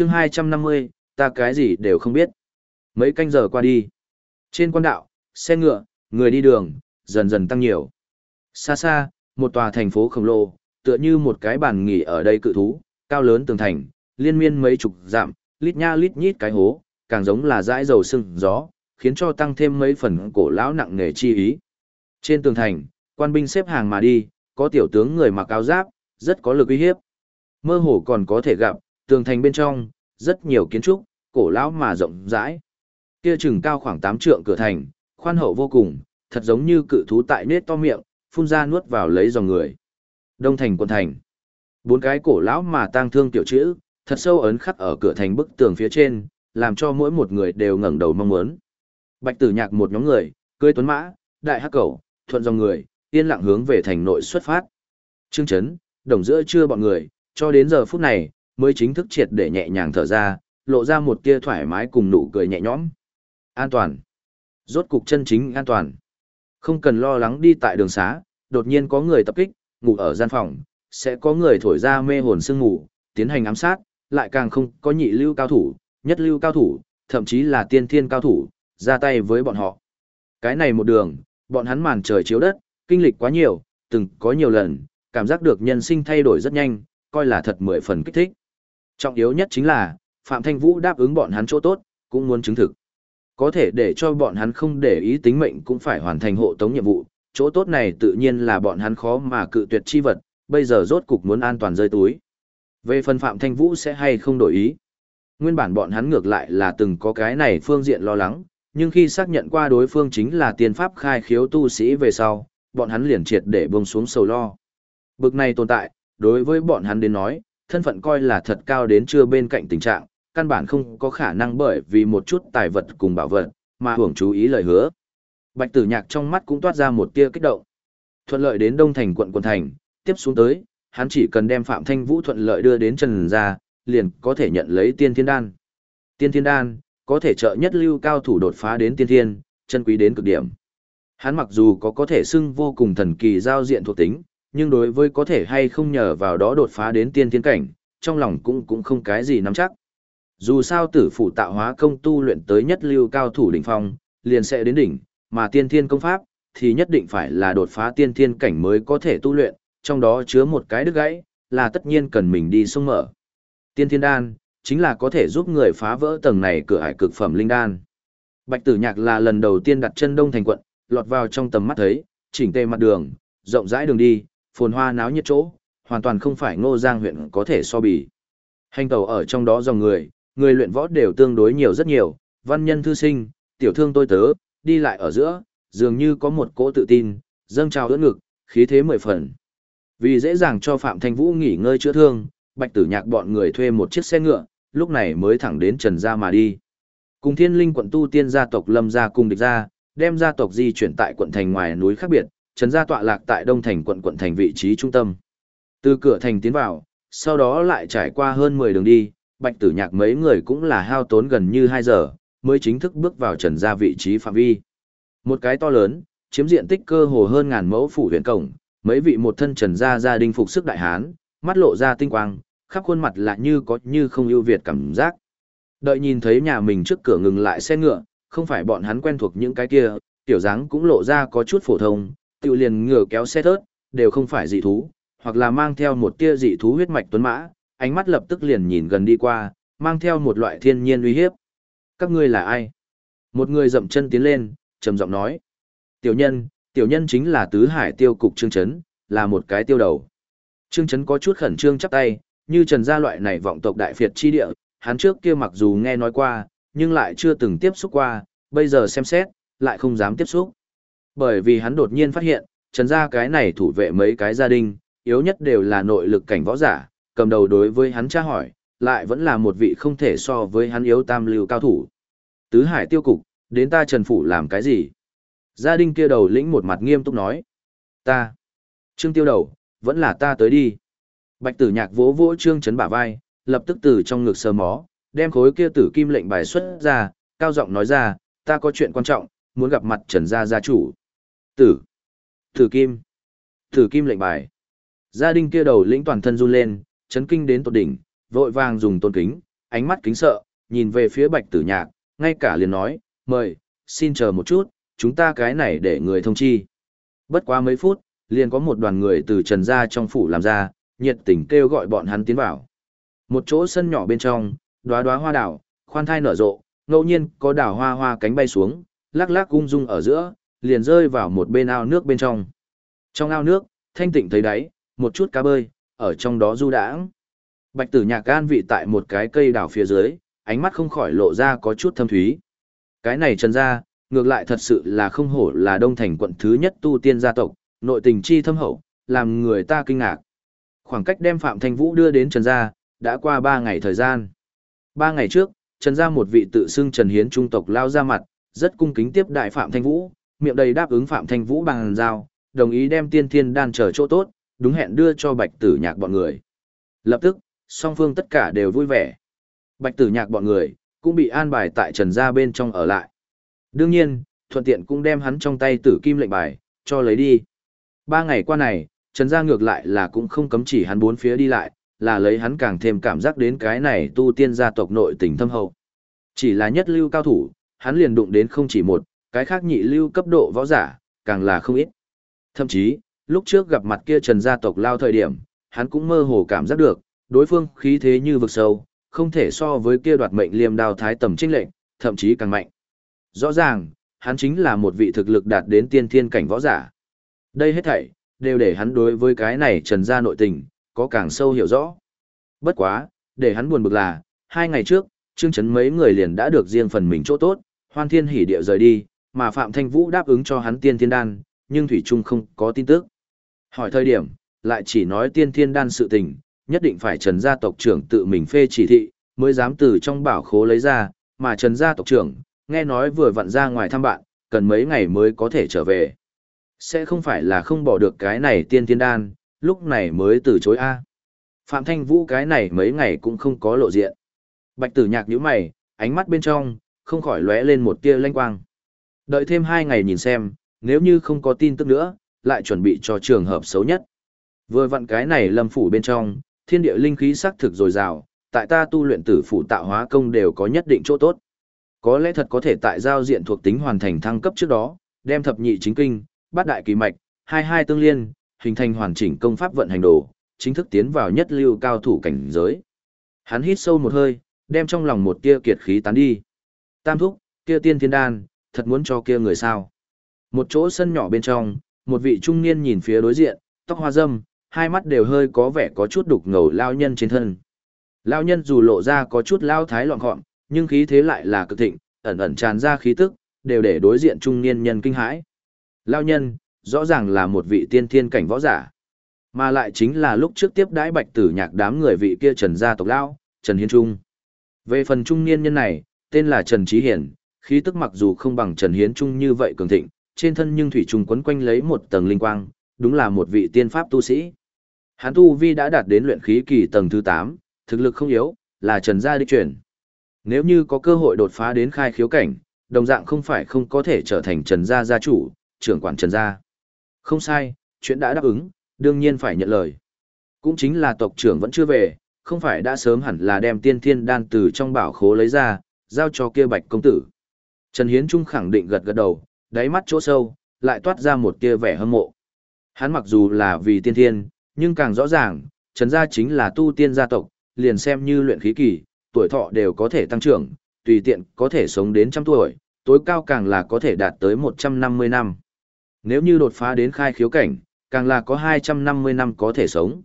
chương 250, ta cái gì đều không biết. Mấy canh giờ qua đi. Trên quan đạo, xe ngựa, người đi đường, dần dần tăng nhiều. Xa xa, một tòa thành phố khổng lồ, tựa như một cái bàn nghỉ ở đây cự thú, cao lớn tường thành, liên miên mấy chục dặm, lít nha lít nhít cái hố, càng giống là dãi dầu sưng gió, khiến cho tăng thêm mấy phần cổ lão nặng nề chi ý. Trên tường thành, quan binh xếp hàng mà đi, có tiểu tướng người mặc áo giáp, rất có lực uy hiếp. Mơ hồ còn có thể gặp, tường thành bên trong, rất nhiều kiến trúc, cổ lão mà rộng rãi. Kia chừng cao khoảng 8 trượng cửa thành, khoan hậu vô cùng, thật giống như cự thú tại nết to miệng, phun ra nuốt vào lấy dòng người. Đông thành quân thành. Bốn cái cổ lão mà tang thương tiểu chữ, thật sâu ấn khắc ở cửa thành bức tường phía trên, làm cho mỗi một người đều ngẩng đầu mong muốn. Bạch Tử Nhạc một nhóm người, cưỡi tuấn mã, đại hắc cầu, thuận dòng người, yên lặng hướng về thành nội xuất phát. Trương Trấn đồng giữa chưa bọn người, cho đến giờ phút này, mới chính thức triệt để nhẹ nhàng thở ra, lộ ra một tia thoải mái cùng nụ cười nhẹ nhõm. An toàn. Rốt cục chân chính an toàn. Không cần lo lắng đi tại đường xá, đột nhiên có người tập kích, ngủ ở gian phòng, sẽ có người thổi ra mê hồn sương ngủ, tiến hành ám sát, lại càng không có nhị lưu cao thủ, nhất lưu cao thủ, thậm chí là tiên thiên cao thủ, ra tay với bọn họ. Cái này một đường, bọn hắn màn trời chiếu đất, kinh lịch quá nhiều, từng có nhiều lần, cảm giác được nhân sinh thay đổi rất nhanh, coi là thật mười phần kích thích. Trọng yếu nhất chính là, Phạm Thanh Vũ đáp ứng bọn hắn chỗ tốt, cũng muốn chứng thực. Có thể để cho bọn hắn không để ý tính mệnh cũng phải hoàn thành hộ tống nhiệm vụ, chỗ tốt này tự nhiên là bọn hắn khó mà cự tuyệt chi vật, bây giờ rốt cục muốn an toàn rơi túi. Về phần Phạm Thanh Vũ sẽ hay không đổi ý. Nguyên bản bọn hắn ngược lại là từng có cái này phương diện lo lắng, nhưng khi xác nhận qua đối phương chính là tiên pháp khai khiếu tu sĩ về sau, bọn hắn liền triệt để buông xuống sầu lo. Bực này tồn tại, đối với bọn hắn đến nói, thân phận coi là thật cao đến chưa bên cạnh tình trạng, căn bản không có khả năng bởi vì một chút tài vật cùng bảo vật, mà hưởng chú ý lời hứa. Bạch tử nhạc trong mắt cũng toát ra một tia kích động. Thuận lợi đến Đông Thành quận quận thành, tiếp xuống tới, hắn chỉ cần đem Phạm Thanh Vũ thuận lợi đưa đến Trần gia, liền có thể nhận lấy tiên thiên đan. Tiên thiên đan, có thể trợ nhất lưu cao thủ đột phá đến tiên thiên, chân quý đến cực điểm. Hắn mặc dù có có thể xưng vô cùng thần kỳ giao diện thuộc tính, nhưng đối với có thể hay không nhờ vào đó đột phá đến tiên thiên cảnh, trong lòng cũng cũng không cái gì nắm chắc. Dù sao tử phủ tạo hóa công tu luyện tới nhất lưu cao thủ đỉnh phong, liền sẽ đến đỉnh, mà tiên thiên công pháp, thì nhất định phải là đột phá tiên thiên cảnh mới có thể tu luyện, trong đó chứa một cái đứt gãy, là tất nhiên cần mình đi sông mở. Tiên thiên đan, chính là có thể giúp người phá vỡ tầng này cửa hải cực phẩm linh đan. Bạch tử nhạc là lần đầu tiên đặt chân đông thành quận, lọt vào trong tầm mắt thấy, chỉnh tề mặt đường, rộng rãi đường đi, phồn hoa náo nhiệt chỗ, hoàn toàn không phải ngô giang huyện có thể so bì. Hành tàu ở trong đó dòng người, người luyện võ đều tương đối nhiều rất nhiều, văn nhân thư sinh, tiểu thương tôi tớ, đi lại ở giữa, dường như có một cỗ tự tin, dâng trào ưỡn ngực, khí thế mười phần. Vì dễ dàng cho Phạm Thanh Vũ nghỉ ngơi chữa thương, Bạch Tử Nhạc bọn người thuê một chiếc xe ngựa, lúc này mới thẳng đến Trần Gia mà đi. Cùng Thiên Linh quận tu tiên gia tộc Lâm gia cùng địch gia, đem gia tộc di chuyển tại quận thành ngoài núi khác biệt, Trần Gia tọa lạc tại Đông thành quận quận thành vị trí trung tâm. Từ cửa thành tiến vào, sau đó lại trải qua hơn 10 đường đi, Bạch Tử Nhạc mấy người cũng là hao tốn gần như 2 giờ, mới chính thức bước vào Trần Gia vị trí phạm vi. Một cái to lớn, chiếm diện tích cơ hồ hơn ngàn mẫu phủ huyện cổng, mấy vị một thân Trần Gia gia đình phục sức đại hán, mắt lộ ra tinh quang, khắp khuôn mặt lại như có như không ưu việt cảm giác. Đợi nhìn thấy nhà mình trước cửa ngừng lại xe ngựa, không phải bọn hắn quen thuộc những cái kia, tiểu dáng cũng lộ ra có chút phổ thông, tự liền ngửa kéo xe thớt, đều không phải dị thú, hoặc là mang theo một tia dị thú huyết mạch tuấn mã, ánh mắt lập tức liền nhìn gần đi qua, mang theo một loại thiên nhiên uy hiếp. Các ngươi là ai? Một người dậm chân tiến lên, trầm giọng nói. Tiểu nhân, tiểu nhân chính là tứ hải tiêu cục trương chấn, là một cái tiêu đầu. Trương chấn có chút khẩn trương chắp tay, như trần gia loại này vọng tộc đại phiệt chi địa, hắn trước kia mặc dù nghe nói qua, nhưng lại chưa từng tiếp xúc qua, bây giờ xem xét, lại không dám tiếp xúc. Bởi vì hắn đột nhiên phát hiện, trần gia cái này thủ vệ mấy cái gia đình, yếu nhất đều là nội lực cảnh võ giả, cầm đầu đối với hắn tra hỏi, lại vẫn là một vị không thể so với hắn yếu tam lưu cao thủ. Tứ hải tiêu cục, đến ta trần phủ làm cái gì? Gia đình kia đầu lĩnh một mặt nghiêm túc nói. Ta. Trương tiêu đầu, vẫn là ta tới đi. Bạch tử nhạc vỗ vỗ trương chấn bả vai, lập tức từ trong ngực sờ mó, đem khối kia tử kim lệnh bài xuất ra, cao giọng nói ra, ta có chuyện quan trọng, muốn gặp mặt trần gia gia chủ. Tử. Tử kim. Tử kim lệnh bài. Gia đình kia đầu lĩnh toàn thân run lên, chấn kinh đến tột đỉnh, vội vàng dùng tôn kính, ánh mắt kính sợ, nhìn về phía bạch tử nhạc, ngay cả liền nói, mời, xin chờ một chút, chúng ta cái này để người thông chi. Bất quá mấy phút, liền có một đoàn người từ trần gia trong phủ làm ra, nhiệt tình kêu gọi bọn hắn tiến vào. Một chỗ sân nhỏ bên trong, đóa đóa hoa đảo, khoan thai nở rộ, ngẫu nhiên có đào hoa hoa cánh bay xuống, lắc lắc ung dung ở giữa, liền rơi vào một bên ao nước bên trong. Trong ao nước, thanh tịnh thấy đáy, một chút cá bơi, ở trong đó du đãng. Bạch tử nhạc gan vị tại một cái cây đào phía dưới, ánh mắt không khỏi lộ ra có chút thâm thúy. Cái này trần ra, ngược lại thật sự là không hổ là đông thành quận thứ nhất tu tiên gia tộc, nội tình chi thâm hậu, làm người ta kinh ngạc. Khoảng cách đem Phạm Thanh Vũ đưa đến Trần Gia, đã qua 3 ngày thời gian. 3 ngày trước, Trần Gia một vị tự xưng Trần Hiến trung tộc lao ra mặt, rất cung kính tiếp đại Phạm Thanh Vũ, miệng đầy đáp ứng Phạm Thanh Vũ bằng giao, đồng ý đem tiên thiên đan trở chỗ tốt, đúng hẹn đưa cho bạch tử nhạc bọn người. Lập tức, song phương tất cả đều vui vẻ. Bạch tử nhạc bọn người, cũng bị an bài tại Trần Gia bên trong ở lại. Đương nhiên, thuận tiện cũng đem hắn trong tay tử kim lệnh bài, cho lấy đi. Ba ngày qua này, Trần Gia ngược lại là cũng không cấm chỉ hắn bốn phía đi lại, là lấy hắn càng thêm cảm giác đến cái này tu tiên gia tộc nội tình thâm hậu. Chỉ là nhất lưu cao thủ, hắn liền đụng đến không chỉ một, cái khác nhị lưu cấp độ võ giả, càng là không ít. Thậm chí, lúc trước gặp mặt kia Trần gia tộc lao thời điểm, hắn cũng mơ hồ cảm giác được, đối phương khí thế như vực sâu, không thể so với kia đoạt mệnh liêm đao thái tầm trinh lệnh, thậm chí càng mạnh. Rõ ràng, hắn chính là một vị thực lực đạt đến tiên thiên cảnh võ giả. Đây hết thảy, đều để hắn đối với cái này trần gia nội tình, có càng sâu hiểu rõ. Bất quá, để hắn buồn bực là, hai ngày trước, Trương Trấn mấy người liền đã được riêng phần mình chỗ tốt, hoan thiên hỉ địa rời đi, mà Phạm Thanh Vũ đáp ứng cho hắn tiên thiên đan, nhưng Thủy Trung không có tin tức. Hỏi thời điểm, lại chỉ nói tiên thiên đan sự tình, nhất định phải Trần gia tộc trưởng tự mình phê chỉ thị, mới dám từ trong bảo khố lấy ra, mà Trần gia tộc trưởng, nghe nói vừa vặn ra ngoài thăm bạn, cần mấy ngày mới có thể trở về. Sẽ không phải là không bỏ được cái này tiên thiên đan, lúc này mới từ chối A. Phạm Thanh Vũ cái này mấy ngày cũng không có lộ diện. Bạch tử nhạc nhíu mày, ánh mắt bên trong, không khỏi lóe lên một tia lanh quang. Đợi thêm hai ngày nhìn xem, nếu như không có tin tức nữa, lại chuẩn bị cho trường hợp xấu nhất. Vừa vặn cái này lâm phủ bên trong, thiên địa linh khí sắc thực dồi dào, tại ta tu luyện tử phủ tạo hóa công đều có nhất định chỗ tốt. Có lẽ thật có thể tại giao diện thuộc tính hoàn thành thăng cấp trước đó, đem thập nhị chính kinh, bát đại kỳ mạch, hai hai tương liên, hình thành hoàn chỉnh công pháp vận hành đồ, chính thức tiến vào nhất lưu cao thủ cảnh giới. Hắn hít sâu một hơi, đem trong lòng một tia kiệt khí tán đi. Tam thúc, kia tiên thiên đan, thật muốn cho kia người sao. Một chỗ sân nhỏ bên trong, một vị trung niên nhìn phía đối diện, tóc hoa râm, hai mắt đều hơi có vẻ có chút đục ngầu lao nhân trên thân. Lao nhân dù lộ ra có chút lao thái loạn gọn, nhưng khí thế lại là cực thịnh, ẩn ẩn tràn ra khí tức, đều để đối diện trung niên nhân kinh hãi. Lao nhân, rõ ràng là một vị tiên thiên cảnh võ giả. Mà lại chính là lúc trước tiếp đãi bạch tử nhạc đám người vị kia trần gia tộc lao, Trần Hiên Trung. Về phần trung niên nhân này, tên là Trần Trí Hiển, khí tức mặc dù không bằng Trần Hiến Trung như vậy cường thịnh, trên thân nhưng thủy trùng quấn quanh lấy một tầng linh quang, đúng là một vị tiên pháp tu sĩ. Hán tu vi đã đạt đến luyện khí kỳ tầng thứ 8, thực lực không yếu, là Trần gia đích chuyển. Nếu như có cơ hội đột phá đến khai khiếu cảnh, đồng dạng không phải không có thể trở thành Trần gia gia chủ, trưởng quản Trần gia. Không sai, chuyện đã đáp ứng, đương nhiên phải nhận lời. Cũng chính là tộc trưởng vẫn chưa về, không phải đã sớm hẳn là đem tiên thiên đan từ trong bảo khố lấy ra, giao cho kia bạch công tử. Trần Hiến Trung khẳng định gật gật đầu, đáy mắt chỗ sâu, lại toát ra một tia vẻ hâm mộ. Hắn mặc dù là vì tiên thiên, nhưng càng rõ ràng, Trần gia chính là tu tiên gia tộc, liền xem như luyện khí kỳ, tuổi thọ đều có thể tăng trưởng, tùy tiện có thể sống đến trăm tuổi, tối cao càng là có thể đạt tới 150 năm. Nếu như đột phá đến khai khiếu cảnh, càng là có 250 năm có thể sống.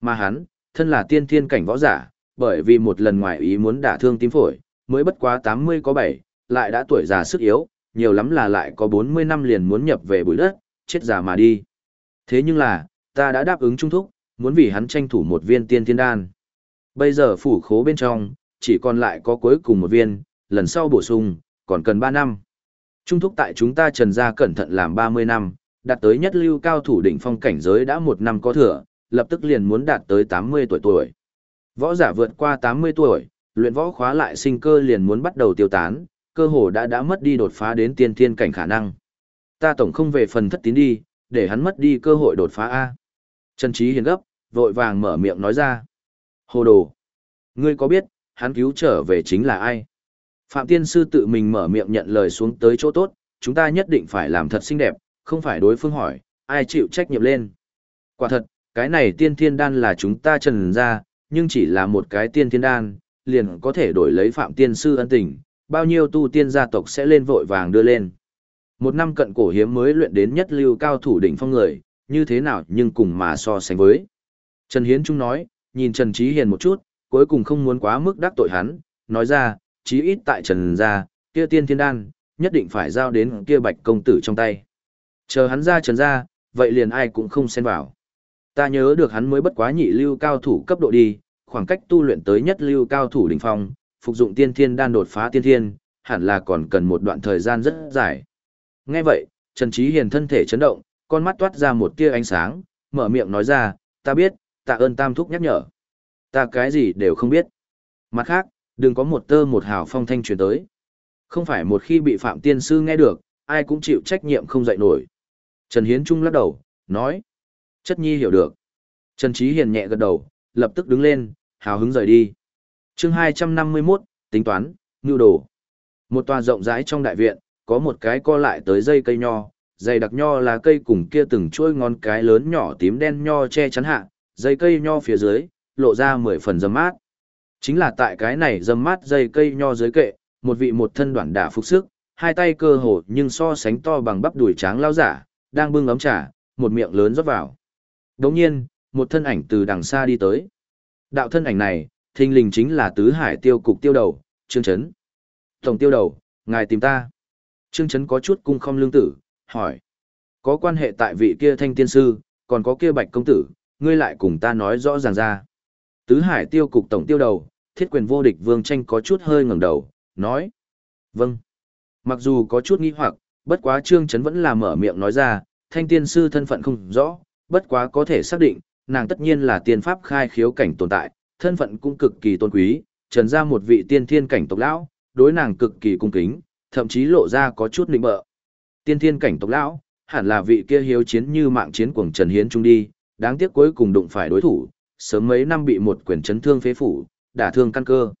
Mà hắn, thân là tiên thiên cảnh võ giả, bởi vì một lần ngoài ý muốn đả thương tim phổi, mới bất quá 80 có 7, lại đã tuổi già sức yếu, nhiều lắm là lại có 40 năm liền muốn nhập về bụi đất, chết già mà đi. Thế nhưng là, ta đã đáp ứng trung thúc, muốn vì hắn tranh thủ một viên tiên thiên đan. Bây giờ phủ khố bên trong, chỉ còn lại có cuối cùng một viên, lần sau bổ sung, còn cần 3 năm. Trung thúc tại chúng ta trần gia cẩn thận làm 30 năm, đạt tới nhất lưu cao thủ đỉnh phong cảnh giới đã một năm có thừa, lập tức liền muốn đạt tới 80 tuổi tuổi. Võ giả vượt qua 80 tuổi, luyện võ khóa lại sinh cơ liền muốn bắt đầu tiêu tán, cơ hồ đã đã mất đi đột phá đến tiên thiên cảnh khả năng. Ta tổng không về phần thất tín đi, để hắn mất đi cơ hội đột phá A. Trần Trí hiền gấp, vội vàng mở miệng nói ra. Hồ đồ! Ngươi có biết, hắn cứu trở về chính là ai. Phạm Tiên Sư tự mình mở miệng nhận lời xuống tới chỗ tốt, chúng ta nhất định phải làm thật xinh đẹp, không phải đối phương hỏi, ai chịu trách nhiệm lên. Quả thật, cái này tiên thiên đan là chúng ta trần ra, nhưng chỉ là một cái tiên thiên đan, liền có thể đổi lấy Phạm Tiên Sư ân tình, bao nhiêu tu tiên gia tộc sẽ lên vội vàng đưa lên. Một năm cận cổ hiếm mới luyện đến nhất lưu cao thủ đỉnh phong người, như thế nào nhưng cùng mà so sánh với. Trần Hiến Trung nói, nhìn Trần Trí Hiền một chút, cuối cùng không muốn quá mức đắc tội hắn, nói ra, chí ít tại Trần gia, kia tiên thiên đan, nhất định phải giao đến kia bạch công tử trong tay. Chờ hắn ra Trần gia, vậy liền ai cũng không xen vào. Ta nhớ được hắn mới bất quá nhị lưu cao thủ cấp độ đi, khoảng cách tu luyện tới nhất lưu cao thủ đỉnh phong, phục dụng tiên thiên đan đột phá tiên thiên, hẳn là còn cần một đoạn thời gian rất dài. Nghe vậy, Trần Trí Hiền thân thể chấn động, con mắt toát ra một tia ánh sáng, mở miệng nói ra, ta biết, tạ ơn Tam Thúc nhắc nhở. Ta cái gì đều không biết. Mặt khác, đừng có một tơ một hào phong thanh truyền tới. Không phải một khi bị Phạm Tiên Sư nghe được, ai cũng chịu trách nhiệm không dậy nổi. Trần Hiến Trung lắc đầu, nói. Chất nhi hiểu được. Trần Trí Hiền nhẹ gật đầu, lập tức đứng lên, hào hứng rời đi chương 251, tính toán, ngưu đồ. Một tòa rộng rãi trong đại viện, có một cái co lại tới dây cây nho, dày đặc nho là cây cùng kia từng chuôi ngón cái lớn nhỏ tím đen nho che chắn hạ, dây cây nho phía dưới, lộ ra mười phần dâm mát. Chính là tại cái này dâm mát dây cây nho dưới kệ, một vị một thân đoạn đả phục sức, hai tay cơ hồ nhưng so sánh to bằng bắp đùi tráng lao giả, đang bưng ấm trà, một miệng lớn rót vào. Đồng nhiên, một thân ảnh từ đằng xa đi tới. Đạo thân ảnh này, thình lình chính là tứ hải tiêu cục tiêu đầu, Trương Trấn. Tổng tiêu đầu, ngài tìm ta. Trương Trấn có chút cung không lương tử, hỏi. Có quan hệ tại vị kia thanh tiên sư, còn có kia bạch công tử, ngươi lại cùng ta nói rõ ràng ra. Tứ hải tiêu cục tổng tiêu đầu, thiết quyền vô địch vương tranh có chút hơi ngẩng đầu, nói. Vâng. Mặc dù có chút nghi hoặc, bất quá Trương Trấn vẫn là mở miệng nói ra, thanh tiên sư thân phận không rõ, bất quá có thể xác định, nàng tất nhiên là tiên pháp khai khiếu cảnh tồn tại, thân phận cũng cực kỳ tôn quý, trần ra một vị tiên thiên cảnh tộc lão, đối nàng cực kỳ cung kính, thậm chí lộ ra có chút nịnh bợ. Tiên thiên cảnh tộc lão, hẳn là vị kia hiếu chiến như mạng chiến cuồng Trần Hiến Trung đi, đáng tiếc cuối cùng đụng phải đối thủ, sớm mấy năm bị một quyền chấn thương phế phủ, đả thương căn cơ.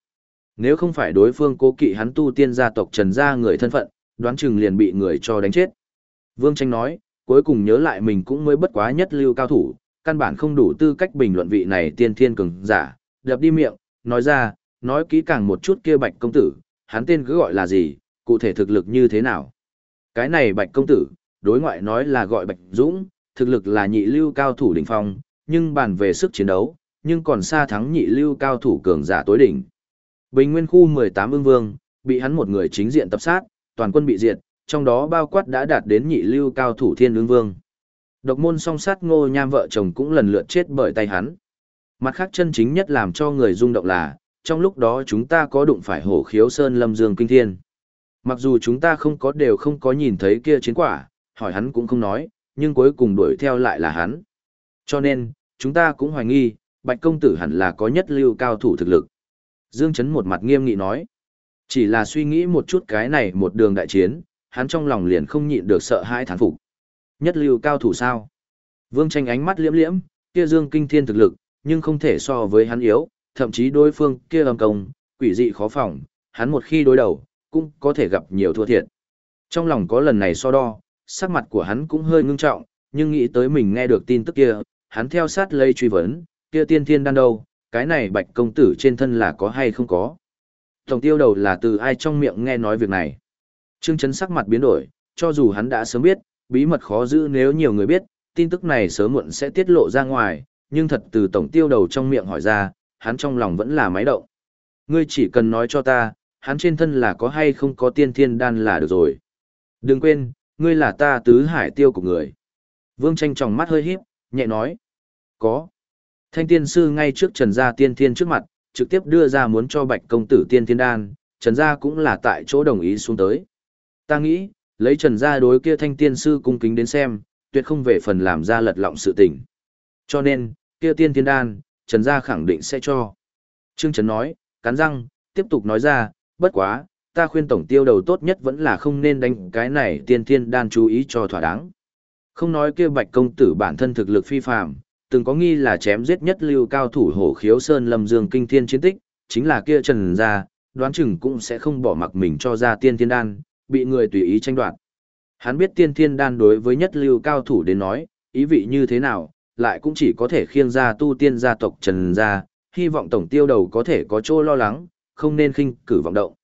Nếu không phải đối phương cố kỵ hắn tu tiên gia tộc Trần gia người thân phận, đoán chừng liền bị người cho đánh chết. Vương Tranh nói, cuối cùng nhớ lại mình cũng mới bất quá nhất lưu cao thủ, căn bản không đủ tư cách bình luận vị này tiên thiên cường giả, đập đi miệng, nói ra, nói kỹ càng một chút kia bạch công tử, hắn tên cứ gọi là gì, cụ thể thực lực như thế nào. Cái này bạch công tử, đối ngoại nói là gọi bạch dũng, thực lực là nhị lưu cao thủ đỉnh phong, nhưng bàn về sức chiến đấu, nhưng còn xa thắng nhị lưu cao thủ cường giả tối đỉnh. Bình nguyên khu 18 ương vương, bị hắn một người chính diện tập sát, toàn quân bị diệt, trong đó bao quát đã đạt đến nhị lưu cao thủ thiên ương vương. Độc môn song sát ngô nham vợ chồng cũng lần lượt chết bởi tay hắn. Mặt khác chân chính nhất làm cho người rung động là, trong lúc đó chúng ta có đụng phải hổ khiếu sơn lâm dương kinh thiên. Mặc dù chúng ta không có đều không có nhìn thấy kia chiến quả, hỏi hắn cũng không nói, nhưng cuối cùng đuổi theo lại là hắn. Cho nên, chúng ta cũng hoài nghi, Bạch Công Tử hẳn là có nhất lưu cao thủ thực lực. Dương Chấn một mặt nghiêm nghị nói. Chỉ là suy nghĩ một chút cái này một đường đại chiến, hắn trong lòng liền không nhịn được sợ hãi thán phục. Nhất lưu cao thủ sao? Vương tranh ánh mắt liễm liễm, kia Dương Kinh Thiên thực lực, nhưng không thể so với hắn yếu, thậm chí đối phương kia âm công, quỷ dị khó phòng, hắn một khi đối đầu, cũng có thể gặp nhiều thua thiệt. Trong lòng có lần này so đo, sắc mặt của hắn cũng hơi ngưng trọng, nhưng nghĩ tới mình nghe được tin tức kia, hắn theo sát lây truy vấn, kia tiên thiên đan đâu, cái này bạch công tử trên thân là có hay không có. Tổng tiêu đầu là từ ai trong miệng nghe nói việc này. Trương chấn sắc mặt biến đổi, cho dù hắn đã sớm biết, bí mật khó giữ nếu nhiều người biết, tin tức này sớm muộn sẽ tiết lộ ra ngoài, nhưng thật từ tổng tiêu đầu trong miệng hỏi ra, hắn trong lòng vẫn là máy động. Ngươi chỉ cần nói cho ta, hắn trên thân là có hay không có tiên thiên đan là được rồi. Đừng quên, ngươi là ta tứ hải tiêu của người. Vương tranh tròng mắt hơi híp, nhẹ nói. Có. Thanh tiên sư ngay trước trần gia tiên thiên trước mặt, trực tiếp đưa ra muốn cho bạch công tử tiên thiên đan, trần gia cũng là tại chỗ đồng ý xuống tới. Ta nghĩ, lấy trần gia đối kia thanh tiên sư cung kính đến xem, tuyệt không về phần làm ra lật lọng sự tình. Cho nên, kia tiên thiên đan, trần gia khẳng định sẽ cho. Trương Trần nói, cắn răng, tiếp tục nói ra, bất quá, ta khuyên tổng tiêu đầu tốt nhất vẫn là không nên đánh cái này tiên thiên đan chú ý cho thỏa đáng. Không nói kia bạch công tử bản thân thực lực phi phàm, từng có nghi là chém giết nhất lưu cao thủ hổ khiếu sơn lâm dương kinh thiên chiến tích, chính là kia Trần gia, đoán chừng cũng sẽ không bỏ mặc mình cho ra tiên thiên đan, bị người tùy ý tranh đoạt. Hắn biết tiên thiên đan đối với nhất lưu cao thủ đến nói, ý vị như thế nào, lại cũng chỉ có thể khiêng ra tu tiên gia tộc Trần gia, hy vọng tổng tiêu đầu có thể có chỗ lo lắng, không nên khinh cử vọng động.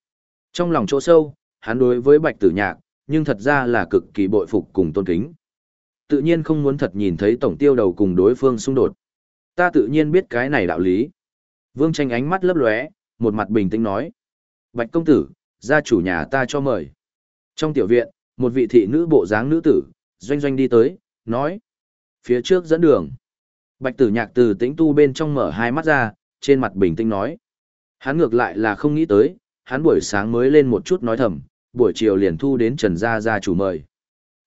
Trong lòng chỗ sâu, hắn đối với Bạch Tử Nhạc, nhưng thật ra là cực kỳ bội phục cùng tôn kính. Tự nhiên không muốn thật nhìn thấy tổng tiêu đầu cùng đối phương xung đột. Ta tự nhiên biết cái này đạo lý. Vương tranh ánh mắt lấp lóe, một mặt bình tĩnh nói. Bạch công tử, gia chủ nhà ta cho mời. Trong tiểu viện, một vị thị nữ bộ dáng nữ tử, doanh doanh đi tới, nói. Phía trước dẫn đường. Bạch tử nhạc từ tĩnh tu bên trong mở hai mắt ra, trên mặt bình tĩnh nói. Hắn ngược lại là không nghĩ tới, hắn buổi sáng mới lên một chút nói thầm, buổi chiều liền thu đến Trần Gia Gia chủ mời.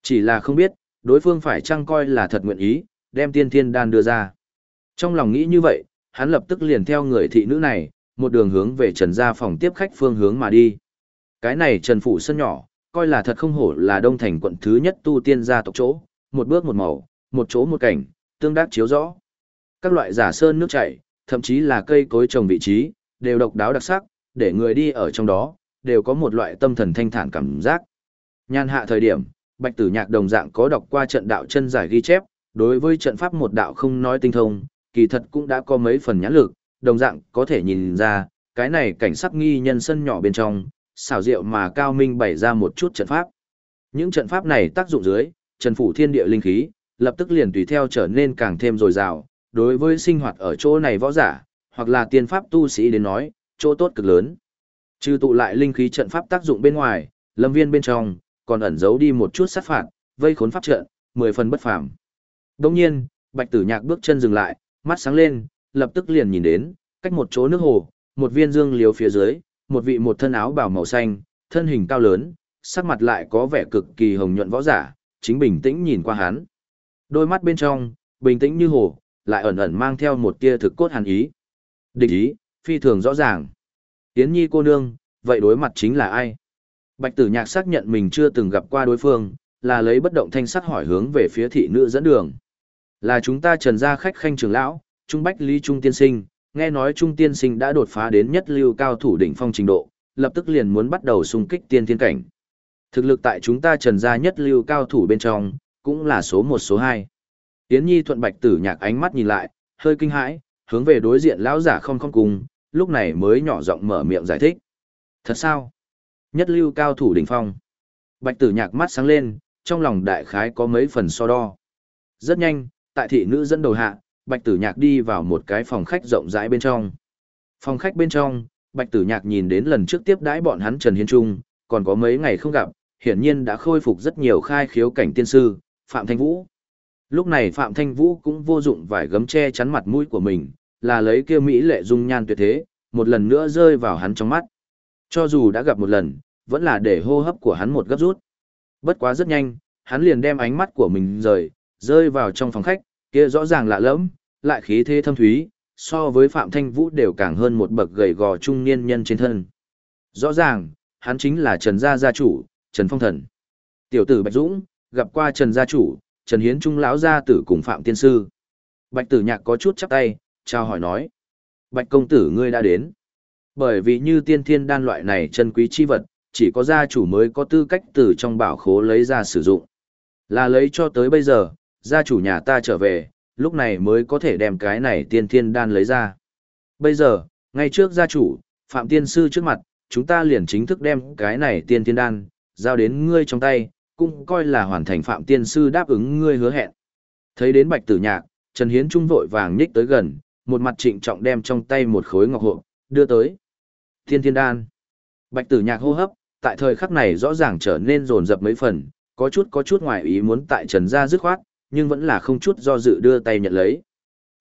Chỉ là không biết, đối phương phải chăng coi là thật nguyện ý, đem tiên thiên đan đưa ra. Trong lòng nghĩ như vậy, hắn lập tức liền theo người thị nữ này, một đường hướng về Trần Gia phòng tiếp khách phương hướng mà đi. Cái này Trần Phủ sân nhỏ, coi là thật không hổ là đông thành quận thứ nhất tu tiên gia tộc chỗ, một bước một màu, một chỗ một cảnh, tương đắc chiếu rõ. Các loại giả sơn nước chảy, thậm chí là cây cối trồng vị trí, đều độc đáo đặc sắc, để người đi ở trong đó, đều có một loại tâm thần thanh thản cảm giác. Nhan hạ thời điểm, Bạch Tử Nhạc đồng dạng có đọc qua trận đạo chân giải ghi chép, đối với trận pháp một đạo không nói tinh thông, kỳ thật cũng đã có mấy phần nhãn lực, đồng dạng có thể nhìn ra, cái này cảnh sắc nghi nhân sân nhỏ bên trong, xảo diệu mà cao minh bày ra một chút trận pháp. Những trận pháp này tác dụng dưới, Trần phủ thiên địa linh khí, lập tức liền tùy theo trở nên càng thêm dồi dào, đối với sinh hoạt ở chỗ này võ giả, hoặc là tiên pháp tu sĩ đến nói, chỗ tốt cực lớn. Trừ tụ lại linh khí trận pháp tác dụng bên ngoài, lâm viên bên trong, còn ẩn giấu đi một chút sát phạt, vây khốn pháp trận, mười phần bất phàm. Đồng nhiên, Bạch Tử Nhạc bước chân dừng lại, mắt sáng lên, lập tức liền nhìn đến, cách một chỗ nước hồ, một viên dương liếu phía dưới, một vị một thân áo bào màu xanh, thân hình cao lớn, sắc mặt lại có vẻ cực kỳ hồng nhuận võ giả, chính bình tĩnh nhìn qua hắn. Đôi mắt bên trong, bình tĩnh như hồ, lại ẩn ẩn mang theo một tia thực cốt hàn ý. Địch ý, phi thường rõ ràng. Yến Nhi cô nương, vậy đối mặt chính là ai? Bạch Tử Nhạc xác nhận mình chưa từng gặp qua đối phương, là lấy bất động thanh sắc hỏi hướng về phía thị nữ dẫn đường. Là chúng ta trần gia khách khanh trưởng lão, Trung Bách Lý Trung Tiên Sinh, nghe nói Trung Tiên Sinh đã đột phá đến nhất lưu cao thủ đỉnh phong trình độ, lập tức liền muốn bắt đầu xung kích tiên thiên cảnh. Thực lực tại chúng ta trần gia nhất lưu cao thủ bên trong, cũng là số một số hai. Yến Nhi thuận Bạch Tử Nhạc ánh mắt nhìn lại, hơi kinh hãi, hướng về đối diện lão giả không không cùng, lúc này mới nhỏ giọng mở miệng giải thích. Thật sao? Nhất lưu cao thủ đỉnh phong. Bạch tử nhạc mắt sáng lên, trong lòng đại khái có mấy phần so đo. Rất nhanh, tại thị nữ dẫn đầu hạ, bạch tử nhạc đi vào một cái phòng khách rộng rãi bên trong. Phòng khách bên trong, bạch tử nhạc nhìn đến lần trước tiếp đãi bọn hắn Trần Hiên Trung, còn có mấy ngày không gặp, hiển nhiên đã khôi phục rất nhiều khai khiếu cảnh tiên sư, Phạm Thanh Vũ. Lúc này Phạm Thanh Vũ cũng vô dụng vải gấm che chắn mặt mũi của mình, là lấy kia Mỹ lệ dung nhan tuyệt thế, một lần nữa rơi vào hắn trong mắt. Cho dù đã gặp một lần, vẫn là để hô hấp của hắn một gấp rút. Bất quá rất nhanh, hắn liền đem ánh mắt của mình rời, rơi vào trong phòng khách, kia rõ ràng lạ lẫm, lại khí thế thâm thúy, so với Phạm Thanh Vũ đều càng hơn một bậc gầy gò trung niên nhân trên thân. Rõ ràng, hắn chính là Trần Gia Gia chủ, Trần Phong Thần. Tiểu tử Bạch Dũng, gặp qua Trần Gia chủ, Trần Hiến Trung lão gia tử cùng Phạm Tiên Sư. Bạch Tử Nhạc có chút chắp tay, chào hỏi nói. Bạch công tử ngươi đã đến. Bởi vì như tiên thiên đan loại này chân quý chi vật, chỉ có gia chủ mới có tư cách từ trong bảo khố lấy ra sử dụng. Là lấy cho tới bây giờ, gia chủ nhà ta trở về, lúc này mới có thể đem cái này tiên thiên đan lấy ra. Bây giờ, ngay trước gia chủ, Phạm Tiên Sư trước mặt, chúng ta liền chính thức đem cái này tiên thiên đan, giao đến ngươi trong tay, cũng coi là hoàn thành Phạm Tiên Sư đáp ứng ngươi hứa hẹn. Thấy đến bạch tử nhạc, Trần Hiến Trung vội vàng nhích tới gần, một mặt trịnh trọng đem trong tay một khối ngọc hộp, đưa tới. Thiên thiên đan. Bạch tử nhạc hô hấp, tại thời khắc này rõ ràng trở nên rồn rập mấy phần, có chút có chút ngoài ý muốn tại Trần gia dứt khoát, nhưng vẫn là không chút do dự đưa tay nhận lấy.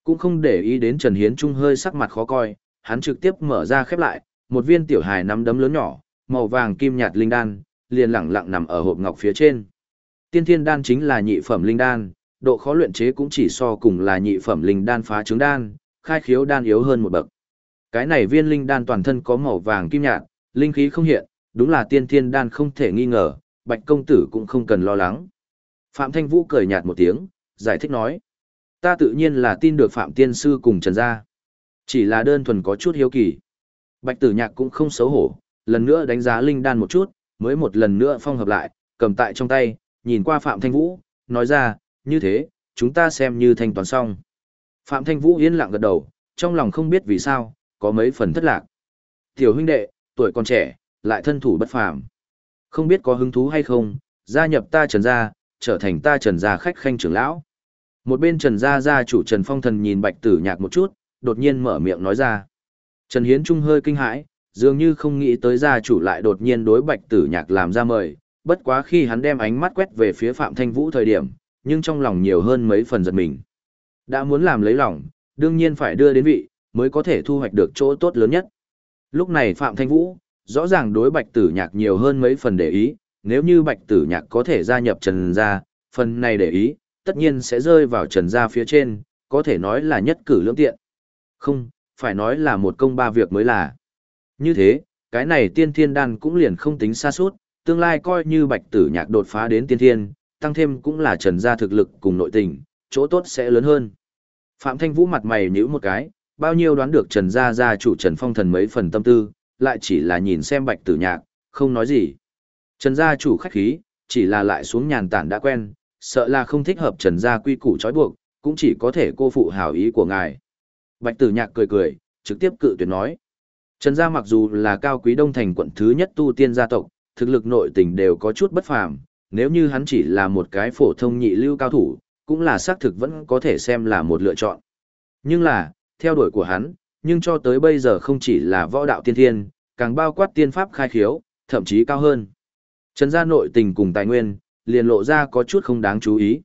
Cũng không để ý đến Trần Hiến Trung hơi sắc mặt khó coi, hắn trực tiếp mở ra khép lại, một viên tiểu hài nắm đấm lớn nhỏ, màu vàng kim nhạt linh đan, liền lẳng lặng nằm ở hộp ngọc phía trên. Tiên thiên đan chính là nhị phẩm linh đan, độ khó luyện chế cũng chỉ so cùng là nhị phẩm linh đan phá trứng đan, khai khiếu đan yếu hơn một bậc. Cái này viên linh đan toàn thân có màu vàng kim nhạt, linh khí không hiện, đúng là tiên thiên đan không thể nghi ngờ, bạch công tử cũng không cần lo lắng. Phạm Thanh Vũ cười nhạt một tiếng, giải thích nói. Ta tự nhiên là tin được Phạm Tiên Sư cùng Trần Gia. Chỉ là đơn thuần có chút hiếu kỳ. Bạch tử nhạc cũng không xấu hổ, lần nữa đánh giá linh đan một chút, mới một lần nữa phong hợp lại, cầm tại trong tay, nhìn qua Phạm Thanh Vũ, nói ra, như thế, chúng ta xem như thanh toán xong. Phạm Thanh Vũ yên lặng gật đầu, trong lòng không biết vì sao, có mấy phần thất lạc. Tiểu huynh đệ, tuổi còn trẻ, lại thân thủ bất phàm. Không biết có hứng thú hay không, gia nhập ta trần gia, trở thành ta trần gia khách khanh trưởng lão. Một bên trần gia gia chủ trần phong thần nhìn bạch tử nhạc một chút, đột nhiên mở miệng nói ra. Trần Hiến Trung hơi kinh hãi, dường như không nghĩ tới gia chủ lại đột nhiên đối bạch tử nhạc làm ra mời, bất quá khi hắn đem ánh mắt quét về phía Phạm Thanh Vũ thời điểm, nhưng trong lòng nhiều hơn mấy phần giật mình. Đã muốn làm lấy lòng, đương nhiên phải đưa đến vị, mới có thể thu hoạch được chỗ tốt lớn nhất. Lúc này Phạm Thanh Vũ, rõ ràng đối bạch tử nhạc nhiều hơn mấy phần để ý, nếu như bạch tử nhạc có thể gia nhập trần gia, phần này để ý, tất nhiên sẽ rơi vào trần gia phía trên, có thể nói là nhất cử lưỡng tiện. Không, phải nói là một công ba việc mới là. Như thế, cái này tiên thiên đan cũng liền không tính xa suốt, tương lai coi như bạch tử nhạc đột phá đến tiên thiên, tăng thêm cũng là trần gia thực lực cùng nội tình, chỗ tốt sẽ lớn hơn. Phạm Thanh Vũ mặt mày nhíu một cái, bao nhiêu đoán được trần gia gia chủ trần phong thần mấy phần tâm tư, lại chỉ là nhìn xem bạch tử nhạc, không nói gì. Trần gia chủ khách khí, chỉ là lại xuống nhàn tản đã quen, sợ là không thích hợp trần gia quy củ trói buộc, cũng chỉ có thể cô phụ hảo ý của ngài. Bạch tử nhạc cười cười, trực tiếp cự tuyệt nói. Trần gia mặc dù là cao quý đông thành quận thứ nhất tu tiên gia tộc, thực lực nội tình đều có chút bất phàm, nếu như hắn chỉ là một cái phổ thông nhị lưu cao thủ, cũng là xác thực vẫn có thể xem là một lựa chọn. Nhưng là, theo đuổi của hắn, nhưng cho tới bây giờ không chỉ là võ đạo tiên thiên, càng bao quát tiên pháp khai khiếu, thậm chí cao hơn. Trần gia nội tình cùng tài nguyên, liền lộ ra có chút không đáng chú ý.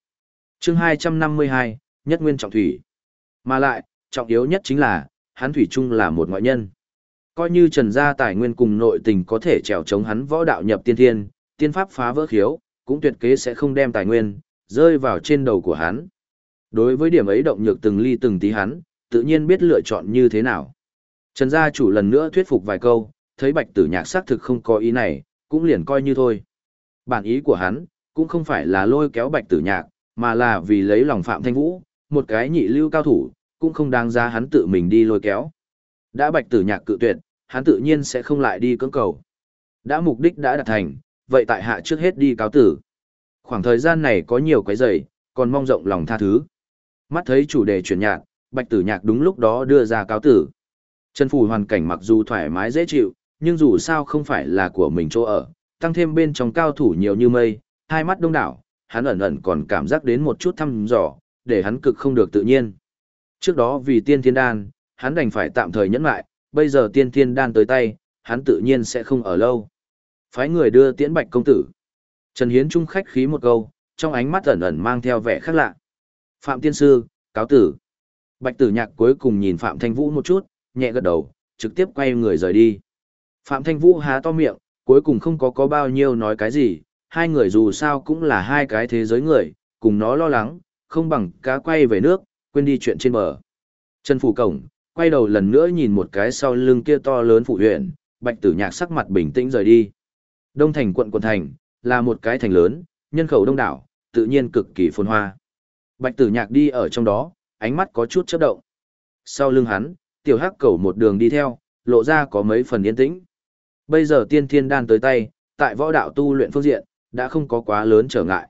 chương 252, Nhất Nguyên Trọng Thủy. Mà lại, trọng yếu nhất chính là, hắn Thủy Trung là một ngoại nhân. Coi như Trần gia tài nguyên cùng nội tình có thể trèo chống hắn võ đạo nhập tiên thiên, tiên pháp phá vỡ khiếu, cũng tuyệt kế sẽ không đem tài nguyên, rơi vào trên đầu của hắn. Đối với điểm ấy động nhược từng ly từng tí hắn, tự nhiên biết lựa chọn như thế nào. Trần gia chủ lần nữa thuyết phục vài câu, thấy bạch tử nhạc xác thực không có ý này, cũng liền coi như thôi. Bản ý của hắn, cũng không phải là lôi kéo bạch tử nhạc, mà là vì lấy lòng Phạm Thanh Vũ, một cái nhị lưu cao thủ, cũng không đáng ra hắn tự mình đi lôi kéo. Đã bạch tử nhạc cự tuyệt, hắn tự nhiên sẽ không lại đi cưỡng cầu. Đã mục đích đã đạt thành, vậy tại hạ trước hết đi cáo tử. Khoảng thời gian này có nhiều quấy rầy, còn mong rộng lòng tha thứ. Mắt thấy chủ đề chuyển nhạc, bạch tử nhạc đúng lúc đó đưa ra cáo tử. Trần Phủ hoàn cảnh mặc dù thoải mái dễ chịu, nhưng dù sao không phải là của mình chỗ ở, tăng thêm bên trong cao thủ nhiều như mây, hai mắt đông đảo, hắn ẩn ẩn còn cảm giác đến một chút thăm dò, để hắn cực không được tự nhiên. Trước đó vì tiên thiên đan, hắn đành phải tạm thời nhẫn lại, bây giờ tiên thiên đan tới tay, hắn tự nhiên sẽ không ở lâu. Phái người đưa tiễn bạch công tử. Trần Hiến Trung khách khí một câu, trong ánh mắt ẩn ẩn mang theo vẻ khác lạ. Phạm tiên sư, cáo tử. Bạch tử nhạc cuối cùng nhìn Phạm Thanh Vũ một chút, nhẹ gật đầu, trực tiếp quay người rời đi. Phạm Thanh Vũ há to miệng, cuối cùng không có có bao nhiêu nói cái gì, hai người dù sao cũng là hai cái thế giới người, cùng nó lo lắng, không bằng cá quay về nước, quên đi chuyện trên bờ. Trần Phủ Cổng, quay đầu lần nữa nhìn một cái sau lưng kia to lớn phụ huyện, bạch tử nhạc sắc mặt bình tĩnh rời đi. Đông thành quận quận thành, là một cái thành lớn, nhân khẩu đông đảo, tự nhiên cực kỳ phồn hoa. Bạch tử nhạc đi ở trong đó, ánh mắt có chút chớp động. Sau lưng hắn, tiểu hắc cầu một đường đi theo, lộ ra có mấy phần yên tĩnh. Bây giờ tiên thiên đan tới tay, tại võ đạo tu luyện phương diện, đã không có quá lớn trở ngại.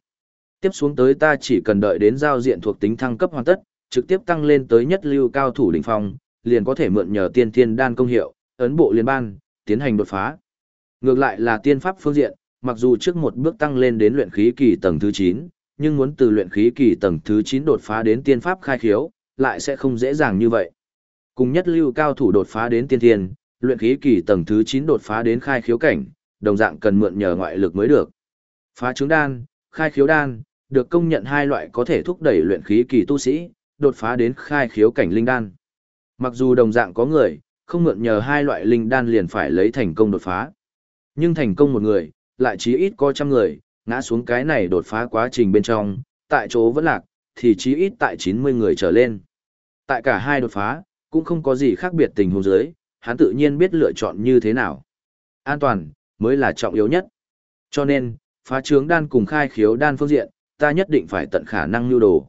Tiếp xuống tới ta chỉ cần đợi đến giao diện thuộc tính thăng cấp hoàn tất, trực tiếp tăng lên tới nhất lưu cao thủ đỉnh phong, liền có thể mượn nhờ tiên thiên đan công hiệu, ấn bộ liên ban, tiến hành đột phá. Ngược lại là tiên pháp phương diện, mặc dù trước một bước tăng lên đến luyện khí kỳ tầng thứ 9, nhưng muốn từ luyện khí kỳ tầng thứ 9 đột phá đến tiên pháp khai khiếu, lại sẽ không dễ dàng như vậy. Cùng nhất lưu cao thủ đột phá đến tiên thiên, luyện khí kỳ tầng thứ 9 đột phá đến khai khiếu cảnh, đồng dạng cần mượn nhờ ngoại lực mới được. Phá trứng đan, khai khiếu đan, được công nhận hai loại có thể thúc đẩy luyện khí kỳ tu sĩ, đột phá đến khai khiếu cảnh linh đan. Mặc dù đồng dạng có người, không mượn nhờ hai loại linh đan liền phải lấy thành công đột phá. Nhưng thành công một người, lại chí ít có trăm người, ngã xuống cái này đột phá quá trình bên trong, tại chỗ vẫn lạc, thì chí ít tại 90 người trở lên. Tại cả hai đột phá, cũng không có gì khác biệt tình huống dưới, hắn tự nhiên biết lựa chọn như thế nào. An toàn, mới là trọng yếu nhất. Cho nên, phá trướng đan cùng khai khiếu đan phương diện, ta nhất định phải tận khả năng nhu đồ.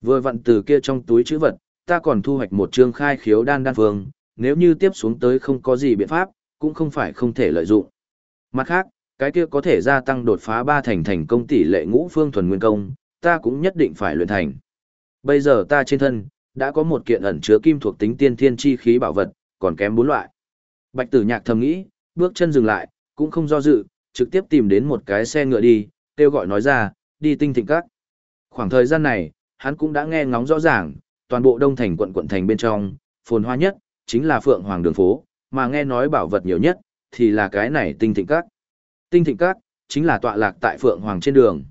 Vừa vặn từ kia trong túi chữ vật, ta còn thu hoạch một chương khai khiếu đan đan phương, nếu như tiếp xuống tới không có gì biện pháp, cũng không phải không thể lợi dụng. Mặt khác, cái kia có thể gia tăng đột phá ba thành thành công tỷ lệ ngũ phương thuần nguyên công, ta cũng nhất định phải luyện thành. Bây giờ ta trên thân, đã có một kiện ẩn chứa kim thuộc tính tiên thiên chi khí bảo vật, còn kém bốn loại. Bạch tử nhạc thầm nghĩ, bước chân dừng lại, cũng không do dự, trực tiếp tìm đến một cái xe ngựa đi, kêu gọi nói ra, đi tinh thịnh các. Khoảng thời gian này, hắn cũng đã nghe ngóng rõ ràng, toàn bộ đông thành quận quận thành bên trong, phồn hoa nhất, chính là Phượng Hoàng đường phố, mà nghe nói bảo vật nhiều nhất, thì là cái này tinh thịnh các. Tinh thịnh các, chính là tọa lạc tại Phượng Hoàng trên đường.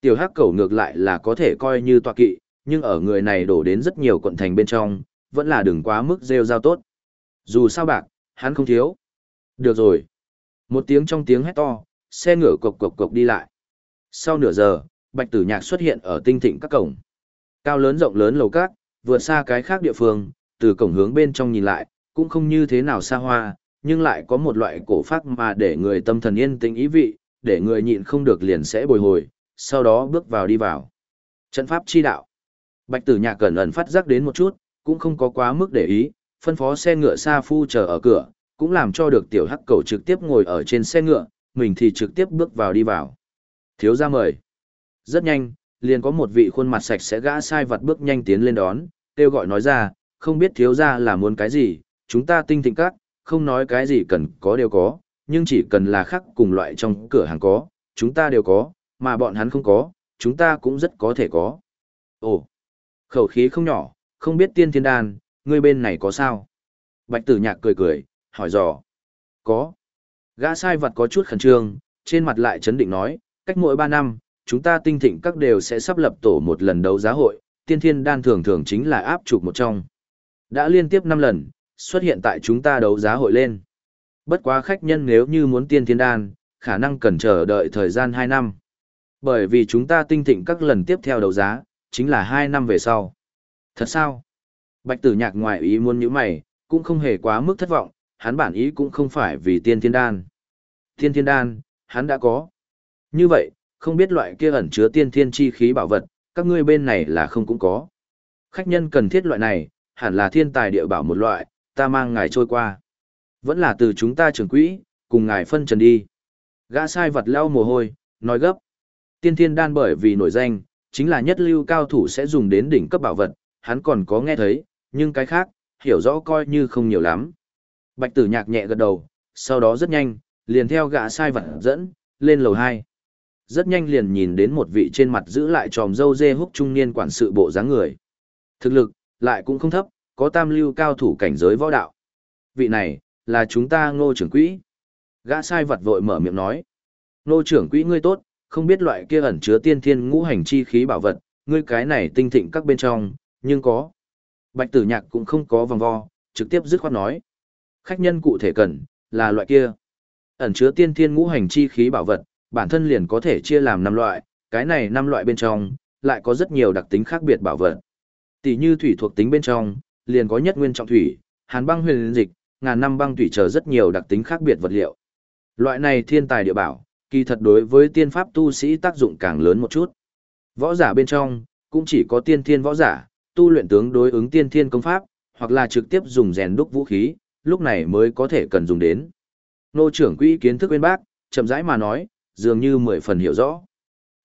Tiểu hắc cầu ngược lại là có thể coi như tọa kỵ, nhưng ở người này đổ đến rất nhiều quận thành bên trong, vẫn là đừng quá mức rêu rao tốt. Dù sao bạc, hắn không thiếu. Được rồi. Một tiếng trong tiếng hét to, xe ngựa cộc cộc cộc đi lại. Sau nửa giờ, bạch tử nhạc xuất hiện ở tinh thịnh các cổng. Cao lớn rộng lớn lầu các, vượt xa cái khác địa phương, từ cổng hướng bên trong nhìn lại, cũng không như thế nào xa hoa, nhưng lại có một loại cổ pháp mà để người tâm thần yên tĩnh ý vị, để người nhịn không được liền sẽ bồi hồi, sau đó bước vào đi vào. Trận pháp chi đạo. Bạch tử nhạc cẩn ẩn phát giác đến một chút, cũng không có quá mức để ý, phân phó xe ngựa xa phu chờ ở cửa, cũng làm cho được tiểu hắc cầu trực tiếp ngồi ở trên xe ngựa, mình thì trực tiếp bước vào đi vào. Thiếu ra mời. Rất nhanh, liền có một vị khuôn mặt sạch sẽ gã sai vật bước nhanh tiến lên đón, kêu gọi nói ra, không biết thiếu gia là muốn cái gì, chúng ta tinh thịnh các, không nói cái gì cần có đều có, nhưng chỉ cần là khác cùng loại trong cửa hàng có, chúng ta đều có, mà bọn hắn không có, chúng ta cũng rất có thể có. Ồ, khẩu khí không nhỏ, không biết tiên thiên đan, ngươi bên này có sao? Bạch tử nhạc cười cười, hỏi dò. Có. Gã sai vật có chút khẩn trương, trên mặt lại chấn định nói, cách mỗi 3 năm, chúng ta tinh thịnh các đều sẽ sắp lập tổ một lần đấu giá hội, tiên thiên đan thường thường chính là áp trục một trong. Đã liên tiếp 5 lần, xuất hiện tại chúng ta đấu giá hội lên. Bất quá khách nhân nếu như muốn tiên thiên đan, khả năng cần chờ đợi thời gian 2 năm. Bởi vì chúng ta tinh thịnh các lần tiếp theo đấu giá, chính là 2 năm về sau. Thật sao? Bạch tử nhạc ngoại ý muốn như mày, cũng không hề quá mức thất vọng, hắn bản ý cũng không phải vì tiên thiên đan. Tiên thiên đan, hắn đã có. Như vậy, không biết loại kia ẩn chứa tiên thiên chi khí bảo vật, các ngươi bên này là không cũng có. Khách nhân cần thiết loại này, hẳn là thiên tài địa bảo một loại, ta mang ngài trôi qua. Vẫn là từ chúng ta trưởng quỹ, cùng ngài phân trần đi. Gã sai vật leo mồ hôi, nói gấp. Tiên thiên đan bởi vì nổi danh, chính là nhất lưu cao thủ sẽ dùng đến đỉnh cấp bảo vật, hắn còn có nghe thấy, nhưng cái khác, hiểu rõ coi như không nhiều lắm. Bạch tử nhạc nhẹ gật đầu, sau đó rất nhanh, liền theo gã sai vật dẫn, lên lầu 2. Rất nhanh liền nhìn đến một vị trên mặt giữ lại tròm dâu dê húc trung niên quản sự bộ dáng người. Thực lực, lại cũng không thấp, có tam lưu cao thủ cảnh giới võ đạo. Vị này, là chúng ta ngô trưởng quỹ. Gã sai vật vội mở miệng nói. Ngô trưởng quỹ ngươi tốt, không biết loại kia ẩn chứa tiên thiên ngũ hành chi khí bảo vật, ngươi cái này tinh thịnh các bên trong, nhưng có. Bạch tử nhạc cũng không có vòng vo, trực tiếp dứt khoát nói. Khách nhân cụ thể cần, là loại kia. Ẩn chứa tiên thiên ngũ hành chi khí bảo vật, bản thân liền có thể chia làm năm loại, cái này năm loại bên trong, lại có rất nhiều đặc tính khác biệt bảo vật. Tỷ như thủy thuộc tính bên trong, liền có nhất nguyên trọng thủy, hàn băng huyền dịch, ngàn năm băng thủy chờ rất nhiều đặc tính khác biệt vật liệu. Loại này thiên tài địa bảo, kỳ thật đối với tiên pháp tu sĩ tác dụng càng lớn một chút. Võ giả bên trong, cũng chỉ có tiên thiên võ giả, tu luyện tướng đối ứng tiên thiên công pháp, hoặc là trực tiếp dùng rèn đúc vũ khí, lúc này mới có thể cần dùng đến. Nô trưởng quỹ kiến thức bên bác, chậm rãi mà nói, dường như mười phần hiểu rõ.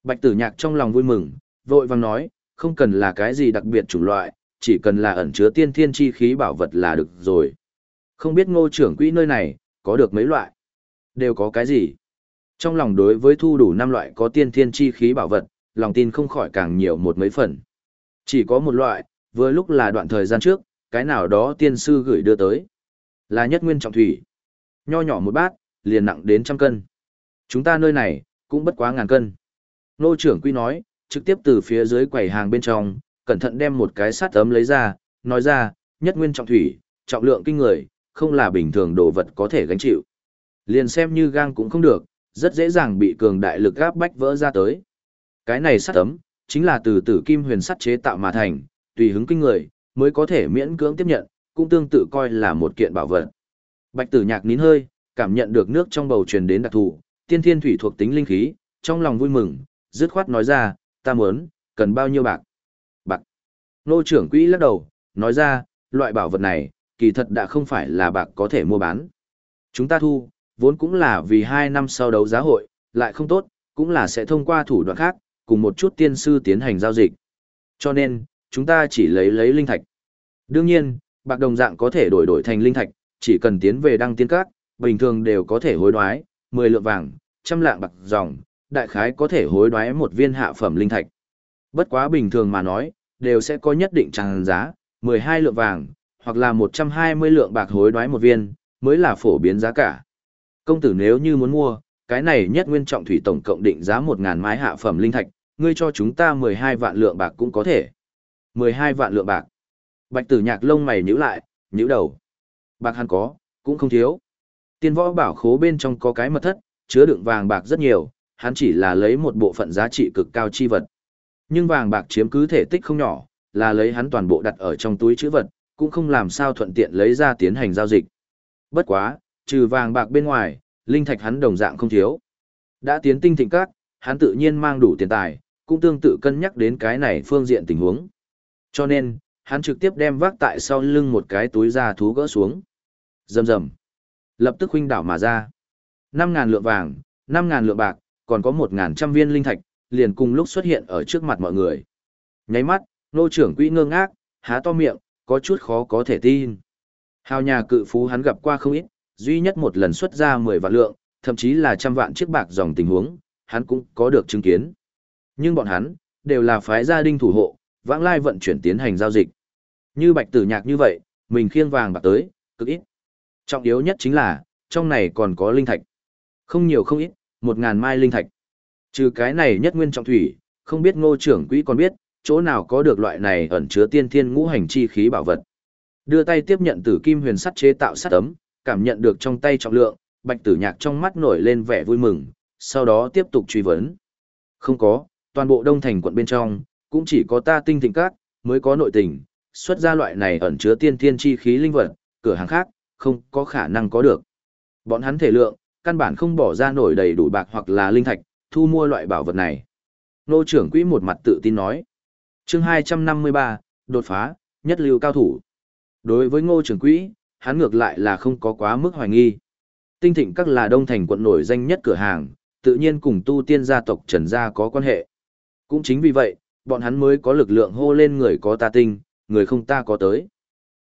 Bạch tử nhạc trong lòng vui mừng, vội vàng nói, không cần là cái gì đặc biệt chủng loại, chỉ cần là ẩn chứa tiên thiên chi khí bảo vật là được rồi. Không biết ngô trưởng quỹ nơi này, có được mấy loại? Đều có cái gì? Trong lòng đối với thu đủ năm loại có tiên thiên chi khí bảo vật, lòng tin không khỏi càng nhiều một mấy phần. Chỉ có một loại, vừa lúc là đoạn thời gian trước, cái nào đó tiên sư gửi đưa tới. Là nhất nguyên trọng thủy. Nho nhỏ một bát, liền nặng đến trăm cân. Chúng ta nơi này, cũng bất quá ngàn cân. Nô trưởng quy nói, trực tiếp từ phía dưới quầy hàng bên trong, cẩn thận đem một cái sắt ấm lấy ra, nói ra, nhất nguyên trọng thủy, trọng lượng kinh người, không là bình thường đồ vật có thể gánh chịu. Liền xem như gang cũng không được, rất dễ dàng bị cường đại lực gáp bách vỡ ra tới. Cái này sắt ấm, chính là từ tử kim huyền sắt chế tạo mà thành, tùy hứng kinh người, mới có thể miễn cưỡng tiếp nhận, cũng tương tự coi là một kiện bảo vật. Bạch tử nhạc nín hơi, cảm nhận được nước trong bầu truyền đến đặc thù, tiên thiên thủy thuộc tính linh khí, trong lòng vui mừng, dứt khoát nói ra, ta muốn, cần bao nhiêu bạc. Bạc. Nô trưởng quỹ lắc đầu, nói ra, loại bảo vật này, kỳ thật đã không phải là bạc có thể mua bán. Chúng ta thu, vốn cũng là vì 2 năm sau đấu giá hội, lại không tốt, cũng là sẽ thông qua thủ đoạn khác, cùng một chút tiên sư tiến hành giao dịch. Cho nên, chúng ta chỉ lấy lấy linh thạch. Đương nhiên, bạc đồng dạng có thể đổi đổi thành linh thạch, chỉ cần tiến về đăng tiến các, bình thường đều có thể hối đoái, 10 lượng vàng, trăm lạng bạc dòng, đại khái có thể hối đoái một viên hạ phẩm linh thạch. Bất quá bình thường mà nói, đều sẽ có nhất định trang giá, 12 lượng vàng, hoặc là 120 lượng bạc hối đoái một viên, mới là phổ biến giá cả. Công tử nếu như muốn mua, cái này nhất nguyên trọng thủy tổng cộng định giá 1.000 mái hạ phẩm linh thạch, ngươi cho chúng ta 12 vạn lượng bạc cũng có thể. 12 vạn lượng bạc. Bạch tử nhạc lông mày nhíu lại, nhíu đầu. Bạc hắn có, cũng không thiếu. Tiên võ bảo khố bên trong có cái mật thất, chứa đựng vàng bạc rất nhiều, hắn chỉ là lấy một bộ phận giá trị cực cao chi vật. Nhưng vàng bạc chiếm cứ thể tích không nhỏ, là lấy hắn toàn bộ đặt ở trong túi chữ vật, cũng không làm sao thuận tiện lấy ra tiến hành giao dịch. Bất quá, trừ vàng bạc bên ngoài, linh thạch hắn đồng dạng không thiếu. Đã tiến tinh thịnh các, hắn tự nhiên mang đủ tiền tài, cũng tương tự cân nhắc đến cái này phương diện tình huống. Cho nên, hắn trực tiếp đem vác tại sau lưng một cái túi da thú gỡ xuống. Rầm rầm. Lập tức huynh đảo mà ra. 5.000 lượng vàng, 5.000 lượng bạc, còn có 1.000 trăm viên linh thạch, liền cùng lúc xuất hiện ở trước mặt mọi người. Nháy mắt, nô trưởng quỹ ngơ ngác, há to miệng, có chút khó có thể tin. Hào nhà cự phú hắn gặp qua không ít, duy nhất một lần xuất ra 10 vạn lượng, thậm chí là trăm vạn chiếc bạc dòng tình huống, hắn cũng có được chứng kiến. Nhưng bọn hắn, đều là phái gia đình thủ hộ, vãng lai vận chuyển tiến hành giao dịch. Như bạch tử nhạc như vậy, mình khiêng vàng bạc tới, cực ít. Trọng yếu nhất chính là, trong này còn có linh thạch. Không nhiều không ít, một ngàn mai linh thạch. Trừ cái này nhất nguyên trọng thủy, không biết ngô trưởng quỹ còn biết, chỗ nào có được loại này ẩn chứa tiên thiên ngũ hành chi khí bảo vật. Đưa tay tiếp nhận tử kim huyền sắt chế tạo sắt ấm, cảm nhận được trong tay trọng lượng, bạch tử nhạc trong mắt nổi lên vẻ vui mừng, sau đó tiếp tục truy vấn. Không có, toàn bộ đông thành quận bên trong, cũng chỉ có ta tinh thịnh các, mới có nội tình, xuất ra loại này ẩn chứa tiên thiên chi khí linh vật, cửa hàng khác, không có khả năng có được. Bọn hắn thể lượng, căn bản không bỏ ra nổi đầy đủ bạc hoặc là linh thạch, thu mua loại bảo vật này. Nô trưởng quỹ một mặt tự tin nói. chương 253, đột phá, nhất lưu cao thủ. Đối với ngô trưởng quỹ, hắn ngược lại là không có quá mức hoài nghi. Tinh thịnh các là đông thành quận nổi danh nhất cửa hàng, tự nhiên cùng tu tiên gia tộc Trần Gia có quan hệ. Cũng chính vì vậy, bọn hắn mới có lực lượng hô lên người có ta tinh, người không ta có tới.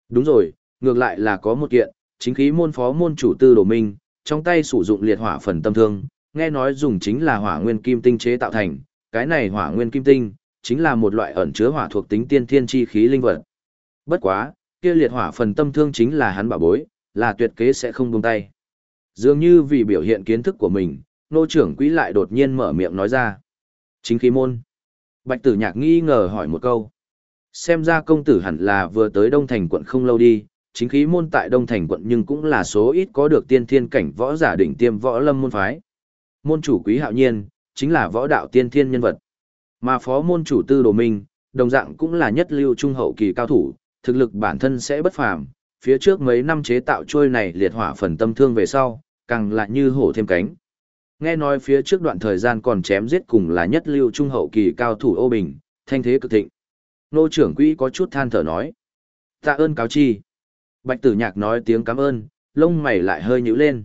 Đúng rồi, ngược lại là có một kiện, chính khí môn phó môn chủ tư đồ minh, trong tay sử dụng liệt hỏa phần tâm thương, nghe nói dùng chính là hỏa nguyên kim tinh chế tạo thành, cái này hỏa nguyên kim tinh, chính là một loại ẩn chứa hỏa thuộc tính tiên thiên chi khí linh vật. Bất quá, kia liệt hỏa phần tâm thương chính là hắn bảo bối, là tuyệt kế sẽ không buông tay. Dường như vì biểu hiện kiến thức của mình, nô trưởng quỹ lại đột nhiên mở miệng nói ra. Chính khí môn. Bạch tử nhạc nghi ngờ hỏi một câu. Xem ra công tử hẳn là vừa tới Đông Thành quận không lâu đi, chính khí môn tại Đông Thành quận nhưng cũng là số ít có được tiên thiên cảnh võ giả đỉnh tiêm võ lâm môn phái. Môn chủ quý hạo nhiên, chính là võ đạo tiên thiên nhân vật. Mà phó môn chủ tư đồ minh, đồng dạng cũng là nhất lưu trung hậu kỳ cao thủ, thực lực bản thân sẽ bất phàm. Phía trước mấy năm chế tạo trôi này liệt hỏa phần tâm thương về sau, càng lại như hổ thêm cánh. Nghe nói phía trước đoạn thời gian còn chém giết cùng là nhất lưu trung hậu kỳ cao thủ ô bình, thanh thế cực thịnh. Nô trưởng quỹ có chút than thở nói. Tạ ơn cáo chi. Bạch tử nhạc nói tiếng cảm ơn, lông mày lại hơi nhíu lên.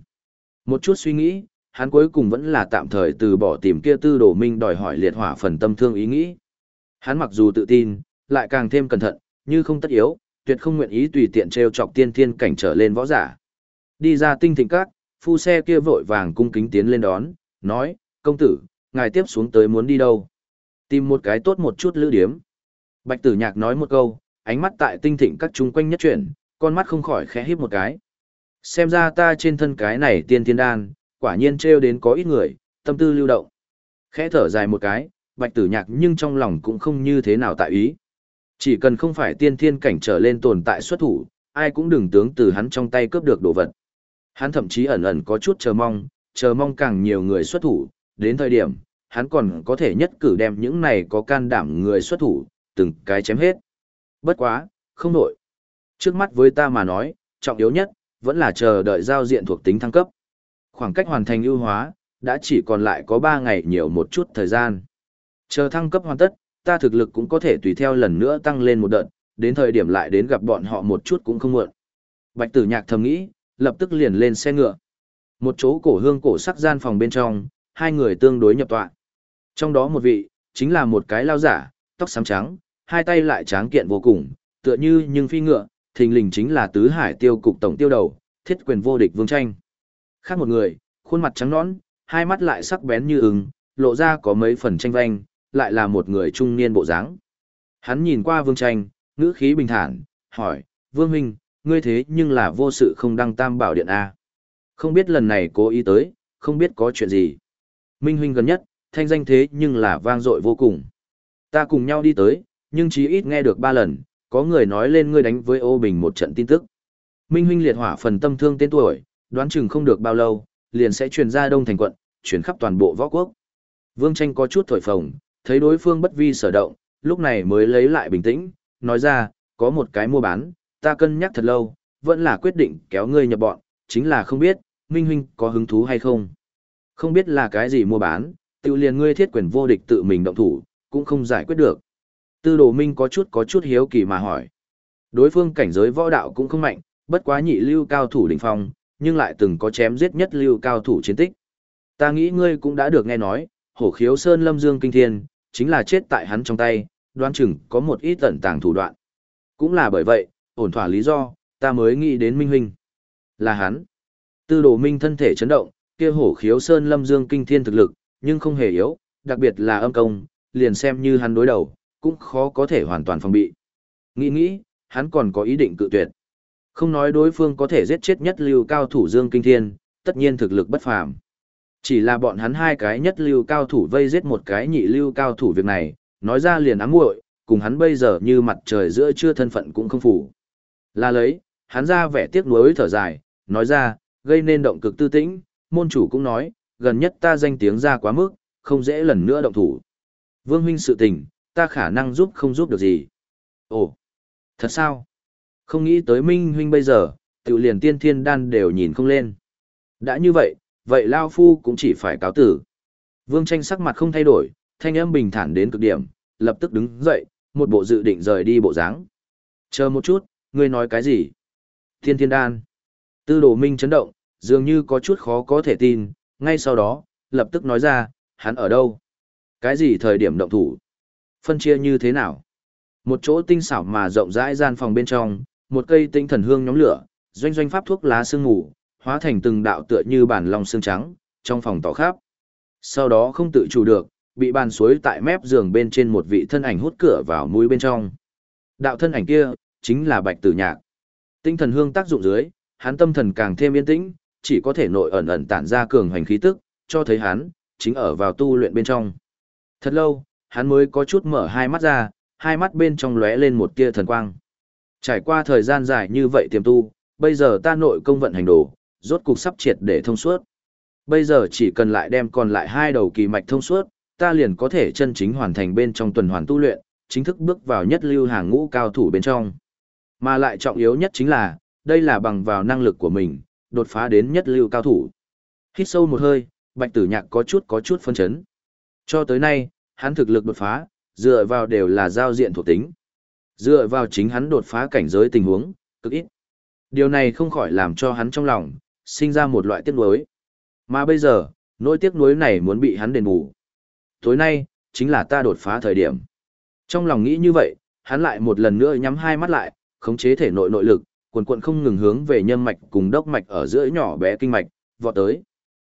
Một chút suy nghĩ, hắn cuối cùng vẫn là tạm thời từ bỏ tìm kia tư đồ minh đòi hỏi liệt hỏa phần tâm thương ý nghĩ. Hắn mặc dù tự tin, lại càng thêm cẩn thận, như không tất yếu, tuyệt không nguyện ý tùy tiện treo chọc tiên thiên cảnh trở lên võ giả. Đi ra tinh thịnh các, phu xe kia vội vàng cung kính tiến lên đón, nói, công tử, ngài tiếp xuống tới muốn đi đâu? Tìm một cái tốt một chút lữ điếm. Bạch tử nhạc nói một câu, ánh mắt tại tinh thịnh các chung quanh nhất chuyển, con mắt không khỏi khẽ híp một cái. Xem ra ta trên thân cái này tiên thiên đan, quả nhiên trêu đến có ít người, tâm tư lưu động. Khẽ thở dài một cái, bạch tử nhạc nhưng trong lòng cũng không như thế nào tại ý. Chỉ cần không phải tiên thiên cảnh trở lên tồn tại xuất thủ, ai cũng đừng tướng từ hắn trong tay cướp được đồ vật. Hắn thậm chí ẩn ẩn có chút chờ mong, chờ mong càng nhiều người xuất thủ, đến thời điểm, hắn còn có thể nhất cử đem những này có can đảm người xuất thủ, từng cái chém hết. Bất quá, không nổi. Trước mắt với ta mà nói, trọng yếu nhất, vẫn là chờ đợi giao diện thuộc tính thăng cấp. Khoảng cách hoàn thành ưu hóa, đã chỉ còn lại có 3 ngày nhiều một chút thời gian. Chờ thăng cấp hoàn tất, ta thực lực cũng có thể tùy theo lần nữa tăng lên một đợt, đến thời điểm lại đến gặp bọn họ một chút cũng không muộn. Bạch tử nhạc thầm nghĩ, lập tức liền lên xe ngựa. Một chỗ cổ hương cổ sắc gian phòng bên trong, hai người tương đối nhập tọa. Trong đó một vị, chính là một cái lao giả, tóc xám trắng, hai tay lại tráng kiện vô cùng, tựa như nhưng phi ngựa, thình lình chính là tứ hải tiêu cục tổng tiêu đầu, thiết quyền vô địch vương tranh. Khác một người, khuôn mặt trắng nõn, hai mắt lại sắc bén như ứng, lộ ra có mấy phần tranh vanh, lại là một người trung niên bộ dáng. Hắn nhìn qua vương tranh, ngữ khí bình thản, hỏi, vương huynh, ngươi thế nhưng là vô sự không đăng tam bảo điện A. Không biết lần này cố ý tới, không biết có chuyện gì. Minh huynh gần nhất, thanh danh thế nhưng là vang dội vô cùng. Ta cùng nhau đi tới, nhưng chí ít nghe được ba lần, có người nói lên ngươi đánh với ô bình một trận tin tức. Minh huynh liệt hỏa phần tâm thương tên tuổi, đoán chừng không được bao lâu, liền sẽ truyền ra đông thành quận, chuyển khắp toàn bộ võ quốc. Vương tranh có chút thổi phồng, thấy đối phương bất vi sở động, lúc này mới lấy lại bình tĩnh, nói ra, có một cái mua bán, ta cân nhắc thật lâu, vẫn là quyết định kéo ngươi nhập bọn, chính là không biết, Minh huynh có hứng thú hay không. Không biết là cái gì mua bán, tự liền ngươi thiết quyền vô địch tự mình động thủ, cũng không giải quyết được. Tư đồ minh có chút có chút hiếu kỳ mà hỏi. Đối phương cảnh giới võ đạo cũng không mạnh, bất quá nhị lưu cao thủ đỉnh phong, nhưng lại từng có chém giết nhất lưu cao thủ chiến tích. Ta nghĩ ngươi cũng đã được nghe nói, hổ khiếu sơn lâm dương kinh thiên, chính là chết tại hắn trong tay, đoán chừng có một ít tẩn tàng thủ đoạn. Cũng là bởi vậy, ổn thỏa lý do, ta mới nghĩ đến Minh Huynh. Là hắn. Tư đồ Minh thân thể chấn động, kia hổ khiếu sơn lâm dương kinh thiên thực lực, nhưng không hề yếu, đặc biệt là âm công, liền xem như hắn đối đầu, cũng khó có thể hoàn toàn phòng bị. Nghĩ nghĩ, hắn còn có ý định cự tuyệt. Không nói đối phương có thể giết chết nhất lưu cao thủ Dương Kinh Thiên, tất nhiên thực lực bất phàm. Chỉ là bọn hắn hai cái nhất lưu cao thủ vây giết một cái nhị lưu cao thủ việc này, nói ra liền ám muội, cùng hắn bây giờ như mặt trời giữa trưa thân phận cũng không phủ. Là lấy, hắn ra vẻ tiếc nuối thở dài, nói ra, gây nên động cực tư tĩnh, môn chủ cũng nói, gần nhất ta danh tiếng ra quá mức, không dễ lần nữa động thủ. Vương huynh sự tình, ta khả năng giúp không giúp được gì. Ồ, thật sao? Không nghĩ tới Minh huynh bây giờ, tự liền tiên thiên đan đều nhìn không lên. Đã như vậy, vậy Lao Phu cũng chỉ phải cáo tử. Vương tranh sắc mặt không thay đổi, thanh âm bình thản đến cực điểm, lập tức đứng dậy, một bộ dự định rời đi bộ dáng. Chờ một chút, ngươi nói cái gì? Thiên thiên đan. Tư đồ minh chấn động, dường như có chút khó có thể tin, ngay sau đó, lập tức nói ra, hắn ở đâu? Cái gì thời điểm động thủ? Phân chia như thế nào? Một chỗ tinh xảo mà rộng rãi gian phòng bên trong, một cây tinh thần hương nhóm lửa, doanh doanh pháp thuốc lá sương ngủ, hóa thành từng đạo tựa như bản lòng xương trắng, trong phòng tỏ khắp. Sau đó không tự chủ được, bị bàn suối tại mép giường bên trên một vị thân ảnh hút cửa vào mũi bên trong. Đạo thân ảnh kia, chính là Bạch Tử Nhạc. Tinh thần hương tác dụng dưới, hắn tâm thần càng thêm yên tĩnh, chỉ có thể nội ẩn ẩn tản ra cường hành khí tức, cho thấy hắn chính ở vào tu luyện bên trong. Thật lâu, hắn mới có chút mở hai mắt ra, hai mắt bên trong lóe lên một tia thần quang. Trải qua thời gian dài như vậy tiềm tu, bây giờ ta nội công vận hành đồ, rốt cục sắp triệt để thông suốt. Bây giờ chỉ cần lại đem còn lại hai đầu kỳ mạch thông suốt, ta liền có thể chân chính hoàn thành bên trong tuần hoàn tu luyện, chính thức bước vào nhất lưu hàng ngũ cao thủ bên trong. Mà lại trọng yếu nhất chính là, đây là bằng vào năng lực của mình, đột phá đến nhất lưu cao thủ. Hít sâu một hơi, Bạch Tử Nhạc có chút có chút phân chấn. Cho tới nay, hắn thực lực đột phá, dựa vào đều là giao diện thuộc tính. Dựa vào chính hắn đột phá cảnh giới tình huống, cực ít. Điều này không khỏi làm cho hắn trong lòng, sinh ra một loại tiếc nuối. Mà bây giờ, nỗi tiếc nuối này muốn bị hắn đền bù. Tối nay, chính là ta đột phá thời điểm. Trong lòng nghĩ như vậy, hắn lại một lần nữa nhắm hai mắt lại, khống chế thể nội nội lực, quần cuộn không ngừng hướng về nhâm mạch cùng đốc mạch ở giữa nhỏ bé kinh mạch, vọt tới.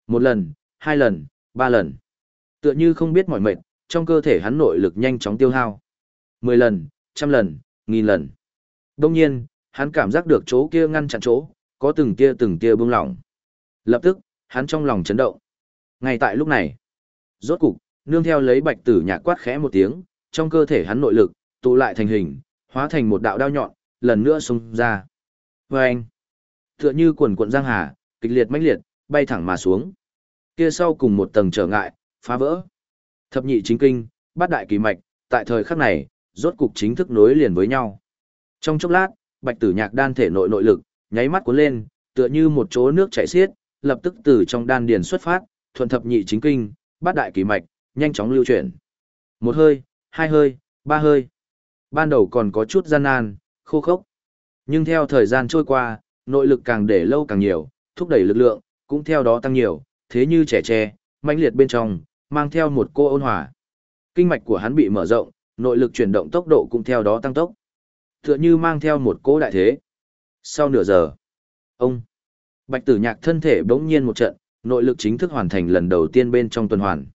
Một lần, hai lần, ba lần. Tựa như không biết mỏi mệt, trong cơ thể hắn nội lực nhanh chóng tiêu hao. Mười lần, trăm lần, nghìn lần. Đông nhiên, hắn cảm giác được chỗ kia ngăn chặn chỗ, có từng kia từng kia bưng lỏng. Lập tức, hắn trong lòng chấn động. Ngay tại lúc này, rốt cục, nương theo lấy bạch tử nhạc quát khẽ một tiếng, trong cơ thể hắn nội lực, tụ lại thành hình, hóa thành một đạo đao nhọn, lần nữa xung ra. Và anh, tựa như quần cuộn giang hà, kịch liệt mãnh liệt, bay thẳng mà xuống. Kia sau cùng một tầng trở ngại, phá vỡ. Thập nhị chính kinh, bát đại kỳ mạch, tại thời khắc này, rốt cục chính thức nối liền với nhau. Trong chốc lát, bạch tử nhạc đan thể nội nội lực, nháy mắt cuốn lên, tựa như một chỗ nước chảy xiết, lập tức từ trong đan điền xuất phát, thuận thập nhị chính kinh, bát đại kỳ mạch, nhanh chóng lưu chuyển. Một hơi, hai hơi, ba hơi. Ban đầu còn có chút gian nan, khô khốc. Nhưng theo thời gian trôi qua, Nội lực càng để lâu càng nhiều, thúc đẩy lực lượng, cũng theo đó tăng nhiều, thế như trẻ tre, mãnh liệt bên trong, mang theo một cô ôn hòa. Kinh mạch của hắn bị mở rộng, nội lực chuyển động tốc độ cũng theo đó tăng tốc. Tựa như mang theo một cỗ đại thế. Sau nửa giờ, ông Bạch Tử Nhạc thân thể bỗng nhiên một trận, nội lực chính thức hoàn thành lần đầu tiên bên trong tuần hoàn.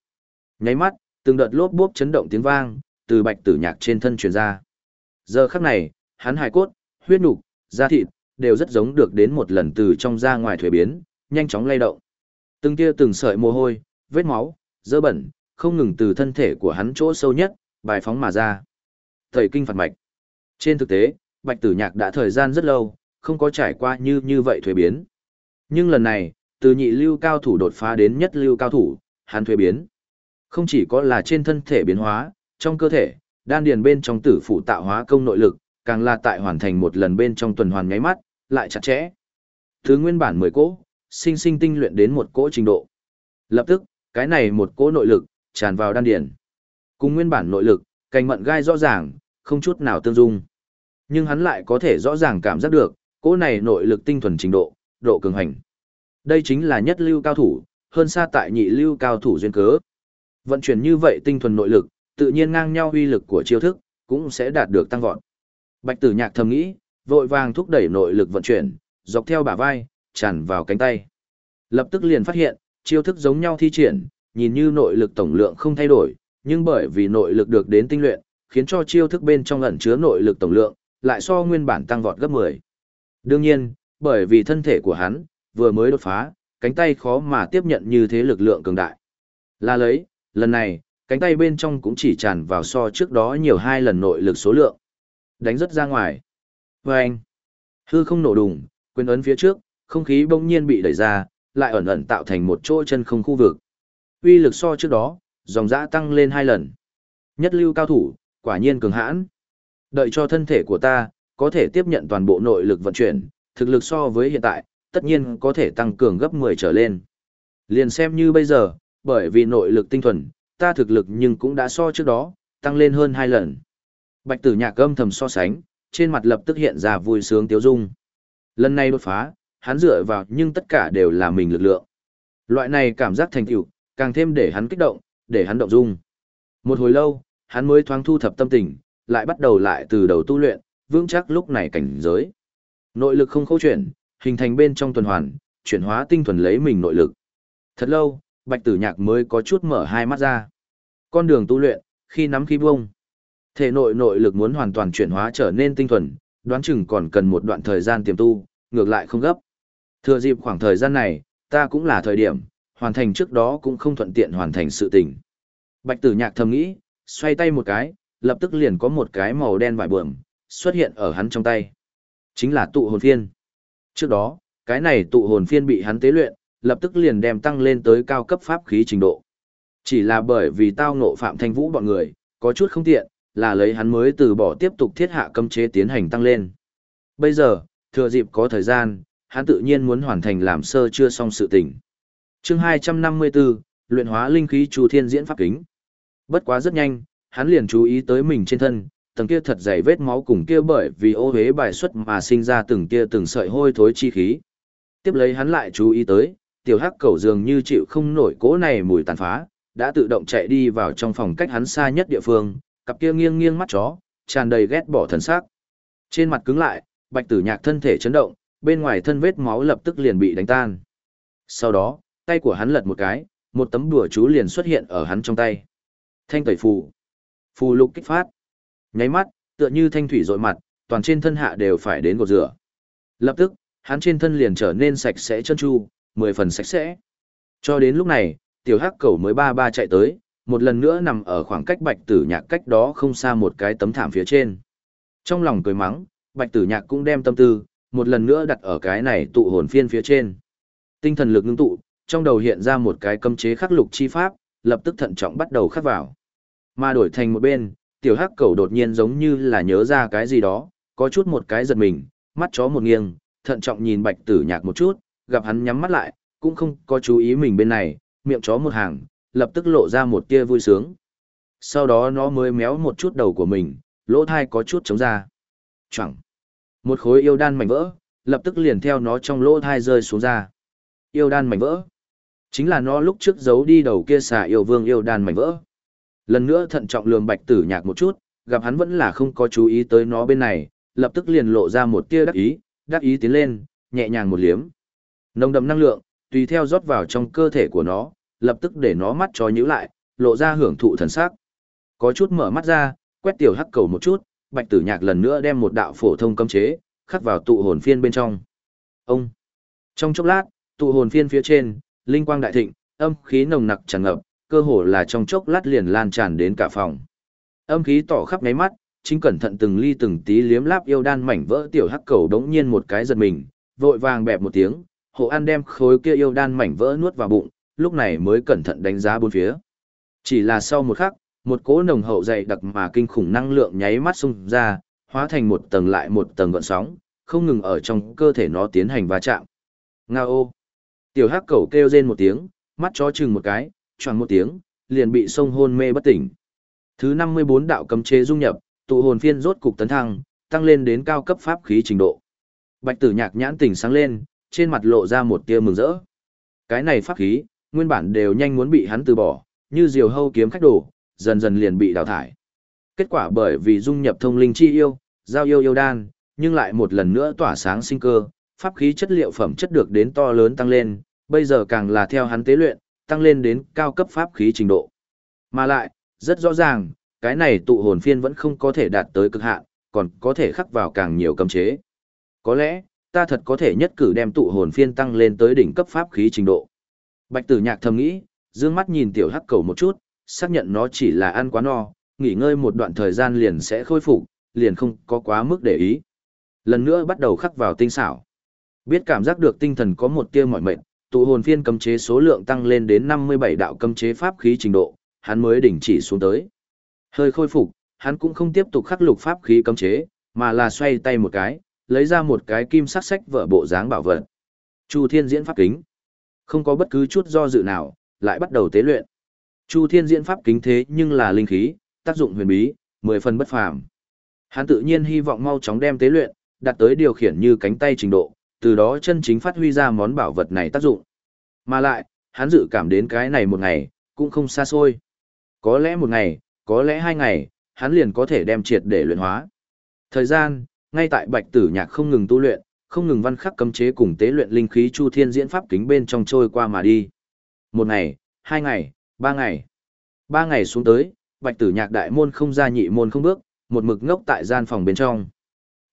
Nháy mắt, từng đợt lốp bốp chấn động tiếng vang từ Bạch Tử Nhạc trên thân truyền ra. Giờ khắc này, hắn hài cốt, huyết nục, da thịt đều rất giống được đến một lần từ trong ra ngoài thuế biến, nhanh chóng lay động. Từng tia từng sợi mồ hôi, vết máu, dơ bẩn, không ngừng từ thân thể của hắn chỗ sâu nhất, bài phóng mà ra. Thời kinh phạt mạch. Trên thực tế, Bạch Tử Nhạc đã thời gian rất lâu, không có trải qua như như vậy thuế biến. Nhưng lần này, từ nhị lưu cao thủ đột phá đến nhất lưu cao thủ, hắn thuế biến. Không chỉ có là trên thân thể biến hóa, trong cơ thể, đan điền bên trong tử phụ tạo hóa công nội lực, càng là tại hoàn thành một lần bên trong tuần hoàn nháy mắt, lại chặt chẽ. Thứ nguyên bản 10 cỗ, sinh sinh tinh luyện đến một cỗ trình độ. Lập tức, cái này một cỗ nội lực, tràn vào đan điền. Cùng nguyên bản nội lực, cành mận gai rõ ràng, không chút nào tương dung. Nhưng hắn lại có thể rõ ràng cảm giác được, cỗ này nội lực tinh thuần trình độ, độ cường hành. Đây chính là nhất lưu cao thủ, hơn xa tại nhị lưu cao thủ duyên cớ. Vận chuyển như vậy tinh thuần nội lực, tự nhiên ngang nhau uy lực của chiêu thức, cũng sẽ đạt được tăng vọt. Bạch Tử Nhạc thầm nghĩ, vội vàng thúc đẩy nội lực vận chuyển, dọc theo bả vai, tràn vào cánh tay. Lập tức liền phát hiện, chiêu thức giống nhau thi triển, nhìn như nội lực tổng lượng không thay đổi, nhưng bởi vì nội lực được đến tinh luyện, khiến cho chiêu thức bên trong ẩn chứa nội lực tổng lượng, lại so nguyên bản tăng vọt gấp 10. Đương nhiên, bởi vì thân thể của hắn, vừa mới đột phá, cánh tay khó mà tiếp nhận như thế lực lượng cường đại. Là lấy, lần này, cánh tay bên trong cũng chỉ tràn vào so trước đó nhiều hai lần nội lực số lượng. Đánh rất ra ngoài. Vâng! hư không nổ đùng, quyền ấn phía trước, không khí bỗng nhiên bị đẩy ra, lại ẩn ẩn tạo thành một chỗ chân không khu vực. Uy lực so trước đó, dòng dã tăng lên hai lần. Nhất lưu cao thủ, quả nhiên cường hãn. Đợi cho thân thể của ta, có thể tiếp nhận toàn bộ nội lực vận chuyển, thực lực so với hiện tại, tất nhiên có thể tăng cường gấp 10 trở lên. Liền xem như bây giờ, bởi vì nội lực tinh thuần, ta thực lực nhưng cũng đã so trước đó, tăng lên hơn hai lần. Bạch tử nhạc âm thầm so sánh, trên mặt lập tức hiện ra vui sướng tiếu dung. Lần này đột phá, hắn dựa vào nhưng tất cả đều là mình lực lượng. Loại này cảm giác thành tựu, càng thêm để hắn kích động, để hắn động dung. Một hồi lâu, hắn mới thoáng thu thập tâm tình, lại bắt đầu lại từ đầu tu luyện, vững chắc lúc này cảnh giới. Nội lực không khâu chuyển, hình thành bên trong tuần hoàn, chuyển hóa tinh thuần lấy mình nội lực. Thật lâu, Bạch Tử Nhạc mới có chút mở hai mắt ra. Con đường tu luyện, khi nắm khi buông. Thể nội nội lực muốn hoàn toàn chuyển hóa trở nên tinh thuần, đoán chừng còn cần một đoạn thời gian tiềm tu, ngược lại không gấp. Thừa dịp khoảng thời gian này, ta cũng là thời điểm, hoàn thành trước đó cũng không thuận tiện hoàn thành sự tình. Bạch tử nhạc thầm nghĩ, xoay tay một cái, lập tức liền có một cái màu đen vải bượm, xuất hiện ở hắn trong tay. Chính là tụ hồn phiên. Trước đó, cái này tụ hồn phiên bị hắn tế luyện, lập tức liền đem tăng lên tới cao cấp pháp khí trình độ. Chỉ là bởi vì tao ngộ Phạm Thanh Vũ bọn người, có chút không tiện, là lấy hắn mới từ bỏ tiếp tục thiết hạ cấm chế tiến hành tăng lên. Bây giờ, thừa dịp có thời gian, hắn tự nhiên muốn hoàn thành làm sơ chưa xong sự tình. Chương 254, luyện hóa linh khí Chu Thiên diễn pháp kính. Bất quá rất nhanh, hắn liền chú ý tới mình trên thân, tầng kia thật dày vết máu cùng kia bởi vì ô hế bài xuất mà sinh ra từng kia từng sợi hôi thối chi khí. Tiếp lấy hắn lại chú ý tới, tiểu hắc cẩu dường như chịu không nổi cỗ này mùi tàn phá, đã tự động chạy đi vào trong phòng cách hắn xa nhất địa phương, cặp kia nghiêng nghiêng mắt chó, tràn đầy ghét bỏ thần sắc. Trên mặt cứng lại, Bạch Tử Nhạc thân thể chấn động, bên ngoài thân vết máu lập tức liền bị đánh tan. Sau đó, tay của hắn lật một cái, một tấm đùa chú liền xuất hiện ở hắn trong tay. Thanh tẩy phù. Phù lục kích phát. Nháy mắt, tựa như thanh thủy rội mặt, toàn trên thân hạ đều phải đến gột rửa. Lập tức, hắn trên thân liền trở nên sạch sẽ chân chu, mười phần sạch sẽ. Cho đến lúc này, tiểu hắc cẩu mới ba ba chạy tới, một lần nữa nằm ở khoảng cách bạch tử nhạc cách đó không xa một cái tấm thảm phía trên. Trong lòng cười mắng, bạch tử nhạc cũng đem tâm tư, một lần nữa đặt ở cái này tụ hồn phiên phía trên. Tinh thần lực ngưng tụ, trong đầu hiện ra một cái cấm chế khắc lục chi pháp, lập tức thận trọng bắt đầu khắc vào. Mà đổi thành một bên, tiểu hắc cẩu đột nhiên giống như là nhớ ra cái gì đó, có chút một cái giật mình, mắt chó một nghiêng, thận trọng nhìn bạch tử nhạc một chút, gặp hắn nhắm mắt lại, cũng không có chú ý mình bên này, miệng chó một hàng, lập tức lộ ra một tia vui sướng. Sau đó nó mới méo một chút đầu của mình, lỗ thai có chút chống ra. Chẳng. Một khối yêu đan mảnh vỡ, lập tức liền theo nó trong lỗ thai rơi xuống ra. Yêu đan mảnh vỡ. Chính là nó lúc trước giấu đi đầu kia xà yêu vương yêu đan mảnh vỡ. Lần nữa thận trọng lường bạch tử nhạc một chút, gặp hắn vẫn là không có chú ý tới nó bên này, lập tức liền lộ ra một tia đắc ý, đắc ý tiến lên, nhẹ nhàng một liếm. Nồng đậm năng lượng, tùy theo rót vào trong cơ thể của nó, lập tức để nó mắt cho nhíu lại, lộ ra hưởng thụ thần sắc. Có chút mở mắt ra, quét tiểu hắc cầu một chút, bạch tử nhạc lần nữa đem một đạo phổ thông cấm chế, khắc vào tụ hồn phiên bên trong. Ông! Trong chốc lát, tụ hồn phiên phía trên, linh quang đại thịnh, âm khí nồng nặc tràn ngập, cơ hồ là trong chốc lát liền lan tràn đến cả phòng. Âm khí tỏ khắp ngáy mắt, chính cẩn thận từng ly từng tí liếm láp yêu đan mảnh vỡ tiểu hắc cầu đống nhiên một cái giật mình, vội vàng bẹp một tiếng, hộ an đem khối kia yêu đan mảnh vỡ nuốt vào bụng, lúc này mới cẩn thận đánh giá bốn phía. Chỉ là sau một khắc, một cỗ nồng hậu dày đặc mà kinh khủng năng lượng nháy mắt xung ra, hóa thành một tầng lại một tầng gọn sóng, không ngừng ở trong cơ thể nó tiến hành va chạm. Ngao! Tiểu hắc cầu kêu rên một tiếng, mắt chó chừng một cái, choàng một tiếng, liền bị sông hôn mê bất tỉnh. Thứ 54 đạo cấm chế dung nhập, tụ hồn phiên rốt cục tấn thăng, tăng lên đến cao cấp pháp khí trình độ. Bạch Tử Nhạc nhãn tỉnh sáng lên, trên mặt lộ ra một tia mừng rỡ. Cái này pháp khí, nguyên bản đều nhanh muốn bị hắn từ bỏ, như diều hâu kiếm khách đồ, dần dần liền bị đào thải. Kết quả bởi vì dung nhập thông linh chi yêu, giao yêu yêu đan, nhưng lại một lần nữa tỏa sáng sinh cơ, pháp khí chất liệu phẩm chất được đến to lớn tăng lên, bây giờ càng là theo hắn tế luyện, tăng lên đến cao cấp pháp khí trình độ. Mà lại, rất rõ ràng, cái này tụ hồn phiên vẫn không có thể đạt tới cực hạn, còn có thể khắc vào càng nhiều cấm chế. Có lẽ, ta thật có thể nhất cử đem tụ hồn phiên tăng lên tới đỉnh cấp pháp khí trình độ. Bạch tử nhạc thầm nghĩ, dương mắt nhìn tiểu hắc cầu một chút, xác nhận nó chỉ là ăn quá no, nghỉ ngơi một đoạn thời gian liền sẽ khôi phục, liền không có quá mức để ý. Lần nữa bắt đầu khắc vào tinh xảo. Biết cảm giác được tinh thần có một tia mỏi mệt, tụ hồn phiên cấm chế số lượng tăng lên đến 57 đạo cấm chế pháp khí trình độ, hắn mới đình chỉ xuống tới. Hơi khôi phục, hắn cũng không tiếp tục khắc lục pháp khí cấm chế, mà là xoay tay một cái, lấy ra một cái kim sắc sách vở bộ dáng bảo vật. Chu Thiên diễn pháp kính. Không có bất cứ chút do dự nào, lại bắt đầu tế luyện. Chu Thiên diễn pháp kính thế nhưng là linh khí, tác dụng huyền bí, mười phần bất phàm. Hắn tự nhiên hy vọng mau chóng đem tế luyện, đạt tới điều khiển như cánh tay trình độ, từ đó chân chính phát huy ra món bảo vật này tác dụng. Mà lại, hắn dự cảm đến cái này một ngày, cũng không xa xôi. Có lẽ một ngày, có lẽ hai ngày, hắn liền có thể đem triệt để luyện hóa. Thời gian, ngay tại bạch tử nhạc không ngừng tu luyện, không ngừng văn khắc cấm chế cùng tế luyện linh khí chu thiên diễn pháp kính bên trong trôi qua mà đi. Một ngày, hai ngày, ba ngày. Ba ngày xuống tới, bạch tử nhạc đại môn không ra nhị môn không bước, một mực ngốc tại gian phòng bên trong.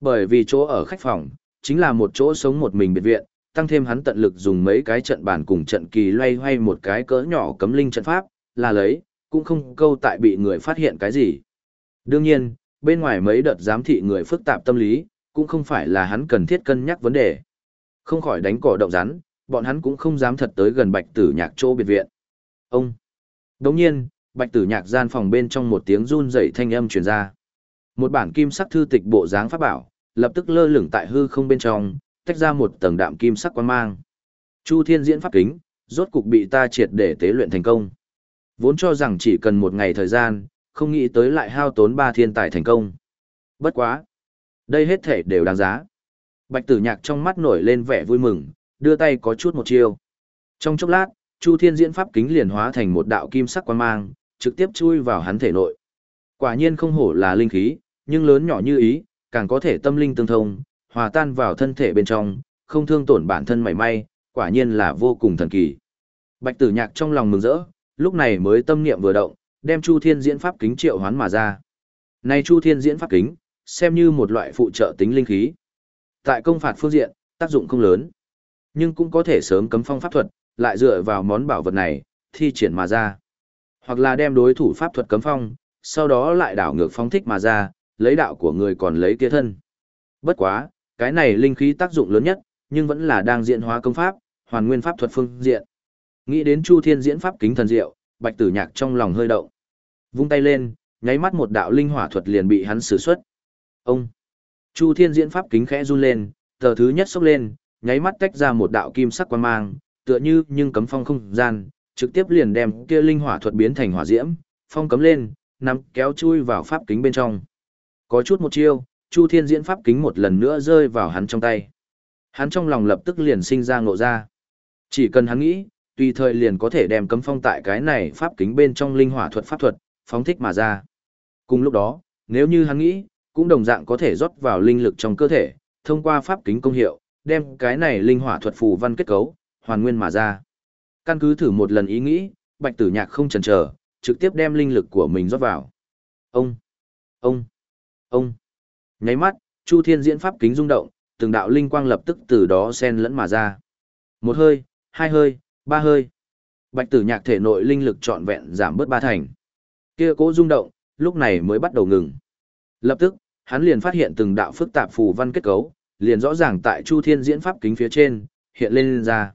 Bởi vì chỗ ở khách phòng, chính là một chỗ sống một mình biệt viện, tăng thêm hắn tận lực dùng mấy cái trận bàn cùng trận kỳ loay hoay một cái cỡ nhỏ cấm linh trận pháp, là lấy, cũng không câu tại bị người phát hiện cái gì. Đương nhiên, bên ngoài mấy đợt giám thị người phức tạp tâm lý, cũng không phải là hắn cần thiết cân nhắc vấn đề. Không khỏi đánh cỏ động rắn, bọn hắn cũng không dám thật tới gần bạch tử nhạc chỗ biệt viện. Ông! Đồng nhiên, bạch tử nhạc gian phòng bên trong một tiếng run rẩy thanh âm truyền ra. Một bản kim sắc thư tịch bộ dáng pháp bảo, lập tức lơ lửng tại hư không bên trong, tách ra một tầng đạm kim sắc quan mang. Chu Thiên diễn pháp kính, rốt cục bị ta triệt để tế luyện thành công. Vốn cho rằng chỉ cần một ngày thời gian, không nghĩ tới lại hao tốn ba thiên tài thành công. Bất quá. Đây hết thể đều đáng giá. Bạch tử nhạc trong mắt nổi lên vẻ vui mừng, đưa tay có chút một chiêu. Trong chốc lát, Chu Thiên diễn pháp kính liền hóa thành một đạo kim sắc quang mang, trực tiếp chui vào hắn thể nội. Quả nhiên không hổ là linh khí, nhưng lớn nhỏ như ý, càng có thể tâm linh tương thông, hòa tan vào thân thể bên trong, không thương tổn bản thân mảy may, quả nhiên là vô cùng thần kỳ. Bạch Tử Nhạc trong lòng mừng rỡ, lúc này mới tâm niệm vừa động, đem Chu Thiên Diễn Pháp Kính triệu hoán mà ra. Này Chu Thiên Diễn Pháp Kính, xem như một loại phụ trợ tính linh khí. Tại công phạt phương diện, tác dụng không lớn, nhưng cũng có thể sớm cấm phong pháp thuật, lại dựa vào món bảo vật này, thi triển mà ra. Hoặc là đem đối thủ pháp thuật cấm phong, sau đó lại đảo ngược phóng thích mà ra, lấy đạo của người còn lấy kia thân. Bất quá, cái này linh khí tác dụng lớn nhất, nhưng vẫn là đang diễn hóa công pháp, hoàn nguyên pháp thuật phương diện. Nghĩ đến Chu Thiên diễn pháp kính thần diệu, Bạch Tử Nhạc trong lòng hơi động. Vung tay lên, nháy mắt một đạo linh hỏa thuật liền bị hắn sử xuất. Ông Chu Thiên diễn pháp kính khẽ run lên, tờ thứ nhất sốc lên, nháy mắt tách ra một đạo kim sắc quang mang, tựa như nhưng cấm phong không gian, trực tiếp liền đem kia linh hỏa thuật biến thành hỏa diễm, phong cấm lên, nắm kéo chui vào pháp kính bên trong. Có chút một chiêu, Chu Thiên diễn pháp kính một lần nữa rơi vào hắn trong tay. Hắn trong lòng lập tức liền sinh ra ngộ ra. Chỉ cần hắn nghĩ, tùy thời liền có thể đem cấm phong tại cái này pháp kính bên trong linh hỏa thuật pháp thuật, phóng thích mà ra. Cùng lúc đó, nếu như hắn nghĩ, cũng đồng dạng có thể rót vào linh lực trong cơ thể, thông qua pháp kính công hiệu, đem cái này linh hỏa thuật phù văn kết cấu, hoàn nguyên mà ra. Căn cứ thử một lần ý nghĩ, Bạch Tử Nhạc không chần chờ, trực tiếp đem linh lực của mình rót vào. Ông, ông, ông. Nháy mắt, Chu Thiên diễn pháp kính rung động, từng đạo linh quang lập tức từ đó xen lẫn mà ra. Một hơi, hai hơi, ba hơi. Bạch Tử Nhạc thể nội linh lực trọn vẹn giảm bớt ba thành. Kia cố rung động, lúc này mới bắt đầu ngừng. Lập tức, hắn liền phát hiện từng đạo phức tạp phù văn kết cấu, liền rõ ràng tại Chu Thiên diễn pháp kính phía trên, hiện lên, lên ra.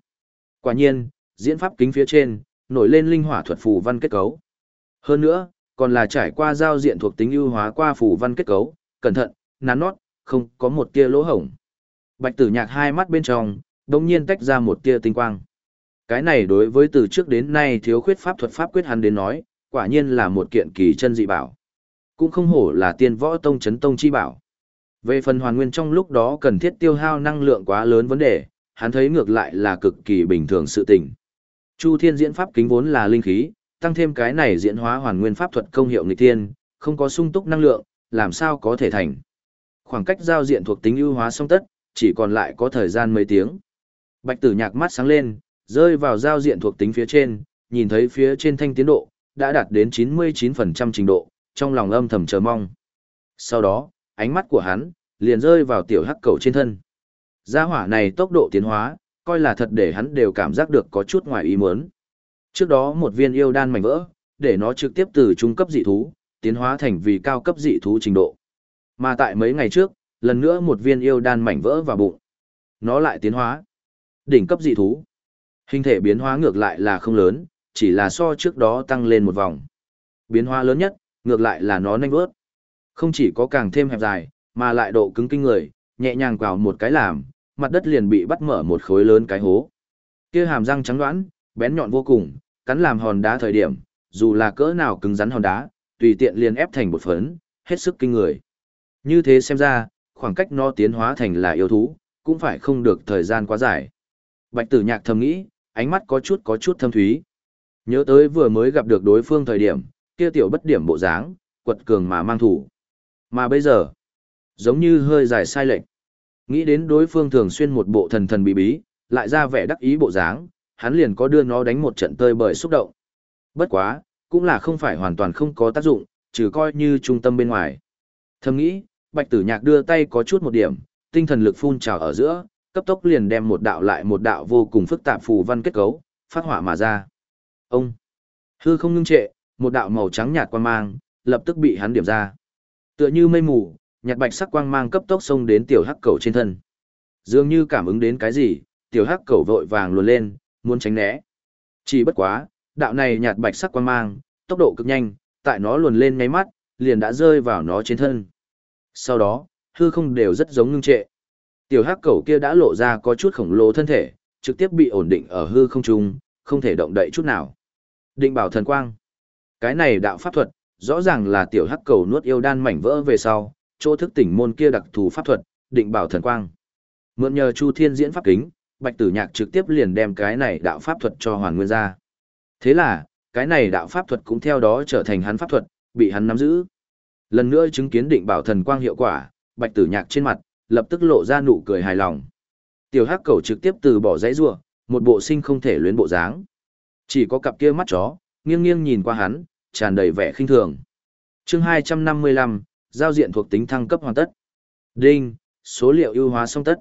Quả nhiên, diễn pháp kính phía trên, nổi lên linh hỏa thuật phù văn kết cấu. Hơn nữa, còn là trải qua giao diện thuộc tính ưu hóa qua phù văn kết cấu, cẩn thận, nắn nót, không có một tia lỗ hổng. Bạch tử nhạc hai mắt bên trong, đồng nhiên tách ra một tia tinh quang. Cái này đối với từ trước đến nay thiếu khuyết pháp thuật pháp quyết hắn đến nói, quả nhiên là một kiện kỳ chân dị bảo. Cũng không hổ là tiên võ tông chấn tông chi bảo. Về phần hoàn nguyên trong lúc đó cần thiết tiêu hao năng lượng quá lớn vấn đề, hắn thấy ngược lại là cực kỳ bình thường sự tình. Chu thiên diễn pháp kính vốn là linh khí, tăng thêm cái này diễn hóa hoàn nguyên pháp thuật công hiệu nghịch thiên, không có sung túc năng lượng, làm sao có thể thành. Khoảng cách giao diện thuộc tính ưu hóa xong tất, chỉ còn lại có thời gian mấy tiếng. Bạch tử nhạc mắt sáng lên, rơi vào giao diện thuộc tính phía trên, nhìn thấy phía trên thanh tiến độ, đã đạt đến 99% trình độ, trong lòng âm thầm chờ mong. Sau đó, ánh mắt của hắn, liền rơi vào tiểu hắc cầu trên thân. Gia hỏa này tốc độ tiến hóa, coi là thật để hắn đều cảm giác được có chút ngoài ý muốn. Trước đó một viên yêu đan mảnh vỡ, để nó trực tiếp từ trung cấp dị thú, tiến hóa thành vì cao cấp dị thú trình độ. Mà tại mấy ngày trước, lần nữa một viên yêu đan mảnh vỡ vào bụng. Nó lại tiến hóa. Đỉnh cấp dị thú. Hình thể biến hóa ngược lại là không lớn, chỉ là so trước đó tăng lên một vòng. Biến hóa lớn nhất, ngược lại là nó nhanh vớt. Không chỉ có càng thêm hẹp dài, mà lại độ cứng kinh người, nhẹ nhàng vào một cái làm, mặt đất liền bị bắt mở một khối lớn cái hố. Kia hàm răng trắng đoán, bén nhọn vô cùng, cắn làm hòn đá thời điểm, dù là cỡ nào cứng rắn hòn đá, tùy tiện liền ép thành một phấn, hết sức kinh người. Như thế xem ra, khoảng cách nó tiến hóa thành là yêu thú, cũng phải không được thời gian quá dài. Bạch tử nhạc thầm nghĩ, ánh mắt có chút có chút thâm thúy. Nhớ tới vừa mới gặp được đối phương thời điểm, kia tiểu bất điểm bộ dáng, quật cường mà mang thủ. Mà bây giờ, giống như hơi dài sai lệch. Nghĩ đến đối phương thường xuyên một bộ thần thần bí bí, lại ra vẻ đắc ý bộ dáng, hắn liền có đưa nó đánh một trận tơi bời xúc động. Bất quá, cũng là không phải hoàn toàn không có tác dụng, trừ coi như trung tâm bên ngoài. Thầm nghĩ, bạch tử nhạc đưa tay có chút một điểm, tinh thần lực phun trào ở giữa, cấp tốc liền đem một đạo lại một đạo vô cùng phức tạp phù văn kết cấu, phát hỏa mà ra. Ông, hư không ngưng trệ, một đạo màu trắng nhạt quan mang, lập tức bị hắn điểm ra. Tựa như mây mù, nhạt bạch sắc quang mang cấp tốc xông đến tiểu hắc cầu trên thân. Dường như cảm ứng đến cái gì, tiểu hắc cầu vội vàng luồn lên, muốn tránh né. Chỉ bất quá, đạo này nhạt bạch sắc quang mang, tốc độ cực nhanh, tại nó luồn lên ngay mắt, liền đã rơi vào nó trên thân. Sau đó, hư không đều rất giống ngưng trệ. Tiểu hắc cầu kia đã lộ ra có chút khổng lồ thân thể, trực tiếp bị ổn định ở hư không trung, không thể động đậy chút nào. Định bảo thần quang. Cái này đạo pháp thuật, rõ ràng là tiểu hắc cầu nuốt yêu đan mảnh vỡ về sau, chỗ thức tỉnh môn kia đặc thù pháp thuật, định bảo thần quang. Mượn nhờ Chu Thiên diễn pháp kính, Bạch Tử Nhạc trực tiếp liền đem cái này đạo pháp thuật cho Hoàn Nguyên ra. Thế là, cái này đạo pháp thuật cũng theo đó trở thành hắn pháp thuật, bị hắn nắm giữ. Lần nữa chứng kiến định bảo thần quang hiệu quả, Bạch Tử Nhạc trên mặt lập tức lộ ra nụ cười hài lòng. Tiểu Hắc Cẩu trực tiếp từ bỏ dãy rủa, một bộ sinh không thể luyến bộ dáng. Chỉ có cặp kia mắt chó, nghiêng nghiêng nhìn qua hắn, tràn đầy vẻ khinh thường. Chương 255, giao diện thuộc tính thăng cấp hoàn tất. Đinh, số liệu ưu hóa xong tất.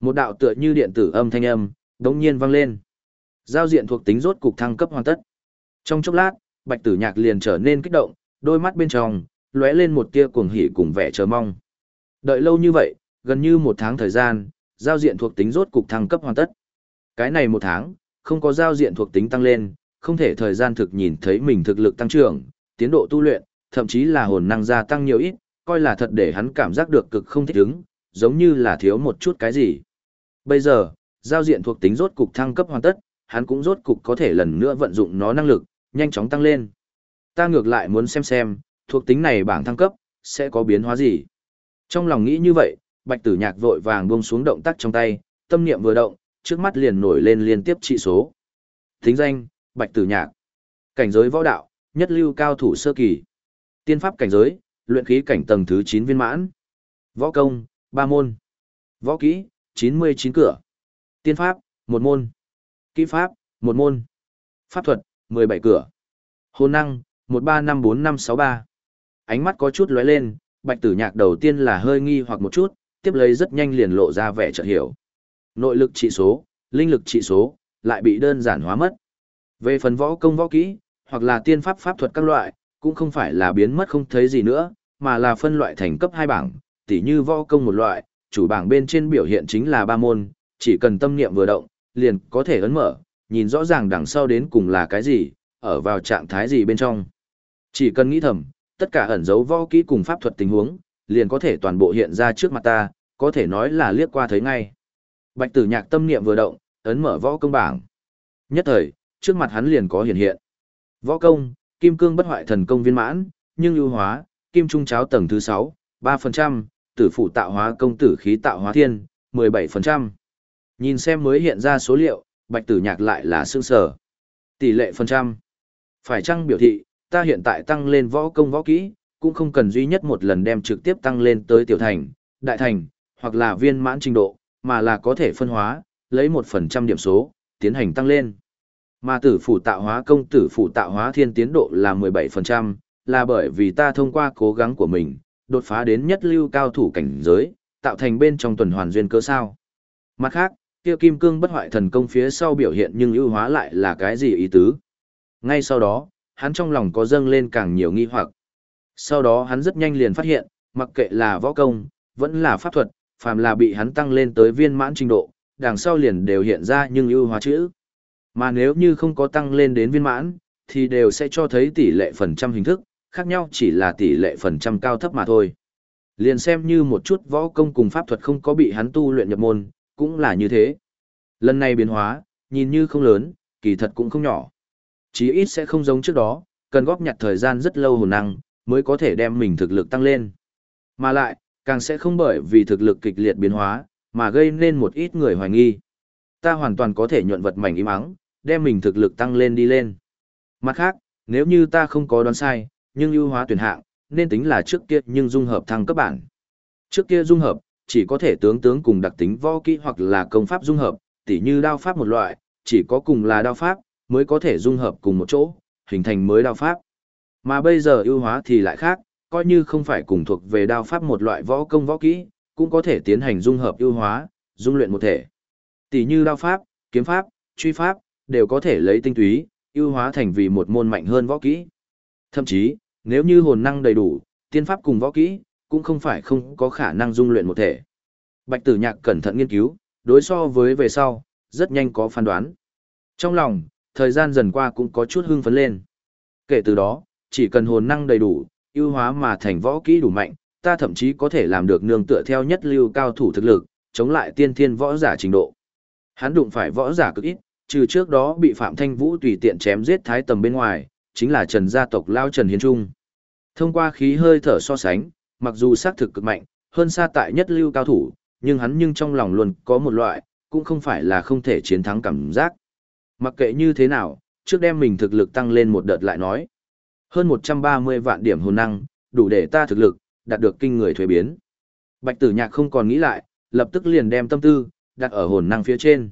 Một đạo tựa như điện tử âm thanh âm, đống nhiên vang lên. Giao diện thuộc tính rốt cục thăng cấp hoàn tất. Trong chốc lát, Bạch Tử Nhạc liền trở nên kích động, đôi mắt bên trong lóe lên một tia cuồng hỉ cùng vẻ chờ mong. Đợi lâu như vậy, gần như một tháng thời gian, giao diện thuộc tính rốt cục thăng cấp hoàn tất. Cái này một tháng, không có giao diện thuộc tính tăng lên, không thể thời gian thực nhìn thấy mình thực lực tăng trưởng, tiến độ tu luyện, thậm chí là hồn năng gia tăng nhiều ít, coi là thật để hắn cảm giác được cực không thích ứng, giống như là thiếu một chút cái gì. Bây giờ, giao diện thuộc tính rốt cục thăng cấp hoàn tất, hắn cũng rốt cục có thể lần nữa vận dụng nó năng lực, nhanh chóng tăng lên. Ta ngược lại muốn xem xem, thuộc tính này bảng thăng cấp, sẽ có biến hóa gì. Trong lòng nghĩ như vậy, bạch tử nhạc vội vàng buông xuống động tác trong tay, tâm niệm vừa động, trước mắt liền nổi lên liên tiếp trị số. Thính danh, Bạch Tử Nhạc. Cảnh giới võ đạo, nhất lưu cao thủ sơ kỳ. Tiên pháp cảnh giới, luyện khí cảnh tầng thứ 9 viên mãn. Võ công, 3 môn. Võ kỹ, 99 cửa. Tiên pháp, 1 môn. Kỹ pháp, 1 môn. Pháp thuật, 17 cửa. Hồn năng, 1354563. Ánh mắt có chút lóe lên, Bạch Tử Nhạc đầu tiên là hơi nghi hoặc một chút, tiếp lấy rất nhanh liền lộ ra vẻ chợt hiểu. Nội lực trị số, linh lực trị số, lại bị đơn giản hóa mất. Về phần võ công võ kỹ, hoặc là tiên pháp pháp thuật các loại, cũng không phải là biến mất không thấy gì nữa, mà là phân loại thành cấp hai bảng, tỉ như võ công một loại, chủ bảng bên trên biểu hiện chính là ba môn, chỉ cần tâm niệm vừa động, liền có thể ấn mở, nhìn rõ ràng đằng sau đến cùng là cái gì, ở vào trạng thái gì bên trong. Chỉ cần nghĩ thầm, tất cả ẩn dấu võ kỹ cùng pháp thuật tình huống, liền có thể toàn bộ hiện ra trước mặt ta, có thể nói là liếc qua thấy ngay. Bạch tử nhạc tâm niệm vừa động, ấn mở võ công bảng. Nhất thời, trước mặt hắn liền có hiện hiện. Võ công, kim cương bất hoại thần công viên mãn, nhưng ưu hóa, kim trung cháo tầng thứ 6, 3%, tử phụ tạo hóa công tử khí tạo hóa thiên, 17%. Nhìn xem mới hiện ra số liệu, bạch tử nhạc lại là sương sở. Tỷ lệ phần trăm. Phải chăng biểu thị, ta hiện tại tăng lên võ công võ kỹ, cũng không cần duy nhất một lần đem trực tiếp tăng lên tới tiểu thành, đại thành, hoặc là viên mãn trình độ, mà là có thể phân hóa, lấy một phần trăm điểm số, tiến hành tăng lên. Mà tử phủ tạo hóa công tử phủ tạo hóa thiên tiến độ là 17%, là bởi vì ta thông qua cố gắng của mình, đột phá đến nhất lưu cao thủ cảnh giới, tạo thành bên trong tuần hoàn duyên cơ sao. Mặt khác, kia kim cương bất hoại thần công phía sau biểu hiện nhưng ưu hóa lại là cái gì ý tứ. Ngay sau đó, hắn trong lòng có dâng lên càng nhiều nghi hoặc. Sau đó hắn rất nhanh liền phát hiện, mặc kệ là võ công, vẫn là pháp thuật, phàm là bị hắn tăng lên tới viên mãn trình độ, đằng sau liền đều hiện ra nhưng ưu hóa chữ. Mà nếu như không có tăng lên đến viên mãn, thì đều sẽ cho thấy tỷ lệ phần trăm hình thức, khác nhau chỉ là tỷ lệ phần trăm cao thấp mà thôi. Liền xem như một chút võ công cùng pháp thuật không có bị hắn tu luyện nhập môn, cũng là như thế. Lần này biến hóa, nhìn như không lớn, kỳ thật cũng không nhỏ. Chí ít sẽ không giống trước đó, cần góp nhặt thời gian rất lâu hồn năng, mới có thể đem mình thực lực tăng lên. Mà lại, càng sẽ không bởi vì thực lực kịch liệt biến hóa, mà gây nên một ít người hoài nghi. Ta hoàn toàn có thể nhuận vật mảnh im ắng, đem mình thực lực tăng lên đi lên. Mặt khác, nếu như ta không có đoán sai, nhưng ưu hóa tuyển hạng, nên tính là trước kia nhưng dung hợp thăng cấp bản. Trước kia dung hợp, chỉ có thể tướng tướng cùng đặc tính võ kỹ hoặc là công pháp dung hợp, tỉ như đao pháp một loại, chỉ có cùng là đao pháp, mới có thể dung hợp cùng một chỗ, hình thành mới đao pháp. Mà bây giờ ưu hóa thì lại khác, coi như không phải cùng thuộc về đao pháp một loại võ công võ kỹ, cũng có thể tiến hành dung hợp ưu hóa, dung luyện một thể. Tỷ như đao pháp, kiếm pháp, truy pháp, đều có thể lấy tinh túy, ưu hóa thành vì một môn mạnh hơn võ kỹ. Thậm chí, nếu như hồn năng đầy đủ, tiên pháp cùng võ kỹ, cũng không phải không có khả năng dung luyện một thể. Bạch Tử Nhạc cẩn thận nghiên cứu, đối so với về sau, rất nhanh có phán đoán. Trong lòng, thời gian dần qua cũng có chút hưng phấn lên. Kể từ đó, chỉ cần hồn năng đầy đủ, ưu hóa mà thành võ kỹ đủ mạnh, ta thậm chí có thể làm được nương tựa theo nhất lưu cao thủ thực lực, chống lại tiên thiên võ giả trình độ. Hắn đụng phải võ giả cực ít, trừ trước đó bị Phạm Thanh Vũ tùy tiện chém giết thái tầm bên ngoài, chính là Trần gia tộc Lao Trần Hiến Trung. Thông qua khí hơi thở so sánh, mặc dù xác thực cực mạnh, hơn xa tại nhất lưu cao thủ, nhưng hắn nhưng trong lòng luôn có một loại, cũng không phải là không thể chiến thắng cảm giác. Mặc kệ như thế nào, trước đem mình thực lực tăng lên một đợt lại nói. Hơn 130 vạn điểm hồn năng, đủ để ta thực lực, đạt được kinh người thuế biến. Bạch tử nhạc không còn nghĩ lại, lập tức liền đem tâm tư, đặt ở hồn năng phía trên.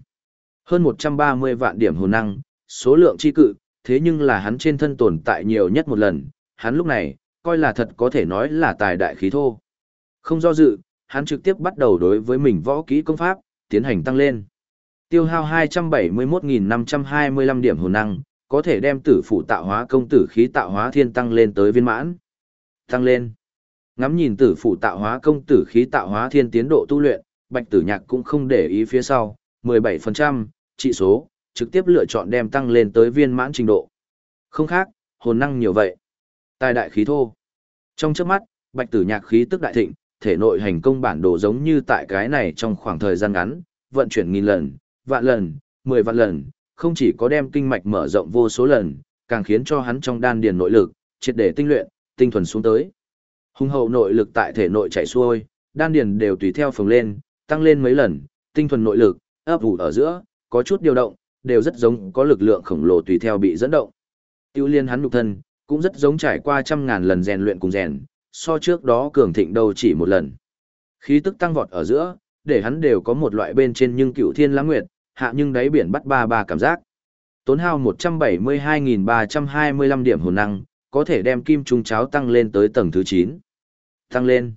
Hơn 130 vạn điểm hồn năng, số lượng chi cự, thế nhưng là hắn trên thân tồn tại nhiều nhất một lần, hắn lúc này, coi là thật có thể nói là tài đại khí thô. Không do dự, hắn trực tiếp bắt đầu đối với mình võ kỹ công pháp, tiến hành tăng lên. Tiêu hao 271.525 điểm hồn năng, có thể đem tử phụ tạo hóa công tử khí tạo hóa thiên tăng lên tới viên mãn. Tăng lên. Ngắm nhìn tử phụ tạo hóa công tử khí tạo hóa thiên tiến độ tu luyện, bạch tử nhạc cũng không để ý phía sau, 17%, trị số, trực tiếp lựa chọn đem tăng lên tới viên mãn trình độ. Không khác, hồn năng nhiều vậy. Tài đại khí thô. Trong trước mắt, bạch tử nhạc khí tức đại thịnh, thể nội hành công bản đồ giống như tại cái này trong khoảng thời gian ngắn, vận chuyển nghìn lần, vạn lần, mười vạn lần, không chỉ có đem kinh mạch mở rộng vô số lần, càng khiến cho hắn trong đan điền nội lực, triệt để tinh luyện, tinh thuần xuống tới. Hùng hậu nội lực tại thể nội chảy xuôi, đan điền đều tùy theo phồng lên, tăng lên mấy lần, tinh thuần nội lực, ấp ủ ở giữa, có chút điều động, đều rất giống có lực lượng khổng lồ tùy theo bị dẫn động. Tiêu liên hắn nhục thân, cũng rất giống trải qua trăm ngàn lần rèn luyện cùng rèn, so trước đó cường thịnh đâu chỉ một lần. Khí tức tăng vọt ở giữa, để hắn đều có một loại bên trên nhưng cựu thiên lãng nguyệt, hạ nhưng đáy biển bắt ba ba cảm giác. Tốn hao 172.325 điểm hồn năng, có thể đem kim trung cháo tăng lên tới tầng thứ 9. Tăng lên.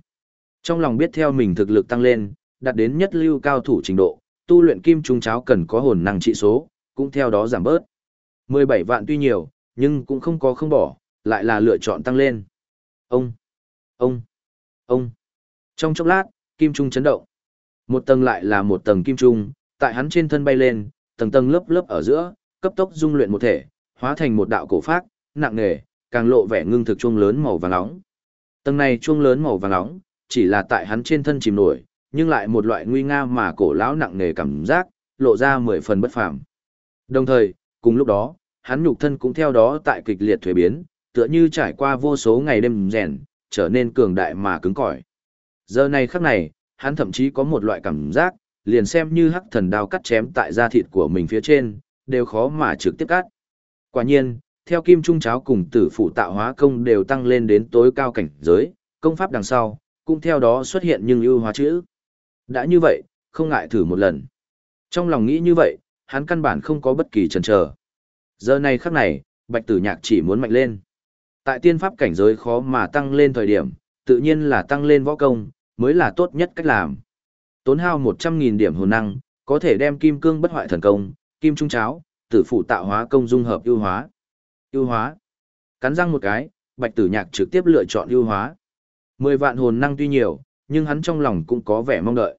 Trong lòng biết theo mình thực lực tăng lên, đạt đến nhất lưu cao thủ trình độ, tu luyện kim trung cháo cần có hồn năng trị số, cũng theo đó giảm bớt. 17 vạn tuy nhiều, nhưng cũng không có không bỏ, lại là lựa chọn tăng lên. Ông, ông, ông. Trong chốc lát, kim trung chấn động. Một tầng lại là một tầng kim trung, tại hắn trên thân bay lên, tầng tầng lớp lớp ở giữa, cấp tốc dung luyện một thể, hóa thành một đạo cổ phác nặng nề, càng lộ vẻ ngưng thực chuông lớn màu vàng nóng. Tầng này chuông lớn màu vàng nóng, chỉ là tại hắn trên thân chìm nổi, nhưng lại một loại nguy nga mà cổ lão nặng nề cảm giác, lộ ra mười phần bất phàm. Đồng thời, cùng lúc đó, hắn nhục thân cũng theo đó tại kịch liệt thuế biến, tựa như trải qua vô số ngày đêm rèn, trở nên cường đại mà cứng cỏi. Giờ này khắc này, hắn thậm chí có một loại cảm giác, liền xem như hắc thần đao cắt chém tại da thịt của mình phía trên, đều khó mà trực tiếp cắt. Quả nhiên, theo kim trung cháo cùng tử phụ tạo hóa công đều tăng lên đến tối cao cảnh giới, công pháp đằng sau, cũng theo đó xuất hiện nhưng ưu hóa chữ. Đã như vậy, không ngại thử một lần. Trong lòng nghĩ như vậy, hắn căn bản không có bất kỳ chần chờ. Giờ này khắc này, bạch tử nhạc chỉ muốn mạnh lên. Tại tiên pháp cảnh giới khó mà tăng lên thời điểm, tự nhiên là tăng lên võ công, mới là tốt nhất cách làm. Tốn hao 100.000 điểm hồn năng, có thể đem kim cương bất hoại thần công, kim trung cháo, tử phụ tạo hóa công dung hợp ưu hóa. Ưu hóa. Cắn răng một cái, bạch tử nhạc trực tiếp lựa chọn ưu hóa. 10 vạn hồn năng tuy nhiều, nhưng hắn trong lòng cũng có vẻ mong đợi.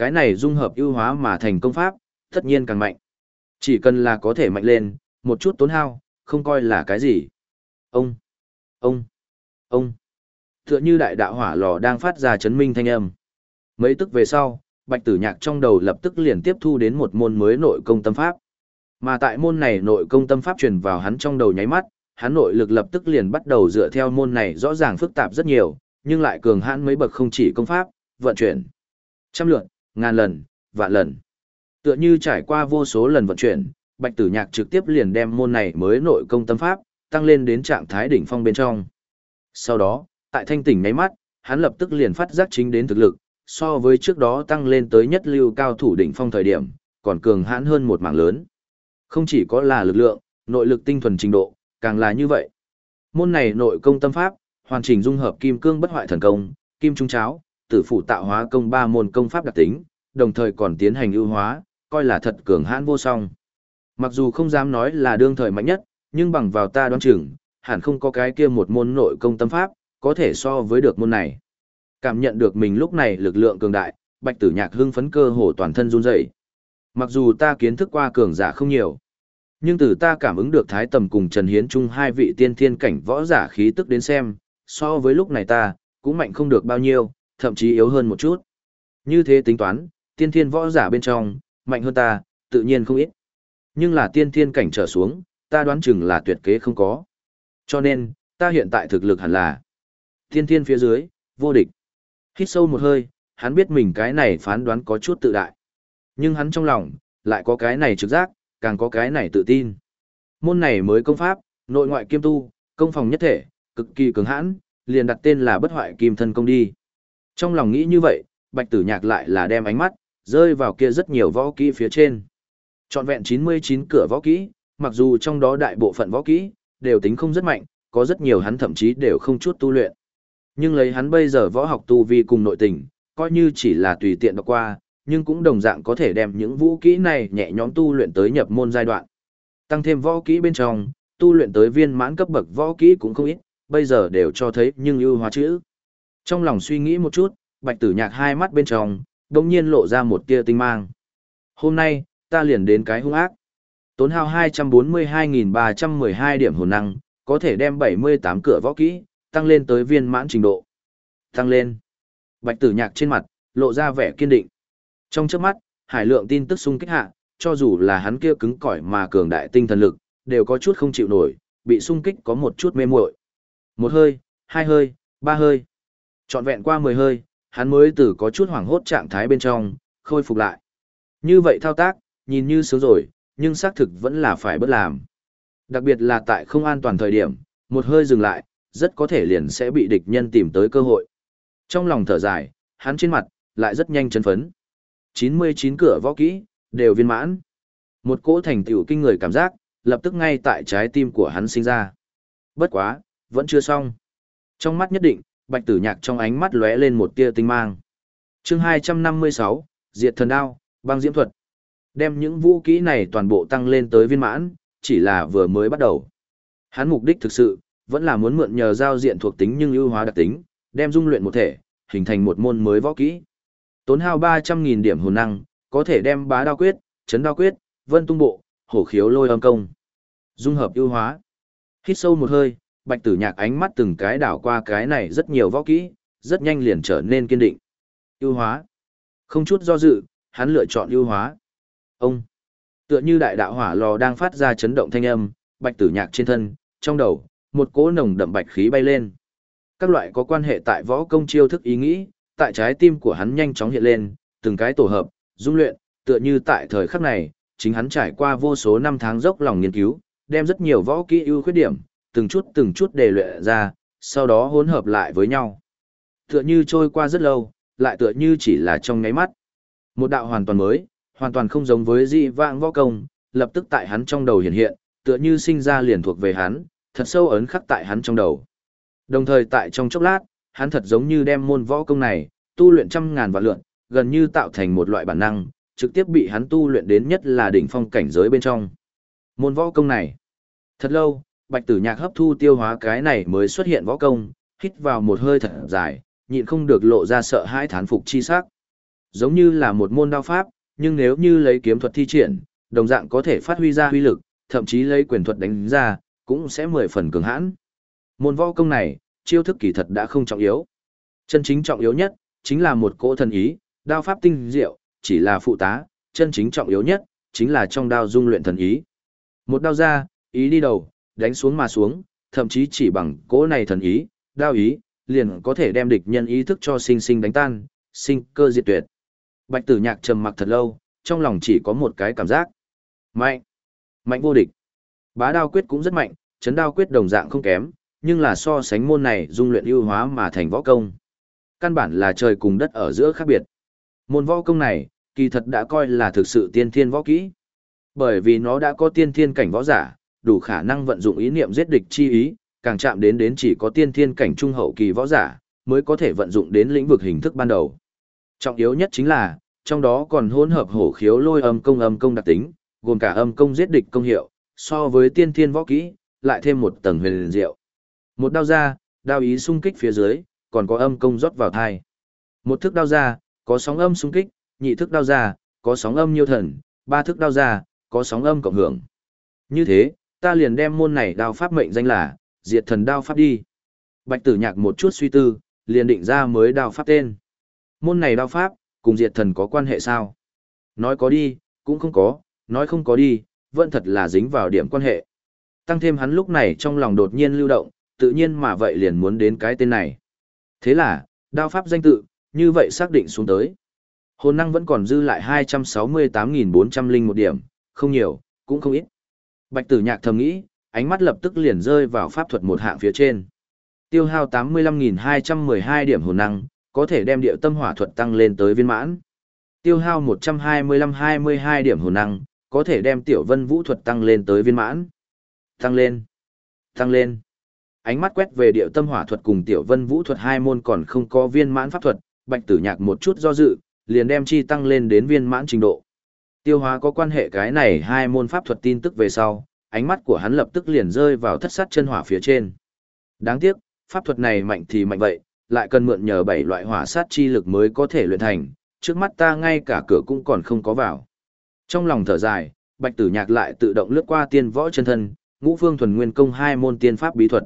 Cái này dung hợp ưu hóa mà thành công pháp, tất nhiên càng mạnh. Chỉ cần là có thể mạnh lên, một chút tốn hao, không coi là cái gì. Ông, ông, ông. Tựa như đại đạo hỏa lò đang phát ra chấn minh thanh âm. Mấy tức về sau, bạch tử nhạc trong đầu lập tức liền tiếp thu đến một môn mới nội công tâm pháp. Mà tại môn này nội công tâm pháp truyền vào hắn trong đầu nháy mắt, hắn nội lực lập tức liền bắt đầu dựa theo môn này rõ ràng phức tạp rất nhiều, nhưng lại cường hãn mấy bậc không chỉ công pháp, vận chuyển. Trăm lượt, ngàn lần, vạn lần. Tựa như trải qua vô số lần vận chuyển, Bạch Tử Nhạc trực tiếp liền đem môn này mới nội công tâm pháp, tăng lên đến trạng thái đỉnh phong bên trong. Sau đó, tại thanh tỉnh nháy mắt, hắn lập tức liền phát giác chính đến thực lực, so với trước đó tăng lên tới nhất lưu cao thủ đỉnh phong thời điểm, còn cường hãn hơn một mảng lớn. Không chỉ có là lực lượng, nội lực tinh thuần trình độ, càng là như vậy. Môn này nội công tâm pháp, hoàn chỉnh dung hợp kim cương bất hoại thần công, kim trung cháo, tử phụ tạo hóa công ba môn công pháp đặc tính, đồng thời còn tiến hành ưu hóa, coi là thật cường hãn vô song. Mặc dù không dám nói là đương thời mạnh nhất, nhưng bằng vào ta đoán chừng, hẳn không có cái kia một môn nội công tâm pháp, có thể so với được môn này. Cảm nhận được mình lúc này lực lượng cường đại, bạch tử nhạc hưng phấn cơ hồ toàn thân run rẩy. Mặc dù ta kiến thức qua cường giả không nhiều, nhưng từ ta cảm ứng được Thái Tầm cùng Trần Hiến Trung hai vị tiên thiên cảnh võ giả khí tức đến xem, so với lúc này ta, cũng mạnh không được bao nhiêu, thậm chí yếu hơn một chút. Như thế tính toán, tiên thiên võ giả bên trong, mạnh hơn ta, tự nhiên không ít. Nhưng là tiên thiên cảnh trở xuống, ta đoán chừng là tuyệt kế không có. Cho nên, ta hiện tại thực lực hẳn là tiên thiên phía dưới, vô địch. Hít sâu một hơi, hắn biết mình cái này phán đoán có chút tự đại. Nhưng hắn trong lòng, lại có cái này trực giác, càng có cái này tự tin. Môn này mới công pháp, nội ngoại kiêm tu, công phòng nhất thể, cực kỳ cứng hãn, liền đặt tên là bất hoại kim thân công đi. Trong lòng nghĩ như vậy, bạch tử nhạc lại là đem ánh mắt, rơi vào kia rất nhiều võ kỹ phía trên. Chọn vẹn 99 cửa võ kỹ, mặc dù trong đó đại bộ phận võ kỹ, đều tính không rất mạnh, có rất nhiều hắn thậm chí đều không chút tu luyện. Nhưng lấy hắn bây giờ võ học tu vi cùng nội tình, coi như chỉ là tùy tiện đọc qua, nhưng cũng đồng dạng có thể đem những vũ kỹ này nhẹ nhõm tu luyện tới nhập môn giai đoạn. Tăng thêm võ kỹ bên trong, tu luyện tới viên mãn cấp bậc võ kỹ cũng không ít, bây giờ đều cho thấy nhưng ưu hóa chữ. Trong lòng suy nghĩ một chút, bạch tử nhạc hai mắt bên trong, đồng nhiên lộ ra một tia tinh mang. Hôm nay, ta liền đến cái hung ác. Tốn hao 242.312 điểm hồn năng, có thể đem 78 cửa võ kỹ, tăng lên tới viên mãn trình độ. Tăng lên. Bạch tử nhạc trên mặt, lộ ra vẻ kiên định. Trong trước mắt, hải lượng tin tức xung kích hạ, cho dù là hắn kia cứng cỏi mà cường đại tinh thần lực, đều có chút không chịu nổi, bị xung kích có một chút mê muội. Một hơi, hai hơi, ba hơi. Trọn vẹn qua mười hơi, hắn mới từ có chút hoảng hốt trạng thái bên trong, khôi phục lại. Như vậy thao tác, nhìn như sướng rồi, nhưng xác thực vẫn là phải bất làm. Đặc biệt là tại không an toàn thời điểm, một hơi dừng lại, rất có thể liền sẽ bị địch nhân tìm tới cơ hội. Trong lòng thở dài, hắn trên mặt, lại rất nhanh chấn phấn. 99 cửa võ kỹ, đều viên mãn. Một cỗ thành tựu kinh người cảm giác, lập tức ngay tại trái tim của hắn sinh ra. Bất quá, vẫn chưa xong. Trong mắt nhất định, bạch tử nhạc trong ánh mắt lóe lên một tia tinh mang. chương 256, Diệt thần đao, băng diễm thuật. Đem những vũ kỹ này toàn bộ tăng lên tới viên mãn, chỉ là vừa mới bắt đầu. Hắn mục đích thực sự, vẫn là muốn mượn nhờ giao diện thuộc tính nhưng ưu hóa đặc tính, đem dung luyện một thể, hình thành một môn mới võ kỹ. Tốn hao 300.000 điểm hồn năng, có thể đem bá đao quyết, chấn đao quyết, vân tung bộ, hổ khiếu lôi âm công. Dung hợp ưu hóa. Hít sâu một hơi, bạch tử nhạc ánh mắt từng cái đảo qua cái này rất nhiều võ kỹ, rất nhanh liền trở nên kiên định. Ưu hóa. Không chút do dự, hắn lựa chọn ưu hóa. Ông. Tựa như đại đạo hỏa lò đang phát ra chấn động thanh âm, bạch tử nhạc trên thân, trong đầu, một cỗ nồng đậm bạch khí bay lên. Các loại có quan hệ tại võ công chiêu thức ý nghĩ, tại trái tim của hắn nhanh chóng hiện lên, từng cái tổ hợp, dung luyện, tựa như tại thời khắc này, chính hắn trải qua vô số năm tháng dốc lòng nghiên cứu, đem rất nhiều võ kỹ ưu khuyết điểm, từng chút từng chút đề luyện ra, sau đó hỗn hợp lại với nhau. Tựa như trôi qua rất lâu, lại tựa như chỉ là trong ngáy mắt. Một đạo hoàn toàn mới, hoàn toàn không giống với dị vãng võ công, lập tức tại hắn trong đầu hiện hiện, tựa như sinh ra liền thuộc về hắn, thật sâu ấn khắc tại hắn trong đầu. Đồng thời tại trong chốc lát, hắn thật giống như đem môn võ công này, tu luyện trăm ngàn vạn lượn, gần như tạo thành một loại bản năng, trực tiếp bị hắn tu luyện đến nhất là đỉnh phong cảnh giới bên trong. Môn võ công này. Thật lâu, Bạch Tử Nhạc hấp thu tiêu hóa cái này mới xuất hiện võ công, hít vào một hơi thật dài, nhịn không được lộ ra sợ hãi thán phục chi sắc. Giống như là một môn đao pháp, nhưng nếu như lấy kiếm thuật thi triển, đồng dạng có thể phát huy ra huy lực, thậm chí lấy quyền thuật đánh ra, cũng sẽ mười phần cường hãn. Môn võ công này, chiêu thức kỳ thật đã không trọng yếu. Chân chính trọng yếu nhất, chính là một cỗ thần ý, đao pháp tinh diệu, chỉ là phụ tá, chân chính trọng yếu nhất, chính là trong đao dung luyện thần ý. Một đao ra, ý đi đầu, đánh xuống mà xuống, thậm chí chỉ bằng cỗ này thần ý, đao ý, liền có thể đem địch nhân ý thức cho sinh sinh đánh tan, sinh cơ diệt tuyệt. Bạch tử nhạc trầm mặc thật lâu, trong lòng chỉ có một cái cảm giác. Mạnh! Mạnh vô địch! Bá đao quyết cũng rất mạnh, chấn đao quyết đồng dạng không kém, nhưng là so sánh môn này dung luyện ưu hóa mà thành võ công. Căn bản là trời cùng đất ở giữa khác biệt. Môn võ công này, kỳ thật đã coi là thực sự tiên thiên võ kỹ. Bởi vì nó đã có tiên thiên cảnh võ giả, đủ khả năng vận dụng ý niệm giết địch chi ý, càng chạm đến đến chỉ có tiên thiên cảnh trung hậu kỳ võ giả, mới có thể vận dụng đến lĩnh vực hình thức ban đầu. Trọng yếu nhất chính là, trong đó còn hỗn hợp hổ khiếu lôi âm công âm công đặc tính, gồm cả âm công giết địch công hiệu, so với tiên thiên võ kỹ, lại thêm một tầng huyền diệu. Một đao ra, đao ý xung kích phía dưới, còn có âm công rót vào thai. Một thức đao ra, có sóng âm xung kích, nhị thức đao ra, có sóng âm nhiêu thần, ba thức đao ra, có sóng âm cộng hưởng. Như thế, ta liền đem môn này đao pháp mệnh danh là, diệt thần đao pháp đi. Bạch tử nhạc một chút suy tư, liền định ra mới đao pháp tên. Môn này đao pháp, cùng diệt thần có quan hệ sao? Nói có đi, cũng không có, nói không có đi, vẫn thật là dính vào điểm quan hệ. Tăng thêm hắn lúc này trong lòng đột nhiên lưu động, tự nhiên mà vậy liền muốn đến cái tên này. Thế là, đao pháp danh tự, như vậy xác định xuống tới. Hồn năng vẫn còn dư lại 268.401 điểm, không nhiều, cũng không ít. Bạch tử nhạc thầm nghĩ, ánh mắt lập tức liền rơi vào pháp thuật một hạng phía trên. Tiêu hao 85.212 điểm hồn năng, có thể đem điệu tâm hỏa thuật tăng lên tới viên mãn. Tiêu hao 125-22 điểm hồn năng, có thể đem tiểu vân vũ thuật tăng lên tới viên mãn. Tăng lên. Tăng lên. Ánh mắt quét về điệu tâm hỏa thuật cùng tiểu vân vũ thuật hai môn còn không có viên mãn pháp thuật, bạch tử nhạc một chút do dự, liền đem chi tăng lên đến viên mãn trình độ. Tiêu hóa có quan hệ cái này hai môn pháp thuật tin tức về sau, ánh mắt của hắn lập tức liền rơi vào thất sát chân hỏa phía trên. Đáng tiếc, pháp thuật này mạnh thì mạnh vậy, lại cần mượn nhờ bảy loại hỏa sát chi lực mới có thể luyện thành, trước mắt ta ngay cả cửa cũng còn không có vào. Trong lòng thở dài, Bạch Tử Nhạc lại tự động lướt qua tiên võ chân thân, Ngũ Phương thuần nguyên công hai môn tiên pháp bí thuật.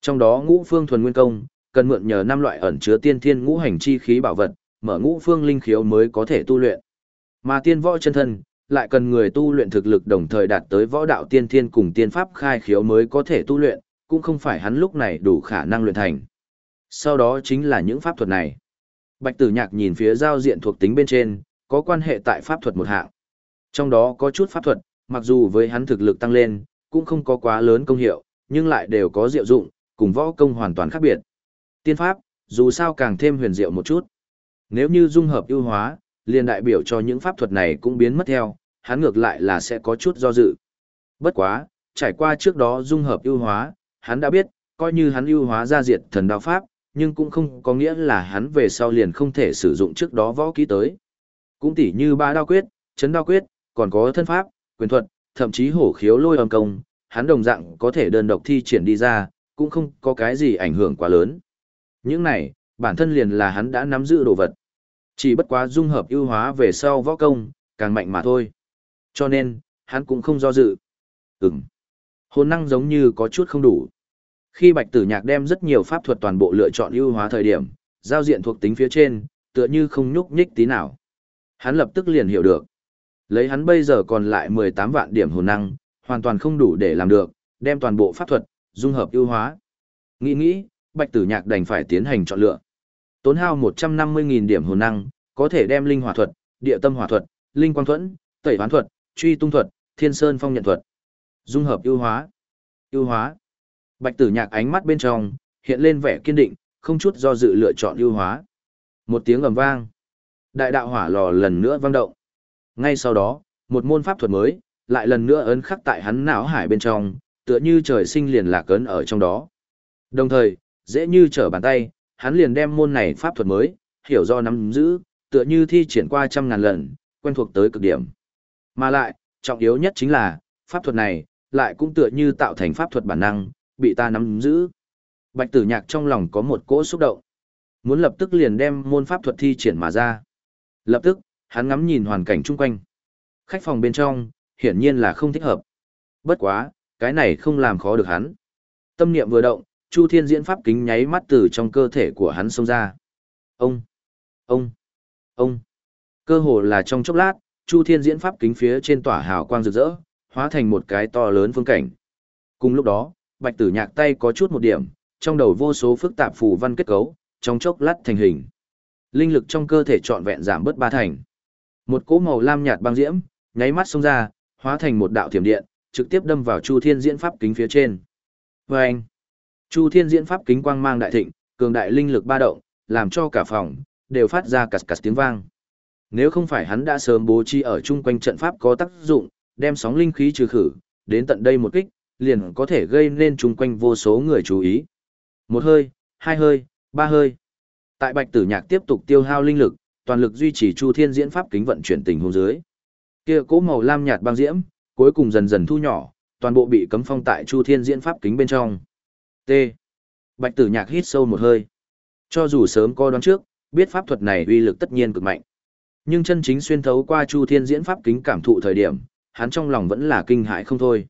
Trong đó Ngũ Phương thuần nguyên công cần mượn nhờ năm loại ẩn chứa tiên thiên ngũ hành chi khí bảo vật, mở Ngũ Phương linh khiếu mới có thể tu luyện. Mà tiên võ chân thân lại cần người tu luyện thực lực đồng thời đạt tới võ đạo tiên thiên cùng tiên pháp khai khiếu mới có thể tu luyện, cũng không phải hắn lúc này đủ khả năng luyện thành. Sau đó chính là những pháp thuật này. Bạch Tử Nhạc nhìn phía giao diện thuộc tính bên trên, có quan hệ tại pháp thuật một hạng. Trong đó có chút pháp thuật, mặc dù với hắn thực lực tăng lên, cũng không có quá lớn công hiệu, nhưng lại đều có diệu dụng, cùng võ công hoàn toàn khác biệt. Tiên pháp, dù sao càng thêm huyền diệu một chút. Nếu như dung hợp ưu hóa, liền đại biểu cho những pháp thuật này cũng biến mất theo, hắn ngược lại là sẽ có chút do dự. Bất quá, trải qua trước đó dung hợp ưu hóa, hắn đã biết, coi như hắn ưu hóa ra diệt thần đao pháp, nhưng cũng không có nghĩa là hắn về sau liền không thể sử dụng trước đó võ kỹ tới. Cũng tỉ như ba đao quyết, chấn đao quyết, còn có thân pháp, quyền thuật, thậm chí hổ khiếu lôi âm công, hắn đồng dạng có thể đơn độc thi triển đi ra, cũng không có cái gì ảnh hưởng quá lớn. Những này, bản thân liền là hắn đã nắm giữ đồ vật. Chỉ bất quá dung hợp ưu hóa về sau võ công, càng mạnh mà thôi. Cho nên, hắn cũng không do dự. Ừm. Hồn năng giống như có chút không đủ. Khi Bạch Tử Nhạc đem rất nhiều pháp thuật toàn bộ lựa chọn ưu hóa thời điểm, giao diện thuộc tính phía trên, tựa như không nhúc nhích tí nào. Hắn lập tức liền hiểu được. Lấy hắn bây giờ còn lại 18 vạn điểm hồn năng, hoàn toàn không đủ để làm được, đem toàn bộ pháp thuật, dung hợp ưu hóa. Nghĩ nghĩ, Bạch Tử Nhạc đành phải tiến hành chọn lựa. Tốn hao 150.000 điểm hồn năng, có thể đem linh hỏa thuật, địa tâm hỏa thuật, linh quang thuẫn, tẩy hoán thuật, truy tung thuật, thiên sơn phong nhận thuật. Dung hợp ưu hóa. Ưu hóa. Bạch Tử Nhạc ánh mắt bên trong hiện lên vẻ kiên định, không chút do dự lựa chọn ưu hóa. Một tiếng ầm vang, đại đạo hỏa lò lần nữa vang động. Ngay sau đó, một môn pháp thuật mới lại lần nữa ấn khắc tại hắn não hải bên trong, tựa như trời sinh liền lạc ấn ở trong đó. Đồng thời, dễ như trở bàn tay, hắn liền đem môn này pháp thuật mới, hiểu do nắm giữ, tựa như thi triển qua trăm ngàn lần, quen thuộc tới cực điểm. Mà lại, trọng yếu nhất chính là, pháp thuật này, lại cũng tựa như tạo thành pháp thuật bản năng, bị ta nắm giữ. Bạch tử nhạc trong lòng có một cỗ xúc động. Muốn lập tức liền đem môn pháp thuật thi triển mà ra. Lập tức, hắn ngắm nhìn hoàn cảnh chung quanh. Khách phòng bên trong, hiển nhiên là không thích hợp. Bất quá, cái này không làm khó được hắn. Tâm niệm vừa động, Chu Thiên diễn pháp kính nháy mắt từ trong cơ thể của hắn xông ra. Ông, ông, ông. Cơ hồ là trong chốc lát, Chu Thiên diễn pháp kính phía trên tỏa hào quang rực rỡ, hóa thành một cái to lớn phương cảnh. Cùng lúc đó, Bạch Tử Nhạc tay có chút một điểm, trong đầu vô số phức tạp phù văn kết cấu, trong chốc lát thành hình. Linh lực trong cơ thể trọn vẹn giảm bớt ba thành. Một cỗ màu lam nhạt băng diễm, nháy mắt xông ra, hóa thành một đạo thiểm điện, trực tiếp đâm vào Chu Thiên diễn pháp kính phía trên. Và anh, Chu Thiên diễn pháp kính quang mang đại thịnh, cường đại linh lực ba động, làm cho cả phòng đều phát ra cạch cạch tiếng vang. Nếu không phải hắn đã sớm bố trí ở chung quanh trận pháp có tác dụng, đem sóng linh khí trừ khử, đến tận đây một kích, liền có thể gây nên chung quanh vô số người chú ý. Một hơi, hai hơi, ba hơi. Tại Bạch Tử Nhạc tiếp tục tiêu hao linh lực, toàn lực duy trì Chu Thiên diễn pháp kính vận chuyển tình huống dưới. Kia cố màu lam nhạt băng diễm, cuối cùng dần dần thu nhỏ, toàn bộ bị cấm phong tại Chu Thiên diễn pháp kính bên trong. T. Bạch Tử Nhạc hít sâu một hơi. Cho dù sớm co đoán trước, biết pháp thuật này uy lực tất nhiên cực mạnh. Nhưng chân chính xuyên thấu qua Chu Thiên diễn pháp kính cảm thụ thời điểm, hắn trong lòng vẫn là kinh hãi không thôi.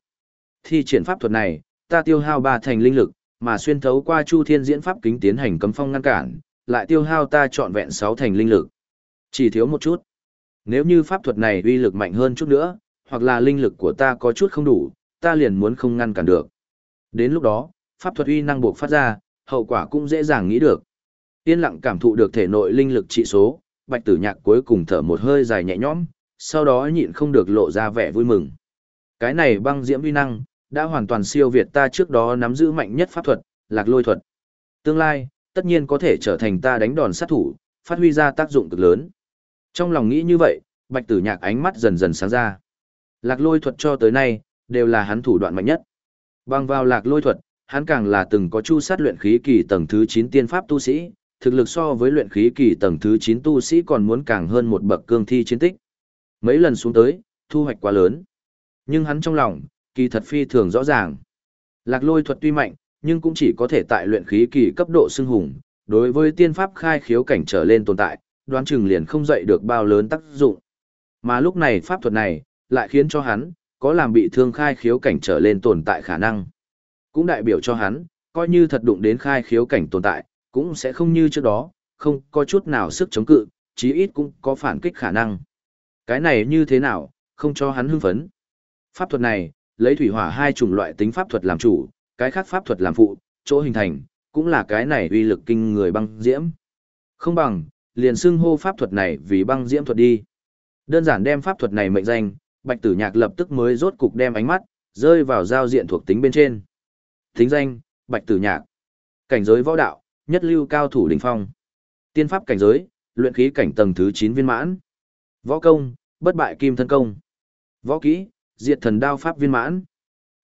Thi triển pháp thuật này, ta tiêu hao ba thành linh lực, mà xuyên thấu qua Chu Thiên diễn pháp kính tiến hành cấm phong ngăn cản, lại tiêu hao ta trọn vẹn sáu thành linh lực. Chỉ thiếu một chút. Nếu như pháp thuật này uy lực mạnh hơn chút nữa, hoặc là linh lực của ta có chút không đủ, ta liền muốn không ngăn cản được. Đến lúc đó, pháp thuật uy năng buộc phát ra, hậu quả cũng dễ dàng nghĩ được. Yên lặng cảm thụ được thể nội linh lực trị số, bạch tử nhạc cuối cùng thở một hơi dài nhẹ nhõm, sau đó nhịn không được lộ ra vẻ vui mừng. Cái này băng diễm uy năng, đã hoàn toàn siêu việt ta trước đó nắm giữ mạnh nhất pháp thuật, lạc lôi thuật. Tương lai, tất nhiên có thể trở thành ta đánh đòn sát thủ, phát huy ra tác dụng cực lớn. Trong lòng nghĩ như vậy, bạch tử nhạc ánh mắt dần dần sáng ra. Lạc lôi thuật cho tới nay, đều là hắn thủ đoạn mạnh nhất. Bằng vào lạc lôi thuật, hắn càng là từng có chu sát luyện khí kỳ tầng thứ 9 tiên pháp tu sĩ, thực lực so với luyện khí kỳ tầng thứ 9 tu sĩ còn muốn càng hơn một bậc cương thi chiến tích. Mấy lần xuống tới, thu hoạch quá lớn. Nhưng hắn trong lòng, kỳ thật phi thường rõ ràng. Lạc lôi thuật tuy mạnh, nhưng cũng chỉ có thể tại luyện khí kỳ cấp độ xưng hùng, đối với tiên pháp khai khiếu cảnh trở lên tồn tại, đoán chừng liền không dậy được bao lớn tác dụng. Mà lúc này pháp thuật này, lại khiến cho hắn, có làm bị thương khai khiếu cảnh trở lên tồn tại khả năng. Cũng đại biểu cho hắn, coi như thật đụng đến khai khiếu cảnh tồn tại, cũng sẽ không như trước đó, không có chút nào sức chống cự, chí ít cũng có phản kích khả năng. Cái này như thế nào, không cho hắn hưng phấn. Pháp thuật này, lấy thủy hỏa hai chủng loại tính pháp thuật làm chủ, cái khác pháp thuật làm phụ, chỗ hình thành, cũng là cái này uy lực kinh người băng diễm. Không bằng, liền xưng hô pháp thuật này vì băng diễm thuật đi. Đơn giản đem pháp thuật này mệnh danh, Bạch Tử Nhạc lập tức mới rốt cục đem ánh mắt rơi vào giao diện thuộc tính bên trên. Thính danh: Bạch Tử Nhạc. Cảnh giới võ đạo: Nhất lưu cao thủ đỉnh phong. Tiên pháp cảnh giới: Luyện khí cảnh tầng thứ 9 viên mãn. Võ công: Bất bại kim thân công. Võ kỹ: Diệt thần đao pháp viên mãn.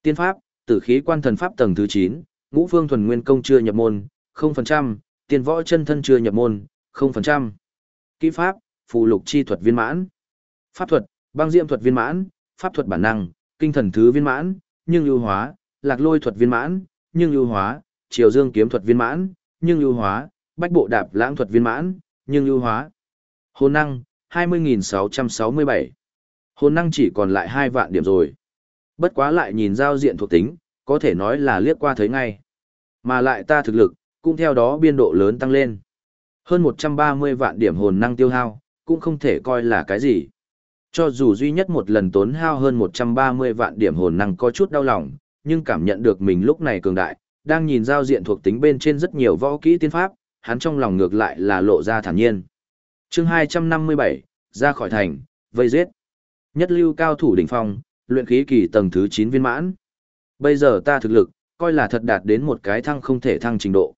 Tiên pháp: Tử khí quan thần pháp tầng thứ 9, Ngũ Phương thuần nguyên công chưa nhập môn, 0%, Tiên võ chân thân chưa nhập môn, 0%. Kỹ pháp: Phù lục chi thuật viên mãn. Pháp thuật: Băng diệm thuật viên mãn, pháp thuật bản năng, kinh thần thứ viên mãn, nhưng ưu hóa, lạc lôi thuật viên mãn, nhưng ưu hóa, triều dương kiếm thuật viên mãn, nhưng ưu hóa, bách bộ đạp lãng thuật viên mãn, nhưng ưu hóa. Hồn năng, 20.667. Hồn năng chỉ còn lại 2 vạn điểm rồi. Bất quá lại nhìn giao diện thuộc tính, có thể nói là liếc qua thấy ngay. Mà lại ta thực lực, cũng theo đó biên độ lớn tăng lên. Hơn 130 vạn điểm hồn năng tiêu hao, cũng không thể coi là cái gì. Cho dù duy nhất một lần tốn hao hơn 130 vạn điểm hồn năng có chút đau lòng, nhưng cảm nhận được mình lúc này cường đại, đang nhìn giao diện thuộc tính bên trên rất nhiều võ kỹ tiên pháp, hắn trong lòng ngược lại là lộ ra thản nhiên. chương 257, ra khỏi thành, vây giết. Nhất lưu cao thủ đỉnh phong, luyện khí kỳ tầng thứ 9 viên mãn. Bây giờ ta thực lực, coi là thật đạt đến một cái thăng không thể thăng trình độ.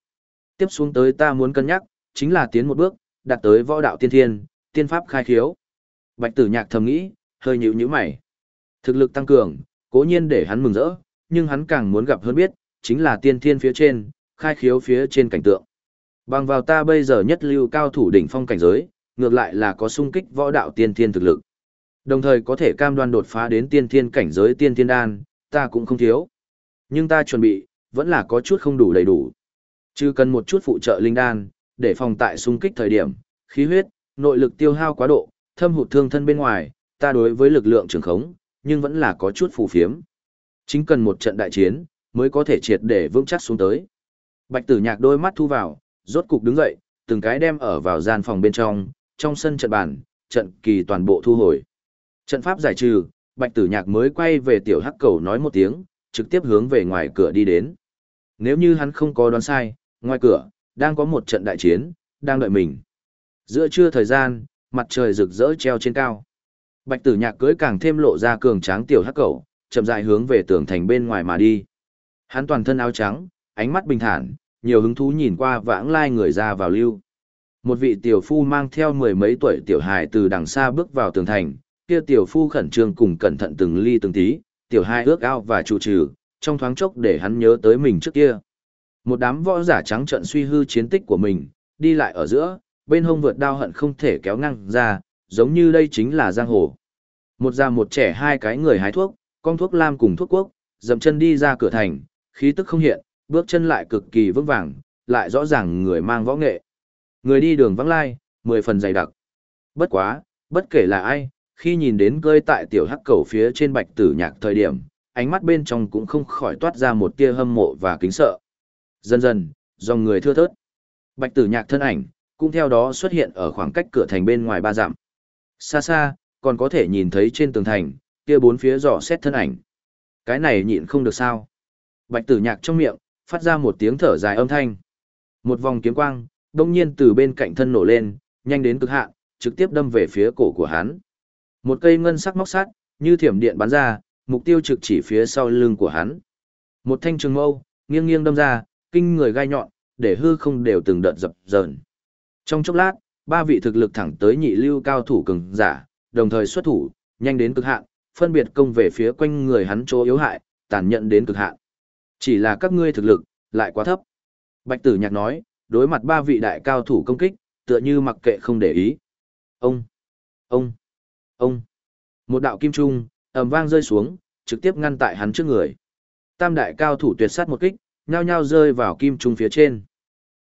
Tiếp xuống tới ta muốn cân nhắc, chính là tiến một bước, đạt tới võ đạo tiên thiên, tiên pháp khai khiếu. Bạch tử nhạc thầm nghĩ, hơi nhíu nhíu mày. Thực lực tăng cường, cố nhiên để hắn mừng rỡ, nhưng hắn càng muốn gặp hơn biết, chính là tiên thiên phía trên, khai khiếu phía trên cảnh tượng. Bằng vào ta bây giờ nhất lưu cao thủ đỉnh phong cảnh giới, ngược lại là có sung kích võ đạo tiên thiên thực lực. Đồng thời có thể cam đoan đột phá đến tiên thiên cảnh giới tiên thiên đan, ta cũng không thiếu. Nhưng ta chuẩn bị, vẫn là có chút không đủ đầy đủ. Chứ cần một chút phụ trợ linh đan, để phòng tại sung kích thời điểm, khí huyết, nội lực tiêu hao quá độ, thâm hụt thương thân bên ngoài, ta đối với lực lượng trường khống, nhưng vẫn là có chút phù phiếm. Chính cần một trận đại chiến, mới có thể triệt để vững chắc xuống tới. Bạch tử nhạc đôi mắt thu vào, rốt cục đứng dậy, từng cái đem ở vào gian phòng bên trong, trong sân trận bàn, trận kỳ toàn bộ thu hồi. Trận pháp giải trừ, bạch tử nhạc mới quay về tiểu hắc cầu nói một tiếng, trực tiếp hướng về ngoài cửa đi đến. Nếu như hắn không có đoán sai, ngoài cửa, đang có một trận đại chiến, đang đợi mình. Giữa trưa thời gian, mặt trời rực rỡ treo trên cao. Bạch tử nhạc cưới càng thêm lộ ra cường tráng tiểu hắc cầu, chậm rãi hướng về tường thành bên ngoài mà đi. Hắn toàn thân áo trắng, ánh mắt bình thản, nhiều hứng thú nhìn qua vãng lai người ra vào lưu. Một vị tiểu phu mang theo mười mấy tuổi tiểu hài từ đằng xa bước vào tường thành, kia tiểu phu khẩn trương cùng cẩn thận từng ly từng tí, tiểu hài ước ao và trụ trừ, trong thoáng chốc để hắn nhớ tới mình trước kia. Một đám võ giả trắng trận suy hư chiến tích của mình, đi lại ở giữa, bên hông vượt đao hận không thể kéo ngang ra, giống như đây chính là giang hồ. Một già một trẻ hai cái người hái thuốc, con thuốc lam cùng thuốc quốc, dậm chân đi ra cửa thành, khí tức không hiện, bước chân lại cực kỳ vững vàng, lại rõ ràng người mang võ nghệ. Người đi đường vắng lai, mười phần dày đặc. Bất quá, bất kể là ai, khi nhìn đến cơi tại tiểu hắc cầu phía trên bạch tử nhạc thời điểm, ánh mắt bên trong cũng không khỏi toát ra một tia hâm mộ và kính sợ. Dần dần, dòng người thưa thớt. Bạch tử nhạc thân ảnh, cũng theo đó xuất hiện ở khoảng cách cửa thành bên ngoài ba dặm. Xa xa, còn có thể nhìn thấy trên tường thành, kia bốn phía dò xét thân ảnh. Cái này nhịn không được sao. Bạch tử nhạc trong miệng, phát ra một tiếng thở dài âm thanh. Một vòng kiếm quang, đông nhiên từ bên cạnh thân nổ lên, nhanh đến cực hạn, trực tiếp đâm về phía cổ của hắn. Một cây ngân sắc móc sắt, như thiểm điện bắn ra, mục tiêu trực chỉ phía sau lưng của hắn. Một thanh trường mâu, nghiêng nghiêng đâm ra, kinh người gai nhọn, để hư không đều từng đợt dập dờn. Trong chốc lát, ba vị thực lực thẳng tới nhị lưu cao thủ cường giả, đồng thời xuất thủ, nhanh đến cực hạn, phân biệt công về phía quanh người hắn chỗ yếu hại, tàn nhẫn đến cực hạn. Chỉ là các ngươi thực lực lại quá thấp. Bạch Tử Nhạc nói, đối mặt ba vị đại cao thủ công kích, tựa như mặc kệ không để ý. Ông, ông, ông. Một đạo kim trung, ầm vang rơi xuống, trực tiếp ngăn tại hắn trước người. Tam đại cao thủ tuyệt sát một kích, nhao nhao rơi vào kim trung phía trên.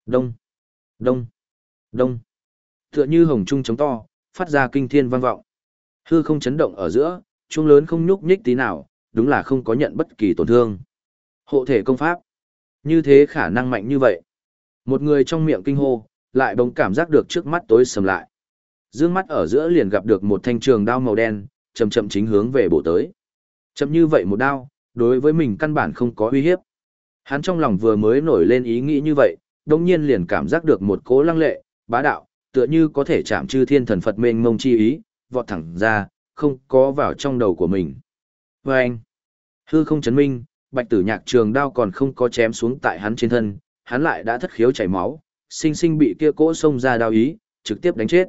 Đông, đông, đông. Tựa như hồng trung chống to, phát ra kinh thiên vang vọng. Hư không chấn động ở giữa, chuông lớn không nhúc nhích tí nào, đúng là không có nhận bất kỳ tổn thương. Hộ thể công pháp. Như thế khả năng mạnh như vậy. Một người trong miệng kinh hô, lại bỗng cảm giác được trước mắt tối sầm lại. Dương mắt ở giữa liền gặp được một thanh trường đao màu đen, chậm chậm chính hướng về bổ tới. Chậm như vậy một đao, đối với mình căn bản không có uy hiếp. Hắn trong lòng vừa mới nổi lên ý nghĩ như vậy, đồng nhiên liền cảm giác được một cố lăng lệ, bá đạo, tựa như có thể chạm chư thiên thần Phật mênh mông chi ý, vọt thẳng ra, không có vào trong đầu của mình. Và anh, hư không chấn minh, bạch tử nhạc trường đao còn không có chém xuống tại hắn trên thân, hắn lại đã thất khiếu chảy máu, sinh sinh bị kia cỗ xông ra đao ý, trực tiếp đánh chết.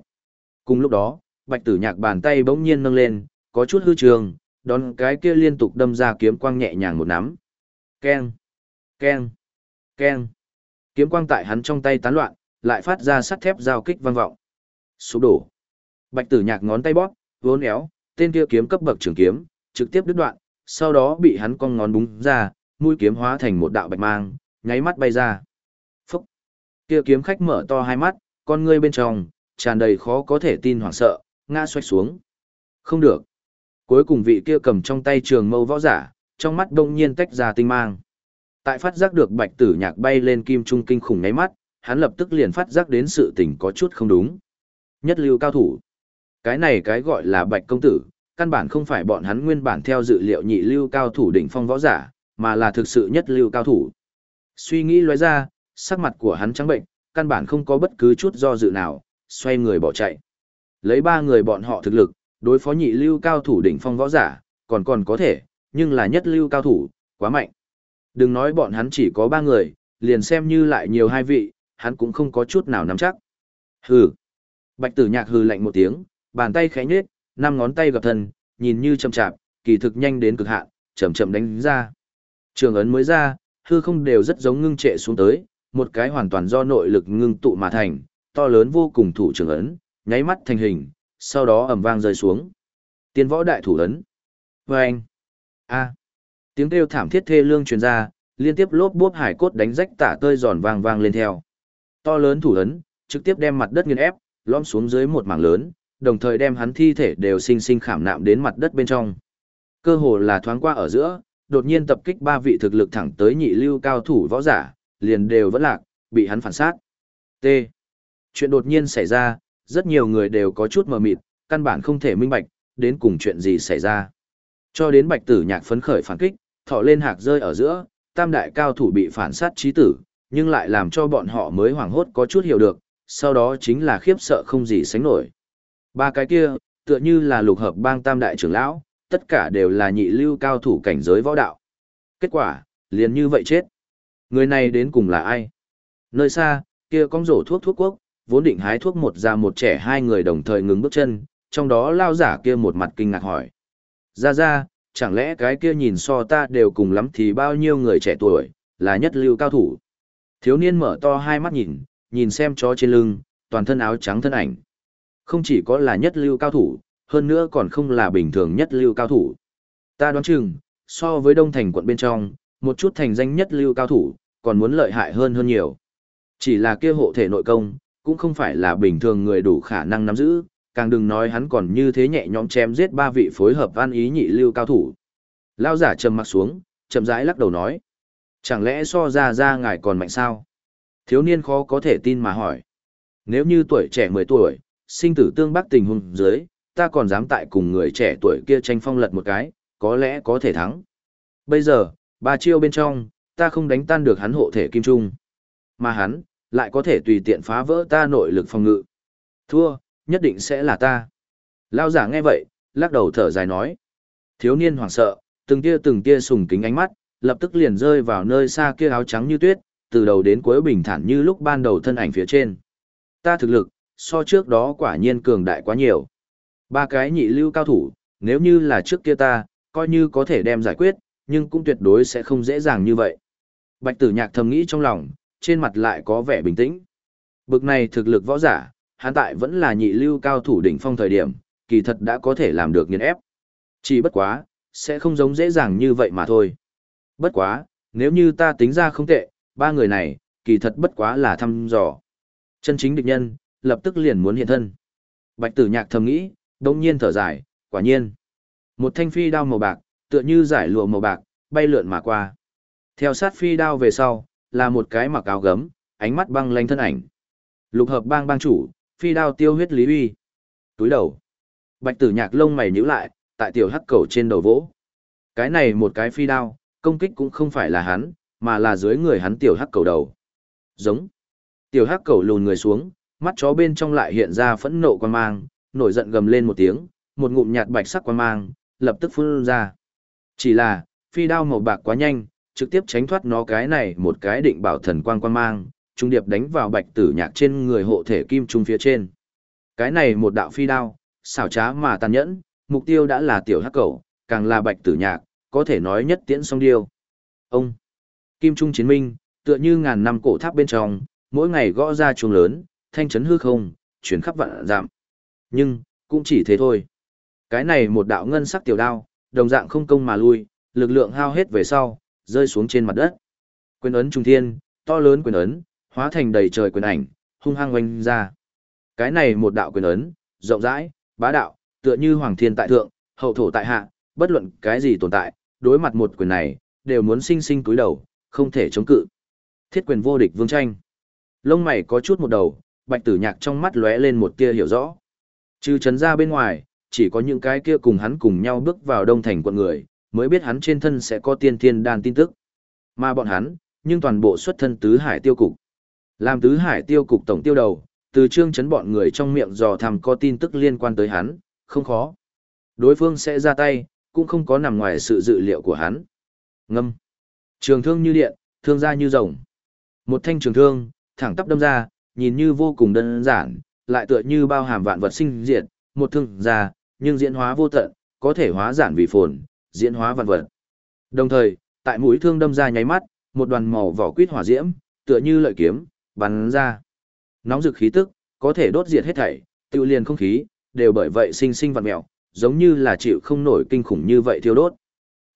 Cùng lúc đó, bạch tử nhạc bàn tay bỗng nhiên nâng lên, có chút hư trường, đón cái kia liên tục đâm ra kiếm quang nhẹ nhàng một nắm. Keng, keng, keng. Kiếm quang tại hắn trong tay tán loạn, lại phát ra sắt thép giao kích vang vọng. Sụp đổ. Bạch tử nhạc ngón tay bóp, vốn éo, tên kia kiếm cấp bậc trường kiếm, trực tiếp đứt đoạn, sau đó bị hắn cong ngón búng ra, mũi kiếm hóa thành một đạo bạch mang, nháy mắt bay ra. Phúc! Kia kiếm khách mở to hai mắt, con ngươi bên trong, tràn đầy khó có thể tin hoảng sợ, ngã xoay xuống. Không được. Cuối cùng vị kia cầm trong tay trường mâu võ giả, trong mắt đông nhiên tách ra tinh mang. Tại phát giác được bạch tử nhạc bay lên kim trung kinh khủng nháy mắt, hắn lập tức liền phát giác đến sự tình có chút không đúng. Nhất lưu cao thủ. Cái này cái gọi là bạch công tử, căn bản không phải bọn hắn nguyên bản theo dự liệu nhị lưu cao thủ đỉnh phong võ giả, mà là thực sự nhất lưu cao thủ. Suy nghĩ lóe ra, sắc mặt của hắn trắng bệnh, căn bản không có bất cứ chút do dự nào, xoay người bỏ chạy. Lấy ba người bọn họ thực lực, đối phó nhị lưu cao thủ đỉnh phong võ giả, còn còn có thể, nhưng là nhất lưu cao thủ, quá mạnh. Đừng nói bọn hắn chỉ có ba người, liền xem như lại nhiều hai vị, hắn cũng không có chút nào nắm chắc. Hừ. Bạch tử nhạc hừ lạnh một tiếng, bàn tay khẽ nhếch, năm ngón tay gặp thân, nhìn như chậm chạp, kỳ thực nhanh đến cực hạn, chậm chậm đánh ra. Trường ấn mới ra, hư không đều rất giống ngưng trệ xuống tới, một cái hoàn toàn do nội lực ngưng tụ mà thành, to lớn vô cùng thủ trường ấn, nháy mắt thành hình, sau đó ầm vang rơi xuống. Tiên võ đại thủ ấn. Oeng. A! Tiếng kêu thảm thiết thê lương truyền ra, liên tiếp lốp bốp hải cốt đánh rách tả tơi giòn vang vang lên theo. To lớn thủ ấn, trực tiếp đem mặt đất nghiền ép, lõm xuống dưới một mảng lớn, đồng thời đem hắn thi thể đều sinh sinh khảm nạm đến mặt đất bên trong. Cơ hồ là thoáng qua ở giữa, đột nhiên tập kích ba vị thực lực thẳng tới nhị lưu cao thủ võ giả, liền đều vẫn lạc, bị hắn phản sát. T. Chuyện đột nhiên xảy ra, rất nhiều người đều có chút mờ mịt, căn bản không thể minh bạch, đến cùng chuyện gì xảy ra. Cho đến bạch tử nhạc phấn khởi phản kích, thọ lên hạc rơi ở giữa, tam đại cao thủ bị phản sát trí tử, nhưng lại làm cho bọn họ mới hoảng hốt có chút hiểu được, sau đó chính là khiếp sợ không gì sánh nổi. Ba cái kia, tựa như là lục hợp bang tam đại trưởng lão, tất cả đều là nhị lưu cao thủ cảnh giới võ đạo. Kết quả, liền như vậy chết. Người này đến cùng là ai? Nơi xa, kia con rổ thuốc thuốc quốc, vốn định hái thuốc một già một trẻ hai người đồng thời ngừng bước chân, trong đó lao giả kia một mặt kinh ngạc hỏi. Ra ra, chẳng lẽ cái kia nhìn so ta đều cùng lắm thì bao nhiêu người trẻ tuổi, là nhất lưu cao thủ. Thiếu niên mở to hai mắt nhìn, nhìn xem chó trên lưng, toàn thân áo trắng thân ảnh. Không chỉ có là nhất lưu cao thủ, hơn nữa còn không là bình thường nhất lưu cao thủ. Ta đoán chừng, so với đông thành quận bên trong, một chút thành danh nhất lưu cao thủ, còn muốn lợi hại hơn hơn nhiều. Chỉ là kia hộ thể nội công, cũng không phải là bình thường người đủ khả năng nắm giữ, càng đừng nói hắn còn như thế nhẹ nhõm chém giết ba vị phối hợp an ý nhị lưu cao thủ. Lao giả trầm mặt xuống, chậm rãi lắc đầu nói. Chẳng lẽ so ra ra ngài còn mạnh sao? Thiếu niên khó có thể tin mà hỏi. Nếu như tuổi trẻ 10 tuổi, sinh tử tương bắc tình huống dưới, ta còn dám tại cùng người trẻ tuổi kia tranh phong lật một cái, có lẽ có thể thắng. Bây giờ, ba chiêu bên trong, ta không đánh tan được hắn hộ thể kim trung. Mà hắn, lại có thể tùy tiện phá vỡ ta nội lực phòng ngự. Thua, nhất định sẽ là ta. Lao giả nghe vậy, lắc đầu thở dài nói. Thiếu niên hoảng sợ, từng tia từng tia sùng kính ánh mắt, lập tức liền rơi vào nơi xa kia áo trắng như tuyết, từ đầu đến cuối bình thản như lúc ban đầu thân ảnh phía trên. Ta thực lực, so trước đó quả nhiên cường đại quá nhiều. Ba cái nhị lưu cao thủ, nếu như là trước kia ta, coi như có thể đem giải quyết, nhưng cũng tuyệt đối sẽ không dễ dàng như vậy. Bạch tử nhạc thầm nghĩ trong lòng, trên mặt lại có vẻ bình tĩnh. Bực này thực lực võ giả, hắn tại vẫn là nhị lưu cao thủ đỉnh phong thời điểm, kỳ thật đã có thể làm được nghiền ép. Chỉ bất quá, sẽ không giống dễ dàng như vậy mà thôi. Bất quá, nếu như ta tính ra không tệ, ba người này, kỳ thật bất quá là thăm dò. Chân chính địch nhân, lập tức liền muốn hiện thân. Bạch tử nhạc thầm nghĩ, đông nhiên thở dài, quả nhiên. Một thanh phi đao màu bạc, tựa như giải lụa màu bạc, bay lượn mà qua. Theo sát phi đao về sau, là một cái mặc áo gấm, ánh mắt băng lanh thân ảnh. Lục hợp bang bang chủ, phi đao tiêu huyết lý uy. Túi đầu. Bạch tử nhạc lông mày nhíu lại, tại tiểu hắc cầu trên đầu vỗ. Cái này một cái phi đao, công kích cũng không phải là hắn, mà là dưới người hắn tiểu hắc cầu đầu. Giống. Tiểu hắc cầu lùn người xuống, mắt chó bên trong lại hiện ra phẫn nộ quan mang, nổi giận gầm lên một tiếng, một ngụm nhạt bạch sắc quan mang, lập tức phun ra. Chỉ là, phi đao màu bạc quá nhanh, trực tiếp tránh thoát nó cái này một cái định bảo thần quang quan mang, trung điệp đánh vào bạch tử nhạc trên người hộ thể kim trung phía trên. Cái này một đạo phi đao, xảo trá mà tàn nhẫn, mục tiêu đã là tiểu hắc cầu, càng là bạch tử nhạc, có thể nói nhất tiễn song điêu. Ông, kim trung chiến minh, tựa như ngàn năm cổ tháp bên trong, mỗi ngày gõ ra chuông lớn, thanh chấn hư không, chuyển khắp vạn giảm. Nhưng, cũng chỉ thế thôi. Cái này một đạo ngân sắc tiểu đao, đồng dạng không công mà lui, lực lượng hao hết về sau, rơi xuống trên mặt đất. Quyền ấn trung thiên, to lớn quyền ấn, hóa thành đầy trời quyền ảnh, hung hăng oanh ra. Cái này một đạo quyền ấn, rộng rãi, bá đạo, tựa như hoàng thiên tại thượng, hậu thổ tại hạ, bất luận cái gì tồn tại, đối mặt một quyền này, đều muốn sinh sinh cúi đầu, không thể chống cự. Thiết quyền vô địch vương tranh. Lông mày có chút một đầu, bạch tử nhạc trong mắt lóe lên một tia hiểu rõ. Trừ trấn ra bên ngoài, chỉ có những cái kia cùng hắn cùng nhau bước vào đông thành quận người, mới biết hắn trên thân sẽ có tiên thiên đan tin tức. Mà bọn hắn, nhưng toàn bộ xuất thân tứ hải tiêu cục. Làm tứ hải tiêu cục tổng tiêu đầu, từ trương chấn bọn người trong miệng dò thăm có tin tức liên quan tới hắn, không khó. Đối phương sẽ ra tay, cũng không có nằm ngoài sự dự liệu của hắn. Ngâm. Trường thương như điện, thương ra như rồng. Một thanh trường thương, thẳng tắp đâm ra, nhìn như vô cùng đơn giản, lại tựa như bao hàm vạn vật sinh diệt, một thương ra, nhưng diễn hóa vô tận, có thể hóa giản vì phồn, diễn hóa vạn vật. Đồng thời, tại mũi thương đâm ra nháy mắt, một đoàn màu vỏ quýt hỏa diễm, tựa như lợi kiếm, bắn ra. Nóng rực khí tức, có thể đốt diệt hết thảy, tự liền không khí, đều bởi vậy sinh sinh vặn mèo, giống như là chịu không nổi kinh khủng như vậy thiêu đốt.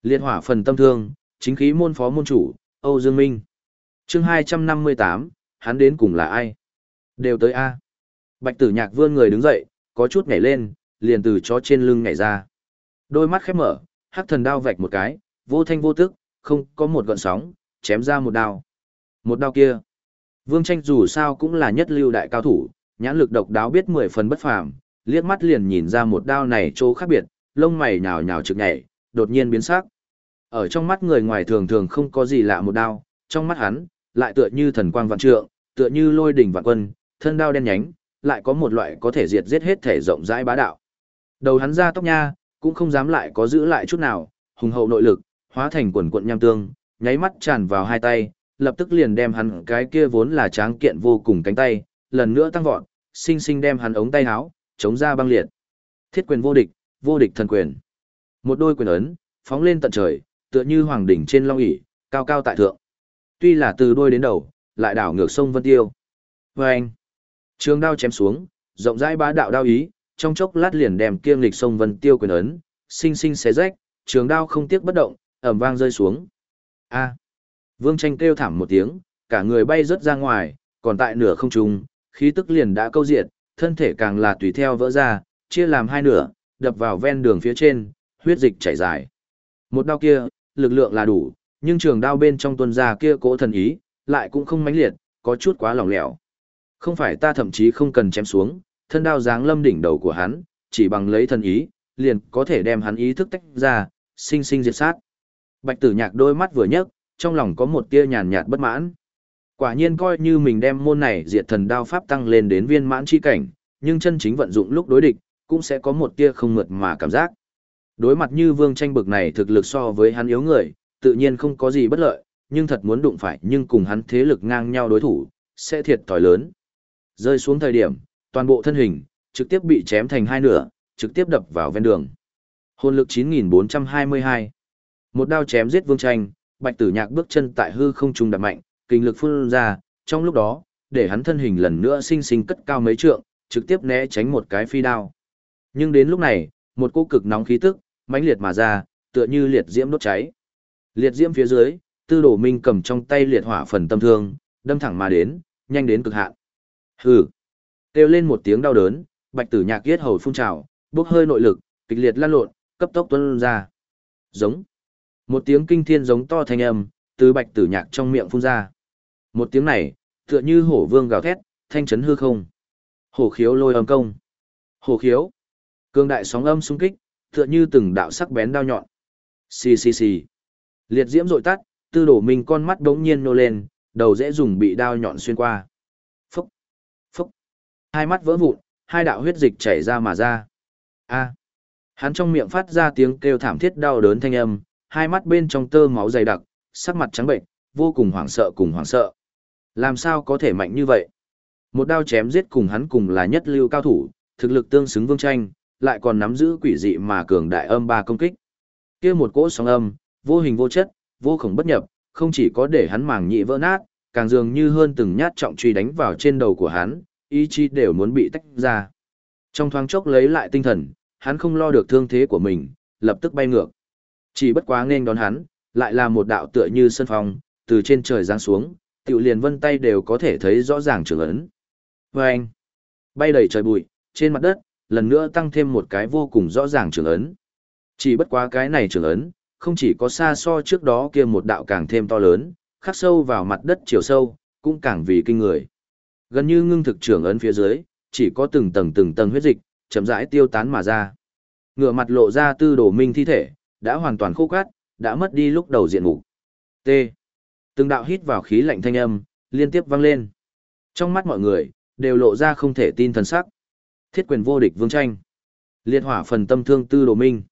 Liệt hỏa phần tâm thương, chính khí môn phó môn chủ, Âu Dương Minh. Chương 258, hắn đến cùng là ai? Đều tới A. Bạch tử nhạc vươn người đứng dậy, có chút nhảy lên, liền từ chó trên lưng nhảy ra. Đôi mắt khép mở, hắc thần đao vạch một cái, vô thanh vô tức, không có một gọn sóng, chém ra một đao. Một đao kia. Vương tranh dù sao cũng là nhất lưu đại cao thủ, nhãn lực độc đáo biết mười phần bất phàm, liếc mắt liền nhìn ra một đao này chỗ khác biệt, lông mày nhào nhào trực nhảy, đột nhiên biến sắc. Ở trong mắt người ngoài thường thường không có gì lạ một đao, trong mắt hắn, lại tựa như thần quang vạn trượng, tựa như lôi đỉnh vạn quân, thân đao đen nhánh, lại có một loại có thể diệt giết hết thể rộng rãi bá đạo. Đầu hắn ra tóc nha, cũng không dám lại có giữ lại chút nào, hùng hậu nội lực, hóa thành quần quận nham tương, nháy mắt tràn vào hai tay, lập tức liền đem hắn cái kia vốn là tráng kiện vô cùng cánh tay, lần nữa tăng vọt, sinh sinh đem hắn ống tay áo, chống ra băng liệt. Thiết quyền vô địch, vô địch thần quyền. Một đôi quyền ấn, phóng lên tận trời, tựa như hoàng đỉnh trên long ỷ, cao cao tại thượng. Tuy là từ đôi đến đầu, lại đảo ngược sông Vân Tiêu. Vâng anh, trường đao chém xuống, rộng rãi bá đạo đao ý, trong chốc lát liền đem kiêng lịch sông Vân Tiêu quyền ấn, sinh sinh xé rách, trường đao không tiếc bất động, ầm vang rơi xuống. A. Vương Tranh kêu thảm một tiếng, cả người bay rớt ra ngoài, còn tại nửa không trung, khí tức liền đã câu diệt, thân thể càng là tùy theo vỡ ra, chia làm hai nửa, đập vào ven đường phía trên, huyết dịch chảy dài. Một đao kia, lực lượng là đủ, nhưng trường đao bên trong tuân ra kia cỗ thần ý, lại cũng không mãnh liệt, có chút quá lỏng lẻo. Không phải ta thậm chí không cần chém xuống, thân đao giáng lâm đỉnh đầu của hắn, chỉ bằng lấy thần ý, liền có thể đem hắn ý thức tách ra, sinh sinh diệt sát. Bạch tử nhạc đôi mắt vừa nhấc, trong lòng có một tia nhàn nhạt bất mãn. Quả nhiên coi như mình đem môn này diệt thần đao pháp tăng lên đến viên mãn chi cảnh, nhưng chân chính vận dụng lúc đối địch, cũng sẽ có một tia không mượt mà cảm giác. Đối mặt như vương tranh bực này thực lực so với hắn yếu người, tự nhiên không có gì bất lợi, nhưng thật muốn đụng phải nhưng cùng hắn thế lực ngang nhau đối thủ, sẽ thiệt tỏi lớn. Rơi xuống thời điểm, toàn bộ thân hình, trực tiếp bị chém thành hai nửa, trực tiếp đập vào ven đường. Hồn lực 9422. Một đao chém giết vương tranh, bạch tử nhạc bước chân tại hư không trung đập mạnh, kinh lực phun ra, trong lúc đó, để hắn thân hình lần nữa sinh sinh cất cao mấy trượng, trực tiếp né tránh một cái phi đao. Nhưng đến lúc này, một cô cực nóng khí tức, mãnh liệt mà ra, tựa như liệt diễm đốt cháy. Liệt diễm phía dưới, tư đổ minh cầm trong tay liệt hỏa phần tâm thương, đâm thẳng mà đến, nhanh đến cực hạn. Hừ. Kêu lên một tiếng đau đớn, bạch tử nhạc giết hầu phun trào, bốc hơi nội lực, kịch liệt lan lộn, cấp tốc tuôn ra. Giống. Một tiếng kinh thiên giống to thanh âm, từ bạch tử nhạc trong miệng phun ra. Một tiếng này, tựa như hổ vương gào thét, thanh chấn hư không. Hổ khiếu lôi âm công. Hổ khiếu. Cương đại sóng âm xung kích, tựa như từng đạo sắc bén đao nhọn. Xì xì xì. Liệt diễm rội tắt, tư đổ mình con mắt đống nhiên nô lên, đầu dễ dùng bị đao nhọn xuyên qua. Hai mắt vỡ vụn, hai đạo huyết dịch chảy ra mà ra. A. Hắn trong miệng phát ra tiếng kêu thảm thiết đau đớn thanh âm, hai mắt bên trong tơ máu dày đặc, sắc mặt trắng bệnh, vô cùng hoảng sợ cùng hoảng sợ. Làm sao có thể mạnh như vậy? Một đao chém giết cùng hắn cùng là nhất lưu cao thủ, thực lực tương xứng vương tranh, lại còn nắm giữ quỷ dị mà cường đại âm ba công kích. Kia một cỗ sóng âm, vô hình vô chất, vô khổng bất nhập, không chỉ có để hắn màng nhị vỡ nát, càng dường như hơn từng nhát trọng truy đánh vào trên đầu của hắn, ý chí đều muốn bị tách ra. Trong thoáng chốc lấy lại tinh thần, hắn không lo được thương thế của mình, lập tức bay ngược. Chỉ bất quá nên đón hắn, lại là một đạo tựa như sân phong, từ trên trời giáng xuống, tiểu liền vân tay đều có thể thấy rõ ràng trường ấn. Vâng! bay đầy trời bụi, trên mặt đất, lần nữa tăng thêm một cái vô cùng rõ ràng trường ấn. Chỉ bất quá cái này trường ấn, không chỉ có xa so trước đó kia một đạo càng thêm to lớn, khắc sâu vào mặt đất chiều sâu, cũng càng vì kinh người. Gần như ngưng thực trưởng ấn phía dưới, chỉ có từng tầng từng tầng huyết dịch, chậm rãi tiêu tán mà ra. Ngựa mặt lộ ra tư đồ minh thi thể, đã hoàn toàn khô cát, đã mất đi lúc đầu diện mục. T. Từng đạo hít vào khí lạnh thanh âm, liên tiếp vang lên. Trong mắt mọi người, đều lộ ra không thể tin thần sắc. Thiết quyền vô địch vương tranh. Liệt hỏa phần tâm thương tư đồ minh.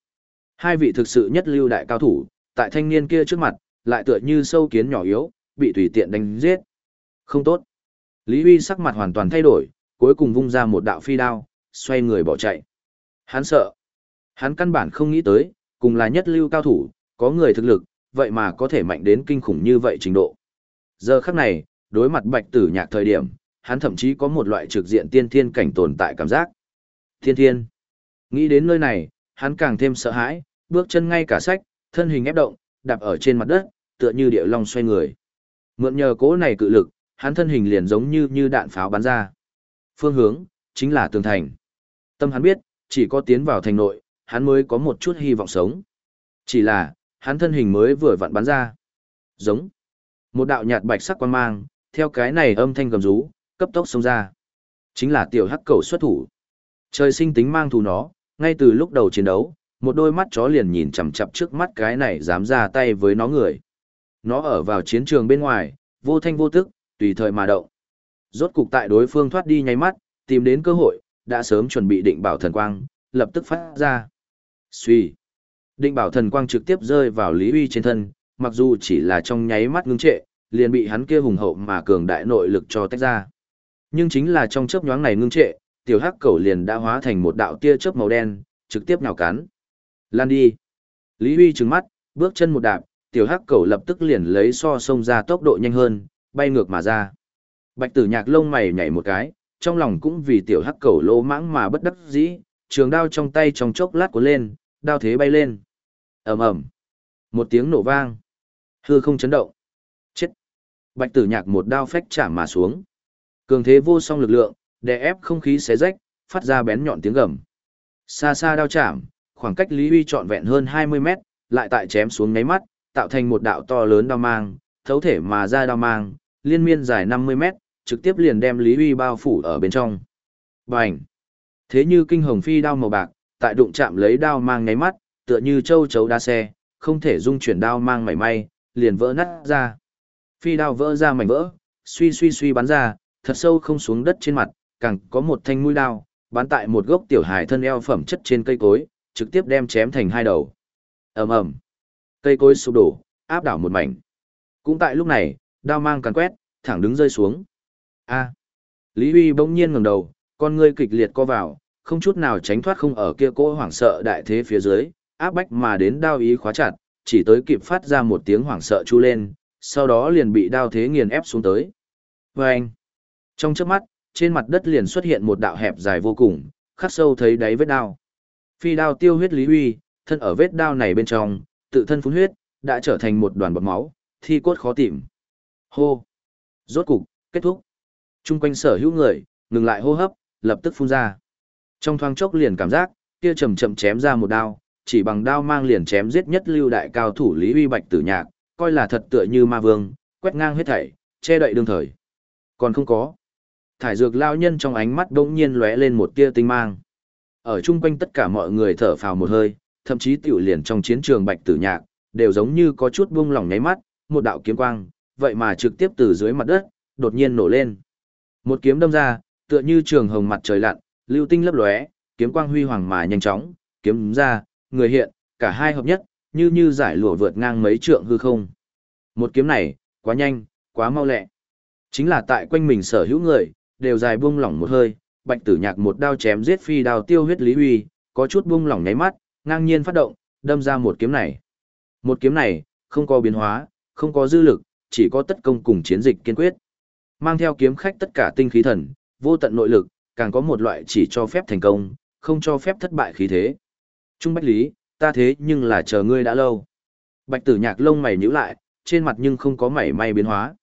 Hai vị thực sự nhất lưu đại cao thủ, tại thanh niên kia trước mặt, lại tựa như sâu kiến nhỏ yếu, bị tùy tiện đánh giết. Không tốt. Lý Huy sắc mặt hoàn toàn thay đổi, cuối cùng vung ra một đạo phi đao, xoay người bỏ chạy. Hắn sợ. Hắn căn bản không nghĩ tới, cùng là nhất lưu cao thủ, có người thực lực, vậy mà có thể mạnh đến kinh khủng như vậy trình độ. Giờ khắc này, đối mặt bạch tử nhạc thời điểm, hắn thậm chí có một loại trực diện tiên thiên cảnh tồn tại cảm giác. Thiên thiên. Nghĩ đến nơi này, hắn càng thêm sợ hãi, bước chân ngay cả sách, thân hình ép động, đạp ở trên mặt đất, tựa như địa long xoay người. Mượn nhờ cố này cự lực, hắn thân hình liền giống như như đạn pháo bắn ra. Phương hướng, chính là tường thành. Tâm hắn biết, chỉ có tiến vào thành nội, hắn mới có một chút hy vọng sống. Chỉ là, hắn thân hình mới vừa vặn bắn ra. Giống. Một đạo nhạt bạch sắc quan mang, theo cái này âm thanh gầm rú, cấp tốc xông ra. Chính là tiểu hắc cầu xuất thủ. Trời sinh tính mang thù nó, ngay từ lúc đầu chiến đấu, một đôi mắt chó liền nhìn chằm chằm trước mắt cái này dám ra tay với nó người. Nó ở vào chiến trường bên ngoài, vô thanh vô tức, tùy thời mà động. Rốt cục tại đối phương thoát đi nháy mắt, tìm đến cơ hội, đã sớm chuẩn bị định bảo thần quang, lập tức phát ra. Suy. Định bảo thần quang trực tiếp rơi vào Lý Uy trên thân, mặc dù chỉ là trong nháy mắt ngưng trệ, liền bị hắn kia hùng hậu mà cường đại nội lực cho tách ra. Nhưng chính là trong chớp nhoáng này ngưng trệ, tiểu hắc cẩu liền đã hóa thành một đạo tia chớp màu đen, trực tiếp nhào cắn. Lan đi. Lý uy trừng mắt, bước chân một đạp, tiểu hắc cẩu lập tức liền lấy so sông ra tốc độ nhanh hơn, bay ngược mà ra. Bạch tử nhạc lông mày nhảy một cái, trong lòng cũng vì tiểu hắc cầu lỗ mãng mà bất đắc dĩ, trường đao trong tay trong chốc lát cuốn lên, đao thế bay lên. ầm ầm, một tiếng nổ vang, hư không chấn động. Chết! Bạch tử nhạc một đao phách chạm mà xuống. Cường thế vô song lực lượng, đè ép không khí xé rách, phát ra bén nhọn tiếng gầm. Xa xa đao chạm, khoảng cách Lý Huy trọn vẹn hơn 20 mét, lại tại chém xuống ngáy mắt, tạo thành một đạo to lớn đao mang, thấu thể mà ra đao mang, liên miên dài 50 mét, trực tiếp liền đem Lý Huy bao phủ ở bên trong. Bành! Thế như kinh hồng phi đao màu bạc, tại đụng chạm lấy đao mang ngáy mắt, tựa như châu chấu đa xe, không thể dung chuyển đao mang mảy may, liền vỡ nát ra. Phi đao vỡ ra mảnh vỡ, suy suy suy bắn ra, thật sâu không xuống đất trên mặt, càng có một thanh mũi đao, bắn tại một gốc tiểu hài thân eo phẩm chất trên cây cối, trực tiếp đem chém thành hai đầu. ầm ầm, cây cối sụp đổ, áp đảo một mảnh. Cũng tại lúc này, đao mang càn quét, thẳng đứng rơi xuống. A. Lý Huy bỗng nhiên ngẩng đầu, con ngươi kịch liệt co vào, không chút nào tránh thoát không ở kia cỗ hoảng sợ đại thế phía dưới, áp bách mà đến đao ý khóa chặt, chỉ tới kịp phát ra một tiếng hoảng sợ chu lên, sau đó liền bị đao thế nghiền ép xuống tới. Và anh, trong chớp mắt, trên mặt đất liền xuất hiện một đạo hẹp dài vô cùng, khắc sâu thấy đáy vết đao. Phi đao tiêu huyết Lý Huy, thân ở vết đao này bên trong, tự thân phun huyết, đã trở thành một đoàn bọt máu, thi cốt khó tìm. Hô! Rốt cục, kết thúc. Trung quanh sở hữu người, ngừng lại hô hấp, lập tức phun ra. Trong thoáng chốc liền cảm giác, kia chậm chậm chém ra một đao, chỉ bằng đao mang liền chém giết nhất lưu đại cao thủ Lý Huy Bạch Tử Nhạc, coi là thật tựa như ma vương, quét ngang hết thảy, che đậy đương thời. Còn không có. Thải dược lao nhân trong ánh mắt đống nhiên lóe lên một tia tinh mang. Ở chung quanh tất cả mọi người thở phào một hơi, thậm chí tiểu liền trong chiến trường Bạch Tử Nhạc, đều giống như có chút buông lỏng nháy mắt, một đạo kiếm quang, vậy mà trực tiếp từ dưới mặt đất, đột nhiên nổ lên. Một kiếm đâm ra, tựa như trường hồng mặt trời lặn, lưu tinh lấp lóe, kiếm quang huy hoàng mà nhanh chóng, kiếm ra, người hiện, cả hai hợp nhất, như như giải lụa vượt ngang mấy trượng hư không. Một kiếm này, quá nhanh, quá mau lẹ. Chính là tại quanh mình sở hữu người, đều dài buông lỏng một hơi, bạch tử nhạc một đao chém giết phi đao tiêu huyết lý huy, có chút buông lỏng nháy mắt, ngang nhiên phát động, đâm ra một kiếm này. Một kiếm này, không có biến hóa, không có dư lực, chỉ có tất công cùng chiến dịch kiên quyết. Mang theo kiếm khách tất cả tinh khí thần, vô tận nội lực, càng có một loại chỉ cho phép thành công, không cho phép thất bại khí thế. Trung Bách Lý, ta thế nhưng là chờ ngươi đã lâu. Bạch tử nhạc lông mày nhíu lại, trên mặt nhưng không có mảy may biến hóa.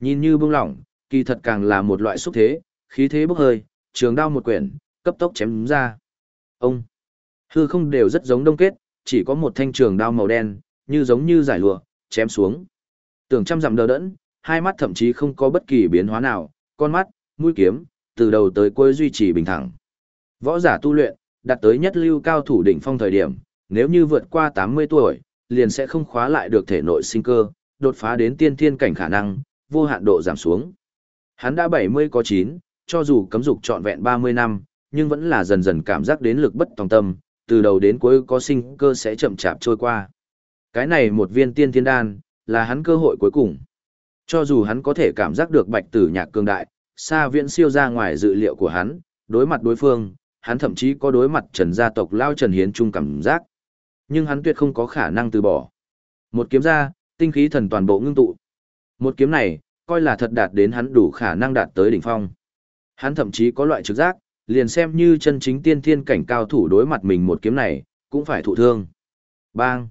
Nhìn như bông lỏng, kỳ thật càng là một loại xúc thế, khí thế bốc hơi, trường đao một quyển, cấp tốc chém ra. Ông, hư không đều rất giống đông kết, chỉ có một thanh trường đao màu đen, như giống như giải lụa, chém xuống. Tưởng trăm dặm đờ đẫn, hai mắt thậm chí không có bất kỳ biến hóa nào, con mắt, mũi kiếm, từ đầu tới cuối duy trì bình thẳng. Võ giả tu luyện, đạt tới nhất lưu cao thủ đỉnh phong thời điểm, nếu như vượt qua 80 tuổi, liền sẽ không khóa lại được thể nội sinh cơ, đột phá đến tiên thiên cảnh khả năng, vô hạn độ giảm xuống. Hắn đã 70 có 9, cho dù cấm dục trọn vẹn 30 năm, nhưng vẫn là dần dần cảm giác đến lực bất tòng tâm, từ đầu đến cuối có sinh cơ sẽ chậm chạp trôi qua. Cái này một viên tiên thiên đan, là hắn cơ hội cuối cùng. Cho dù hắn có thể cảm giác được bạch tử nhạc cường đại, xa viễn siêu ra ngoài dự liệu của hắn, đối mặt đối phương, hắn thậm chí có đối mặt trần gia tộc lao trần hiến trung cảm giác. Nhưng hắn tuyệt không có khả năng từ bỏ. Một kiếm ra, tinh khí thần toàn bộ ngưng tụ. Một kiếm này, coi là thật đạt đến hắn đủ khả năng đạt tới đỉnh phong. Hắn thậm chí có loại trực giác, liền xem như chân chính tiên thiên cảnh cao thủ đối mặt mình một kiếm này, cũng phải thụ thương. Bang!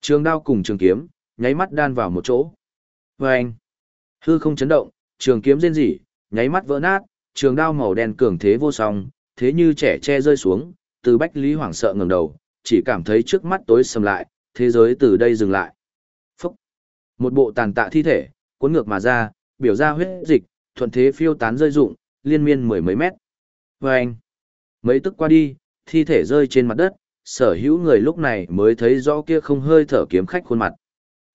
Trường đao cùng trường kiếm, nháy mắt đan vào một chỗ. Vâng! Hư không chấn động, trường kiếm rên rỉ, nháy mắt vỡ nát, trường đao màu đen cường thế vô song, thế như trẻ che rơi xuống, từ Bách Lý hoảng sợ ngẩng đầu, chỉ cảm thấy trước mắt tối sầm lại, thế giới từ đây dừng lại. Phúc! Một bộ tàn tạ thi thể, cuốn ngược mà ra, biểu ra huyết dịch, thuận thế phiêu tán rơi rụng, liên miên mười mấy mét. Vâng! Mấy tức qua đi, thi thể rơi trên mặt đất, sở hữu người lúc này mới thấy rõ kia không hơi thở kiếm khách khuôn mặt.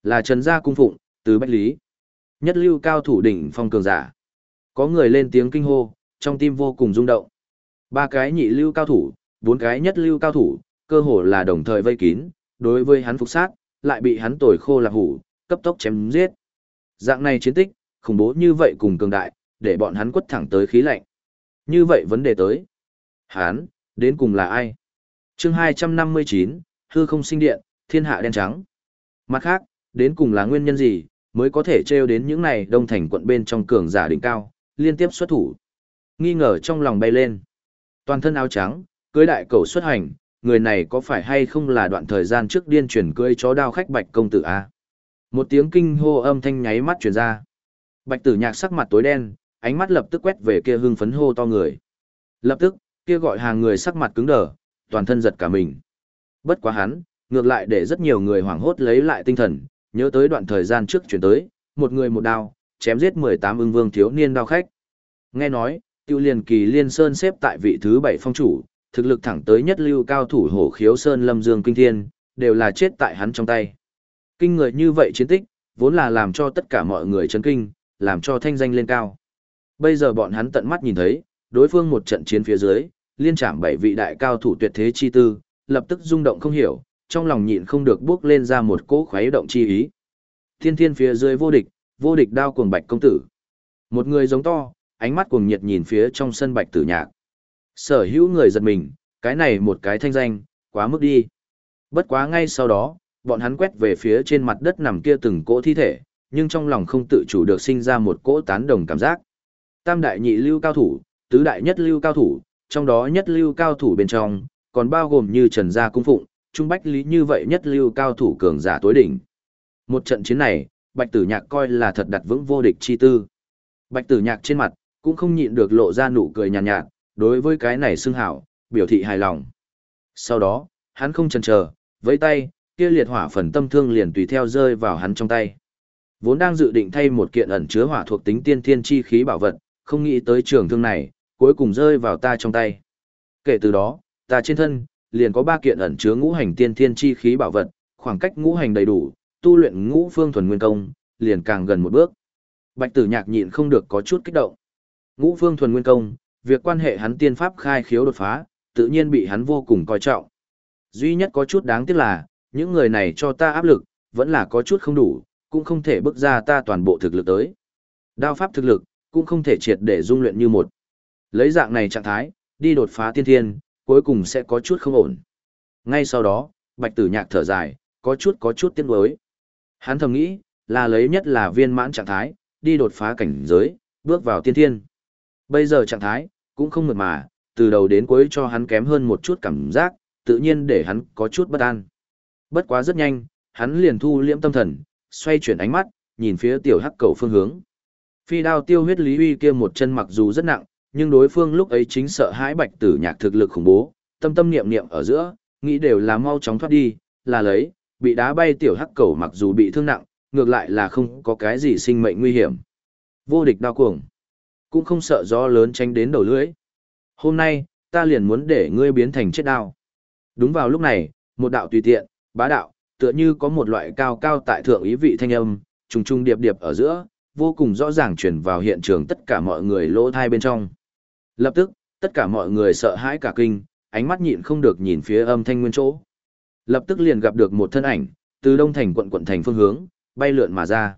Là Trần Gia Cung Phụng, từ Bách Lý. Nhất lưu cao thủ đỉnh phong cường giả. Có người lên tiếng kinh hô, trong tim vô cùng rung động. Ba cái nhị lưu cao thủ, bốn cái nhất lưu cao thủ, cơ hồ là đồng thời vây kín, đối với hắn phục sát, lại bị hắn tồi khô lạc hủ, cấp tốc chém giết. Dạng này chiến tích, khủng bố như vậy cùng cường đại, để bọn hắn quất thẳng tới khí lạnh. Như vậy vấn đề tới. Hắn, đến cùng là ai? chương 259, hư không sinh điện, thiên hạ đen trắng. Mặt khác, đến cùng là nguyên nhân gì, mới có thể treo đến những này đông thành quận bên trong cường giả đỉnh cao, liên tiếp xuất thủ. Nghi ngờ trong lòng bay lên. Toàn thân áo trắng, cưới đại cầu xuất hành, người này có phải hay không là đoạn thời gian trước điên chuyển cưới chó đao khách bạch công tử a Một tiếng kinh hô âm thanh nháy mắt truyền ra. Bạch tử nhạc sắc mặt tối đen, ánh mắt lập tức quét về kia hưng phấn hô to người. Lập tức, kia gọi hàng người sắc mặt cứng đờ, toàn thân giật cả mình. Bất quá hắn, ngược lại để rất nhiều người hoảng hốt lấy lại tinh thần, nhớ tới đoạn thời gian trước chuyển tới, một người một đao, chém giết 18 ưng vương thiếu niên đao khách. Nghe nói, tiêu liền kỳ liên sơn xếp tại vị thứ 7 phong chủ, thực lực thẳng tới nhất lưu cao thủ hổ khiếu sơn lâm dương kinh thiên, đều là chết tại hắn trong tay. Kinh người như vậy chiến tích, vốn là làm cho tất cả mọi người chấn kinh, làm cho thanh danh lên cao. Bây giờ bọn hắn tận mắt nhìn thấy, đối phương một trận chiến phía dưới, liên trảm bảy vị đại cao thủ tuyệt thế chi tư, lập tức rung động không hiểu, trong lòng nhịn không được bước lên ra một cỗ khuấy động chi ý. Thiên thiên phía dưới vô địch, vô địch đao cuồng bạch công tử. Một người giống to, ánh mắt cuồng nhiệt nhìn phía trong sân bạch tử nhạc. Sở hữu người giật mình, cái này một cái thanh danh, quá mức đi. Bất quá ngay sau đó, bọn hắn quét về phía trên mặt đất nằm kia từng cỗ thi thể, nhưng trong lòng không tự chủ được sinh ra một cỗ tán đồng cảm giác. Tam đại nhị lưu cao thủ, tứ đại nhất lưu cao thủ, trong đó nhất lưu cao thủ bên trong, còn bao gồm như Trần Gia Cung Phụng, Trung Bách Lý như vậy nhất lưu cao thủ cường giả tối đỉnh. Một trận chiến này, Bạch Tử Nhạc coi là thật đặt vững vô địch chi tư. Bạch Tử Nhạc trên mặt, cũng không nhịn được lộ ra nụ cười nhàn nhạt, nhạt, đối với cái này xưng hảo, biểu thị hài lòng. Sau đó, hắn không chần chờ, với tay, kia liệt hỏa phần tâm thương liền tùy theo rơi vào hắn trong tay. Vốn đang dự định thay một kiện ẩn chứa hỏa thuộc tính tiên thiên chi khí bảo vật, không nghĩ tới trường thương này, cuối cùng rơi vào ta trong tay. Kể từ đó, ta trên thân, liền có ba kiện ẩn chứa ngũ hành tiên thiên chi khí bảo vật, khoảng cách ngũ hành đầy đủ, tu luyện ngũ phương thuần nguyên công, liền càng gần một bước. Bạch Tử Nhạc nhịn không được có chút kích động. Ngũ phương thuần nguyên công, việc quan hệ hắn tiên pháp khai khiếu đột phá, tự nhiên bị hắn vô cùng coi trọng. Duy nhất có chút đáng tiếc là, những người này cho ta áp lực, vẫn là có chút không đủ, cũng không thể bước ra ta toàn bộ thực lực tới. Đao pháp thực lực, cũng không thể triệt để dung luyện như một. Lấy dạng này trạng thái, đi đột phá tiên thiên, cuối cùng sẽ có chút không ổn. Ngay sau đó, bạch tử nhạc thở dài, có chút có chút tiếc nuối. Hắn thầm nghĩ, là lấy nhất là viên mãn trạng thái, đi đột phá cảnh giới, bước vào tiên thiên. Bây giờ trạng thái, cũng không mượt mà, từ đầu đến cuối cho hắn kém hơn một chút cảm giác, tự nhiên để hắn có chút bất an. Bất quá rất nhanh, hắn liền thu liễm tâm thần, xoay chuyển ánh mắt, nhìn phía tiểu hắc cầu phương hướng. Phi đao tiêu huyết lý uy kia một chân mặc dù rất nặng, nhưng đối phương lúc ấy chính sợ hãi bạch tử nhạc thực lực khủng bố, tâm tâm niệm niệm ở giữa, nghĩ đều là mau chóng thoát đi, là lấy, bị đá bay tiểu hắc cầu mặc dù bị thương nặng, ngược lại là không có cái gì sinh mệnh nguy hiểm. Vô địch đau cuồng, cũng không sợ gió lớn tránh đến đầu lưỡi. Hôm nay, ta liền muốn để ngươi biến thành chết đao. Đúng vào lúc này, một đạo tùy tiện, bá đạo, tựa như có một loại cao cao tại thượng ý vị thanh âm, trùng trùng điệp điệp ở giữa, vô cùng rõ ràng truyền vào hiện trường tất cả mọi người lỗ thai bên trong. Lập tức, tất cả mọi người sợ hãi cả kinh, ánh mắt nhịn không được nhìn phía âm thanh nguyên chỗ. Lập tức liền gặp được một thân ảnh, từ đông thành quận quận thành phương hướng, bay lượn mà ra.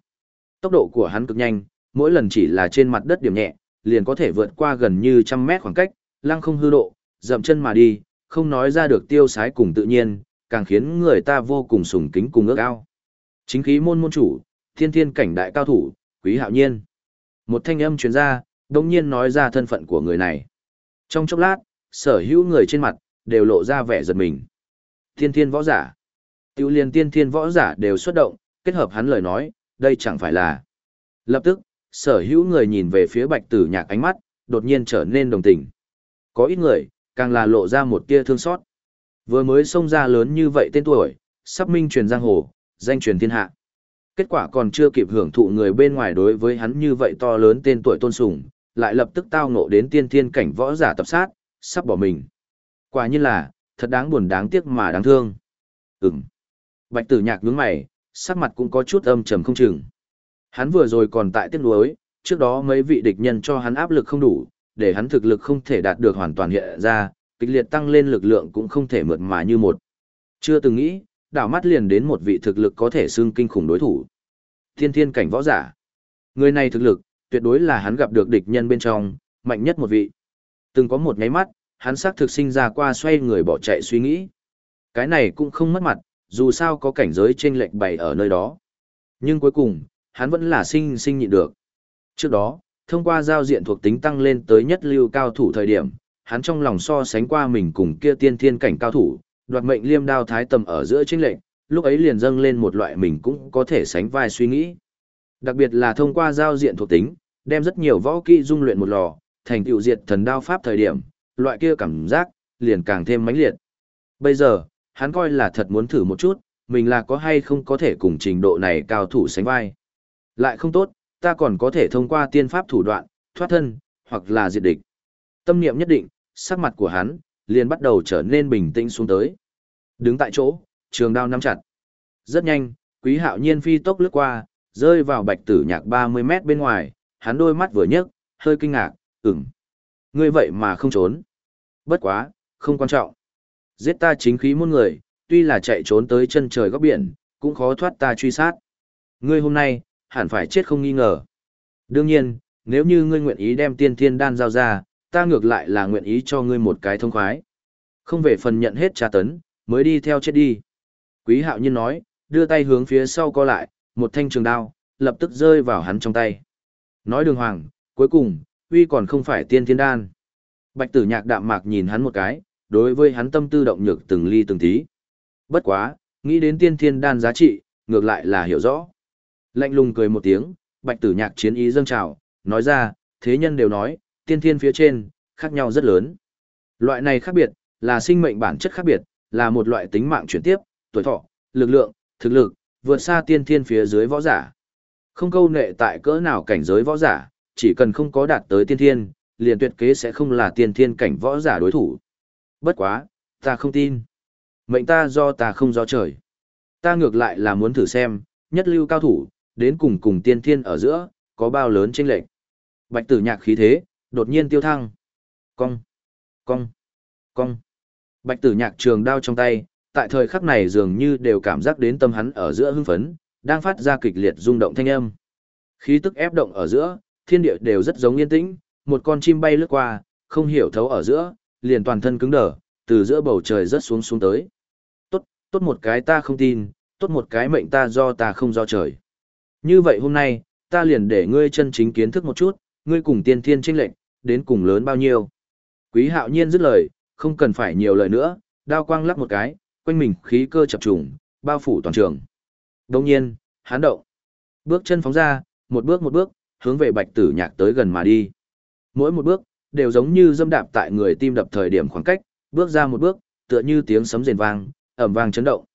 Tốc độ của hắn cực nhanh, mỗi lần chỉ là trên mặt đất điểm nhẹ, liền có thể vượt qua gần như trăm mét khoảng cách, lăng không hư độ, dậm chân mà đi, không nói ra được tiêu sái cùng tự nhiên, càng khiến người ta vô cùng sùng kính cùng ước ao. Chính khí môn môn chủ, thiên thiên cảnh đại cao thủ, quý hạo nhiên. Một thanh âm truyền ra, đồng nhiên nói ra thân phận của người này. Trong chốc lát, sở hữu người trên mặt, đều lộ ra vẻ giật mình. Thiên thiên võ giả. Tiêu liên tiên thiên võ giả đều xuất động, kết hợp hắn lời nói, đây chẳng phải là. Lập tức, sở hữu người nhìn về phía bạch tử nhạc ánh mắt, đột nhiên trở nên đồng tình. Có ít người, càng là lộ ra một tia thương xót. Vừa mới xông ra lớn như vậy tên tuổi, sắp minh truyền giang hồ, danh truyền thiên hạ. Kết quả còn chưa kịp hưởng thụ người bên ngoài đối với hắn như vậy to lớn tên tuổi tôn sùng, lại lập tức tao ngộ đến tiên thiên cảnh võ giả tập sát, sắp bỏ mình. Quả nhiên là, thật đáng buồn đáng tiếc mà đáng thương. Ừm. Bạch tử nhạc nhướng mày, sắc mặt cũng có chút âm trầm không chừng. Hắn vừa rồi còn tại tiếc nuối, trước đó mấy vị địch nhân cho hắn áp lực không đủ, để hắn thực lực không thể đạt được hoàn toàn hiện ra, kịch liệt tăng lên lực lượng cũng không thể mượt mà như một. Chưa từng nghĩ, đảo mắt liền đến một vị thực lực có thể xưng kinh khủng đối thủ. Thiên thiên cảnh võ giả. Người này thực lực, tuyệt đối là hắn gặp được địch nhân bên trong, mạnh nhất một vị. Từng có một nháy mắt, hắn xác thực sinh ra qua xoay người bỏ chạy suy nghĩ. Cái này cũng không mất mặt, dù sao có cảnh giới chênh lệch bày ở nơi đó. Nhưng cuối cùng, hắn vẫn là sinh sinh nhịn được. Trước đó, thông qua giao diện thuộc tính tăng lên tới nhất lưu cao thủ thời điểm, hắn trong lòng so sánh qua mình cùng kia tiên thiên cảnh cao thủ, đoạt mệnh liêm đao thái tầm ở giữa chênh lệnh, lúc ấy liền dâng lên một loại mình cũng có thể sánh vai suy nghĩ. Đặc biệt là thông qua giao diện thuộc tính, đem rất nhiều võ kỹ dung luyện một lò, thành tựu diệt thần đao pháp thời điểm, loại kia cảm giác liền càng thêm mãnh liệt. Bây giờ, hắn coi là thật muốn thử một chút, mình là có hay không có thể cùng trình độ này cao thủ sánh vai. Lại không tốt, ta còn có thể thông qua tiên pháp thủ đoạn, thoát thân, hoặc là diệt địch. Tâm niệm nhất định, sắc mặt của hắn, liền bắt đầu trở nên bình tĩnh xuống tới. Đứng tại chỗ, trường đao nắm chặt. Rất nhanh, quý hạo nhiên phi tốc lướt qua, rơi vào bạch tử nhạc 30 mét bên ngoài, hắn đôi mắt vừa nhấc, hơi kinh ngạc, ừm. Ngươi vậy mà không trốn. Bất quá, không quan trọng. Giết ta chính khí muôn người, tuy là chạy trốn tới chân trời góc biển, cũng khó thoát ta truy sát. Ngươi hôm nay, hẳn phải chết không nghi ngờ. Đương nhiên, nếu như ngươi nguyện ý đem tiên thiên đan giao ra, ta ngược lại là nguyện ý cho ngươi một cái thông khoái. Không về phần nhận hết tra tấn, mới đi theo chết đi. Quý hạo nhiên nói, đưa tay hướng phía sau co lại, một thanh trường đao, lập tức rơi vào hắn trong tay. Nói đường hoàng, cuối cùng, uy còn không phải tiên thiên đan. Bạch tử nhạc đạm mạc nhìn hắn một cái, đối với hắn tâm tư động nhược từng ly từng tí. Bất quá, nghĩ đến tiên thiên đan giá trị, ngược lại là hiểu rõ. Lạnh lùng cười một tiếng, bạch tử nhạc chiến ý dâng trào, nói ra, thế nhân đều nói, tiên thiên phía trên, khác nhau rất lớn. Loại này khác biệt, là sinh mệnh bản chất khác biệt, là một loại tính mạng chuyển tiếp, tuổi thọ, lực lượng, thực lực, vượt xa tiên thiên phía dưới võ giả. Không câu nệ tại cỡ nào cảnh giới võ giả, chỉ cần không có đạt tới tiên thiên, liền tuyệt kế sẽ không là tiên thiên cảnh võ giả đối thủ. Bất quá, ta không tin. Mệnh ta do ta không do trời. Ta ngược lại là muốn thử xem, nhất lưu cao thủ, đến cùng cùng tiên thiên ở giữa, có bao lớn chênh lệch. Bạch tử nhạc khí thế, đột nhiên tiêu thăng. Cong, cong, cong. Bạch tử nhạc trường đao trong tay, tại thời khắc này dường như đều cảm giác đến tâm hắn ở giữa hưng phấn, đang phát ra kịch liệt rung động thanh âm. Khí tức ép động ở giữa, thiên địa đều rất giống yên tĩnh, một con chim bay lướt qua, không hiểu thấu ở giữa, liền toàn thân cứng đờ, từ giữa bầu trời rớt xuống xuống tới. Tốt, tốt một cái ta không tin, tốt một cái mệnh ta do ta không do trời. Như vậy hôm nay, ta liền để ngươi chân chính kiến thức một chút, ngươi cùng tiên thiên trinh lệnh, đến cùng lớn bao nhiêu. Quý hạo nhiên dứt lời, không cần phải nhiều lời nữa, đao quang lắc một cái, quanh mình khí cơ chập trùng, bao phủ toàn trường. Đồng nhiên, hắn động. Bước chân phóng ra, một bước một bước, hướng về bạch tử nhạc tới gần mà đi. Mỗi một bước, đều giống như dâm đạp tại người tim đập thời điểm khoảng cách, bước ra một bước, tựa như tiếng sấm rền vang, ẩm vang chấn động.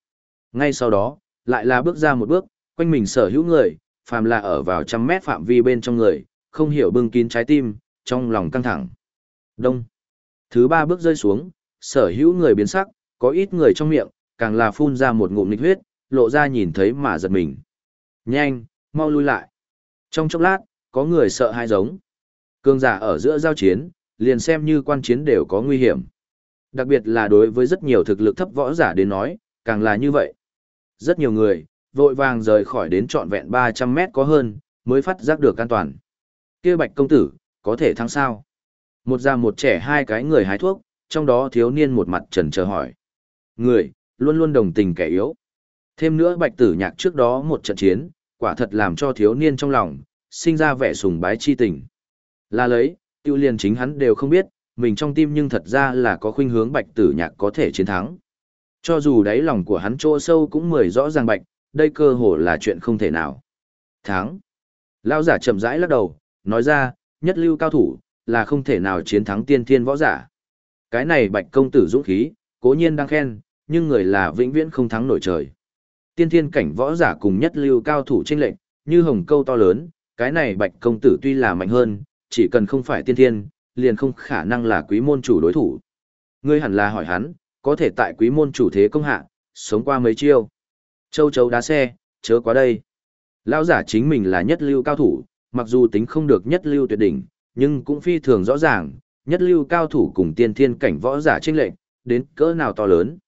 Ngay sau đó, lại là bước ra một bước, quanh mình sở hữu người, phàm là ở vào trăm mét phạm vi bên trong người, không hiểu bưng kín trái tim, trong lòng căng thẳng. Đông. Thứ ba bước rơi xuống, sở hữu người biến sắc, có ít người trong miệng, càng là phun ra một ngụm nịch huyết, lộ ra nhìn thấy mà giật mình. Nhanh, mau lui lại. Trong chốc lát, có người sợ hai giống. Cương giả ở giữa giao chiến, liền xem như quan chiến đều có nguy hiểm. Đặc biệt là đối với rất nhiều thực lực thấp võ giả đến nói, càng là như vậy. Rất nhiều người, vội vàng rời khỏi đến trọn vẹn 300 mét có hơn, mới phát giác được an toàn. kia bạch công tử, có thể thắng sao? Một già một trẻ hai cái người hái thuốc, trong đó thiếu niên một mặt trần chờ hỏi. Người, luôn luôn đồng tình kẻ yếu. Thêm nữa bạch tử nhạc trước đó một trận chiến, quả thật làm cho thiếu niên trong lòng, sinh ra vẻ sùng bái chi tình. Là lấy, tiêu liền chính hắn đều không biết, mình trong tim nhưng thật ra là có khuynh hướng bạch tử nhạc có thể chiến thắng. Cho dù đáy lòng của hắn chỗ sâu cũng mười rõ ràng bạch, đây cơ hồ là chuyện không thể nào. Thắng. Lao giả chậm rãi lắc đầu, nói ra, nhất lưu cao thủ, là không thể nào chiến thắng tiên thiên võ giả. Cái này bạch công tử dũng khí, cố nhiên đang khen, nhưng người là vĩnh viễn không thắng nổi trời. Tiên thiên cảnh võ giả cùng nhất lưu cao thủ tranh lệnh, như hồng câu to lớn, cái này bạch công tử tuy là mạnh hơn, chỉ cần không phải tiên thiên, liền không khả năng là quý môn chủ đối thủ. Ngươi hẳn là hỏi hắn, có thể tại quý môn chủ thế công hạ, sống qua mấy chiêu. Châu chấu đá xe, chớ quá đây. Lão giả chính mình là nhất lưu cao thủ, mặc dù tính không được nhất lưu tuyệt đỉnh, nhưng cũng phi thường rõ ràng, nhất lưu cao thủ cùng tiên thiên cảnh võ giả chênh lệnh, đến cỡ nào to lớn.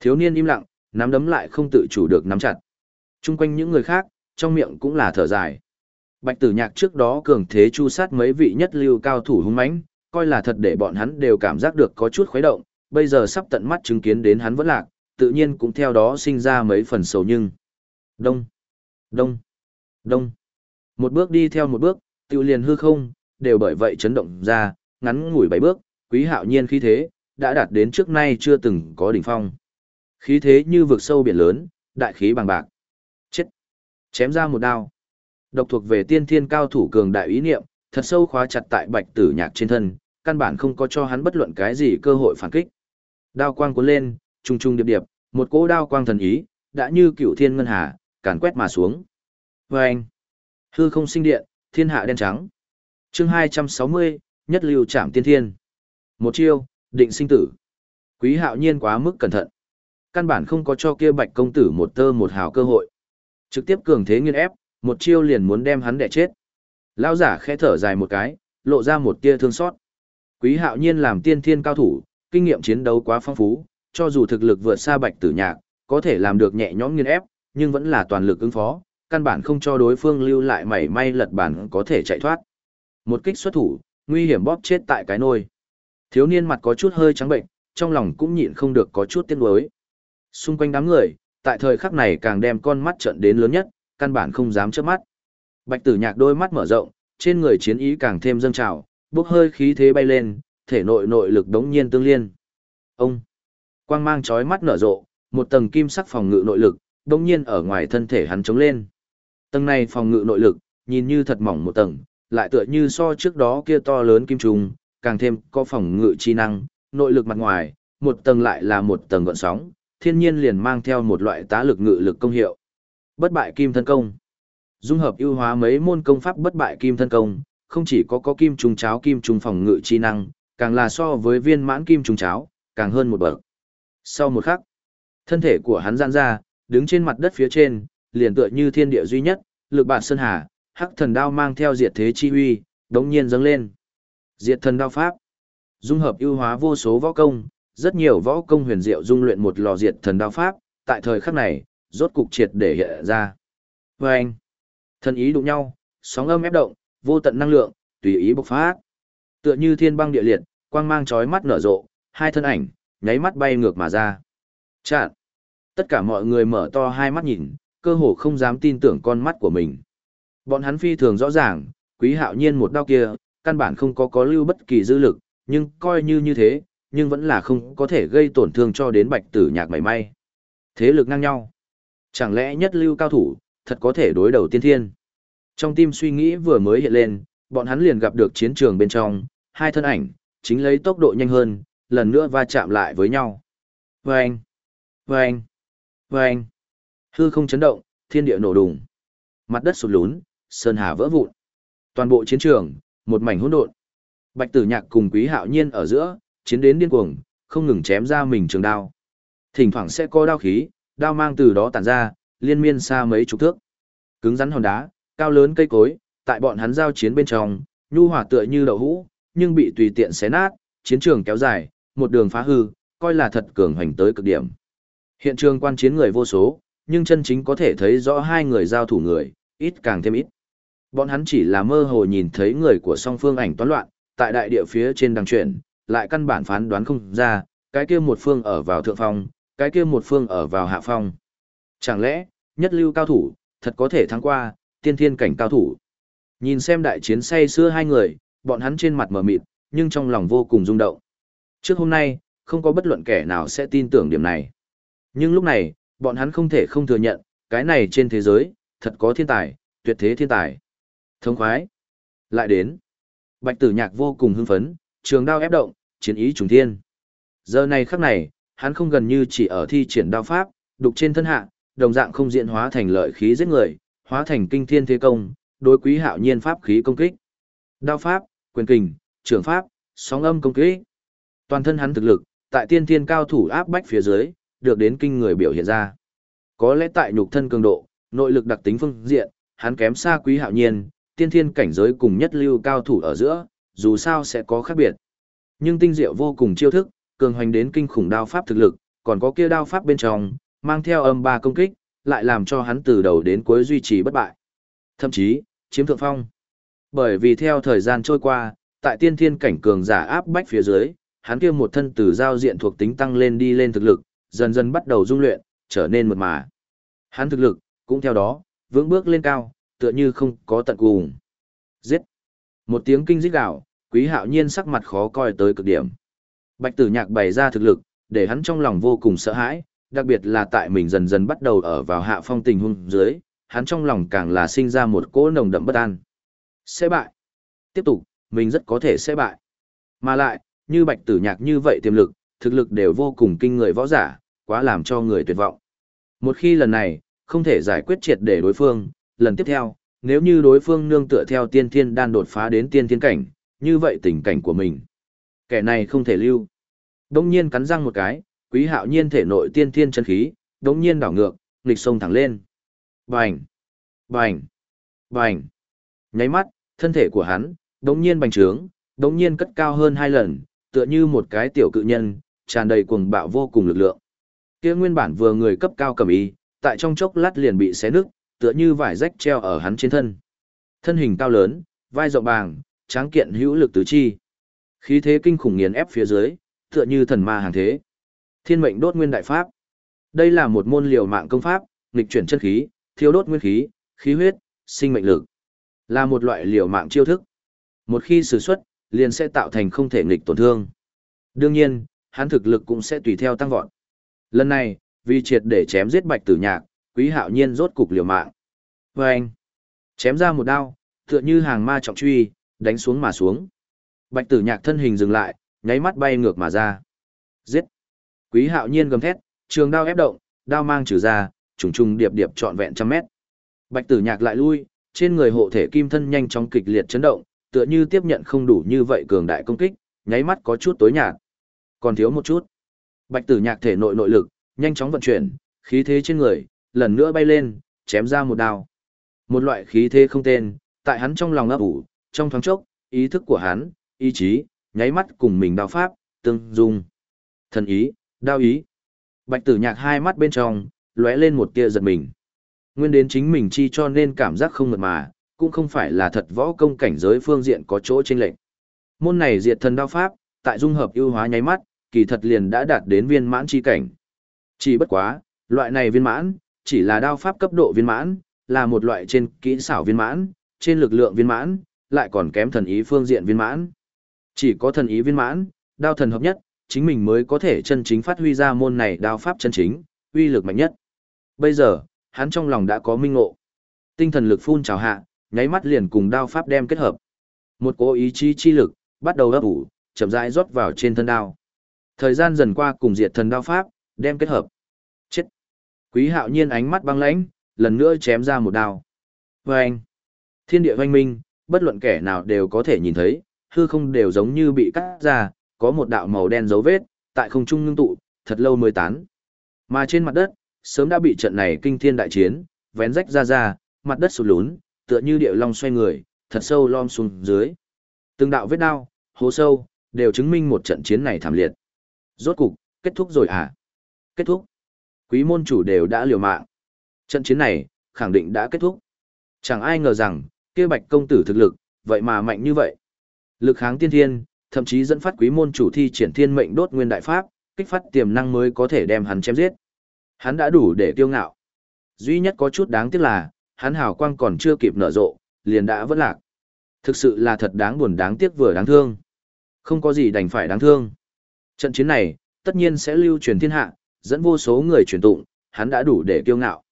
Thiếu niên im lặng, nắm đấm lại không tự chủ được nắm chặt. Trung quanh những người khác, trong miệng cũng là thở dài. Bạch tử nhạc trước đó cường thế chu sát mấy vị nhất lưu cao thủ hung mãnh, coi là thật để bọn hắn đều cảm giác được có chút khuấy động, bây giờ sắp tận mắt chứng kiến đến hắn vẫn lạc, tự nhiên cũng theo đó sinh ra mấy phần sầu nhưng. Đông, đông, đông. Một bước đi theo một bước, tiêu liền hư không, đều bởi vậy chấn động ra, ngắn ngủi bảy bước, quý hạo nhiên khí thế, đã đạt đến trước nay chưa từng có đỉnh phong. Khí thế như vực sâu biển lớn, đại khí bằng bạc. Chết! Chém ra một đao. Độc thuộc về tiên thiên cao thủ cường đại ý niệm, thật sâu khóa chặt tại bạch tử nhạc trên thân, căn bản không có cho hắn bất luận cái gì cơ hội phản kích. Đao quang cuốn lên, trung trung điệp điệp, một cỗ đao quang thần ý, đã như cựu thiên ngân hà, càn quét mà xuống. Vâng! Hư không sinh điện, thiên hạ đen trắng. chương 260, nhất lưu trảm tiên thiên. Một chiêu, định sinh tử. Quý hạo nhiên quá mức cẩn thận. Căn bản không có cho kia bạch công tử một tơ một hào cơ hội. Trực tiếp cường thế nghiên ép, một chiêu liền muốn đem hắn đẻ chết. Lão giả khẽ thở dài một cái, lộ ra một tia thương xót. Quý hạo nhiên làm tiên thiên cao thủ, kinh nghiệm chiến đấu quá phong phú, cho dù thực lực vượt xa bạch tử nhạc, có thể làm được nhẹ nhõm nghiên ép, nhưng vẫn là toàn lực ứng phó, căn bản không cho đối phương lưu lại mảy may lật bản có thể chạy thoát. Một kích xuất thủ, nguy hiểm bóp chết tại cái nôi. Thiếu niên mặt có chút hơi trắng bệnh, trong lòng cũng nhịn không được có chút tiếc nuối. Xung quanh đám người, tại thời khắc này càng đem con mắt trận đến lớn nhất, căn bản không dám chớp mắt. Bạch Tử Nhạc đôi mắt mở rộng, trên người chiến ý càng thêm dâng trào, bốc hơi khí thế bay lên, thể nội nội lực đống nhiên tương liên. Ông quang mang chói mắt nở rộ, một tầng kim sắc phòng ngự nội lực đống nhiên ở ngoài thân thể hắn chống lên. Tầng này phòng ngự nội lực, nhìn như thật mỏng một tầng, lại tựa như so trước đó kia to lớn kim trùng, càng thêm có phòng ngự chi năng, nội lực mặt ngoài, một tầng lại là một tầng gợn sóng, thiên nhiên liền mang theo một loại tá lực ngự lực công hiệu. Bất bại kim thân công. Dung hợp ưu hóa mấy môn công pháp bất bại kim thân công, không chỉ có có kim trùng cháo kim trùng phòng ngự chi năng, càng là so với viên mãn kim trùng cháo, càng hơn một bậc. Sau một khắc, thân thể của hắn giãn ra, đứng trên mặt đất phía trên, liền tựa như thiên địa duy nhất, lực bản sơn hà, hắc thần đao mang theo diệt thế chi huy, đống nhiên dâng lên. Diệt thần đao pháp. Dung hợp ưu hóa vô số võ công, rất nhiều võ công huyền diệu dung luyện một lò diệt thần đao pháp, tại thời khắc này, rốt cục triệt để hiện ra. Và anh, thân ý đụng nhau, sóng âm ép động, vô tận năng lượng, tùy ý bộc phát. Tựa như thiên băng địa liệt, quang mang chói mắt nở rộ, hai thân ảnh, nháy mắt bay ngược mà ra. Chạn. Tất cả mọi người mở to hai mắt nhìn, cơ hồ không dám tin tưởng con mắt của mình. Bọn hắn phi thường rõ ràng, quý hạo nhiên một đao kia, căn bản không có có lưu bất kỳ dư lực, nhưng coi như như thế, nhưng vẫn là không có thể gây tổn thương cho đến bạch tử nhạc mảy may. Thế lực ngang nhau. Chẳng lẽ nhất lưu cao thủ, thật có thể đối đầu tiên thiên. Trong tim suy nghĩ vừa mới hiện lên, bọn hắn liền gặp được chiến trường bên trong, hai thân ảnh, chính lấy tốc độ nhanh hơn, lần nữa va chạm lại với nhau. Vâng! Vâng! Vâng! Hư không chấn động, thiên địa nổ đùng. Mặt đất sụt lún, sơn hà vỡ vụn. Toàn bộ chiến trường, một mảnh hỗn độn. Bạch Tử Nhạc cùng Quý Hạo Nhiên ở giữa, chiến đến điên cuồng, không ngừng chém ra mình trường đao. Thỉnh thoảng sẽ có đao khí, đao mang từ đó tản ra, liên miên xa mấy chục thước. Cứng rắn hòn đá, cao lớn cây cối, tại bọn hắn giao chiến bên trong, nhu hòa tựa như đậu hũ, nhưng bị tùy tiện xé nát, chiến trường kéo dài, một đường phá hư, coi là thật cường hành tới cực điểm. Hiện trường quan chiến người vô số, nhưng chân chính có thể thấy rõ hai người giao thủ người, ít càng thêm ít. Bọn hắn chỉ là mơ hồ nhìn thấy người của song phương ảnh toán loạn, tại đại địa phía trên đằng chuyển, lại căn bản phán đoán không ra, cái kia một phương ở vào thượng phong, cái kia một phương ở vào hạ phong. Chẳng lẽ, nhất lưu cao thủ, thật có thể thắng qua, tiên thiên cảnh cao thủ. Nhìn xem đại chiến say xưa hai người, bọn hắn trên mặt mờ mịt, nhưng trong lòng vô cùng rung động. Trước hôm nay, không có bất luận kẻ nào sẽ tin tưởng điểm này. Nhưng lúc này, bọn hắn không thể không thừa nhận, cái này trên thế giới, thật có thiên tài, tuyệt thế thiên tài thông khoái. Lại đến. Bạch tử nhạc vô cùng hưng phấn, trường đao ép động, chiến ý trùng thiên. Giờ này khắc này, hắn không gần như chỉ ở thi triển đao pháp, đục trên thân hạ, đồng dạng không diễn hóa thành lợi khí giết người, hóa thành kinh thiên thế công, đối quý hạo nhiên pháp khí công kích. Đao pháp, quyền kình, trường pháp, sóng âm công kích. Toàn thân hắn thực lực, tại tiên thiên cao thủ áp bách phía dưới, được đến kinh người biểu hiện ra. Có lẽ tại nhục thân cường độ, nội lực đặc tính phương diện, hắn kém xa quý hạo nhiên, tiên thiên cảnh giới cùng nhất lưu cao thủ ở giữa, dù sao sẽ có khác biệt. Nhưng tinh diệu vô cùng chiêu thức, cường hoành đến kinh khủng đao pháp thực lực, còn có kia đao pháp bên trong, mang theo âm ba công kích, lại làm cho hắn từ đầu đến cuối duy trì bất bại. Thậm chí, chiếm thượng phong. Bởi vì theo thời gian trôi qua, tại tiên thiên cảnh cường giả áp bách phía dưới, hắn kia một thân từ giao diện thuộc tính tăng lên đi lên thực lực, dần dần bắt đầu dung luyện, trở nên mượt mà. Hắn thực lực, cũng theo đó, vững bước lên cao, tựa như không có tận cùng. Giết! Một tiếng kinh rít gạo, quý hạo nhiên sắc mặt khó coi tới cực điểm. Bạch tử nhạc bày ra thực lực, để hắn trong lòng vô cùng sợ hãi, đặc biệt là tại mình dần dần bắt đầu ở vào hạ phong tình huống dưới, hắn trong lòng càng là sinh ra một cỗ nồng đậm bất an. Sẽ bại. Tiếp tục, mình rất có thể sẽ bại. Mà lại, như bạch tử nhạc như vậy tiềm lực, thực lực đều vô cùng kinh người võ giả, quá làm cho người tuyệt vọng. Một khi lần này, không thể giải quyết triệt để đối phương, lần tiếp theo, nếu như đối phương nương tựa theo tiên thiên đan đột phá đến tiên thiên cảnh, như vậy tình cảnh của mình. Kẻ này không thể lưu. Đông nhiên cắn răng một cái, quý hạo nhiên thể nội tiên thiên chân khí, đông nhiên đảo ngược, nghịch sông thẳng lên. Bành! Bành! Bành! Nháy mắt, thân thể của hắn, đông nhiên bành trướng, đông nhiên cất cao hơn hai lần, tựa như một cái tiểu cự nhân, tràn đầy cuồng bạo vô cùng lực lượng. Kia nguyên bản vừa người cấp cao cầm y, tại trong chốc lát liền bị xé nứt, tựa như vải rách treo ở hắn trên thân. Thân hình cao lớn, vai rộng bàng, tráng kiện hữu lực tứ chi. Khí thế kinh khủng nghiền ép phía dưới, tựa như thần ma hàng thế. Thiên mệnh đốt nguyên đại pháp. Đây là một môn liều mạng công pháp, nghịch chuyển chân khí, thiêu đốt nguyên khí, khí huyết, sinh mệnh lực. Là một loại liều mạng chiêu thức. Một khi sử xuất, liền sẽ tạo thành không thể nghịch tổn thương. Đương nhiên, hắn thực lực cũng sẽ tùy theo tăng vọt. Lần này, vì triệt để chém giết Bạch Tử Nhạc, Quý Hạo Nhiên rốt cục liều mạng. Và anh, chém ra một đao, tựa như hàng ma trọng truy, đánh xuống mà xuống. Bạch Tử Nhạc thân hình dừng lại, nháy mắt bay ngược mà ra. Giết! Quý Hạo Nhiên gầm thét, trường đao ép động, đao mang trừ ra, trùng trùng điệp điệp trọn vẹn trăm mét. Bạch Tử Nhạc lại lui, trên người hộ thể kim thân nhanh chóng kịch liệt chấn động, tựa như tiếp nhận không đủ như vậy cường đại công kích, nháy mắt có chút tối nhạt. Còn thiếu một chút. Bạch Tử Nhạc thể nội nội lực, nhanh chóng vận chuyển, khí thế trên người, lần nữa bay lên, chém ra một đao. Một loại khí thế không tên, tại hắn trong lòng ấp ủ, trong thoáng chốc, ý thức của hắn, ý chí, nháy mắt cùng mình đao pháp, tương dung. Thần ý, đao ý. Bạch tử nhạc hai mắt bên trong, lóe lên một tia giật mình. Nguyên đến chính mình chi cho nên cảm giác không mượt mà, cũng không phải là thật võ công cảnh giới phương diện có chỗ chênh lệch. Môn này diệt thần đao pháp, tại dung hợp ưu hóa nháy mắt, kỳ thật liền đã đạt đến viên mãn chi cảnh. Chỉ bất quá, loại này viên mãn, chỉ là đao pháp cấp độ viên mãn, là một loại trên kỹ xảo viên mãn, trên lực lượng viên mãn, lại còn kém thần ý phương diện viên mãn. Chỉ có thần ý viên mãn, đao thần hợp nhất, chính mình mới có thể chân chính phát huy ra môn này đao pháp chân chính, uy lực mạnh nhất. Bây giờ, hắn trong lòng đã có minh ngộ. Tinh thần lực phun trào hạ, nháy mắt liền cùng đao pháp đem kết hợp. Một cố ý chí chi lực, bắt đầu ấp ủ, chậm rãi rót vào trên thân đao. Thời gian dần qua cùng diệt thần đao pháp, đem kết hợp. Quý hạo nhiên ánh mắt băng lãnh, lần nữa chém ra một đao. Và anh! Thiên địa hoanh minh, bất luận kẻ nào đều có thể nhìn thấy, hư không đều giống như bị cắt ra, có một đạo màu đen dấu vết, tại không trung ngưng tụ, thật lâu mới tán. Mà trên mặt đất, sớm đã bị trận này kinh thiên đại chiến, vén rách ra ra, mặt đất sụt lún, tựa như địa long xoay người, thật sâu lom xuống dưới. Từng đạo vết đao, hố sâu, đều chứng minh một trận chiến này thảm liệt. Rốt cục, kết thúc rồi à? Kết thúc. Quý môn chủ đều đã liều mạng. Trận chiến này, khẳng định đã kết thúc. Chẳng ai ngờ rằng, kia bạch công tử thực lực, vậy mà mạnh như vậy. Lực kháng tiên thiên, thậm chí dẫn phát quý môn chủ thi triển thiên mệnh đốt nguyên đại pháp, kích phát tiềm năng mới có thể đem hắn chém giết. Hắn đã đủ để kiêu ngạo. Duy nhất có chút đáng tiếc là, hắn hào quang còn chưa kịp nở rộ, liền đã vỡ lạc. Thực sự là thật đáng buồn đáng tiếc vừa đáng thương. Không có gì đành phải đáng thương. Trận chiến này, tất nhiên sẽ lưu truyền thiên hạ, dẫn vô số người truyền tụng, hắn đã đủ để kiêu ngạo.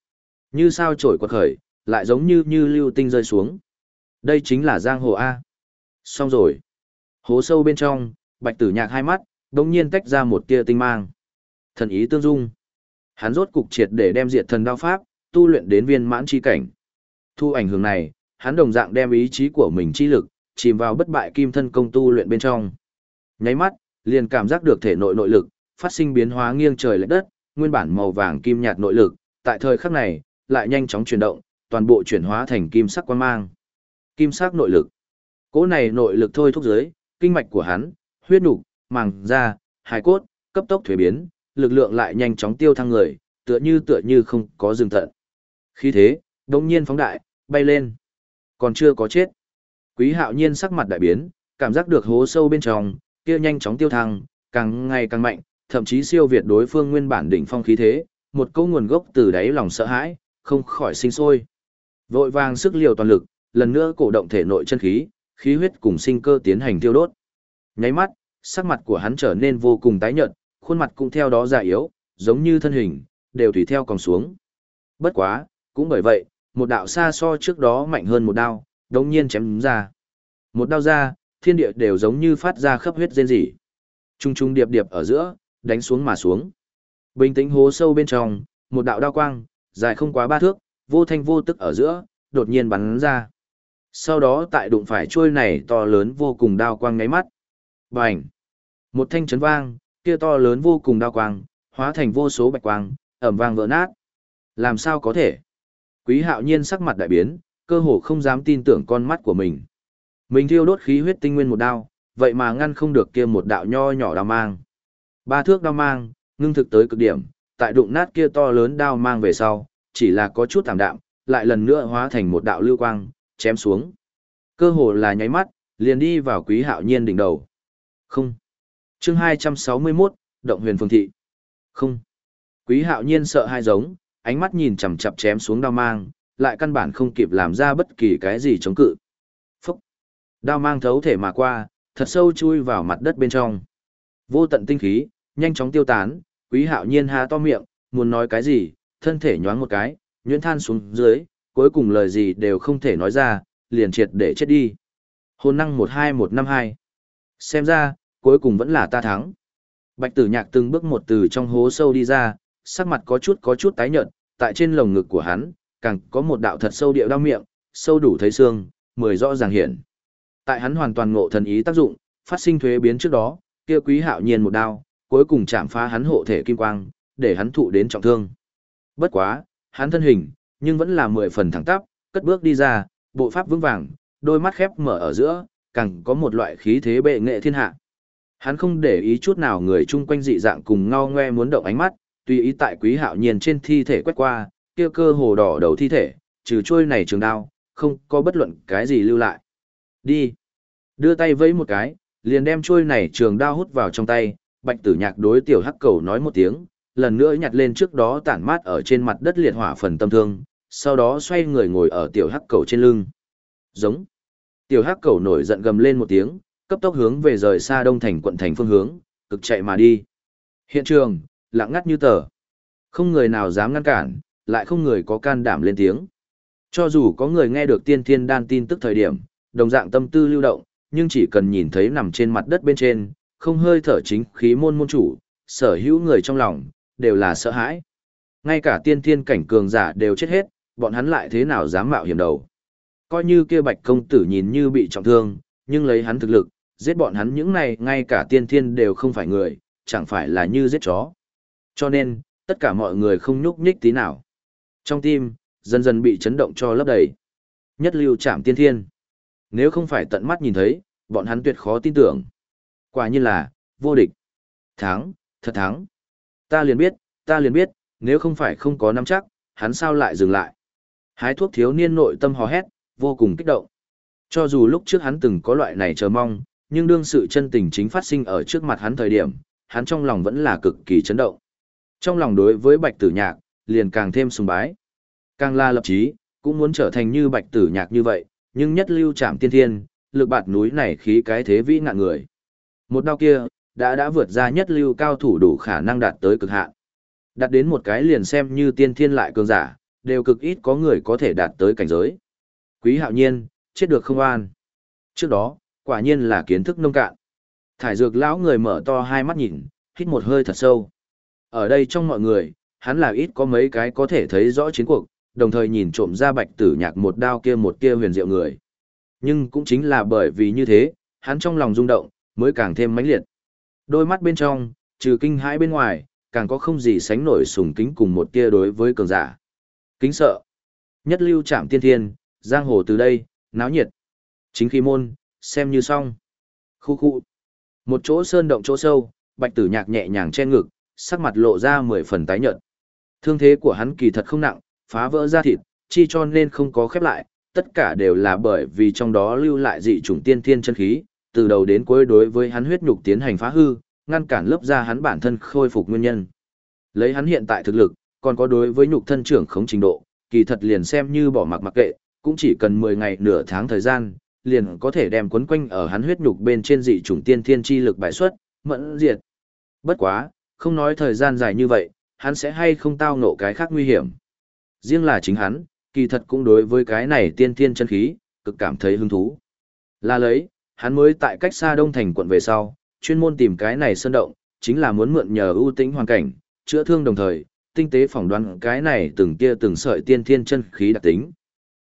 Như sao trổi quật khởi, lại giống như như lưu tinh rơi xuống. Đây chính là giang hồ A. Xong rồi. Hố sâu bên trong, bạch tử nhạc hai mắt, đồng nhiên tách ra một tia tinh mang. Thần ý tương dung. Hắn rốt cục triệt để đem diệt thần đao pháp, tu luyện đến viên mãn chi cảnh. Thu ảnh hưởng này, hắn đồng dạng đem ý chí của mình chi lực, chìm vào bất bại kim thân công tu luyện bên trong. Nháy mắt, liền cảm giác được thể nội nội lực, phát sinh biến hóa nghiêng trời lệch đất, nguyên bản màu vàng kim nhạt nội lực, tại thời khắc này, lại nhanh chóng chuyển động, toàn bộ chuyển hóa thành kim sắc quang mang. Kim sắc nội lực. Cỗ này nội lực thôi thúc giới, kinh mạch của hắn, huyết nục, màng da, hài cốt, cấp tốc thuế biến, lực lượng lại nhanh chóng tiêu thăng người, tựa như tựa như không có dừng tận. Khi thế, đống nhiên phóng đại, bay lên. Còn chưa có chết. Quý hạo nhiên sắc mặt đại biến, cảm giác được hố sâu bên trong, kia nhanh chóng tiêu thăng, càng ngày càng mạnh, thậm chí siêu việt đối phương nguyên bản đỉnh phong khí thế, một câu nguồn gốc từ đáy lòng sợ hãi, không khỏi sinh sôi. Vội vàng sức liều toàn lực, lần nữa cổ động thể nội chân khí, khí huyết cùng sinh cơ tiến hành tiêu đốt. Nháy mắt, sắc mặt của hắn trở nên vô cùng tái nhợt, khuôn mặt cũng theo đó già yếu, giống như thân hình, đều tùy theo còn xuống. Bất quá, cũng bởi vậy, một đạo xa so trước đó mạnh hơn một đao, đồng nhiên chém ra. Một đao ra, thiên địa đều giống như phát ra khắp huyết rên rỉ. Trung trung điệp điệp ở giữa, đánh xuống mà xuống. Bình tĩnh hố sâu bên trong, một đạo đao quang, dài không quá ba thước, vô thanh vô tức ở giữa, đột nhiên bắn ra. Sau đó tại đụng phải trôi này to lớn vô cùng đao quang ngáy mắt. Bành! Một thanh chấn vang, kia to lớn vô cùng đao quang, hóa thành vô số bạch quang, ẩm vang vỡ nát. Làm sao có thể? Quý hạo nhiên sắc mặt đại biến, cơ hồ không dám tin tưởng con mắt của mình. Mình thiêu đốt khí huyết tinh nguyên một đao, vậy mà ngăn không được kia một đạo nho nhỏ đao mang. Ba thước đao mang, ngưng thực tới cực điểm, tại đụng nát kia to lớn đao mang về sau, chỉ là có chút tạm đạm, lại lần nữa hóa thành một đạo lưu quang, chém xuống. Cơ hồ là nháy mắt, liền đi vào quý hạo nhiên đỉnh đầu. Không. chương 261, Động huyền phương thị. Không. Quý hạo nhiên sợ hai giống, ánh mắt nhìn chằm chặp chém xuống đao mang, lại căn bản không kịp làm ra bất kỳ cái gì chống cự. Phúc. Đao mang thấu thể mà qua, thật sâu chui vào mặt đất bên trong. Vô tận tinh khí, nhanh chóng tiêu tán, quý hạo nhiên há to miệng, muốn nói cái gì, thân thể nhoáng một cái, nhuyễn than xuống dưới, cuối cùng lời gì đều không thể nói ra, liền triệt để chết đi. Hồn năng 12152. Xem ra, cuối cùng vẫn là ta thắng. Bạch tử nhạc từng bước một từ trong hố sâu đi ra, sắc mặt có chút có chút tái nhợt, tại trên lồng ngực của hắn, càng có một đạo thật sâu điệu đau miệng, sâu đủ thấy xương, mười rõ ràng hiện. Tại hắn hoàn toàn ngộ thần ý tác dụng, phát sinh thuế biến trước đó, kia quý hạo nhiên một đao, cuối cùng chạm phá hắn hộ thể kim quang, để hắn thụ đến trọng thương. Bất quá, hắn thân hình, nhưng vẫn là mười phần thẳng tắp, cất bước đi ra, bộ pháp vững vàng, đôi mắt khép mở ở giữa, càng có một loại khí thế bệ nghệ thiên hạ, Hắn không để ý chút nào người chung quanh dị dạng cùng ngao ngoe muốn động ánh mắt, tùy ý tại quý hạo nhiên trên thi thể quét qua, kia cơ hồ đỏ đầu thi thể, trừ trôi này trường đao, không có bất luận cái gì lưu lại. Đi. Đưa tay vẫy một cái, liền đem trôi này trường đao hút vào trong tay, bạch tử nhạc đối tiểu hắc cầu nói một tiếng, lần nữa nhặt lên trước đó tản mát ở trên mặt đất liệt hỏa phần tâm thương, sau đó xoay người ngồi ở tiểu hắc cầu trên lưng. Giống. Tiểu hắc cầu nổi giận gầm lên một tiếng, cấp tốc hướng về rời xa đông thành quận thành phương hướng, cực chạy mà đi. Hiện trường, lặng ngắt như tờ. Không người nào dám ngăn cản, lại không người có can đảm lên tiếng. Cho dù có người nghe được tiên thiên đan tin tức thời điểm, đồng dạng tâm tư lưu động, nhưng chỉ cần nhìn thấy nằm trên mặt đất bên trên, không hơi thở chính khí môn môn chủ, sở hữu người trong lòng, đều là sợ hãi. Ngay cả tiên thiên cảnh cường giả đều chết hết, bọn hắn lại thế nào dám mạo hiểm đầu. Coi như kia bạch công tử nhìn như bị trọng thương, nhưng lấy hắn thực lực, giết bọn hắn những này ngay cả tiên thiên đều không phải người, chẳng phải là như giết chó. Cho nên, tất cả mọi người không nhúc nhích tí nào. Trong tim, dần dần bị chấn động cho lấp đầy. Nhất lưu chạm tiên thiên. Nếu không phải tận mắt nhìn thấy, bọn hắn tuyệt khó tin tưởng. Quả nhiên là, vô địch. Thắng, thật thắng. Ta liền biết, ta liền biết, nếu không phải không có nắm chắc, hắn sao lại dừng lại. Hái thuốc thiếu niên nội tâm hò hét, vô cùng kích động. Cho dù lúc trước hắn từng có loại này chờ mong, nhưng đương sự chân tình chính phát sinh ở trước mặt hắn thời điểm, hắn trong lòng vẫn là cực kỳ chấn động. Trong lòng đối với bạch tử nhạc, liền càng thêm sùng bái. Càng la lập chí, cũng muốn trở thành như bạch tử nhạc như vậy, nhưng nhất lưu Trạm tiên thiên, lực bạt núi này khí cái thế vĩ ngạn người. Một đao kia, đã đã vượt ra nhất lưu cao thủ đủ khả năng đạt tới cực hạn. Đạt đến một cái liền xem như tiên thiên lại cường giả, đều cực ít có người có thể đạt tới cảnh giới. Quý hạo nhiên, chết được không an. Trước đó, quả nhiên là kiến thức nông cạn. Thải dược lão người mở to hai mắt nhìn, hít một hơi thật sâu. Ở đây trong mọi người, hắn là ít có mấy cái có thể thấy rõ chiến cuộc, đồng thời nhìn trộm ra bạch tử nhạc một đao kia một kia huyền diệu người. Nhưng cũng chính là bởi vì như thế, hắn trong lòng rung động, mới càng thêm mãnh liệt. Đôi mắt bên trong, trừ kinh hãi bên ngoài, càng có không gì sánh nổi sùng kính cùng một tia đối với cường giả. Kính sợ. Nhất lưu trạm tiên thiên, giang hồ từ đây, náo nhiệt. Chính khí môn, xem như xong. Khu khu. Một chỗ sơn động chỗ sâu, bạch tử nhạc nhẹ nhàng che ngực, sắc mặt lộ ra mười phần tái nhợt. Thương thế của hắn kỳ thật không nặng, phá vỡ ra thịt, chi cho nên không có khép lại, tất cả đều là bởi vì trong đó lưu lại dị chủng tiên thiên chân khí, từ đầu đến cuối đối với hắn huyết nhục tiến hành phá hư, ngăn cản lớp da hắn bản thân khôi phục nguyên nhân. Lấy hắn hiện tại thực lực, còn có đối với nhục thân trưởng khống trình độ, kỳ thật liền xem như bỏ mặc mặc kệ, cũng chỉ cần 10 ngày nửa tháng thời gian, liền có thể đem quấn quanh ở hắn huyết nhục bên trên dị chủng tiên thiên chi lực bại xuất, mẫn diệt. Bất quá, không nói thời gian dài như vậy, hắn sẽ hay không tao ngộ cái khác nguy hiểm. Riêng là chính hắn, kỳ thật cũng đối với cái này tiên thiên chân khí, cực cảm thấy hứng thú. Là lấy, hắn mới tại cách xa đông thành quận về sau, chuyên môn tìm cái này sơn động, chính là muốn mượn nhờ ưu tĩnh hoàn cảnh, chữa thương đồng thời, tinh tế phỏng đoán cái này từng kia từng sợi tiên thiên chân khí đặc tính.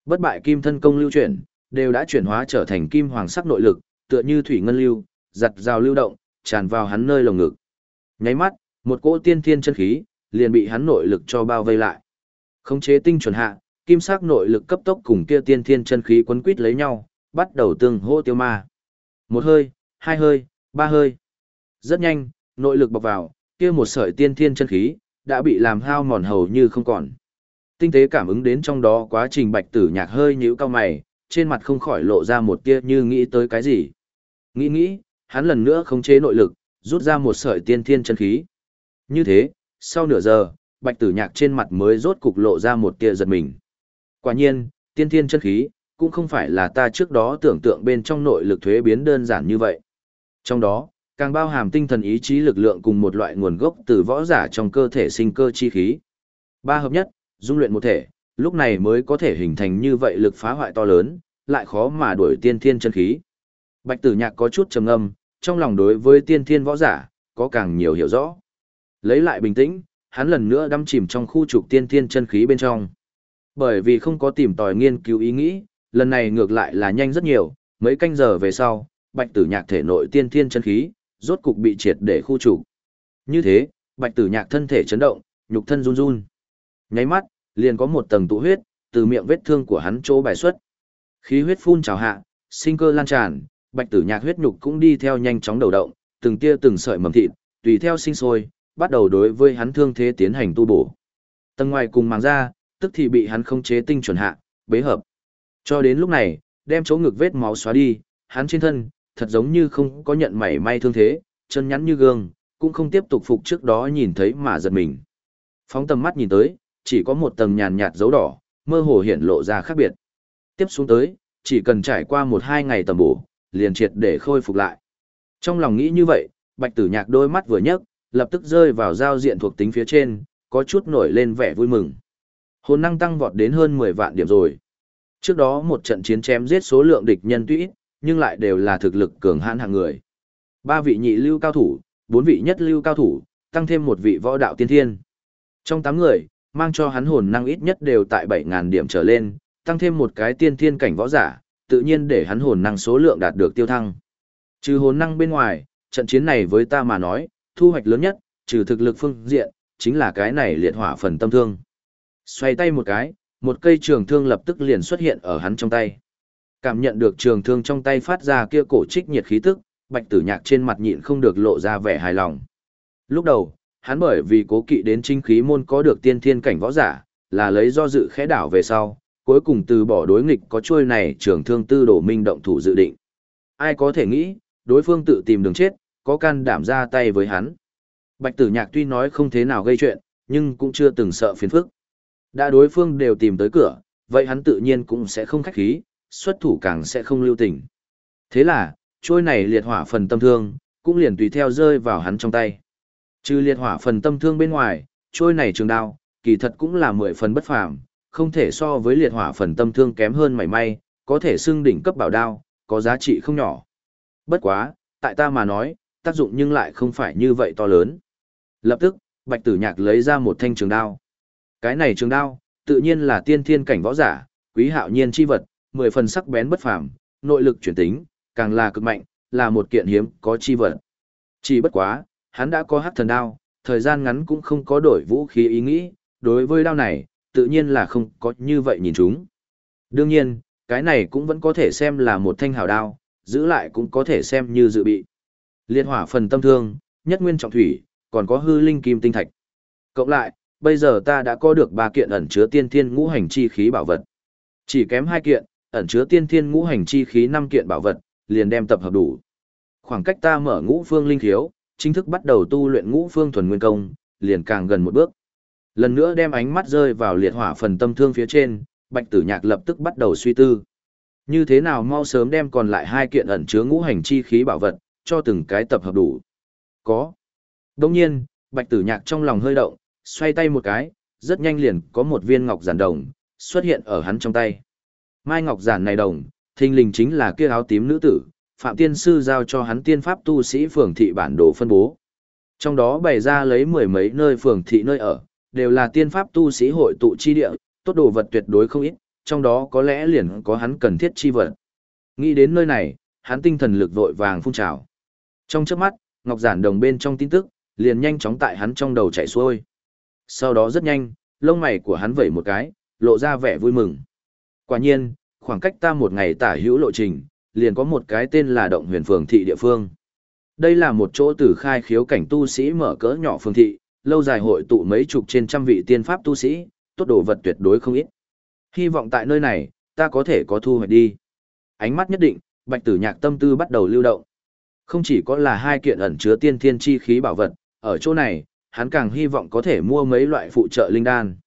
Bất bại kim thân công lưu chuyển, đều đã chuyển hóa trở thành kim hoàng sắc nội lực, tựa như thủy ngân lưu, giặt rào lưu động, tràn vào hắn nơi lồng ngực. Nháy mắt, một cỗ tiên thiên chân khí liền bị hắn nội lực cho bao vây lại. Khống chế tinh chuẩn hạ, kim sắc nội lực cấp tốc cùng kia tiên thiên chân khí quấn quýt lấy nhau, bắt đầu tương hô tiêu ma. Một hơi, hai hơi, ba hơi. Rất nhanh, nội lực bọc vào, kia một sợi tiên thiên chân khí đã bị làm hao mòn hầu như không còn. Tinh tế cảm ứng đến trong đó quá trình bạch tử nhạc hơi nhíu cao mày, trên mặt không khỏi lộ ra một tia như nghĩ tới cái gì. Nghĩ nghĩ, hắn lần nữa khống chế nội lực, rút ra một sợi tiên thiên chân khí. Như thế, sau nửa giờ, bạch tử nhạc trên mặt mới rốt cục lộ ra một tia giật mình. Quả nhiên, tiên thiên chân khí, cũng không phải là ta trước đó tưởng tượng bên trong nội lực thuế biến đơn giản như vậy. Trong đó, càng bao hàm tinh thần ý chí lực lượng cùng một loại nguồn gốc từ võ giả trong cơ thể sinh cơ chi khí. Ba hợp nhất, dung luyện một thể, lúc này mới có thể hình thành như vậy lực phá hoại to lớn, lại khó mà đuổi tiên thiên chân khí. Bạch tử nhạc có chút trầm ngâm, trong lòng đối với tiên thiên võ giả, có càng nhiều hiểu rõ. Lấy lại bình tĩnh, hắn lần nữa đâm chìm trong khu trục tiên thiên chân khí bên trong. Bởi vì không có tìm tòi nghiên cứu ý nghĩ, lần này ngược lại là nhanh rất nhiều, mấy canh giờ về sau, bạch tử nhạc thể nội tiên thiên chân khí, rốt cục bị triệt để khu trục. Như thế, bạch tử nhạc thân thể chấn động, nhục thân run run. Nháy mắt, liền có một tầng tụ huyết, từ miệng vết thương của hắn chỗ bài xuất. Khí huyết phun trào hạ, sinh cơ lan tràn, bạch tử nhạc huyết nhục cũng đi theo nhanh chóng đầu động, từng tia từng sợi mầm thịt, tùy theo sinh sôi, bắt đầu đối với hắn thương thế tiến hành tu bổ. Tầng ngoài cùng màng ra, tức thì bị hắn không chế tinh chuẩn hạ, bế hợp. Cho đến lúc này, đem chỗ ngực vết máu xóa đi, hắn trên thân, thật giống như không có nhận mảy may thương thế, chân nhắn như gương, cũng không tiếp tục phục trước đó nhìn thấy mà giật mình. Phóng tầm mắt nhìn tới, chỉ có một tầng nhàn nhạt dấu đỏ, mơ hồ hiện lộ ra khác biệt. Tiếp xuống tới, chỉ cần trải qua một hai ngày tầm bổ, liền triệt để khôi phục lại. Trong lòng nghĩ như vậy, bạch tử nhạc đôi mắt vừa nhấc, lập tức rơi vào giao diện thuộc tính phía trên, có chút nổi lên vẻ vui mừng. Hồn năng tăng vọt đến hơn 10 vạn điểm rồi. Trước đó một trận chiến chém giết số lượng địch nhân tuy ít, nhưng lại đều là thực lực cường hãn hạng người. Ba vị nhị lưu cao thủ, bốn vị nhất lưu cao thủ, tăng thêm một vị võ đạo tiên thiên. Trong tám người, mang cho hắn hồn năng ít nhất đều tại 7.000 điểm trở lên, tăng thêm một cái tiên thiên cảnh võ giả, tự nhiên để hắn hồn năng số lượng đạt được tiêu thăng. Trừ hồn năng bên ngoài, trận chiến này với ta mà nói, thu hoạch lớn nhất, trừ thực lực phương diện, chính là cái này liệt hỏa phần tâm thương. Xoay tay một cái, một cây trường thương lập tức liền xuất hiện ở hắn trong tay. Cảm nhận được trường thương trong tay phát ra kia cổ trích nhiệt khí tức, bạch tử nhạc trên mặt nhịn không được lộ ra vẻ hài lòng. Lúc đầu, hắn bởi vì cố kỵ đến trinh khí môn có được tiên thiên cảnh võ giả, là lấy do dự khẽ đảo về sau, cuối cùng từ bỏ đối nghịch có chuôi này trường thương tư đổ minh động thủ dự định. Ai có thể nghĩ, đối phương tự tìm đường chết, có can đảm ra tay với hắn. Bạch tử nhạc tuy nói không thế nào gây chuyện, nhưng cũng chưa từng sợ phiền phức. Đã đối phương đều tìm tới cửa, vậy hắn tự nhiên cũng sẽ không khách khí, xuất thủ càng sẽ không lưu tình. Thế là, trôi này liệt hỏa phần tâm thương, cũng liền tùy theo rơi vào hắn trong tay. Trừ liệt hỏa phần tâm thương bên ngoài, trôi này trường đao, kỳ thật cũng là mười phần bất phàm, không thể so với liệt hỏa phần tâm thương kém hơn mảy may, có thể xưng đỉnh cấp bảo đao, có giá trị không nhỏ. Bất quá, tại ta mà nói, tác dụng nhưng lại không phải như vậy to lớn. Lập tức, Bạch Tử Nhạc lấy ra một thanh trường đao. Cái này trường đao, tự nhiên là tiên thiên cảnh võ giả, quý hạo nhiên chi vật, mười phần sắc bén bất phàm, nội lực chuyển tính, càng là cực mạnh, là một kiện hiếm có chi vật. Chỉ bất quá, hắn đã có hắc thần đao, thời gian ngắn cũng không có đổi vũ khí ý nghĩ, đối với đao này, tự nhiên là không có như vậy nhìn chúng. Đương nhiên, cái này cũng vẫn có thể xem là một thanh hào đao, giữ lại cũng có thể xem như dự bị. Liệt hỏa phần tâm thương, nhất nguyên trọng thủy, còn có hư linh kim tinh thạch. Cộng lại, bây giờ ta đã có được ba kiện ẩn chứa tiên thiên ngũ hành chi khí bảo vật. Chỉ kém hai kiện, ẩn chứa tiên thiên ngũ hành chi khí năm kiện bảo vật, liền đem tập hợp đủ. Khoảng cách ta mở ngũ phương linh khiếu, chính thức bắt đầu tu luyện ngũ phương thuần nguyên công, liền càng gần một bước. Lần nữa đem ánh mắt rơi vào liệt hỏa phần tâm thương phía trên, Bạch Tử Nhạc lập tức bắt đầu suy tư. Như thế nào mau sớm đem còn lại hai kiện ẩn chứa ngũ hành chi khí bảo vật, cho từng cái tập hợp đủ. Có. Đồng nhiên, Bạch Tử Nhạc trong lòng hơi động, xoay tay một cái, rất nhanh liền có một viên ngọc giản đồng, xuất hiện ở hắn trong tay. Mai ngọc giản này đồng, thình lình chính là kia áo tím nữ tử, Phạm Tiên Sư giao cho hắn tiên pháp tu sĩ phường thị bản đồ phân bố. Trong đó bày ra lấy mười mấy nơi phường thị nơi ở, đều là tiên pháp tu sĩ hội tụ chi địa, tốt đồ vật tuyệt đối không ít, trong đó có lẽ liền có hắn cần thiết chi vật. Nghĩ đến nơi này, hắn tinh thần lực vội vàng phun trào. Trong chớp mắt, ngọc giản đồng bên trong tin tức, liền nhanh chóng tại hắn trong đầu chạy xuôi. Sau đó rất nhanh, lông mày của hắn vẩy một cái, lộ ra vẻ vui mừng. Quả nhiên, khoảng cách ta một ngày tả hữu lộ trình, liền có một cái tên là Động Huyền Phường thị địa phương. Đây là một chỗ tử khai khiếu cảnh tu sĩ mở cỡ nhỏ phương thị, lâu dài hội tụ mấy chục trên trăm vị tiên pháp tu sĩ, tốt đồ vật tuyệt đối không ít. Hy vọng tại nơi này, ta có thể có thu hoạch đi. Ánh mắt nhất định, bạch tử nhạc tâm tư bắt đầu lưu động. Không chỉ có là hai kiện ẩn chứa tiên thiên chi khí bảo vật, ở chỗ này, hắn càng hy vọng có thể mua mấy loại phụ trợ linh đan.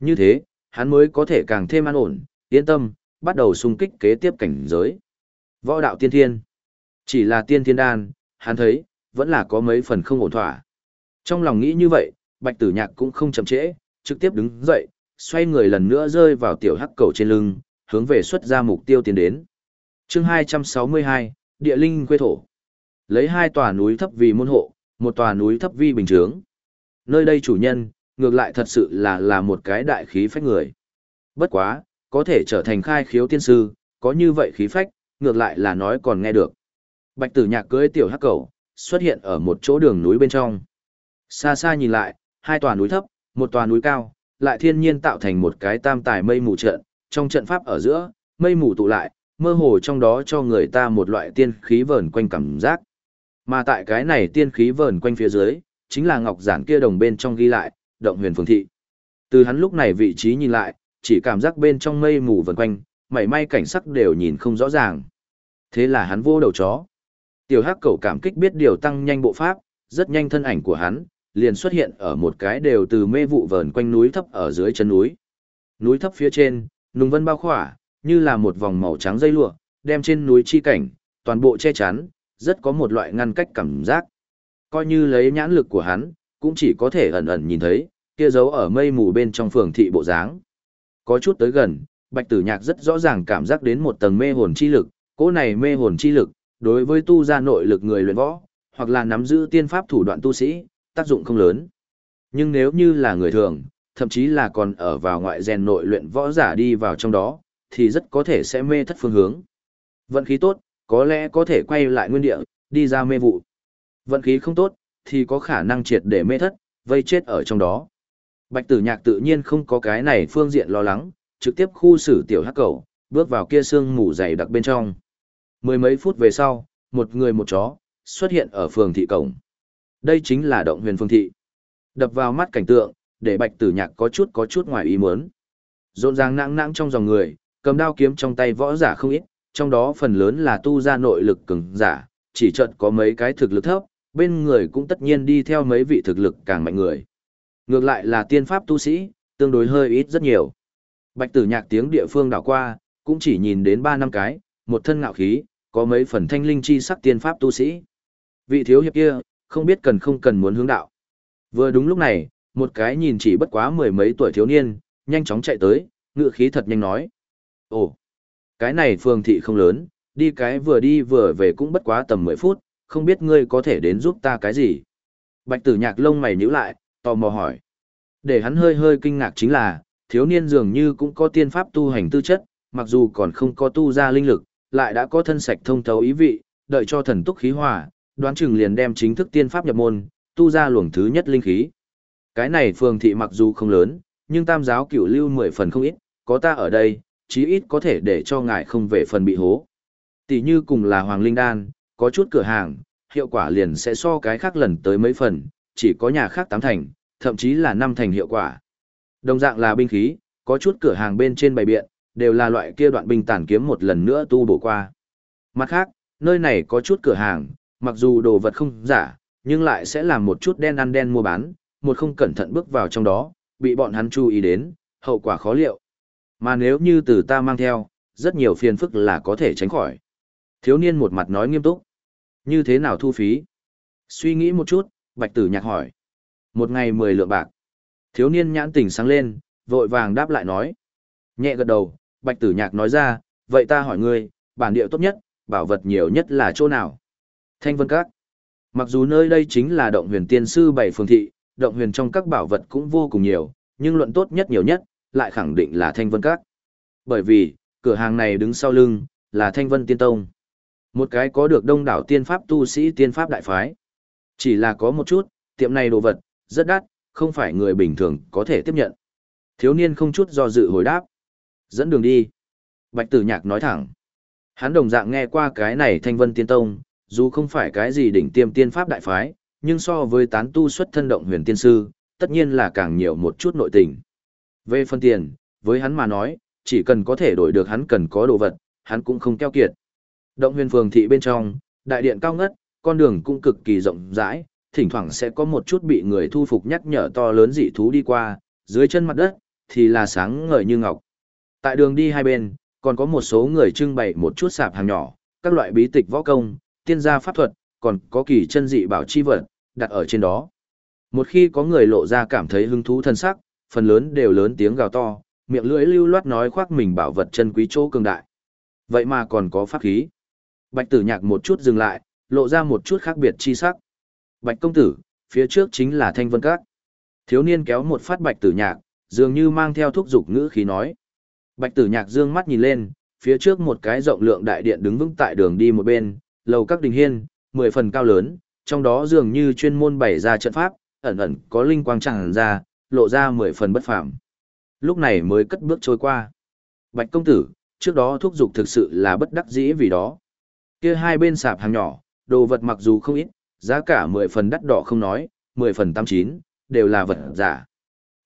Như thế, hắn mới có thể càng thêm an ổn, yên tâm, bắt đầu xung kích kế tiếp cảnh giới. Võ đạo tiên thiên. Chỉ là tiên thiên đan, hắn thấy, vẫn là có mấy phần không ổn thỏa. Trong lòng nghĩ như vậy, bạch tử nhạc cũng không chậm trễ, trực tiếp đứng dậy, xoay người lần nữa rơi vào tiểu hắc cầu trên lưng, hướng về xuất ra mục tiêu tiến đến. chương 262, Địa Linh quê thổ. Lấy hai tòa núi thấp vì môn hộ, một tòa núi thấp vi bình trướng. Nơi đây chủ nhân, ngược lại thật sự là là một cái đại khí phách người. Bất quá, có thể trở thành khai khiếu tiên sư, có như vậy khí phách, ngược lại là nói còn nghe được. Bạch tử nhạc cưới tiểu hắc cầu, xuất hiện ở một chỗ đường núi bên trong. Xa xa nhìn lại, hai tòa núi thấp, một tòa núi cao, lại thiên nhiên tạo thành một cái tam tài mây mù trận, trong trận pháp ở giữa, mây mù tụ lại, mơ hồ trong đó cho người ta một loại tiên khí vờn quanh cảm giác. Mà tại cái này tiên khí vờn quanh phía dưới, chính là ngọc giản kia đồng bên trong ghi lại, động huyền phường thị. Từ hắn lúc này vị trí nhìn lại, chỉ cảm giác bên trong mây mù vần quanh, mảy may cảnh sắc đều nhìn không rõ ràng. Thế là hắn vô đầu chó. Tiểu hắc cẩu cảm kích biết điều tăng nhanh bộ pháp, rất nhanh thân ảnh của hắn, liền xuất hiện ở một cái đều từ mê vụ vờn quanh núi thấp ở dưới chân núi. Núi thấp phía trên, nùng vân bao khỏa, như là một vòng màu trắng dây lụa, đem trên núi chi cảnh, toàn bộ che chắn, rất có một loại ngăn cách cảm giác. Coi như lấy nhãn lực của hắn, cũng chỉ có thể ẩn ẩn nhìn thấy, kia giấu ở mây mù bên trong phường thị bộ dáng. Có chút tới gần, Bạch Tử Nhạc rất rõ ràng cảm giác đến một tầng mê hồn chi lực, cỗ này mê hồn chi lực, đối với tu gia nội lực người luyện võ, hoặc là nắm giữ tiên pháp thủ đoạn tu sĩ, tác dụng không lớn. Nhưng nếu như là người thường, thậm chí là còn ở vào ngoại rèn nội luyện võ giả đi vào trong đó, thì rất có thể sẽ mê thất phương hướng. Vận khí tốt, có lẽ có thể quay lại nguyên địa, đi ra mê vụ. Vận khí không tốt, thì có khả năng triệt để mê thất, vây chết ở trong đó. Bạch tử nhạc tự nhiên không có cái này phương diện lo lắng, trực tiếp khu xử tiểu hắc cầu, bước vào kia xương mù dày đặc bên trong. Mười mấy phút về sau, một người một chó, xuất hiện ở phường thị cổng. Đây chính là động huyền phương thị. Đập vào mắt cảnh tượng, để bạch tử nhạc có chút có chút ngoài ý muốn. Rộn ràng nặng nặng trong dòng người, cầm đao kiếm trong tay võ giả không ít, trong đó phần lớn là tu ra nội lực cứng giả, chỉ trận có mấy cái thực lực thấp, bên người cũng tất nhiên đi theo mấy vị thực lực càng mạnh người. Ngược lại là tiên pháp tu sĩ, tương đối hơi ít rất nhiều. Bạch tử nhạc tiếng địa phương đảo qua, cũng chỉ nhìn đến ba năm cái, một thân ngạo khí, có mấy phần thanh linh chi sắc tiên pháp tu sĩ. Vị thiếu hiệp kia, không biết cần không cần muốn hướng đạo. Vừa đúng lúc này, một cái nhìn chỉ bất quá mười mấy tuổi thiếu niên, nhanh chóng chạy tới, ngựa khí thật nhanh nói. Ồ, cái này phường thị không lớn, đi cái vừa đi vừa về cũng bất quá tầm mười phút, không biết ngươi có thể đến giúp ta cái gì. Bạch tử nhạc lông mày nhữ lại, tò mò hỏi. Để hắn hơi hơi kinh ngạc chính là, thiếu niên dường như cũng có tiên pháp tu hành tư chất, mặc dù còn không có tu ra linh lực, lại đã có thân sạch thông thấu ý vị, đợi cho thần túc khí hòa, đoán chừng liền đem chính thức tiên pháp nhập môn, tu ra luồng thứ nhất linh khí. Cái này phường thị mặc dù không lớn, nhưng tam giáo cửu lưu mười phần không ít, có ta ở đây, chí ít có thể để cho ngài không về phần bị hố. Tỷ như cùng là Hoàng Linh Đan, có chút cửa hàng, hiệu quả liền sẽ so cái khác lần tới mấy phần, chỉ có nhà khác tám thành, thậm chí là năm thành hiệu quả. Đồng dạng là binh khí, có chút cửa hàng bên trên bày biện, đều là loại kia đoạn binh tản kiếm một lần nữa tu bổ qua. Mặt khác, nơi này có chút cửa hàng, mặc dù đồ vật không giả, nhưng lại sẽ làm một chút đen ăn đen mua bán, một không cẩn thận bước vào trong đó, bị bọn hắn chú ý đến, hậu quả khó liệu. Mà nếu như từ ta mang theo, rất nhiều phiền phức là có thể tránh khỏi. Thiếu niên một mặt nói nghiêm túc. Như thế nào thu phí? Suy nghĩ một chút, bạch tử nhạc hỏi. Một ngày mười lượng bạc. Thiếu niên nhãn tỉnh sáng lên, vội vàng đáp lại nói. Nhẹ gật đầu, bạch tử nhạc nói ra, vậy ta hỏi ngươi, bản địa tốt nhất, bảo vật nhiều nhất là chỗ nào? Thanh Vân Các. Mặc dù nơi đây chính là động huyền tiên sư bảy phường thị, động huyền trong các bảo vật cũng vô cùng nhiều, nhưng luận tốt nhất nhiều nhất, lại khẳng định là Thanh Vân Các. Bởi vì, cửa hàng này đứng sau lưng, là Thanh Vân Tiên Tông. Một cái có được đông đảo tiên pháp tu sĩ tiên pháp đại phái. Chỉ là có một chút, tiệm này đồ vật, rất đắt, không phải người bình thường có thể tiếp nhận. Thiếu niên không chút do dự hồi đáp. Dẫn đường đi. Bạch tử nhạc nói thẳng. Hắn đồng dạng nghe qua cái này thanh vân tiên tông, dù không phải cái gì đỉnh tiêm tiên pháp đại phái, nhưng so với tán tu xuất thân động huyền tiên sư, tất nhiên là càng nhiều một chút nội tình. Về phân tiền, với hắn mà nói, chỉ cần có thể đổi được hắn cần có đồ vật, hắn cũng không keo kiệt. Động huyền phường thị bên trong, đại điện cao ngất, con đường cũng cực kỳ rộng rãi, thỉnh thoảng sẽ có một chút bị người thu phục nhắc nhở to lớn dị thú đi qua, dưới chân mặt đất, thì là sáng ngời như ngọc. Tại đường đi hai bên, còn có một số người trưng bày một chút sạp hàng nhỏ, các loại bí tịch võ công, tiên gia pháp thuật, còn có kỳ chân dị bảo chi vật, đặt ở trên đó. Một khi có người lộ ra cảm thấy hứng thú thân sắc, phần lớn đều lớn tiếng gào to, miệng lưỡi lưu loát nói khoác mình bảo vật chân quý chỗ cường đại. Vậy mà còn có pháp khí. Bạch tử nhạc một chút dừng lại, lộ ra một chút khác biệt chi sắc. Bạch công tử, phía trước chính là thanh vân các. Thiếu niên kéo một phát bạch tử nhạc, dường như mang theo thúc dục ngữ khí nói. Bạch tử nhạc dương mắt nhìn lên, phía trước một cái rộng lượng đại điện đứng vững tại đường đi một bên, lầu các đình hiên, mười phần cao lớn, trong đó dường như chuyên môn bày ra trận pháp, ẩn ẩn có linh quang tràn ra, lộ ra mười phần bất phàm. Lúc này mới cất bước trôi qua. Bạch công tử, trước đó thúc dục thực sự là bất đắc dĩ vì đó. Kia hai bên sạp hàng nhỏ, đồ vật mặc dù không ít, Giá cả 10 phần đắt đỏ không nói, 10 phần 89, đều là vật giả.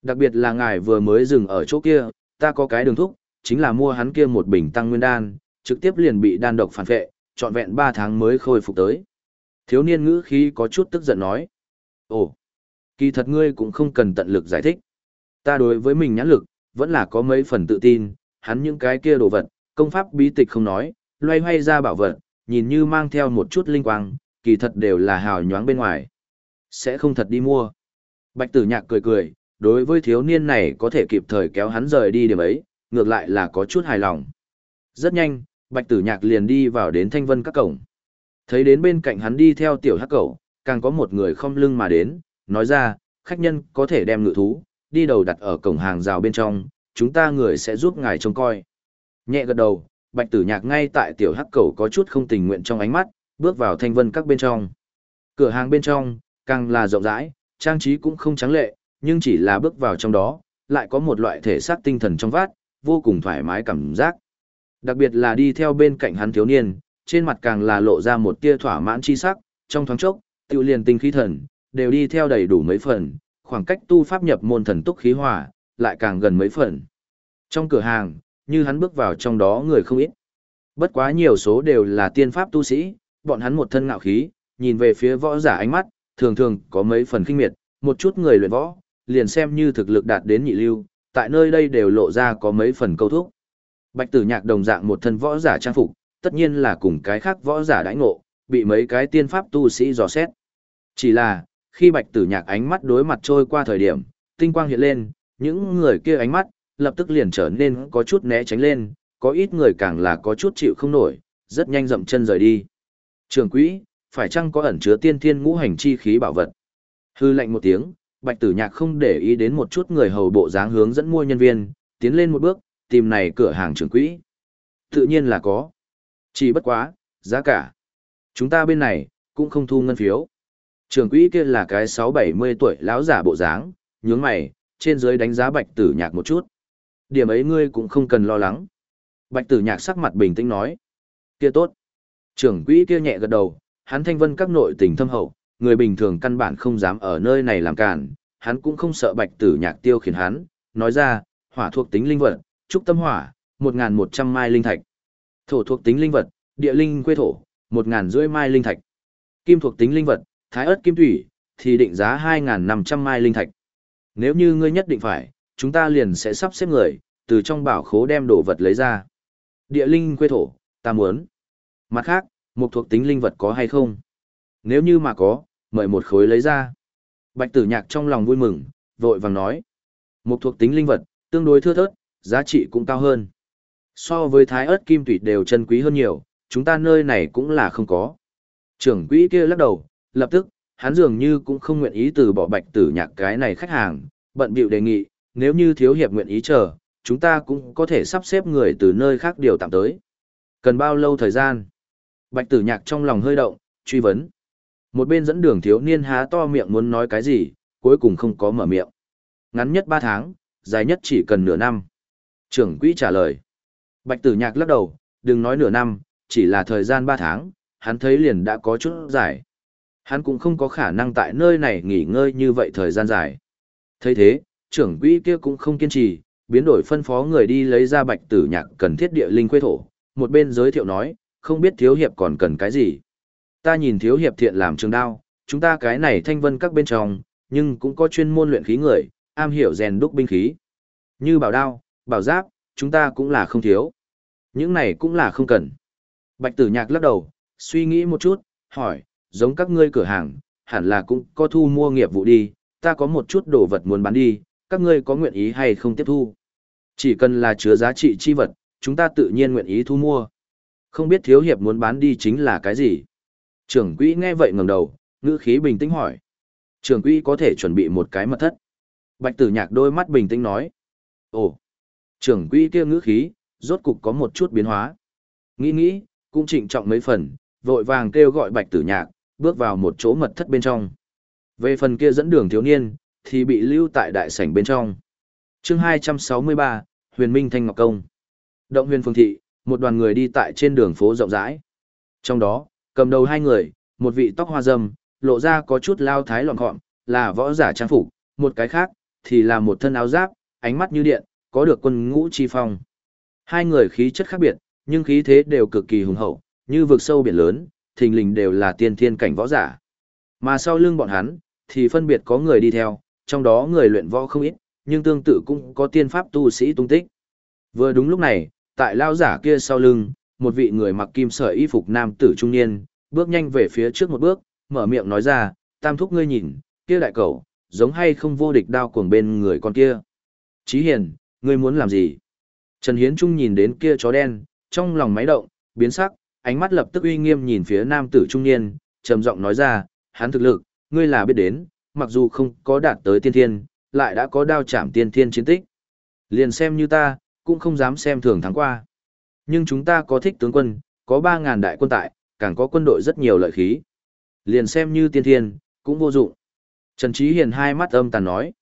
Đặc biệt là ngài vừa mới dừng ở chỗ kia, ta có cái đường thúc, chính là mua hắn kia một bình tăng nguyên đan, trực tiếp liền bị đan độc phản vệ, trọn vẹn 3 tháng mới khôi phục tới. Thiếu niên ngữ khí có chút tức giận nói. Ồ, kỳ thật ngươi cũng không cần tận lực giải thích. Ta đối với mình nhãn lực, vẫn là có mấy phần tự tin, hắn những cái kia đồ vật, công pháp bí tịch không nói, loay hoay ra bảo vật, nhìn như mang theo một chút linh quang, kỳ thật đều là hào nhoáng bên ngoài. Sẽ không thật đi mua. Bạch tử nhạc cười cười, đối với thiếu niên này có thể kịp thời kéo hắn rời đi điểm ấy, ngược lại là có chút hài lòng. Rất nhanh, bạch tử nhạc liền đi vào đến thanh vân các cổng. Thấy đến bên cạnh hắn đi theo tiểu hắc cẩu, càng có một người không lưng mà đến, nói ra, khách nhân có thể đem ngự thú, đi đầu đặt ở cổng hàng rào bên trong, chúng ta người sẽ giúp ngài trông coi. Nhẹ gật đầu, bạch tử nhạc ngay tại tiểu hắc cầu có chút không tình nguyện trong ánh mắt, bước vào thanh vân các bên trong. Cửa hàng bên trong, càng là rộng rãi, trang trí cũng không trắng lệ, nhưng chỉ là bước vào trong đó, lại có một loại thể xác tinh thần trong vát, vô cùng thoải mái cảm giác. Đặc biệt là đi theo bên cạnh hắn thiếu niên, trên mặt càng là lộ ra một tia thỏa mãn chi sắc, trong thoáng chốc, tiêu liền tinh khí thần, đều đi theo đầy đủ mấy phần, khoảng cách tu pháp nhập môn thần túc khí hỏa, lại càng gần mấy phần. Trong cửa hàng, như hắn bước vào trong đó người không ít. Bất quá nhiều số đều là tiên pháp tu sĩ, bọn hắn một thân ngạo khí, nhìn về phía võ giả ánh mắt, thường thường có mấy phần kinh miệt, một chút người luyện võ, liền xem như thực lực đạt đến nhị lưu, tại nơi đây đều lộ ra có mấy phần câu thúc. Bạch tử nhạc đồng dạng một thân võ giả trang phục, tất nhiên là cùng cái khác võ giả đãi ngộ, bị mấy cái tiên pháp tu sĩ dò xét. Chỉ là, khi bạch tử nhạc ánh mắt đối mặt trôi qua thời điểm, tinh quang hiện lên, những người kia ánh mắt, lập tức liền trở nên có chút né tránh lên, có ít người càng là có chút chịu không nổi, rất nhanh dậm chân rời đi. Trường quỹ, phải chăng có ẩn chứa tiên thiên ngũ hành chi khí bảo vật? Hư lệnh một tiếng, bạch tử nhạc không để ý đến một chút người hầu bộ dáng hướng dẫn mua nhân viên, tiến lên một bước, tìm này cửa hàng trường quỹ. Tự nhiên là có. Chỉ bất quá, giá cả. Chúng ta bên này, cũng không thu ngân phiếu. Trường quỹ kia là cái sáu bảy mươi tuổi lão giả bộ dáng, nhướng mày, trên dưới đánh giá bạch tử nhạc một chút. Điểm ấy ngươi cũng không cần lo lắng. Bạch tử nhạc sắc mặt bình tĩnh nói. Kia tốt. Trưởng quỹ kia nhẹ gật đầu, hắn thanh vân các nội tình thâm hậu, người bình thường căn bản không dám ở nơi này làm cản, hắn cũng không sợ bạch tử nhạc tiêu khiển hắn, nói ra, hỏa thuộc tính linh vật, trúc tâm hỏa, một một trăm mai linh thạch. Thổ thuộc tính linh vật, địa linh quê thổ, một ngàn rưỡi mai linh thạch. Kim thuộc tính linh vật, thái ớt kim thủy, thì định giá hai năm trăm mai linh thạch. Nếu như ngươi nhất định phải, chúng ta liền sẽ sắp xếp người, từ trong bảo khố đem đồ vật lấy ra. Địa linh quê thổ, ta muốn. Mặt khác, một thuộc tính linh vật có hay không? Nếu như mà có, mời một khối lấy ra. Bạch tử nhạc trong lòng vui mừng, vội vàng nói. Một thuộc tính linh vật, tương đối thưa thớt, giá trị cũng cao hơn. So với thái ớt kim tủy đều chân quý hơn nhiều, chúng ta nơi này cũng là không có. Trưởng quỹ kia lắc đầu, lập tức, hắn dường như cũng không nguyện ý từ bỏ bạch tử nhạc cái này khách hàng, bận bịu đề nghị, nếu như thiếu hiệp nguyện ý chờ, chúng ta cũng có thể sắp xếp người từ nơi khác điều tạm tới. Cần bao lâu thời gian? Bạch tử nhạc trong lòng hơi động, truy vấn. Một bên dẫn đường thiếu niên há to miệng muốn nói cái gì, cuối cùng không có mở miệng. Ngắn nhất 3 tháng, dài nhất chỉ cần nửa năm. Trưởng quỹ trả lời. Bạch tử nhạc lắc đầu, đừng nói nửa năm, chỉ là thời gian 3 tháng, hắn thấy liền đã có chút dài. Hắn cũng không có khả năng tại nơi này nghỉ ngơi như vậy thời gian dài. thấy thế, trưởng quỹ kia cũng không kiên trì, biến đổi phân phó người đi lấy ra bạch tử nhạc cần thiết địa linh quê thổ. Một bên giới thiệu nói, không biết thiếu hiệp còn cần cái gì. Ta nhìn thiếu hiệp thiện làm trường đao, chúng ta cái này thanh vân các bên trong, nhưng cũng có chuyên môn luyện khí người, am hiểu rèn đúc binh khí. Như bảo đao, bảo giáp, chúng ta cũng là không thiếu. Những này cũng là không cần. Bạch tử nhạc lắc đầu, suy nghĩ một chút, hỏi, giống các ngươi cửa hàng, hẳn là cũng có thu mua nghiệp vụ đi, ta có một chút đồ vật muốn bán đi, các ngươi có nguyện ý hay không tiếp thu. Chỉ cần là chứa giá trị chi vật, chúng ta tự nhiên nguyện ý thu mua. Không biết thiếu hiệp muốn bán đi chính là cái gì? Trưởng quỹ nghe vậy ngẩng đầu, ngữ khí bình tĩnh hỏi. Trưởng quỹ có thể chuẩn bị một cái mật thất. Bạch tử nhạc đôi mắt bình tĩnh nói. Ồ, trưởng quỹ kia ngữ khí, rốt cục có một chút biến hóa. Nghĩ nghĩ, cũng trịnh trọng mấy phần, vội vàng kêu gọi bạch tử nhạc, bước vào một chỗ mật thất bên trong. Về phần kia dẫn đường thiếu niên, thì bị lưu tại đại sảnh bên trong. chương 263, Huyền Minh Thanh Ngọc Công. Động huyền phương thị, một đoàn người đi tại trên đường phố rộng rãi. Trong đó, cầm đầu hai người, một vị tóc hoa râm, lộ ra có chút lao thái lọn gọn, là võ giả trang phục, một cái khác, thì là một thân áo giáp, ánh mắt như điện, có được quân ngũ chi phong. Hai người khí chất khác biệt, nhưng khí thế đều cực kỳ hùng hậu, như vực sâu biển lớn, thình lình đều là tiên thiên cảnh võ giả. Mà sau lưng bọn hắn, thì phân biệt có người đi theo, trong đó người luyện võ không ít, nhưng tương tự cũng có tiên pháp tu sĩ tung tích. Vừa đúng lúc này, tại lao giả kia sau lưng, một vị người mặc kim sợi y phục nam tử trung niên, bước nhanh về phía trước một bước, mở miệng nói ra, tam thúc ngươi nhìn, kia đại cẩu, giống hay không vô địch đao cuồng bên người con kia. Chí hiền, ngươi muốn làm gì? Trần Hiến Trung nhìn đến kia chó đen, trong lòng máy động, biến sắc, ánh mắt lập tức uy nghiêm nhìn phía nam tử trung niên, trầm giọng nói ra, hắn thực lực, ngươi là biết đến, mặc dù không có đạt tới tiên thiên, lại đã có đao chạm tiên thiên chiến tích. Liền xem như ta, cũng không dám xem thường thắng qua. Nhưng chúng ta có thích tướng quân, có 3.000 đại quân tại, càng có quân đội rất nhiều lợi khí. Liền xem như tiên thiên, cũng vô dụng. Trần Trí Hiền hai mắt âm tàn nói.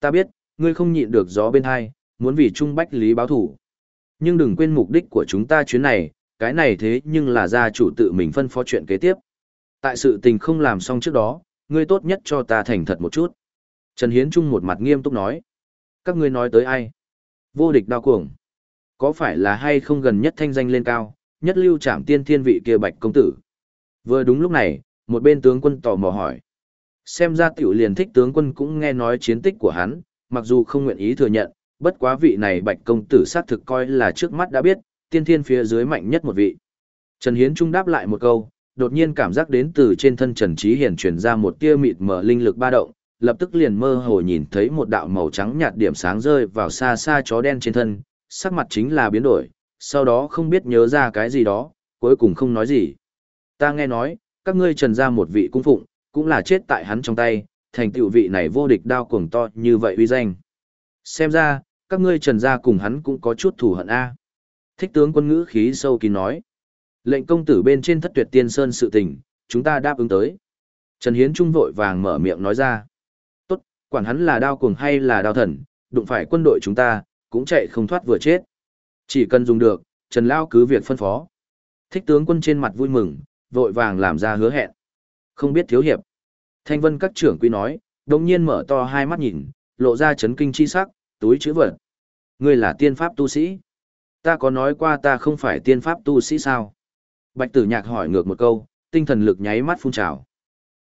Ta biết, ngươi không nhịn được gió bên hai, muốn vì Trung Bách Lý báo thủ. Nhưng đừng quên mục đích của chúng ta chuyến này, cái này thế nhưng là gia chủ tự mình phân phó chuyện kế tiếp. Tại sự tình không làm xong trước đó, ngươi tốt nhất cho ta thành thật một chút. Trần Hiến Trung một mặt nghiêm túc nói. Các ngươi nói tới ai? Vô địch đao cuồng. Có phải là hay không gần nhất thanh danh lên cao, nhất lưu trảm tiên thiên vị kia bạch công tử? Vừa đúng lúc này, một bên tướng quân tò mò hỏi. Xem ra tiểu liền thích tướng quân cũng nghe nói chiến tích của hắn, mặc dù không nguyện ý thừa nhận, bất quá vị này bạch công tử xác thực coi là trước mắt đã biết, tiên thiên phía dưới mạnh nhất một vị. Trần Hiến Trung đáp lại một câu, đột nhiên cảm giác đến từ trên thân Trần Trí Hiền truyền ra một tia mịt mở linh lực ba động, lập tức liền mơ hồ nhìn thấy một đạo màu trắng nhạt điểm sáng rơi vào xa xa chó đen trên thân, sắc mặt chính là biến đổi, sau đó không biết nhớ ra cái gì đó, cuối cùng không nói gì. Ta nghe nói, các ngươi trần ra một vị cung phụng, cũng là chết tại hắn trong tay, thành tựu vị này vô địch đao cuồng to như vậy uy danh. Xem ra, các ngươi trần ra cùng hắn cũng có chút thù hận A. Thích tướng quân ngữ khí sâu kín nói. Lệnh công tử bên trên thất tuyệt tiên sơn sự tình, chúng ta đáp ứng tới. Trần Hiến Trung vội vàng mở miệng nói ra. Tốt, quản hắn là đao cuồng hay là đao thần, đụng phải quân đội chúng ta, cũng chạy không thoát vừa chết. Chỉ cần dùng được, Trần Lao cứ việc phân phó. Thích tướng quân trên mặt vui mừng, vội vàng làm ra hứa hẹn. Không biết thiếu hiệp. Thanh vân các trưởng quý nói, đồng nhiên mở to hai mắt nhìn, lộ ra chấn kinh chi sắc, túi chữ vật. Ngươi là tiên pháp tu sĩ. Ta có nói qua ta không phải tiên pháp tu sĩ sao? Bạch tử nhạc hỏi ngược một câu, tinh thần lực nháy mắt phun trào.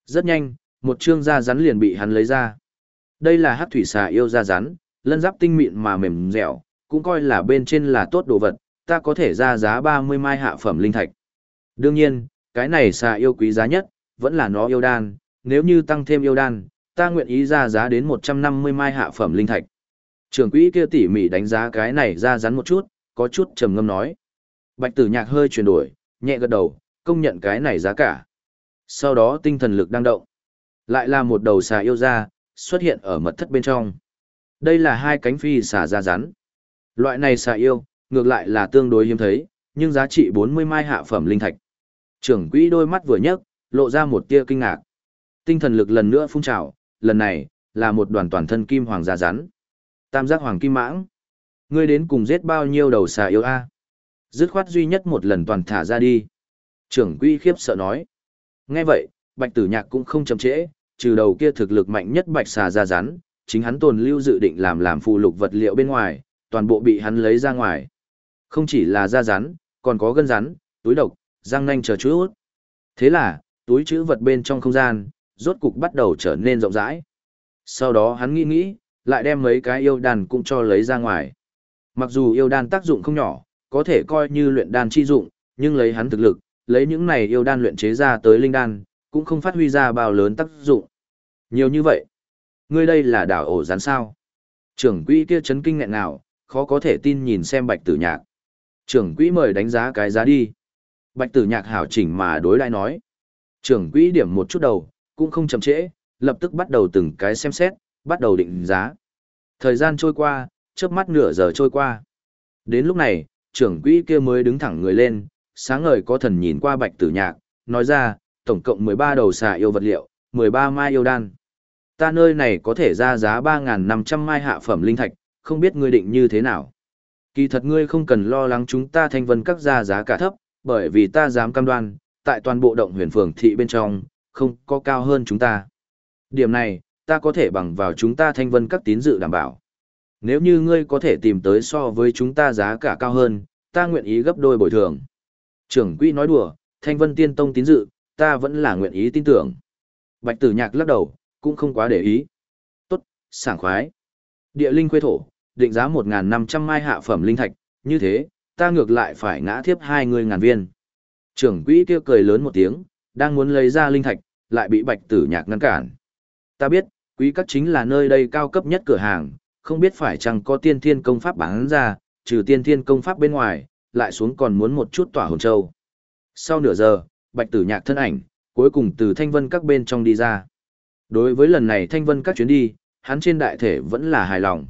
Rất nhanh, một chương da rắn liền bị hắn lấy ra. Đây là hát thủy xà yêu da rắn, lân giáp tinh mịn mà mềm dẻo, cũng coi là bên trên là tốt đồ vật, ta có thể ra giá 30 mai hạ phẩm linh thạch. Đương nhiên, cái này xà yêu quý giá nhất, vẫn là nó yêu đan, nếu như tăng thêm yêu đan, ta nguyện ý ra giá đến 150 mai hạ phẩm linh thạch. Trưởng quỹ kia tỉ mỉ đánh giá cái này ra rắn một chút, có chút trầm ngâm nói. Bạch tử nhạc hơi chuyển đổi, nhẹ gật đầu, công nhận cái này giá cả. Sau đó tinh thần lực đang động. Lại là một đầu xà yêu ra, xuất hiện ở mật thất bên trong. Đây là hai cánh phi xà da rắn. Loại này xà yêu, ngược lại là tương đối hiếm thấy, nhưng giá trị 40 mai hạ phẩm linh thạch. Trưởng quỹ đôi mắt vừa nhấc, lộ ra một tia kinh ngạc. Tinh thần lực lần nữa phun trào, lần này là một đoàn toàn thân kim hoàng da rắn. Tam giác hoàng kim mãng. Ngươi đến cùng giết bao nhiêu đầu xà yêu a? Dứt khoát duy nhất một lần toàn thả ra đi. Trưởng quỹ khiếp sợ nói. Nghe vậy, Bạch Tử Nhạc cũng không chậm trễ, trừ đầu kia thực lực mạnh nhất bạch xà da rắn, chính hắn tồn lưu dự định làm làm phụ lục vật liệu bên ngoài, toàn bộ bị hắn lấy ra ngoài. Không chỉ là da rắn, còn có gân rắn, túi độc, răng nanh chờ chút. Thế là, túi chữ vật bên trong không gian, rốt cục bắt đầu trở nên rộng rãi. Sau đó hắn nghĩ nghĩ, lại đem mấy cái yêu đan cũng cho lấy ra ngoài. Mặc dù yêu đan tác dụng không nhỏ, có thể coi như luyện đan chi dụng, nhưng lấy hắn thực lực, lấy những này yêu đan luyện chế ra tới linh đan, cũng không phát huy ra bao lớn tác dụng. Nhiều như vậy, ngươi đây là đảo ổ rắn sao? Trưởng quỹ kia chấn kinh nghẹn nào, khó có thể tin nhìn xem bạch tử nhạc. Trưởng quỹ mời đánh giá cái giá đi. Bạch tử nhạc hảo chỉnh mà đối lại nói. Trưởng quỹ điểm một chút đầu, cũng không chậm trễ, lập tức bắt đầu từng cái xem xét, bắt đầu định giá. Thời gian trôi qua, chớp mắt nửa giờ trôi qua. Đến lúc này, trưởng quỹ kia mới đứng thẳng người lên, sáng ngời có thần nhìn qua bạch tử nhạc, nói ra, tổng cộng 13 đầu xà yêu vật liệu, 13 mai yêu đan. Ta nơi này có thể ra giá 3.500 mai hạ phẩm linh thạch, không biết ngươi định như thế nào. Kỳ thật ngươi không cần lo lắng chúng ta thanh vân các ra giá cả thấp, bởi vì ta dám cam đoan, tại toàn bộ động huyền phường thị bên trong, không có cao hơn chúng ta. Điểm này, ta có thể bằng vào chúng ta thanh vân các tín dự đảm bảo. Nếu như ngươi có thể tìm tới so với chúng ta giá cả cao hơn, ta nguyện ý gấp đôi bồi thường. Trưởng quỹ nói đùa, thanh vân tiên tông tín dự, ta vẫn là nguyện ý tin tưởng. Bạch tử nhạc lắc đầu, cũng không quá để ý. Tốt, sảng khoái. Địa linh quê thổ, định giá 1.500 mai hạ phẩm linh thạch, như thế, ta ngược lại phải ngã thiếp hai người ngàn viên. Trưởng quỹ kia cười lớn một tiếng, đang muốn lấy ra linh thạch, lại bị bạch tử nhạc ngăn cản. Ta biết, quý các chính là nơi đây cao cấp nhất cửa hàng, không biết phải chăng có tiên thiên công pháp bán ra, trừ tiên thiên công pháp bên ngoài, lại xuống còn muốn một chút tỏa hồn châu. Sau nửa giờ, bạch tử nhạc thân ảnh, cuối cùng từ thanh vân các bên trong đi ra. Đối với lần này thanh vân các chuyến đi, hắn trên đại thể vẫn là hài lòng.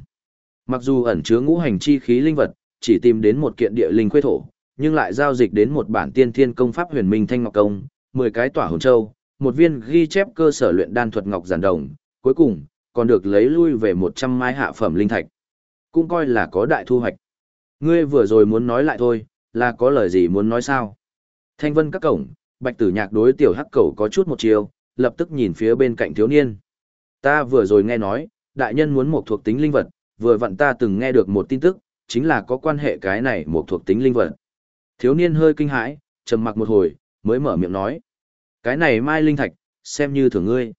Mặc dù ẩn chứa ngũ hành chi khí linh vật, chỉ tìm đến một kiện địa linh khuê thổ, nhưng lại giao dịch đến một bản tiên thiên công pháp huyền minh thanh ngọc công, 10 cái tỏa hồn châu, một viên ghi chép cơ sở luyện đan thuật ngọc giản đồng, cuối cùng còn được lấy lui về 100 mai hạ phẩm linh thạch. Cũng coi là có đại thu hoạch. Ngươi vừa rồi muốn nói lại thôi, là có lời gì muốn nói sao? Thanh vân các cổng, bạch tử nhạc đối tiểu hắc cẩu có chút một chiều, lập tức nhìn phía bên cạnh thiếu niên. Ta vừa rồi nghe nói, đại nhân muốn một thuộc tính linh vật, vừa vặn ta từng nghe được một tin tức, chính là có quan hệ cái này một thuộc tính linh vật. Thiếu niên hơi kinh hãi, trầm mặc một hồi, mới mở miệng nói. Cái này mai linh thạch, xem như thưởng ngươi.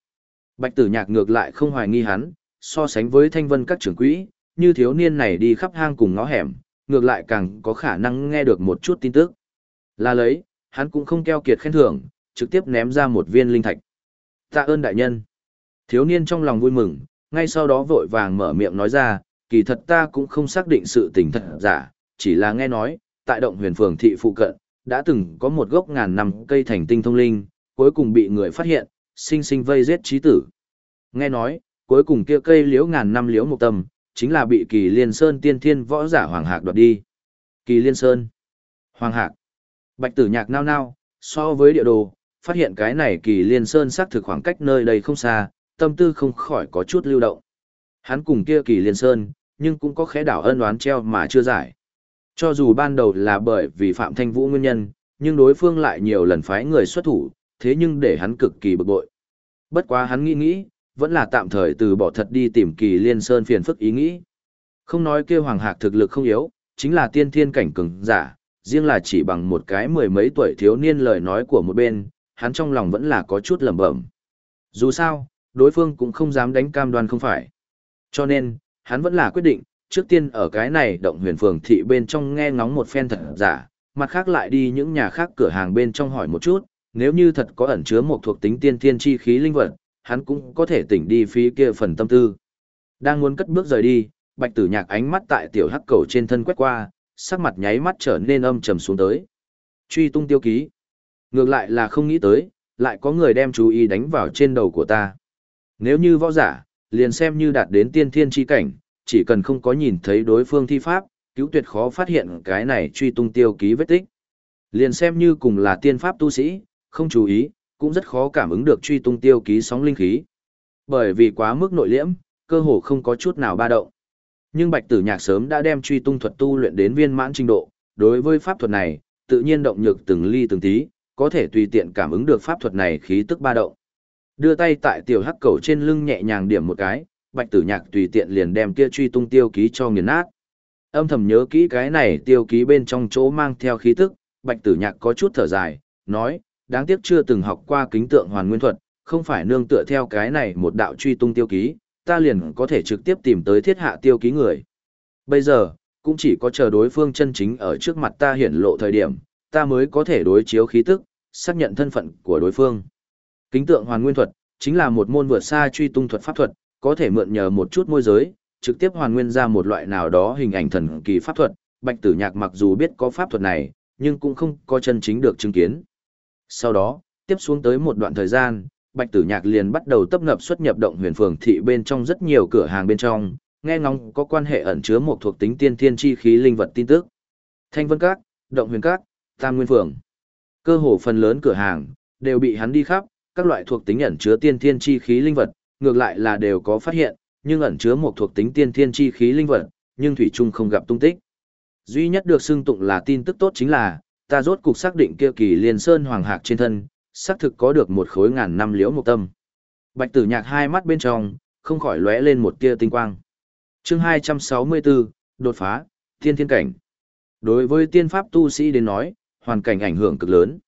Bạch tử nhạc ngược lại không hoài nghi hắn, so sánh với thanh vân các trưởng quỹ, như thiếu niên này đi khắp hang cùng ngõ hẻm, ngược lại càng có khả năng nghe được một chút tin tức. Là lấy, hắn cũng không keo kiệt khen thưởng, trực tiếp ném ra một viên linh thạch. Tạ ơn đại nhân. Thiếu niên trong lòng vui mừng, ngay sau đó vội vàng mở miệng nói ra, kỳ thật ta cũng không xác định sự tình thật giả, chỉ là nghe nói, tại động huyền phường thị phụ cận, đã từng có một gốc ngàn năm cây thành tinh thông linh, cuối cùng bị người phát hiện, sinh sinh vây giết trí tử. Nghe nói, cuối cùng kia cây liễu ngàn năm liễu một tâm, chính là bị kỳ liên sơn tiên thiên võ giả Hoàng Hạc đoạt đi. Kỳ liên sơn. Hoàng Hạc. Bạch tử nhạc nao nao, so với địa đồ, phát hiện cái này kỳ liên sơn xác thực khoảng cách nơi đây không xa, tâm tư không khỏi có chút lưu động. Hắn cùng kia kỳ liên sơn, nhưng cũng có khẽ đảo ân oán treo mà chưa giải. Cho dù ban đầu là bởi vì Phạm Thanh Vũ nguyên nhân, nhưng đối phương lại nhiều lần phái người xuất thủ, thế nhưng để hắn cực kỳ bực bội. Bất quá hắn nghĩ nghĩ, vẫn là tạm thời từ bỏ thật đi tìm kỳ liên sơn phiền phức ý nghĩ. Không nói kêu hoàng hạc thực lực không yếu, chính là tiên thiên cảnh cường giả, riêng là chỉ bằng một cái mười mấy tuổi thiếu niên lời nói của một bên, hắn trong lòng vẫn là có chút lẩm bẩm. Dù sao, đối phương cũng không dám đánh cam đoan không phải. Cho nên, hắn vẫn là quyết định, trước tiên ở cái này động huyền phường thị bên trong nghe ngóng một phen thật giả, mặt khác lại đi những nhà khác cửa hàng bên trong hỏi một chút, nếu như thật có ẩn chứa một thuộc tính tiên thiên chi khí linh vật, hắn cũng có thể tỉnh đi phí kia phần tâm tư. Đang muốn cất bước rời đi, bạch tử nhạc ánh mắt tại tiểu hắc cầu trên thân quét qua, sắc mặt nháy mắt trở nên âm trầm xuống tới. Truy tung tiêu ký. Ngược lại là không nghĩ tới, lại có người đem chú ý đánh vào trên đầu của ta. Nếu như võ giả, liền xem như đạt đến tiên thiên chi cảnh, chỉ cần không có nhìn thấy đối phương thi pháp, cứu tuyệt khó phát hiện cái này truy tung tiêu ký vết tích. Liền xem như cùng là tiên pháp tu sĩ, không chú ý, cũng rất khó cảm ứng được truy tung tiêu ký sóng linh khí. Bởi vì quá mức nội liễm, cơ hồ không có chút nào ba động. Nhưng Bạch Tử Nhạc sớm đã đem truy tung thuật tu luyện đến viên mãn trình độ, đối với pháp thuật này, tự nhiên động nhược từng ly từng tí, có thể tùy tiện cảm ứng được pháp thuật này khí tức ba động. Đưa tay tại tiểu hắc cầu trên lưng nhẹ nhàng điểm một cái, Bạch Tử Nhạc tùy tiện liền đem kia truy tung tiêu ký cho nghiền nát. Âm thầm nhớ kỹ cái này tiêu ký bên trong chỗ mang theo khí tức, Bạch Tử Nhạc có chút thở dài, nói, đáng tiếc chưa từng học qua kính tượng hoàn nguyên thuật, không phải nương tựa theo cái này một đạo truy tung tiêu ký, ta liền có thể trực tiếp tìm tới thiết hạ tiêu ký người. Bây giờ, cũng chỉ có chờ đối phương chân chính ở trước mặt ta hiển lộ thời điểm, ta mới có thể đối chiếu khí tức, xác nhận thân phận của đối phương. Kính tượng hoàn nguyên thuật, chính là một môn vượt xa truy tung thuật pháp thuật, có thể mượn nhờ một chút môi giới, trực tiếp hoàn nguyên ra một loại nào đó hình ảnh thần kỳ pháp thuật. Bạch tử nhạc mặc dù biết có pháp thuật này, nhưng cũng không có chân chính được chứng kiến. Sau đó, tiếp xuống tới một đoạn thời gian, Bạch Tử Nhạc liền bắt đầu tấp nập xuất nhập động huyền phường thị bên trong rất nhiều cửa hàng bên trong, nghe ngóng có quan hệ ẩn chứa một thuộc tính tiên thiên chi khí linh vật tin tức. Thanh Vân Các, Động Huyền Các, Tam Nguyên Phường. Cơ hồ phần lớn cửa hàng đều bị hắn đi khắp, các loại thuộc tính ẩn chứa tiên thiên chi khí linh vật, ngược lại là đều có phát hiện, nhưng ẩn chứa một thuộc tính tiên thiên chi khí linh vật, nhưng thủy chung không gặp tung tích. Duy nhất được xưng tụng là tin tức tốt chính là, ta rốt cục xác định kia kỳ liên sơn hoàng hạc trên thân, xác thực có được một khối ngàn năm liễu một tâm. Bạch tử nhạc hai mắt bên trong, không khỏi lóe lên một tia tinh quang. chương 264, đột phá, thiên thiên cảnh. Đối với tiên pháp tu sĩ đến nói, hoàn cảnh ảnh hưởng cực lớn.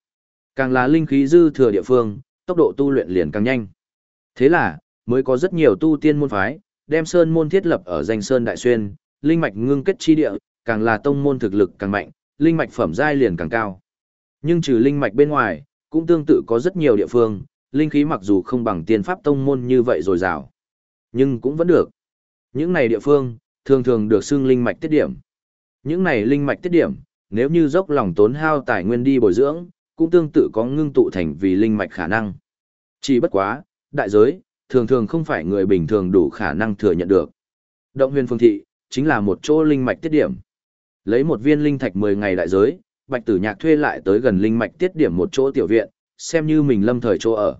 Càng là linh khí dư thừa địa phương, tốc độ tu luyện liền càng nhanh. Thế là, mới có rất nhiều tu tiên môn phái, đem sơn môn thiết lập ở danh sơn đại xuyên, linh mạch ngưng kết chi địa, càng là tông môn thực lực càng mạnh, linh mạch phẩm giai liền càng cao. Nhưng trừ linh mạch bên ngoài, cũng tương tự có rất nhiều địa phương, linh khí mặc dù không bằng tiên pháp tông môn như vậy rồi rào, nhưng cũng vẫn được. Những này địa phương, thường thường được xưng linh mạch tiết điểm. Những này linh mạch tiết điểm, nếu như dốc lòng tốn hao tài nguyên đi bồi dưỡng, cũng tương tự có ngưng tụ thành vì linh mạch khả năng. Chỉ bất quá, đại giới, thường thường không phải người bình thường đủ khả năng thừa nhận được. Động huyền phương thị, chính là một chỗ linh mạch tiết điểm. Lấy một viên linh thạch 10 ngày đại giới, Bạch Tử Nhạc thuê lại tới gần linh mạch tiết điểm một chỗ tiểu viện, xem như mình lâm thời chỗ ở.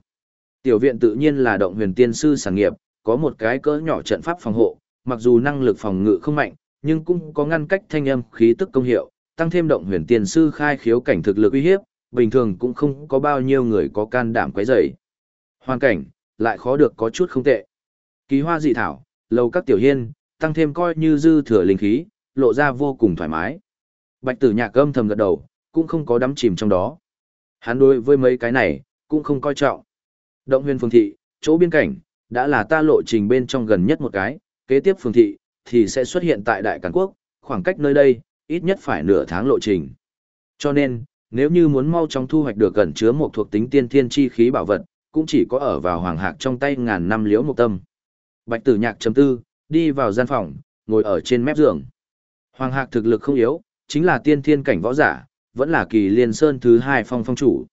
Tiểu viện tự nhiên là động huyền tiên sư sản nghiệp, có một cái cỡ nhỏ trận pháp phòng hộ, mặc dù năng lực phòng ngự không mạnh, nhưng cũng có ngăn cách thanh âm khí tức công hiệu, tăng thêm động huyền tiên sư khai khiếu cảnh thực lực uy hiếp, bình thường cũng không có bao nhiêu người có can đảm quấy rầy. Hoàn cảnh lại khó được có chút không tệ. Kỳ hoa dị thảo, lầu các tiểu hiên, tăng thêm coi như dư thừa linh khí, lộ ra vô cùng thoải mái. Bạch tử nhạc âm thầm gật đầu, cũng không có đắm chìm trong đó. Hắn đối với mấy cái này, cũng không coi trọng. Động huyền phương thị, chỗ biên cảnh, đã là ta lộ trình bên trong gần nhất một cái, kế tiếp phương thị, thì sẽ xuất hiện tại Đại Càn Quốc, khoảng cách nơi đây, ít nhất phải nửa tháng lộ trình. Cho nên, nếu như muốn mau chóng thu hoạch được gần chứa một thuộc tính tiên thiên chi khí bảo vật, cũng chỉ có ở vào hoàng hạc trong tay ngàn năm liễu một tâm. Bạch tử nhạc chấm tư, đi vào gian phòng, ngồi ở trên mép giường. Hoàng hạc thực lực không yếu, chính là tiên thiên cảnh võ giả, vẫn là kỳ liên sơn thứ hai phong phong chủ.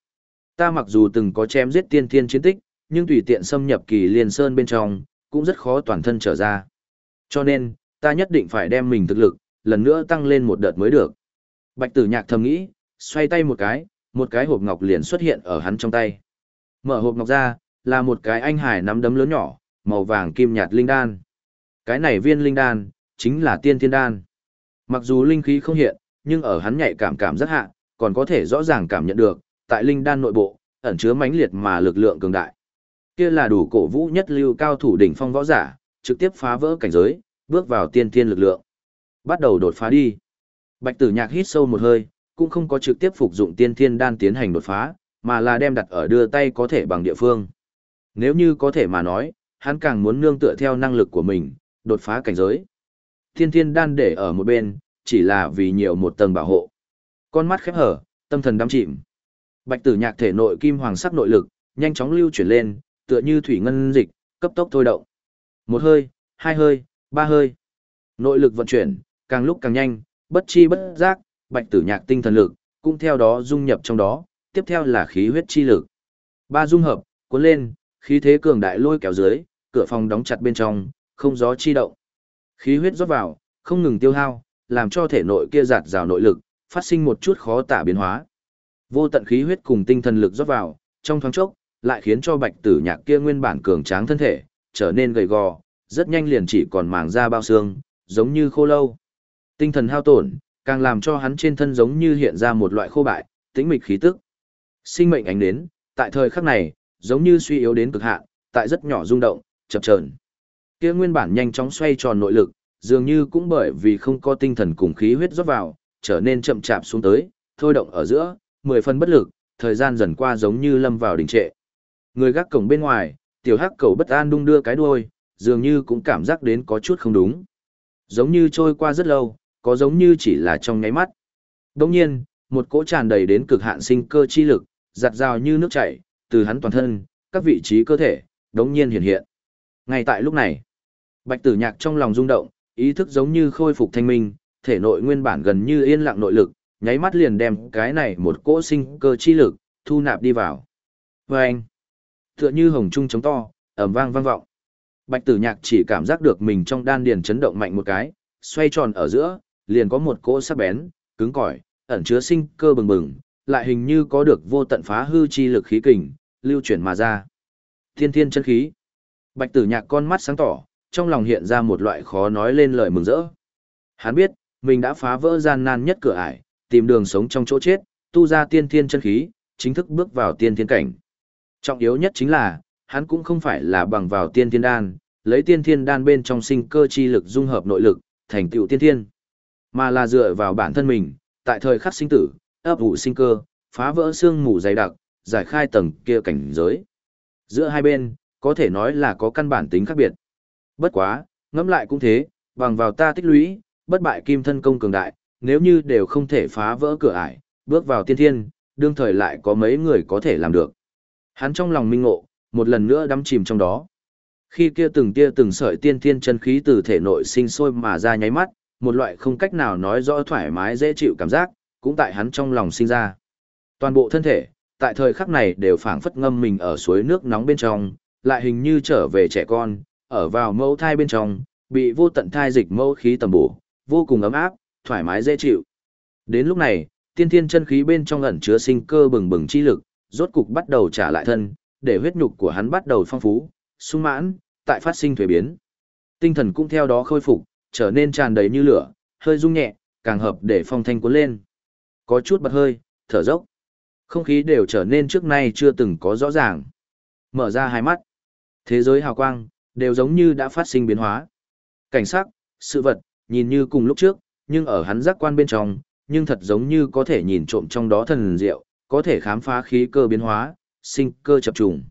Ta mặc dù từng có chém giết tiên thiên chiến tích, nhưng tùy tiện xâm nhập kỳ liên sơn bên trong, cũng rất khó toàn thân trở ra. Cho nên, ta nhất định phải đem mình thực lực, lần nữa tăng lên một đợt mới được. Bạch tử nhạc thầm nghĩ, xoay tay một cái, một cái hộp ngọc liền xuất hiện ở hắn trong tay. Mở hộp ngọc ra, là một cái anh hải nắm đấm lớn nhỏ, màu vàng kim nhạt linh đan. Cái này viên linh đan, chính là tiên thiên đan. Mặc dù linh khí không hiện, nhưng ở hắn nhạy cảm cảm rất hạ, còn có thể rõ ràng cảm nhận được, tại linh đan nội bộ, ẩn chứa mãnh liệt mà lực lượng cường đại. Kia là đủ cổ vũ nhất lưu cao thủ đỉnh phong võ giả, trực tiếp phá vỡ cảnh giới, bước vào tiên thiên lực lượng. Bắt đầu đột phá đi. Bạch Tử Nhạc hít sâu một hơi, cũng không có trực tiếp phục dụng tiên thiên đan tiến hành đột phá, mà là đem đặt ở đưa tay có thể bằng địa phương. Nếu như có thể mà nói, hắn càng muốn nương tựa theo năng lực của mình, đột phá cảnh giới. Thiên thiên đan để ở một bên, chỉ là vì nhiều một tầng bảo hộ. Con mắt khép hở, tâm thần đắm chìm. Bạch tử nhạc thể nội kim hoàng sắc nội lực, nhanh chóng lưu chuyển lên, tựa như thủy ngân dịch, cấp tốc thôi động. Một hơi, hai hơi, ba hơi. Nội lực vận chuyển, càng lúc càng nhanh, bất chi bất giác, bạch tử nhạc tinh thần lực, cũng theo đó dung nhập trong đó, tiếp theo là khí huyết chi lực. Ba dung hợp, cuốn lên, khí thế cường đại lôi kéo dưới, cửa phòng đóng chặt bên trong, không gió chi động. Khí huyết rót vào, không ngừng tiêu hao, làm cho thể nội kia giạt rào nội lực, phát sinh một chút khó tả biến hóa. Vô tận khí huyết cùng tinh thần lực rót vào, trong thoáng chốc, lại khiến cho bạch tử nhạc kia nguyên bản cường tráng thân thể, trở nên gầy gò, rất nhanh liền chỉ còn màng da bao xương, giống như khô lâu. Tinh thần hao tổn, càng làm cho hắn trên thân giống như hiện ra một loại khô bại, tĩnh mịch khí tức. Sinh mệnh ánh đến, tại thời khắc này, giống như suy yếu đến cực hạn, tại rất nhỏ rung động, chập chờn. Kia nguyên bản nhanh chóng xoay tròn nội lực, dường như cũng bởi vì không có tinh thần cùng khí huyết rót vào, trở nên chậm chạp xuống tới, thôi động ở giữa, mười phần bất lực, thời gian dần qua giống như lâm vào đình trệ. Người gác cổng bên ngoài, tiểu hắc cầu bất an đung đưa cái đuôi, dường như cũng cảm giác đến có chút không đúng. Giống như trôi qua rất lâu, có giống như chỉ là trong nháy mắt. Đồng nhiên, một cỗ tràn đầy đến cực hạn sinh cơ chi lực, giặt rào như nước chảy, từ hắn toàn thân, các vị trí cơ thể, đống nhiên hiện hiện. Ngay tại lúc này, bạch tử nhạc trong lòng rung động, ý thức giống như khôi phục thanh minh, thể nội nguyên bản gần như yên lặng nội lực, nháy mắt liền đem cái này một cỗ sinh cơ chi lực, thu nạp đi vào. Và anh, tựa như hồng trung chống to, ẩm vang vang vọng. Bạch tử nhạc chỉ cảm giác được mình trong đan điền chấn động mạnh một cái, xoay tròn ở giữa, liền có một cỗ sắc bén, cứng cỏi, ẩn chứa sinh cơ bừng bừng, lại hình như có được vô tận phá hư chi lực khí kình, lưu chuyển mà ra. Thiên thiên chân khí. Bạch tử nhạc con mắt sáng tỏ, trong lòng hiện ra một loại khó nói lên lời mừng rỡ. Hắn biết, mình đã phá vỡ gian nan nhất cửa ải, tìm đường sống trong chỗ chết, tu ra tiên thiên chân khí, chính thức bước vào tiên thiên cảnh. Trọng yếu nhất chính là, hắn cũng không phải là bằng vào tiên thiên đan, lấy tiên thiên đan bên trong sinh cơ chi lực dung hợp nội lực, thành tựu tiên thiên, mà là dựa vào bản thân mình, tại thời khắc sinh tử, ấp ủ sinh cơ, phá vỡ xương mù dày đặc, giải khai tầng kia cảnh giới. Giữa hai bên, có thể nói là có căn bản tính khác biệt. Bất quá, ngẫm lại cũng thế, bằng vào ta tích lũy, bất bại kim thân công cường đại, nếu như đều không thể phá vỡ cửa ải, bước vào tiên thiên, đương thời lại có mấy người có thể làm được. Hắn trong lòng minh ngộ, một lần nữa đắm chìm trong đó. Khi kia từng tia từng sợi tiên thiên chân khí từ thể nội sinh sôi mà ra nháy mắt, một loại không cách nào nói rõ thoải mái dễ chịu cảm giác, cũng tại hắn trong lòng sinh ra. Toàn bộ thân thể, tại thời khắc này đều phảng phất ngâm mình ở suối nước nóng bên trong, lại hình như trở về trẻ con, ở vào mẫu thai bên trong, bị vô tận thai dịch mẫu khí tầm bổ, vô cùng ấm áp, thoải mái dễ chịu. Đến lúc này, tiên thiên chân khí bên trong ẩn chứa sinh cơ bừng bừng chi lực, rốt cục bắt đầu trả lại thân, để huyết nhục của hắn bắt đầu phong phú, sung mãn, tại phát sinh thuế biến. Tinh thần cũng theo đó khôi phục, trở nên tràn đầy như lửa, hơi rung nhẹ, càng hợp để phong thanh cuốn lên. Có chút bật hơi, thở dốc. Không khí đều trở nên trước nay chưa từng có rõ ràng. Mở ra hai mắt. Thế giới hào quang, đều giống như đã phát sinh biến hóa. Cảnh sắc, sự vật, nhìn như cùng lúc trước, nhưng ở hắn giác quan bên trong, nhưng thật giống như có thể nhìn trộm trong đó thần diệu, có thể khám phá khí cơ biến hóa, sinh cơ chập trùng.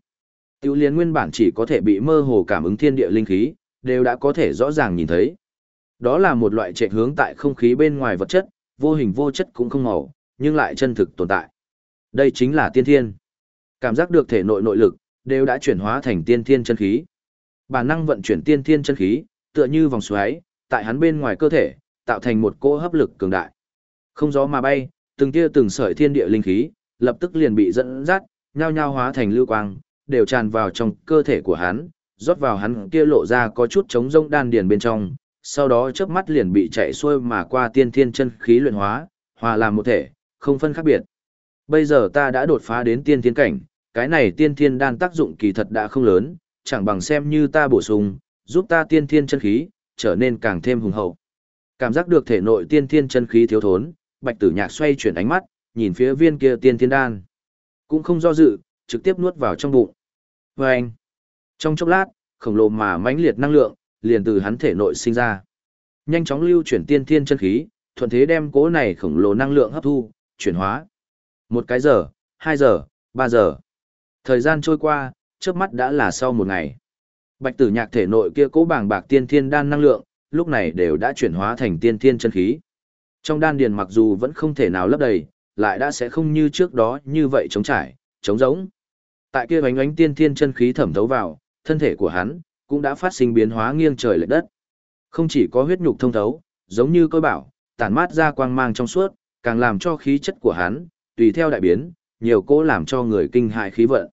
Tiểu liên nguyên bản chỉ có thể bị mơ hồ cảm ứng thiên địa linh khí, đều đã có thể rõ ràng nhìn thấy. Đó là một loại chạy hướng tại không khí bên ngoài vật chất, vô hình vô chất cũng không màu, nhưng lại chân thực tồn tại. Đây chính là tiên thiên. Cảm giác được thể nội nội lực, đều đã chuyển hóa thành tiên thiên chân khí. Bản năng vận chuyển tiên thiên chân khí, tựa như vòng xoáy, tại hắn bên ngoài cơ thể, tạo thành một cỗ hấp lực cường đại. Không gió mà bay, từng tia từng sợi thiên địa linh khí, lập tức liền bị dẫn dắt, nhao nhao hóa thành lưu quang, đều tràn vào trong cơ thể của hắn, rót vào hắn kia lộ ra có chút trống rông đan điền bên trong, sau đó chớp mắt liền bị chạy xuôi mà qua tiên thiên chân khí luyện hóa, hòa làm một thể, không phân khác biệt. Bây giờ ta đã đột phá đến tiên thiên cảnh, cái này tiên thiên đan tác dụng kỳ thật đã không lớn, chẳng bằng xem như ta bổ sung, giúp ta tiên thiên chân khí, trở nên càng thêm hùng hậu. Cảm giác được thể nội tiên thiên chân khí thiếu thốn, bạch tử nhạc xoay chuyển ánh mắt, nhìn phía viên kia tiên thiên đan. Cũng không do dự, trực tiếp nuốt vào trong bụng. Và anh, trong chốc lát, khổng lồ mà mãnh liệt năng lượng, liền từ hắn thể nội sinh ra. Nhanh chóng lưu chuyển tiên thiên chân khí, thuận thế đem cố này khổng lồ năng lượng hấp thu, chuyển hóa. Một cái giờ, hai giờ, ba giờ. Thời gian trôi qua, trước mắt đã là sau một ngày. Bạch tử nhạc thể nội kia cố bảng bạc tiên thiên đan năng lượng, lúc này đều đã chuyển hóa thành tiên thiên chân khí. Trong đan điền mặc dù vẫn không thể nào lấp đầy, lại đã sẽ không như trước đó như vậy chống trải, chống giống. Tại kia bánh ánh tiên thiên chân khí thẩm thấu vào, thân thể của hắn cũng đã phát sinh biến hóa nghiêng trời lệch đất. Không chỉ có huyết nhục thông thấu, giống như tôi bảo, tản mát ra quang mang trong suốt, càng làm cho khí chất của hắn tùy theo đại biến, nhiều cố làm cho người kinh hại khí vận.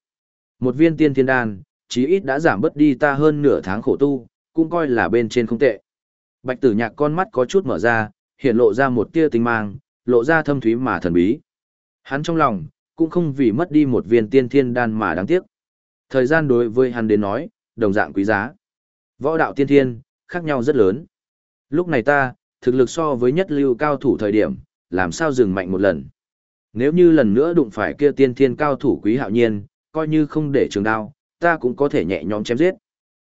Một viên tiên thiên đan, chí ít đã giảm bớt đi ta hơn nửa tháng khổ tu, cũng coi là bên trên không tệ. Bạch tử nhạc con mắt có chút mở ra, hiện lộ ra một tia tinh mang, lộ ra thâm thúy mà thần bí. Hắn trong lòng, cũng không vì mất đi một viên tiên thiên đan mà đáng tiếc. Thời gian đối với hắn đến nói, đồng dạng quý giá. Võ đạo tiên thiên, khác nhau rất lớn. Lúc này ta, thực lực so với nhất lưu cao thủ thời điểm, làm sao dừng mạnh một lần. Nếu như lần nữa đụng phải kia tiên thiên cao thủ quý hạo nhiên, coi như không để trường đao, ta cũng có thể nhẹ nhõm chém giết.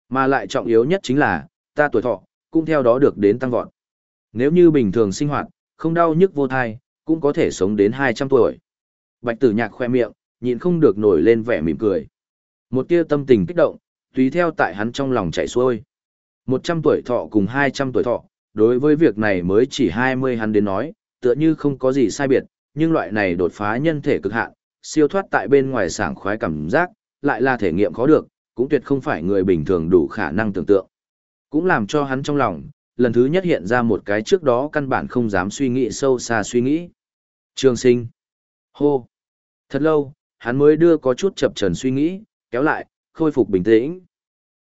Mà lại trọng yếu nhất chính là, ta tuổi thọ, cũng theo đó được đến tăng vọt. Nếu như bình thường sinh hoạt, không đau nhức vô thai, cũng có thể sống đến 200 tuổi. Bạch tử nhạc khoe miệng, nhịn không được nổi lên vẻ mỉm cười. Một tia tâm tình kích động, tùy theo tại hắn trong lòng chảy xuôi. 100 tuổi thọ cùng 200 tuổi thọ, đối với việc này mới chỉ 20 hắn đến nói, tựa như không có gì sai biệt, nhưng loại này đột phá nhân thể cực hạn, siêu thoát tại bên ngoài sảng khoái cảm giác, lại là thể nghiệm khó được, cũng tuyệt không phải người bình thường đủ khả năng tưởng tượng. Cũng làm cho hắn trong lòng, lần thứ nhất hiện ra một cái trước đó căn bản không dám suy nghĩ sâu xa suy nghĩ. Trường sinh. Hô. Thật lâu, hắn mới đưa có chút chập trần suy nghĩ, kéo lại, khôi phục bình tĩnh.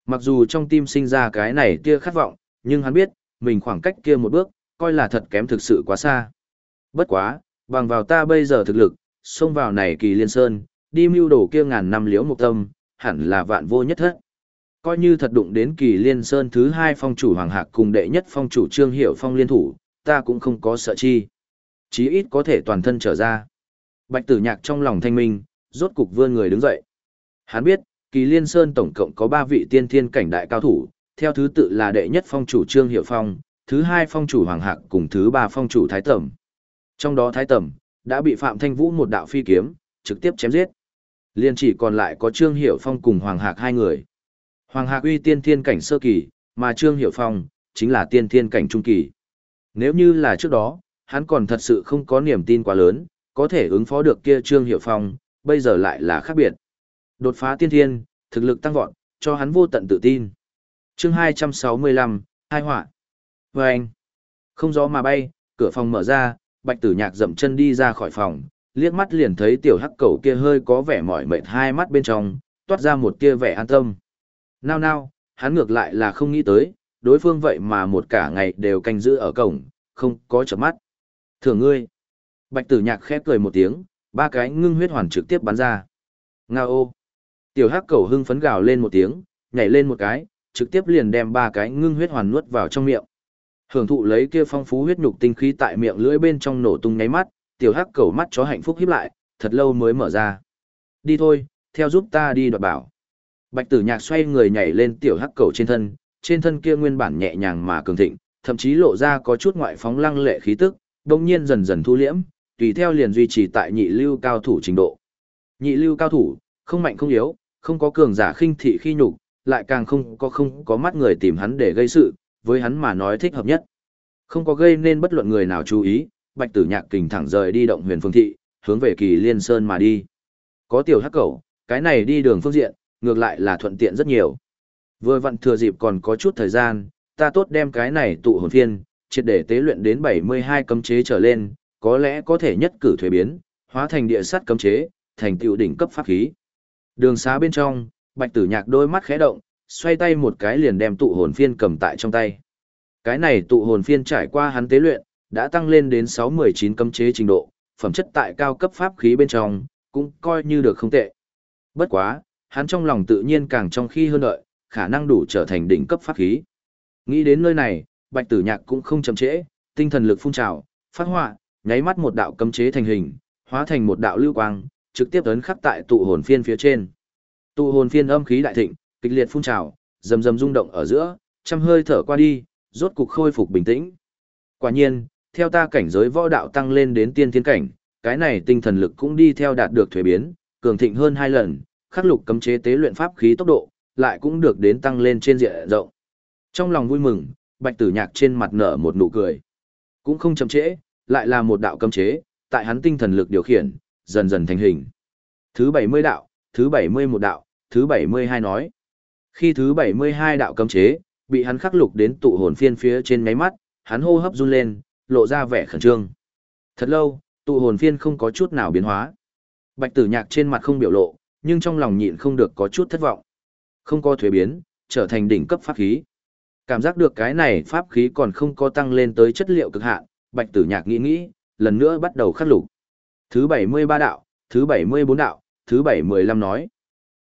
Mặc dù trong tim sinh ra cái này kia khát vọng, nhưng hắn biết, mình khoảng cách kia một bước, coi là thật kém thực sự quá xa. Bất quá, bằng vào ta bây giờ thực lực, xông vào này kỳ liên sơn, đi mưu đồ kia ngàn năm liễu mục tâm, hẳn là vạn vô nhất thất. Coi như thật đụng đến kỳ liên sơn thứ hai phong chủ hoàng hạc cùng đệ nhất phong chủ trương hiệu phong liên thủ, ta cũng không có sợ chi. Chí ít có thể toàn thân trở ra. Bạch tử nhạc trong lòng thanh minh, rốt cục vươn người đứng dậy. Hắn biết, Kỳ Liên Sơn tổng cộng có 3 vị tiên thiên cảnh đại cao thủ, theo thứ tự là đệ nhất phong chủ Trương Hiệu Phong, thứ hai phong chủ Hoàng Hạc cùng thứ ba phong chủ Thái Tẩm. Trong đó Thái Tẩm đã bị Phạm Thanh Vũ một đạo phi kiếm trực tiếp chém giết. Liên chỉ còn lại có Trương Hiểu Phong cùng Hoàng Hạc hai người. Hoàng Hạc uy tiên thiên cảnh sơ kỳ, mà Trương Hiểu Phong chính là tiên thiên cảnh trung kỳ. Nếu như là trước đó, hắn còn thật sự không có niềm tin quá lớn, có thể ứng phó được kia Trương Hiểu Phong, bây giờ lại là khác biệt. Đột phá tiên thiên, thực lực tăng vọt, cho hắn vô tận tự tin. chương 265, hai họa Và anh, không gió mà bay, cửa phòng mở ra, bạch tử nhạc dậm chân đi ra khỏi phòng, liếc mắt liền thấy tiểu hắc cầu kia hơi có vẻ mỏi mệt hai mắt bên trong, toát ra một tia vẻ an tâm. Nào nào, hắn ngược lại là không nghĩ tới, đối phương vậy mà một cả ngày đều canh giữ ở cổng, không có chấm mắt. Thưởng ngươi. Bạch tử nhạc khép cười một tiếng, ba cái ngưng huyết hoàn trực tiếp bắn ra. Nga ô. Tiểu hắc cầu hưng phấn gào lên một tiếng, nhảy lên một cái, trực tiếp liền đem ba cái ngưng huyết hoàn nuốt vào trong miệng. Hưởng thụ lấy kia phong phú huyết nhục tinh khí tại miệng lưỡi bên trong nổ tung nháy mắt, tiểu hắc cầu mắt chó hạnh phúc híp lại, thật lâu mới mở ra. Đi thôi, theo giúp ta đi đoạt bảo. Bạch tử nhạc xoay người nhảy lên tiểu hắc cầu trên thân, trên thân kia nguyên bản nhẹ nhàng mà cường thịnh, thậm chí lộ ra có chút ngoại phóng lăng lệ khí tức, đồng nhiên dần dần thu liễm, tùy theo liền duy trì tại nhị lưu cao thủ trình độ. Nhị lưu cao thủ, không mạnh không yếu, không có cường giả khinh thị khi nhục, lại càng không có không có mắt người tìm hắn để gây sự, với hắn mà nói thích hợp nhất. Không có gây nên bất luận người nào chú ý, Bạch Tử Nhạc kình thẳng rời đi động huyền phương thị, hướng về Kỳ Liên Sơn mà đi. Có tiểu hắc cẩu, cái này đi đường phương diện, ngược lại là thuận tiện rất nhiều. Vừa vặn thừa dịp còn có chút thời gian, ta tốt đem cái này tụ hồn phiên, triệt để tế luyện đến 72 cấm chế trở lên, có lẽ có thể nhất cử thuế biến, hóa thành địa sắt cấm chế, thành tựu đỉnh cấp pháp khí. Đường xá bên trong, Bạch Tử Nhạc đôi mắt khẽ động, xoay tay một cái liền đem tụ hồn phiên cầm tại trong tay. Cái này tụ hồn phiên trải qua hắn tế luyện, đã tăng lên đến 619 cấm chế trình độ, phẩm chất tại cao cấp pháp khí bên trong, cũng coi như được không tệ. Bất quá, hắn trong lòng tự nhiên càng trong khi hơn đợi, khả năng đủ trở thành đỉnh cấp pháp khí. Nghĩ đến nơi này, Bạch Tử Nhạc cũng không chậm trễ, tinh thần lực phun trào, phát họa, nháy mắt một đạo cấm chế thành hình, hóa thành một đạo lưu quang, trực tiếp ấn khắc tại tụ hồn phiên phía trên. Tụ hồn phiên âm khí đại thịnh, kịch liệt phun trào, rầm rầm rung động ở giữa, trăm hơi thở qua đi, rốt cục khôi phục bình tĩnh. Quả nhiên, theo ta cảnh giới võ đạo tăng lên đến tiên thiên cảnh, cái này tinh thần lực cũng đi theo đạt được thuế biến, cường thịnh hơn hai lần, khắc lục cấm chế tế luyện pháp khí tốc độ, lại cũng được đến tăng lên trên diện rộng. Trong lòng vui mừng, Bạch Tử Nhạc trên mặt nở một nụ cười. Cũng không chậm trễ, lại là một đạo cấm chế, tại hắn tinh thần lực điều khiển, dần dần thành hình. Thứ 70 đạo, thứ 71 đạo, thứ 72 nói. Khi thứ 72 đạo cấm chế, bị hắn khắc lục đến tụ hồn phiên phía trên ngáy mắt, hắn hô hấp run lên, lộ ra vẻ khẩn trương. Thật lâu, tụ hồn phiên không có chút nào biến hóa. Bạch tử nhạc trên mặt không biểu lộ, nhưng trong lòng nhịn không được có chút thất vọng. Không có thuế biến, trở thành đỉnh cấp pháp khí. Cảm giác được cái này pháp khí còn không có tăng lên tới chất liệu cực hạn, bạch tử nhạc nghĩ nghĩ, lần nữa bắt đầu khắc lục. Thứ 73 đạo, thứ 74 đạo, thứ 715 nói.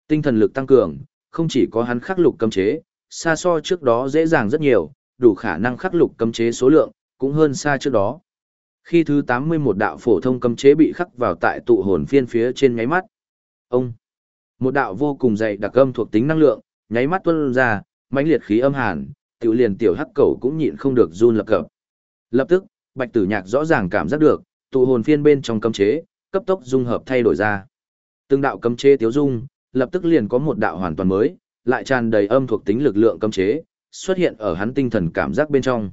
Tinh thần lực tăng cường, không chỉ có hắn khắc lục cấm chế, xa so trước đó dễ dàng rất nhiều, đủ khả năng khắc lục cấm chế số lượng, cũng hơn xa trước đó. Khi thứ 81 đạo phổ thông cấm chế bị khắc vào tại tụ hồn phiên phía trên nháy mắt. Ông, một đạo vô cùng dày đặc âm thuộc tính năng lượng, nháy mắt tuôn ra, mãnh liệt khí âm hàn, tiểu liền tiểu hắc cầu cũng nhịn không được run lập cập. Lập tức, Bạch Tử Nhạc rõ ràng cảm giác được, tụ hồn phiên bên trong cấm chế, cấp tốc dung hợp thay đổi ra. Từng đạo cấm chế tiếu dung, lập tức liền có một đạo hoàn toàn mới, lại tràn đầy âm thuộc tính lực lượng cấm chế, xuất hiện ở hắn tinh thần cảm giác bên trong.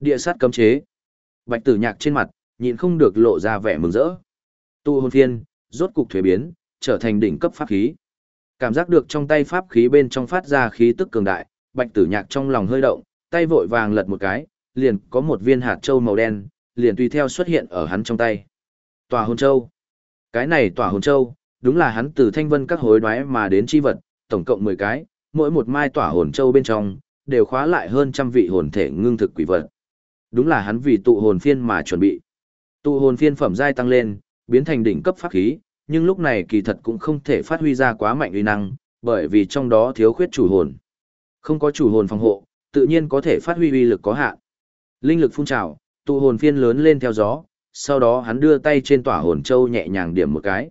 Địa sát cấm chế. Bạch Tử Nhạc trên mặt, nhịn không được lộ ra vẻ mừng rỡ. Tu hồn phiên, rốt cục thuế biến, trở thành đỉnh cấp pháp khí. Cảm giác được trong tay pháp khí bên trong phát ra khí tức cường đại, Bạch Tử Nhạc trong lòng hơi động, tay vội vàng lật một cái, liền có một viên hạt châu màu đen, liền tùy theo xuất hiện ở hắn trong tay. Tòa hồn châu. Cái này tòa hồn châu, đúng là hắn từ thanh vân các hối đoái mà đến chi vật, tổng cộng 10 cái, mỗi một mai tỏa hồn châu bên trong, đều khóa lại hơn trăm vị hồn thể ngưng thực quỷ vật. Đúng là hắn vì tụ hồn phiên mà chuẩn bị. Tụ hồn phiên phẩm giai tăng lên, biến thành đỉnh cấp pháp khí, nhưng lúc này kỳ thật cũng không thể phát huy ra quá mạnh uy năng, bởi vì trong đó thiếu khuyết chủ hồn. Không có chủ hồn phòng hộ, tự nhiên có thể phát huy uy lực có hạn. Linh lực phun trào, tụ hồn phiên lớn lên theo gió, sau đó hắn đưa tay trên tỏa hồn châu nhẹ nhàng điểm một cái.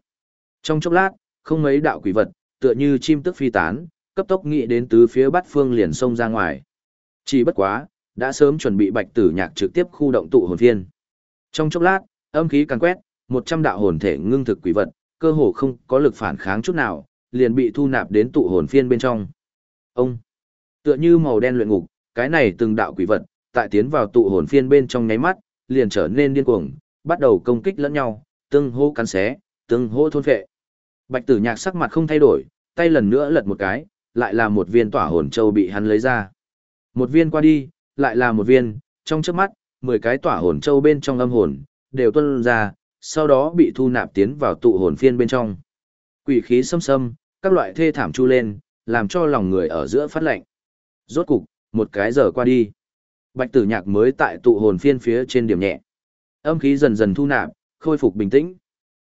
Trong chốc lát, không mấy đạo quỷ vật, tựa như chim tức phi tán, cấp tốc nghĩ đến tứ phía bắt phương liền xông ra ngoài. Chỉ bất quá, đã sớm chuẩn bị bạch tử nhạc trực tiếp khu động tụ hồn phiên. Trong chốc lát, âm khí càng quét, 100 đạo hồn thể ngưng thực quỷ vật, cơ hồ không có lực phản kháng chút nào, liền bị thu nạp đến tụ hồn phiên bên trong. Ông, tựa như màu đen luyện ngục, cái này từng đạo quỷ vật, tại tiến vào tụ hồn phiên bên trong nháy mắt, liền trở nên điên cuồng, bắt đầu công kích lẫn nhau, tương hô cắn xé, tương hô thôn phệ. Bạch Tử Nhạc sắc mặt không thay đổi, tay lần nữa lật một cái, lại là một viên tỏa hồn châu bị hắn lấy ra. Một viên qua đi, lại là một viên, trong chớp mắt, 10 cái tỏa hồn châu bên trong âm hồn đều tuôn ra, sau đó bị thu nạp tiến vào tụ hồn phiên bên trong. Quỷ khí xâm xâm, các loại thê thảm chu lên, làm cho lòng người ở giữa phát lạnh. Rốt cục, một cái giờ qua đi. Bạch tử nhạc mới tại tụ hồn phiên phía trên điểm nhẹ. Âm khí dần dần thu nạp, khôi phục bình tĩnh.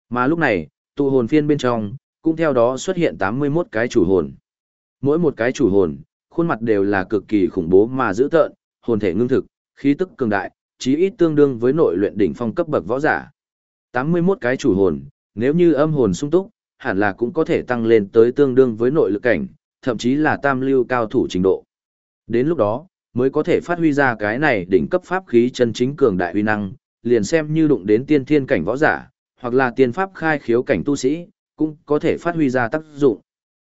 Mà lúc này, tụ hồn phiên bên trong, cũng theo đó xuất hiện 81 cái chủ hồn. Mỗi một cái chủ hồn, khuôn mặt đều là cực kỳ khủng bố mà dữ tợn, hồn thể ngưng thực, khí tức cường đại, chí ít tương đương với nội luyện đỉnh phong cấp bậc võ giả. 81 cái chủ hồn, nếu như âm hồn sung túc, hẳn là cũng có thể tăng lên tới tương đương với nội lực cảnh, thậm chí là tam lưu cao thủ trình độ. Đến lúc đó, mới có thể phát huy ra cái này đỉnh cấp pháp khí chân chính cường đại uy năng, liền xem như đụng đến tiên thiên cảnh võ giả, hoặc là tiên pháp khai khiếu cảnh tu sĩ, cũng có thể phát huy ra tác dụng.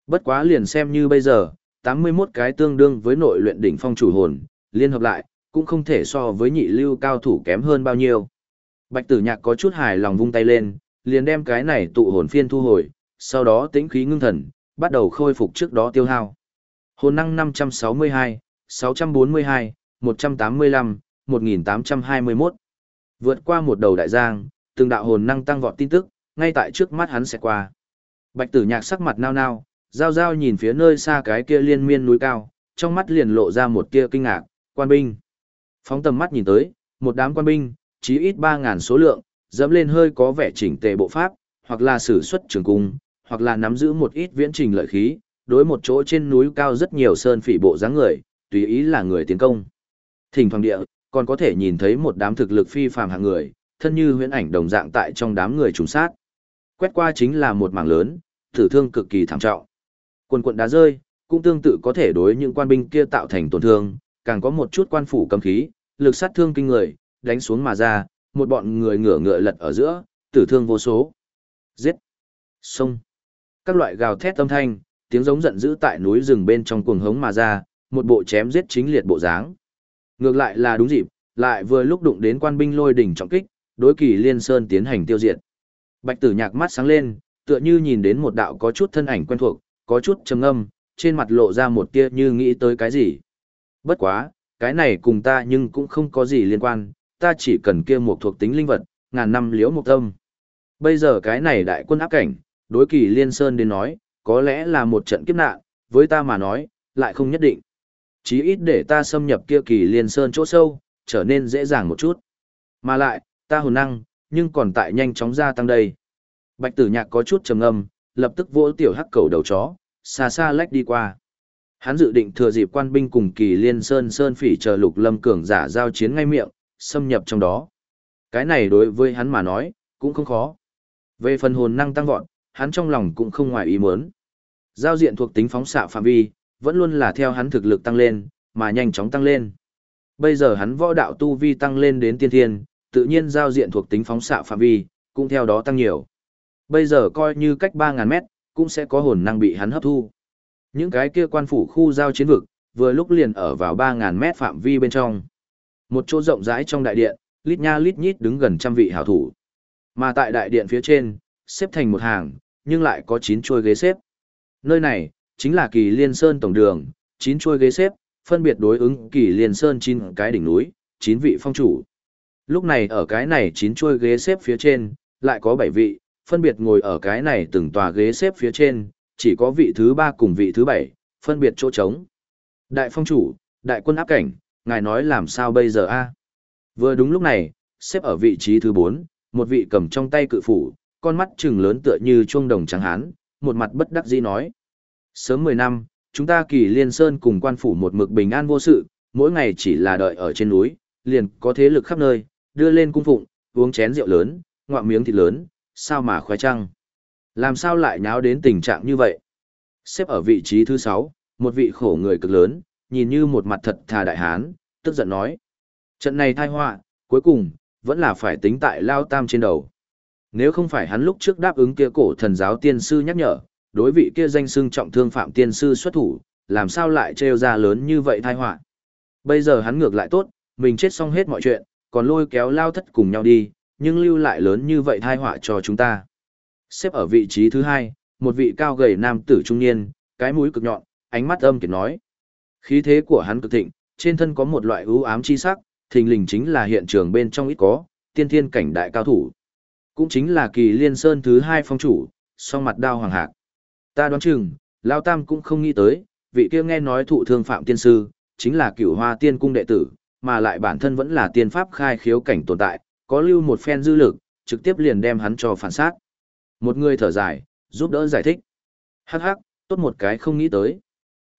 Bất quá liền xem như bây giờ, 81 cái tương đương với nội luyện đỉnh phong chủ hồn, liên hợp lại, cũng không thể so với nhị lưu cao thủ kém hơn bao nhiêu. Bạch tử nhạc có chút hài lòng vung tay lên, liền đem cái này tụ hồn phiên thu hồi, sau đó tĩnh khí ngưng thần, bắt đầu khôi phục trước đó tiêu hao. Hồn năng 562, 642, 185, 1821. Vượt qua một đầu đại giang, từng đạo hồn năng tăng vọt tin tức, ngay tại trước mắt hắn sẽ qua. Bạch tử nhạc sắc mặt nao nao, giao giao nhìn phía nơi xa cái kia liên miên núi cao, trong mắt liền lộ ra một kia kinh ngạc, quan binh. Phóng tầm mắt nhìn tới, một đám quan binh, chí ít 3.000 số lượng, dẫm lên hơi có vẻ chỉnh tề bộ pháp, hoặc là sử xuất trường cung, hoặc là nắm giữ một ít viễn trình lợi khí, đối một chỗ trên núi cao rất nhiều sơn phỉ bộ dáng người, tùy ý là người tiến công. Thỉnh thoảng địa, còn có thể nhìn thấy một đám thực lực phi phàm hạng người, thân như huyễn ảnh đồng dạng tại trong đám người trùng sát. Quét qua chính là một mảng lớn, tử thương cực kỳ thảm trọng. Quần quận đá rơi, cũng tương tự có thể đối những quan binh kia tạo thành tổn thương, càng có một chút quan phủ cầm khí, lực sát thương kinh người, đánh xuống mà ra, một bọn người ngửa ngựa lật ở giữa, tử thương vô số. Giết! Xông! Các loại gào thét âm thanh, tiếng giống giận dữ tại núi rừng bên trong cuồng hống mà ra, một bộ chém giết chính liệt bộ dáng. Ngược lại là đúng dịp, lại vừa lúc đụng đến quan binh lôi đỉnh trọng kích, đối kỳ liên sơn tiến hành tiêu diệt. Bạch tử nhạc mắt sáng lên, tựa như nhìn đến một đạo có chút thân ảnh quen thuộc, có chút trầm âm, trên mặt lộ ra một tia như nghĩ tới cái gì. Bất quá, cái này cùng ta nhưng cũng không có gì liên quan, ta chỉ cần kia một thuộc tính linh vật, ngàn năm liễu một tâm. Bây giờ cái này đại quân áp cảnh, đối kỳ liên sơn đến nói, có lẽ là một trận kiếp nạn, với ta mà nói, lại không nhất định. Chí ít để ta xâm nhập kia kỳ liên sơn chỗ sâu, trở nên dễ dàng một chút. Mà lại, ta hồn năng, nhưng còn tại nhanh chóng gia tăng đây. Bạch tử nhạc có chút trầm âm, lập tức vỗ tiểu hắc cầu đầu chó, xa xa lách đi qua. Hắn dự định thừa dịp quan binh cùng kỳ liên sơn sơn phỉ chờ lục lâm cường giả giao chiến ngay miệng, xâm nhập trong đó. Cái này đối với hắn mà nói, cũng không khó. Về phần hồn năng tăng vọt, hắn trong lòng cũng không ngoài ý muốn. Giao diện thuộc tính phóng xạ phạm vi, vẫn luôn là theo hắn thực lực tăng lên, mà nhanh chóng tăng lên. Bây giờ hắn võ đạo tu vi tăng lên đến tiên thiên, tự nhiên giao diện thuộc tính phóng xạ phạm vi, cũng theo đó tăng nhiều. Bây giờ coi như cách 3.000 mét, cũng sẽ có hồn năng bị hắn hấp thu. Những cái kia quan phủ khu giao chiến vực, vừa lúc liền ở vào 3.000 mét phạm vi bên trong. Một chỗ rộng rãi trong đại điện, lít nha lít nhít đứng gần trăm vị hảo thủ. Mà tại đại điện phía trên, xếp thành một hàng, nhưng lại có 9 chuôi ghế xếp. Nơi này, chính là kỳ liên sơn tổng đường, 9 chuôi ghế xếp, phân biệt đối ứng kỳ liên sơn 9 cái đỉnh núi, 9 vị phong chủ. Lúc này ở cái này chín chuôi ghế xếp phía trên, lại có bảy vị, phân biệt ngồi ở cái này từng tòa ghế xếp phía trên, chỉ có vị thứ ba cùng vị thứ bảy phân biệt chỗ trống. Đại phong chủ, đại quân áp cảnh, ngài nói làm sao bây giờ a? Vừa đúng lúc này, xếp ở vị trí thứ bốn một vị cầm trong tay cự phủ, con mắt trừng lớn tựa như chuông đồng trắng hán, một mặt bất đắc dĩ nói. Sớm 10 năm, chúng ta kỳ liên sơn cùng quan phủ một mực bình an vô sự, mỗi ngày chỉ là đợi ở trên núi, liền có thế lực khắp nơi, đưa lên cung phụng, uống chén rượu lớn, ngoạm miếng thịt lớn, sao mà khoái trăng. Làm sao lại nháo đến tình trạng như vậy? Xếp ở vị trí thứ 6, một vị khổ người cực lớn, nhìn như một mặt thật thà đại hán, tức giận nói. Trận này thai họa, cuối cùng, vẫn là phải tính tại Lao Tam trên đầu. Nếu không phải hắn lúc trước đáp ứng kia cổ thần giáo tiên sư nhắc nhở, đối vị kia danh xưng trọng thương phạm tiên sư xuất thủ, làm sao lại trêu ra lớn như vậy thai họa. Bây giờ hắn ngược lại tốt, mình chết xong hết mọi chuyện, còn lôi kéo lao thất cùng nhau đi, nhưng lưu lại lớn như vậy thai họa cho chúng ta. Xếp ở vị trí thứ hai, một vị cao gầy nam tử trung niên, cái mũi cực nhọn, ánh mắt âm kiệt nói. Khí thế của hắn cực thịnh, trên thân có một loại ưu ám chi sắc, thình lình chính là hiện trường bên trong ít có, tiên thiên cảnh đại cao thủ. Cũng chính là kỳ liên sơn thứ hai phong chủ, song mặt đao hoàng hạc. Ta đoán chừng, Lao Tam cũng không nghĩ tới, vị kia nghe nói thụ thương phạm tiên sư, chính là cửu hoa tiên cung đệ tử, mà lại bản thân vẫn là tiên pháp khai khiếu cảnh tồn tại, có lưu một phen dư lực, trực tiếp liền đem hắn cho phản sát. Một người thở dài, giúp đỡ giải thích. Hắc hắc, tốt một cái không nghĩ tới.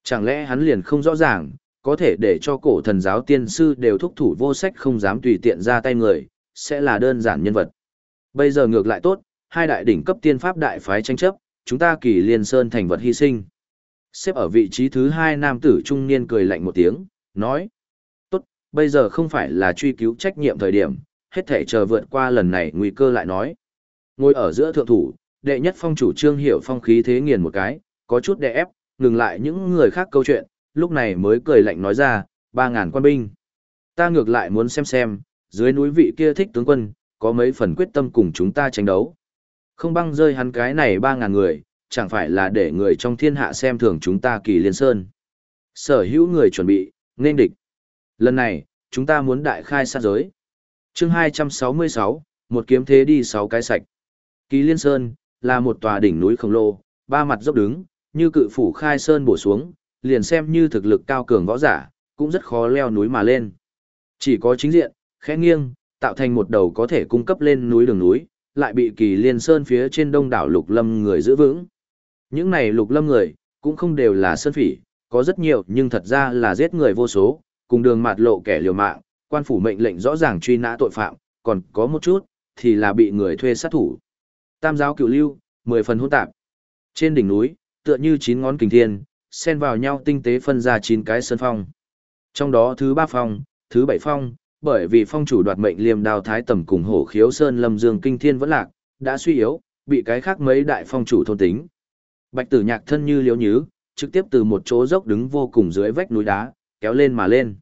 Chẳng lẽ hắn liền không rõ ràng, có thể để cho cổ thần giáo tiên sư đều thúc thủ vô sách không dám tùy tiện ra tay người, sẽ là đơn giản nhân vật. Bây giờ ngược lại tốt, hai đại đỉnh cấp tiên pháp đại phái tranh chấp, chúng ta kỳ liên sơn thành vật hy sinh. Xếp ở vị trí thứ hai nam tử trung niên cười lạnh một tiếng, nói. Bây giờ không phải là truy cứu trách nhiệm thời điểm, hết thể chờ vượt qua lần này nguy cơ lại nói. Ngồi ở giữa thượng thủ, đệ nhất phong chủ trương hiểu phong khí thế nghiền một cái, có chút đè ép, ngừng lại những người khác câu chuyện, lúc này mới cười lạnh nói ra, ba ngàn quan binh. Ta ngược lại muốn xem xem, dưới núi vị kia thích tướng quân, có mấy phần quyết tâm cùng chúng ta tranh đấu. Không băng rơi hắn cái này ba ngàn người, chẳng phải là để người trong thiên hạ xem thường chúng ta kỳ liên sơn. Sở hữu người chuẩn bị, nên địch. Lần này, chúng ta muốn đại khai sát giới. chương 266, một kiếm thế đi sáu cái sạch. Kỳ liên sơn, là một tòa đỉnh núi khổng lồ, ba mặt dốc đứng, như cự phủ khai sơn bổ xuống, liền xem như thực lực cao cường võ giả, cũng rất khó leo núi mà lên. Chỉ có chính diện, khẽ nghiêng, tạo thành một đầu có thể cung cấp lên núi đường núi, lại bị kỳ liên sơn phía trên đông đảo lục lâm người giữ vững. Những này lục lâm người, cũng không đều là sơn phỉ, có rất nhiều nhưng thật ra là giết người vô số, cùng đường mạt lộ kẻ liều mạng, quan phủ mệnh lệnh rõ ràng truy nã tội phạm, còn có một chút, thì là bị người thuê sát thủ. Tam giáo cửu lưu, mười phần hỗn tạp. Trên đỉnh núi, tựa như chín ngón kình thiên, xen vào nhau tinh tế phân ra chín cái sơn phong. Trong đó thứ ba phong, thứ bảy phong, bởi vì phong chủ đoạt mệnh liềm đào thái tầm cùng hổ khiếu sơn lâm dương kinh thiên vẫn lạc, đã suy yếu, bị cái khác mấy đại phong chủ thôn tính. Bạch tử nhạc thân như liếu nhứ, trực tiếp từ một chỗ dốc đứng vô cùng dưới vách núi đá, kéo lên mà lên.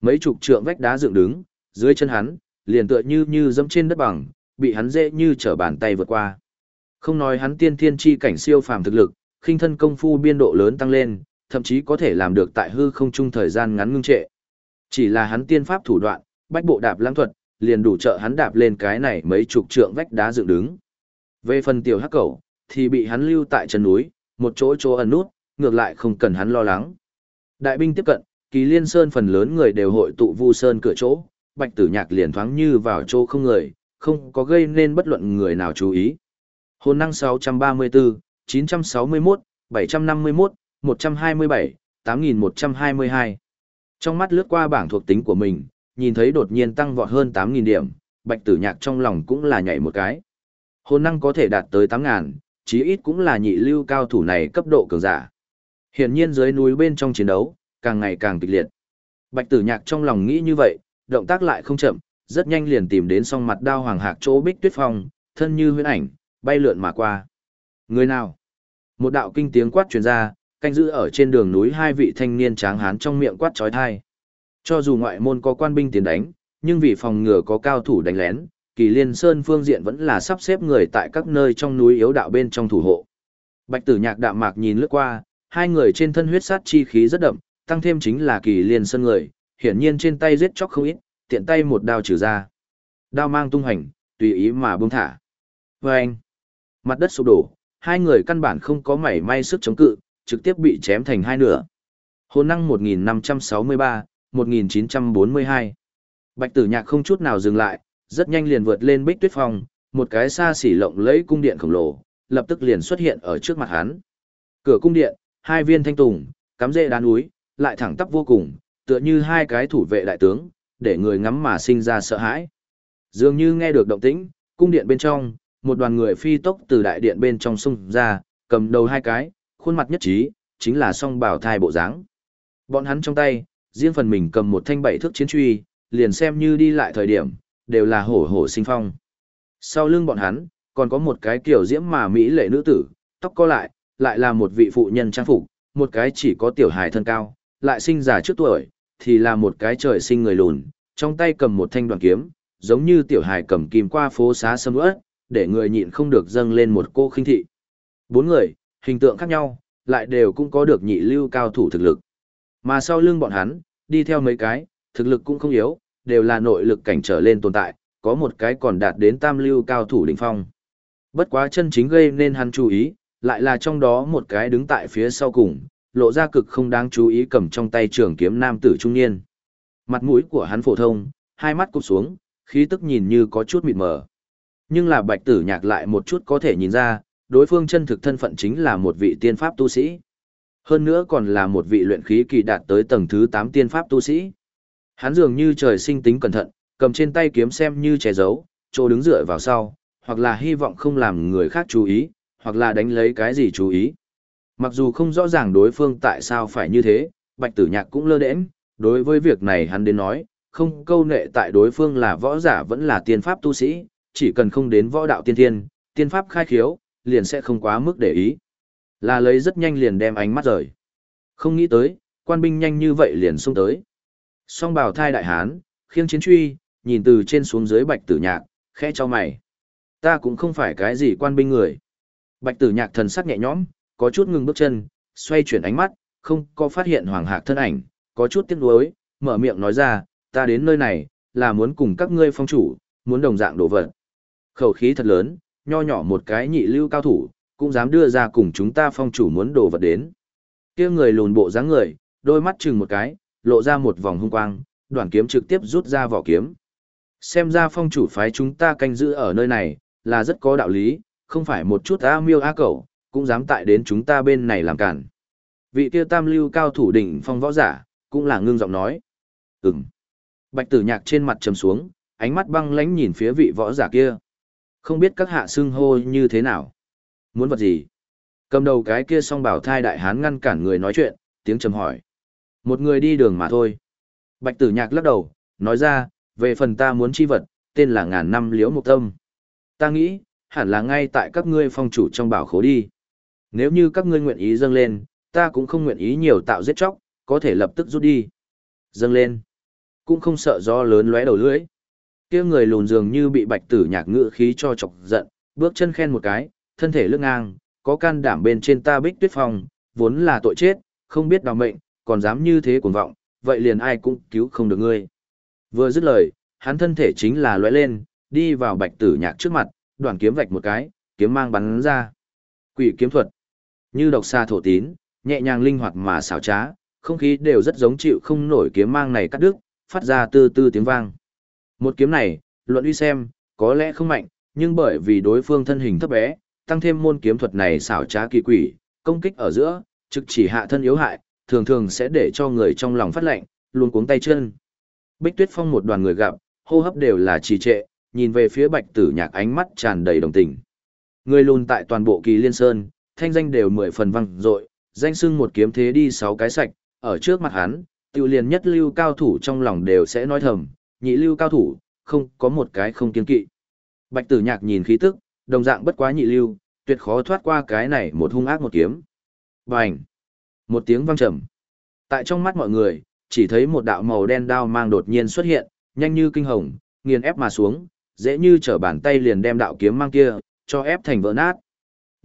Mấy chục trượng vách đá dựng đứng, dưới chân hắn, liền tựa như như dẫm trên đất bằng, bị hắn dễ như trở bàn tay vượt qua. Không nói hắn tiên thiên chi cảnh siêu phàm thực lực, khinh thân công phu biên độ lớn tăng lên, thậm chí có thể làm được tại hư không trung thời gian ngắn ngưng trệ. Chỉ là hắn tiên pháp thủ đoạn, bách bộ đạp lãng thuật, liền đủ trợ hắn đạp lên cái này mấy chục trượng vách đá dựng đứng. Về phần tiểu hắc cẩu, thì bị hắn lưu tại chân núi, một chỗ chỗ ẩn nút, ngược lại không cần hắn lo lắng. Đại binh tiếp cận, kỳ liên sơn phần lớn người đều hội tụ vu sơn cửa chỗ, bạch tử nhạc liền thoáng như vào chỗ không người, không có gây nên bất luận người nào chú ý. Hồn năng 634, 961, 751, 127, 8122. Trong mắt lướt qua bảng thuộc tính của mình, nhìn thấy đột nhiên tăng vọt hơn 8.000 điểm, bạch tử nhạc trong lòng cũng là nhảy một cái. Hồn năng có thể đạt tới 8.000, chí ít cũng là nhị lưu cao thủ này cấp độ cường giả. Hiển nhiên dưới núi bên trong chiến đấu, càng ngày càng kịch liệt. Bạch tử nhạc trong lòng nghĩ như vậy, động tác lại không chậm, rất nhanh liền tìm đến song mặt đao hoàng hạc chỗ bích tuyết phong, thân như huyễn ảnh, bay lượn mà qua. Người nào? Một đạo kinh tiếng quát truyền ra, canh giữ ở trên đường núi hai vị thanh niên tráng hán trong miệng quát trói thai. Cho dù ngoại môn có quan binh tiến đánh, nhưng vì phòng ngừa có cao thủ đánh lén, kỳ liên sơn phương diện vẫn là sắp xếp người tại các nơi trong núi yếu đạo bên trong thủ hộ. Bạch tử nhạc đạm mạc nhìn lướt qua, hai người trên thân huyết sát chi khí rất đậm, tăng thêm chính là kỳ liên sơn người, hiển nhiên trên tay giết chóc không ít, tiện tay một đao trừ ra. Đao mang tung hành, tùy ý mà buông thả. Và anh, mặt đất sụp đổ, hai người căn bản không có mảy may sức chống cự, trực tiếp bị chém thành hai nửa. Hồn năng 1563, 1942. Bạch tử nhạc không chút nào dừng lại, rất nhanh liền vượt lên bích tuyết phong, một cái xa xỉ lộng lẫy cung điện khổng lồ, lập tức liền xuất hiện ở trước mặt hắn. Cửa cung điện, hai viên thanh tùng, cắm rễ đá núi, lại thẳng tắp vô cùng, tựa như hai cái thủ vệ đại tướng, để người ngắm mà sinh ra sợ hãi. Dường như nghe được động tĩnh, cung điện bên trong, một đoàn người phi tốc từ đại điện bên trong xung ra, cầm đầu hai cái, khuôn mặt nhất trí, chính là song bảo thai bộ dáng. Bọn hắn trong tay, riêng phần mình cầm một thanh bảy thước chiến truy, liền xem như đi lại thời điểm, đều là hổ hổ sinh phong. Sau lưng bọn hắn, còn có một cái kiểu diễm mà mỹ lệ nữ tử, tóc co lại, lại là một vị phụ nhân trang phục, một cái chỉ có tiểu hài thân cao, lại sinh già trước tuổi, thì là một cái trời sinh người lùn, trong tay cầm một thanh đoàn kiếm, giống như tiểu hài cầm kim qua phố xá sâm ướt, để người nhịn không được dâng lên một cô khinh thị. Bốn người, hình tượng khác nhau, lại đều cũng có được nhị lưu cao thủ thực lực. Mà sau lưng bọn hắn, đi theo mấy cái, thực lực cũng không yếu, đều là nội lực cảnh trở lên tồn tại, có một cái còn đạt đến tam lưu cao thủ đỉnh phong. Bất quá chân chính gây nên hắn chú ý, lại là trong đó một cái đứng tại phía sau cùng, lộ ra cực không đáng chú ý cầm trong tay trường kiếm nam tử trung niên. Mặt mũi của hắn phổ thông, hai mắt cụp xuống, khí tức nhìn như có chút mịt mờ. Nhưng là bạch tử nhạc lại một chút có thể nhìn ra, đối phương chân thực thân phận chính là một vị tiên pháp tu sĩ. Hơn nữa còn là một vị luyện khí kỳ đạt tới tầng thứ 8 tiên pháp tu sĩ. Hắn dường như trời sinh tính cẩn thận, cầm trên tay kiếm xem như che giấu, chỗ đứng dựa vào sau, hoặc là hy vọng không làm người khác chú ý, hoặc là đánh lấy cái gì chú ý. Mặc dù không rõ ràng đối phương tại sao phải như thế, Bạch Tử Nhạc cũng lơ đễnh, đối với việc này hắn đến nói, không câu nệ tại đối phương là võ giả vẫn là tiên pháp tu sĩ, chỉ cần không đến võ đạo tiên thiên, tiên pháp khai khiếu, liền sẽ không quá mức để ý. Là lấy rất nhanh liền đem ánh mắt rời. Không nghĩ tới, quan binh nhanh như vậy liền xông tới. Song bào thai đại hán, khiêng chiến truy, nhìn từ trên xuống dưới bạch tử nhạc, khẽ cho mày. Ta cũng không phải cái gì quan binh người. Bạch tử nhạc thần sắc nhẹ nhõm, có chút ngừng bước chân, xoay chuyển ánh mắt, không có phát hiện hoàng hạc thân ảnh, có chút tiếc nuối, mở miệng nói ra, ta đến nơi này, là muốn cùng các ngươi phong chủ, muốn đồng dạng đồ vật. Khẩu khí thật lớn, nho nhỏ một cái nhị lưu cao thủ, cũng dám đưa ra cùng chúng ta phong chủ muốn đồ vật đến. kia người lùn bộ dáng người, đôi mắt chừng một cái, lộ ra một vòng hung quang, đoạn kiếm trực tiếp rút ra vỏ kiếm. Xem ra phong chủ phái chúng ta canh giữ ở nơi này, là rất có đạo lý, không phải một chút a miêu a cẩu, cũng dám tại đến chúng ta bên này làm cản. Vị kia tam lưu cao thủ đỉnh phong võ giả, cũng là ngưng giọng nói. Ừm. Bạch tử nhạc trên mặt trầm xuống, ánh mắt băng lãnh nhìn phía vị võ giả kia. Không biết các hạ xưng hô như thế nào? Muốn vật gì? Cầm đầu cái kia song bảo thai đại hán ngăn cản người nói chuyện, tiếng trầm hỏi. Một người đi đường mà thôi. Bạch tử nhạc lắc đầu, nói ra, về phần ta muốn chi vật, tên là ngàn năm liễu mục tâm. Ta nghĩ, hẳn là ngay tại các ngươi phong chủ trong bảo khố đi. Nếu như các ngươi nguyện ý dâng lên, ta cũng không nguyện ý nhiều tạo giết chóc, có thể lập tức rút đi. Dâng lên. Cũng không sợ do lớn lóe đầu lưỡi. kia người lùn dường như bị bạch tử nhạc ngự khí cho chọc giận, bước chân khen một cái, thân thể lưng ngang, có can đảm bên trên ta bích tuyết phong, vốn là tội chết, không biết đào mệnh, còn dám như thế cuồng vọng, vậy liền ai cũng cứu không được ngươi. Vừa dứt lời, hắn thân thể chính là lóe lên, đi vào bạch tử nhạc trước mặt, đoàn kiếm vạch một cái, kiếm mang bắn ra. Quỷ kiếm thuật. Như độc xa thổ tín, nhẹ nhàng linh hoạt mà xảo trá, không khí đều rất giống chịu không nổi kiếm mang này cắt đứt, phát ra tư tư tiếng vang. Một kiếm này, luận uy xem, có lẽ không mạnh, nhưng bởi vì đối phương thân hình thấp bé, tăng thêm môn kiếm thuật này xảo trá kỳ quỷ, công kích ở giữa, trực chỉ hạ thân yếu hại, thường thường sẽ để cho người trong lòng phát lạnh, luôn cuống tay chân. Bích Tuyết Phong một đoàn người gặp, hô hấp đều là trì trệ, nhìn về phía Bạch Tử Nhạc ánh mắt tràn đầy đồng tình. Người lùn tại toàn bộ Kỳ Liên Sơn, thanh danh đều mười phần văng, dội, danh sưng một kiếm thế đi sáu cái sạch, ở trước mặt hắn, tiêu liền nhất lưu cao thủ trong lòng đều sẽ nói thầm, nhị lưu cao thủ, không có một cái không kiên kỵ. Bạch Tử Nhạc nhìn khí tức, đồng dạng bất quá nhị lưu, tuyệt khó thoát qua cái này một hung ác một kiếm. Bành! Một tiếng vang trầm. Tại trong mắt mọi người, chỉ thấy một đạo màu đen đao mang đột nhiên xuất hiện, nhanh như kinh hồng, nghiền ép mà xuống, dễ như trở bàn tay liền đem đạo kiếm mang kia cho ép thành vỡ nát.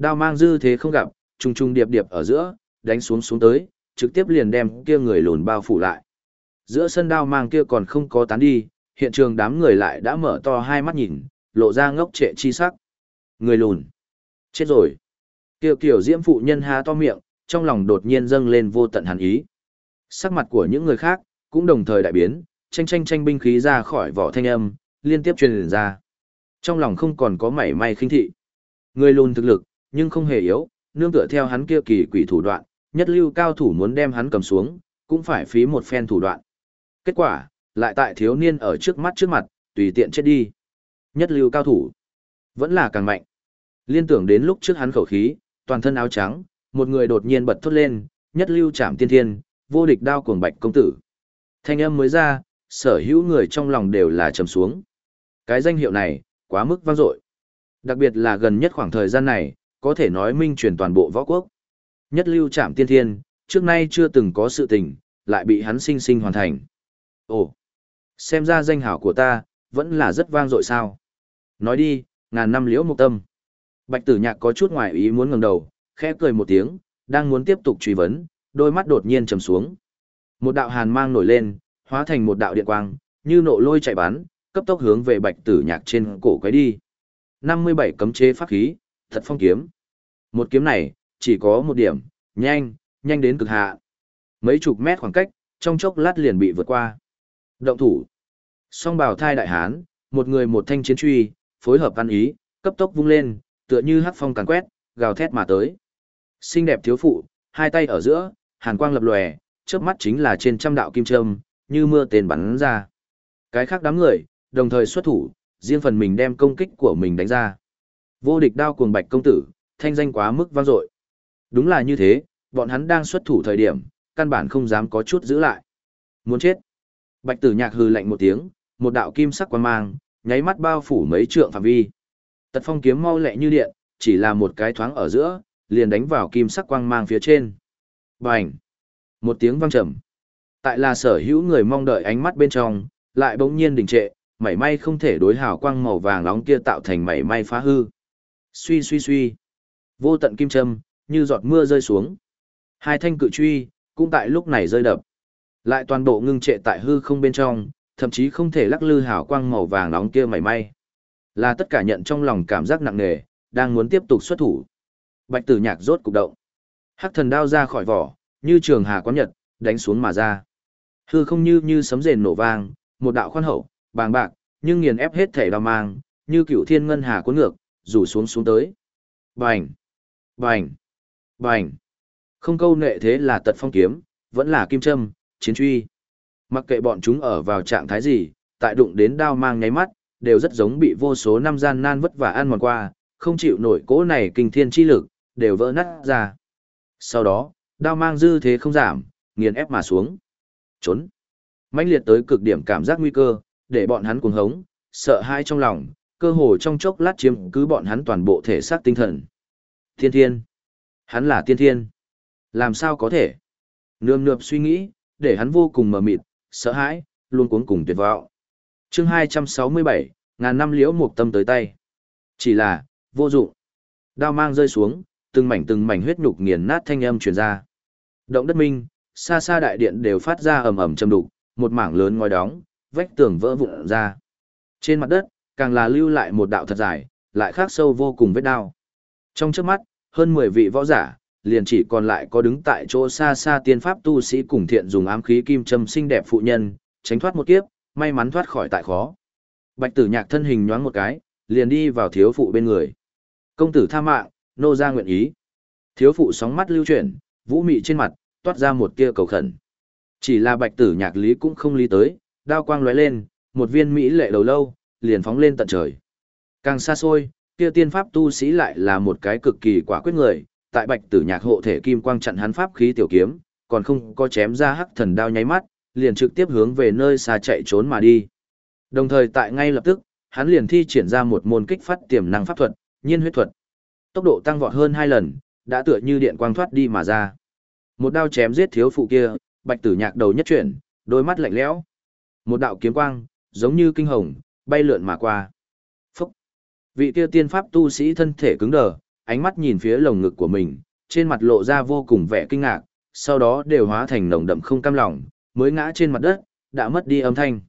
Đao mang dư thế không gặp, trùng trùng điệp điệp ở giữa, đánh xuống xuống tới, trực tiếp liền đem kia người lùn bao phủ lại. Giữa sân đao mang kia còn không có tán đi, hiện trường đám người lại đã mở to hai mắt nhìn, lộ ra ngốc trệ chi sắc. Người lùn. Chết rồi. Kiều kiểu diễm phụ nhân há to miệng, trong lòng đột nhiên dâng lên vô tận hàn ý. Sắc mặt của những người khác, cũng đồng thời đại biến, tranh tranh tranh binh khí ra khỏi vỏ thanh âm, liên tiếp truyền ra. Trong lòng không còn có mảy may khinh thị. Người lùn thực lực, nhưng không hề yếu, nương tựa theo hắn kia kỳ quỷ thủ đoạn, nhất lưu cao thủ muốn đem hắn cầm xuống, cũng phải phí một phen thủ đoạn. Kết quả, lại tại thiếu niên ở trước mắt trước mặt, tùy tiện chết đi. Nhất lưu cao thủ, vẫn là càng mạnh. Liên tưởng đến lúc trước hắn khẩu khí, toàn thân áo trắng, một người đột nhiên bật thốt lên, nhất lưu chạm tiên thiên, vô địch đao cuồng bạch công tử. Thanh âm mới ra, sở hữu người trong lòng đều là trầm xuống. Cái danh hiệu này, quá mức vang dội. Đặc biệt là gần nhất khoảng thời gian này, có thể nói minh truyền toàn bộ võ quốc. Nhất lưu trảm tiên thiên, trước nay chưa từng có sự tình, lại bị hắn sinh sinh hoàn thành. Ồ, xem ra danh hảo của ta, vẫn là rất vang dội sao. Nói đi, ngàn năm liễu mục tâm. Bạch tử nhạc có chút ngoài ý muốn ngừng đầu, khẽ cười một tiếng, đang muốn tiếp tục truy vấn, đôi mắt đột nhiên trầm xuống. Một đạo hàn mang nổi lên, hóa thành một đạo điện quang, như nộ lôi chạy bắn, cấp tốc hướng về bạch tử nhạc trên cổ quấy đi. 57 cấm chế pháp khí, thật phong kiếm. Một kiếm này, chỉ có một điểm, nhanh, nhanh đến cực hạ. Mấy chục mét khoảng cách, trong chốc lát liền bị vượt qua. Động thủ. Song bào thai đại hán, một người một thanh chiến truy, phối hợp ăn ý, cấp tốc vung lên, tựa như hắc phong càn quét, gào thét mà tới. Xinh đẹp thiếu phụ, hai tay ở giữa, hàn quang lập lòe, chớp mắt chính là trên trăm đạo kim châm, như mưa tên bắn ra. Cái khác đám người, đồng thời xuất thủ, riêng phần mình đem công kích của mình đánh ra. Vô địch đao cuồng bạch công tử, thanh danh quá mức vang dội. Đúng là như thế, bọn hắn đang xuất thủ thời điểm, căn bản không dám có chút giữ lại. Muốn chết. Bạch tử nhạc hừ lạnh một tiếng, một đạo kim sắc quang mang, nháy mắt bao phủ mấy trượng phạm vi. Tật phong kiếm mau lẹ như điện, chỉ là một cái thoáng ở giữa, liền đánh vào kim sắc quang mang phía trên. Bành! Một tiếng vang trầm. Tại là sở hữu người mong đợi ánh mắt bên trong, lại bỗng nhiên đình trệ, mảy may không thể đối hào quang màu vàng nóng kia tạo thành mảy may phá hư. Suy suy suy. Vô tận kim châm, như giọt mưa rơi xuống. Hai thanh cự truy, cũng tại lúc này rơi đập. Lại toàn bộ ngưng trệ tại hư không bên trong, thậm chí không thể lắc lư hào quang màu vàng nóng kia mảy may. Là tất cả nhận trong lòng cảm giác nặng nề, đang muốn tiếp tục xuất thủ. Bạch tử nhạc rốt cục động. Hắc thần đao ra khỏi vỏ, như trường hà quán nhật, đánh xuống mà ra. Hư không như như sấm rền nổ vang, một đạo khoan hậu, bàng bạc, nhưng nghiền ép hết thể đao mang, như cựu thiên ngân hà cuốn ngược, rủ xuống xuống tới. Bành! Bành! Bành! Không câu nệ thế là tật phong kiếm, vẫn là kim châm, chiến truy. Mặc kệ bọn chúng ở vào trạng thái gì, tại đụng đến đao mang nháy mắt, đều rất giống bị vô số năm gian nan vất vả ăn mòn qua, không chịu nổi cỗ này kinh thiên chi lực, đều vỡ nát ra. Sau đó, đao mang dư thế không giảm, nghiền ép mà xuống. Trốn. mãnh liệt tới cực điểm cảm giác nguy cơ, để bọn hắn cuồng hống, sợ hãi trong lòng, cơ hồ trong chốc lát chiếm cứ bọn hắn toàn bộ thể xác tinh thần. Thiên thiên. Hắn là tiên thiên. Làm sao có thể? Nương nượp suy nghĩ, để hắn vô cùng mờ mịt, sợ hãi, luôn cuống cùng tuyệt vọng. chương 267, ngàn năm liễu một tâm tới tay. Chỉ là, vô dụng. Đao mang rơi xuống, từng mảnh từng mảnh huyết nhục nghiền nát thanh âm truyền ra. Động đất minh, xa xa đại điện đều phát ra ầm ầm châm đục, một mảng lớn ngói đóng, vách tường vỡ vụn ra. Trên mặt đất, càng là lưu lại một đạo thật dài, lại khác sâu vô cùng vết đao. Trong trước mắt, hơn 10 vị võ giả, liền chỉ còn lại có đứng tại chỗ xa xa tiên pháp tu sĩ cùng thiện dùng ám khí kim châm xinh đẹp phụ nhân, tránh thoát một kiếp, may mắn thoát khỏi tại khó. Bạch tử nhạc thân hình nhoáng một cái, liền đi vào thiếu phụ bên người. Công tử tha mạng, nô ra nguyện ý. Thiếu phụ sóng mắt lưu chuyển, vũ mị trên mặt, toát ra một tia cầu khẩn. Chỉ là bạch tử nhạc lý cũng không lý tới, đao quang lóe lên, một viên mỹ lệ đầu lâu, liền phóng lên tận trời. Càng xa xôi, kia tiên pháp tu sĩ lại là một cái cực kỳ quả quyết người, tại bạch tử nhạc hộ thể kim quang chặn hắn pháp khí tiểu kiếm, còn không có chém ra hắc thần đao nháy mắt, liền trực tiếp hướng về nơi xa chạy trốn mà đi. Đồng thời tại ngay lập tức, hắn liền thi triển ra một môn kích phát tiềm năng pháp thuật, nhiên huyết thuật. Tốc độ tăng vọt hơn hai lần, đã tựa như điện quang thoát đi mà ra. Một đao chém giết thiếu phụ kia, bạch tử nhạc đầu nhất chuyển, đôi mắt lạnh lẽo. Một đạo kiếm quang, giống như kinh hồng, bay lượn mà qua. Vị kia tiên pháp tu sĩ thân thể cứng đờ, ánh mắt nhìn phía lồng ngực của mình, trên mặt lộ ra vô cùng vẻ kinh ngạc, sau đó đều hóa thành nồng đậm không cam lòng, mới ngã trên mặt đất, đã mất đi âm thanh.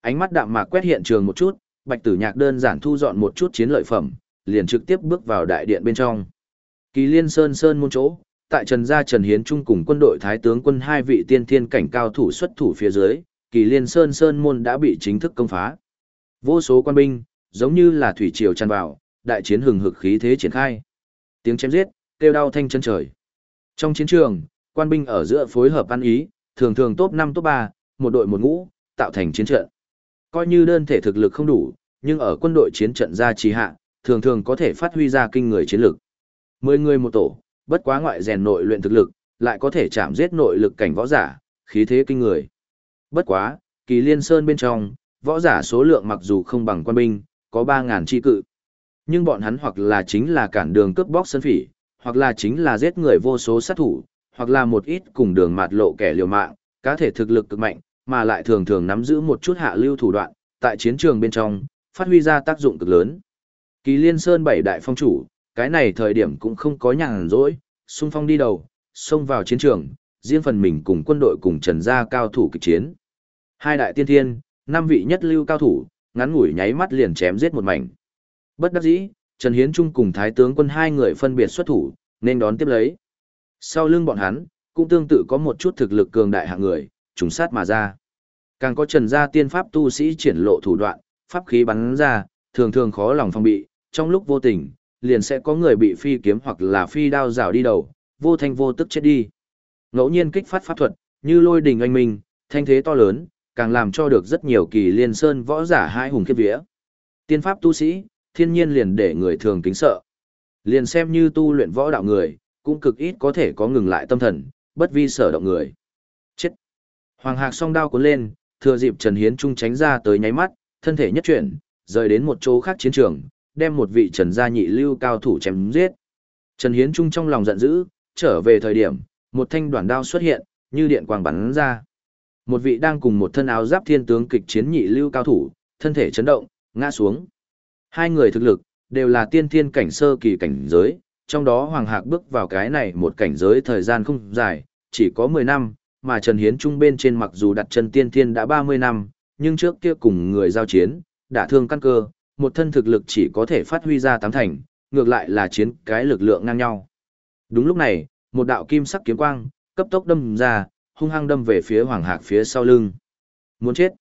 Ánh mắt đạm mạc quét hiện trường một chút, Bạch Tử Nhạc đơn giản thu dọn một chút chiến lợi phẩm, liền trực tiếp bước vào đại điện bên trong. Kỳ Liên Sơn Sơn môn chỗ, tại Trần gia Trần Hiến Trung cùng quân đội Thái tướng quân hai vị tiên thiên cảnh cao thủ xuất thủ phía dưới, Kỳ Liên Sơn Sơn môn đã bị chính thức công phá. Vô số quan binh, giống như là thủy triều tràn vào, đại chiến hừng hực khí thế triển khai. Tiếng chém giết, kêu đau thanh chân trời. Trong chiến trường, quan binh ở giữa phối hợp ăn ý, thường thường top 5 top 3, một đội một ngũ, tạo thành chiến trận. Coi như đơn thể thực lực không đủ, nhưng ở quân đội chiến trận ra trì hạ, thường thường có thể phát huy ra kinh người chiến lực. 10 người một tổ, bất quá ngoại rèn nội luyện thực lực, lại có thể chạm giết nội lực cảnh võ giả, khí thế kinh người. Bất quá, kỳ liên sơn bên trong, võ giả số lượng mặc dù không bằng quan binh, có 3.000 chi cự. Nhưng bọn hắn hoặc là chính là cản đường cướp bóc sân phỉ, hoặc là chính là giết người vô số sát thủ, hoặc là một ít cùng đường mạt lộ kẻ liều mạng, cá thể thực lực cực mạnh, mà lại thường thường nắm giữ một chút hạ lưu thủ đoạn, tại chiến trường bên trong, phát huy ra tác dụng cực lớn. Kỳ Liên Sơn bảy đại phong chủ, cái này thời điểm cũng không có nhàn rỗi, xung phong đi đầu, xông vào chiến trường, riêng phần mình cùng quân đội cùng trần gia cao thủ kịch chiến. Hai đại tiên thiên, năm vị nhất lưu cao thủ, ngắn ngủi nháy mắt liền chém giết một mảnh. Bất đắc dĩ, Trần Hiến Trung cùng Thái tướng quân hai người phân biệt xuất thủ, nên đón tiếp lấy. Sau lưng bọn hắn, cũng tương tự có một chút thực lực cường đại hạng người, trùng sát mà ra. Càng có trần gia tiên pháp tu sĩ triển lộ thủ đoạn, pháp khí bắn ra, thường thường khó lòng phòng bị, trong lúc vô tình, liền sẽ có người bị phi kiếm hoặc là phi đao rào đi đầu, vô thanh vô tức chết đi. Ngẫu nhiên kích phát pháp thuật, như lôi đình anh minh, thanh thế to lớn, càng làm cho được rất nhiều kỳ liên sơn võ giả hai hùng khiếp vía. Tiên pháp tu sĩ, thiên nhiên liền để người thường kính sợ. Liền xem như tu luyện võ đạo người, cũng cực ít có thể có ngừng lại tâm thần, bất vi sở động người. Chết! Hoàng Hạc song đao cuốn lên, thừa dịp Trần Hiến Trung tránh ra tới nháy mắt, thân thể nhất chuyển, rời đến một chỗ khác chiến trường, đem một vị Trần gia nhị lưu cao thủ chém giết. Trần Hiến Trung trong lòng giận dữ, trở về thời điểm, một thanh đoạn đao xuất hiện, như điện quang bắn ra. Một vị đang cùng một thân áo giáp thiên tướng kịch chiến nhị lưu cao thủ, thân thể chấn động, ngã xuống. Hai người thực lực, đều là tiên thiên cảnh sơ kỳ cảnh giới, trong đó Hoàng Hạc bước vào cái này một cảnh giới thời gian không dài, chỉ có 10 năm, mà Trần Hiến Trung bên trên mặc dù đặt chân tiên thiên đã 30 năm, nhưng trước kia cùng người giao chiến, đã thương căn cơ, một thân thực lực chỉ có thể phát huy ra tám thành, ngược lại là chiến cái lực lượng ngang nhau. Đúng lúc này, một đạo kim sắc kiếm quang, cấp tốc đâm ra, hung hăng đâm về phía Hoàng Hạc phía sau lưng. Muốn chết.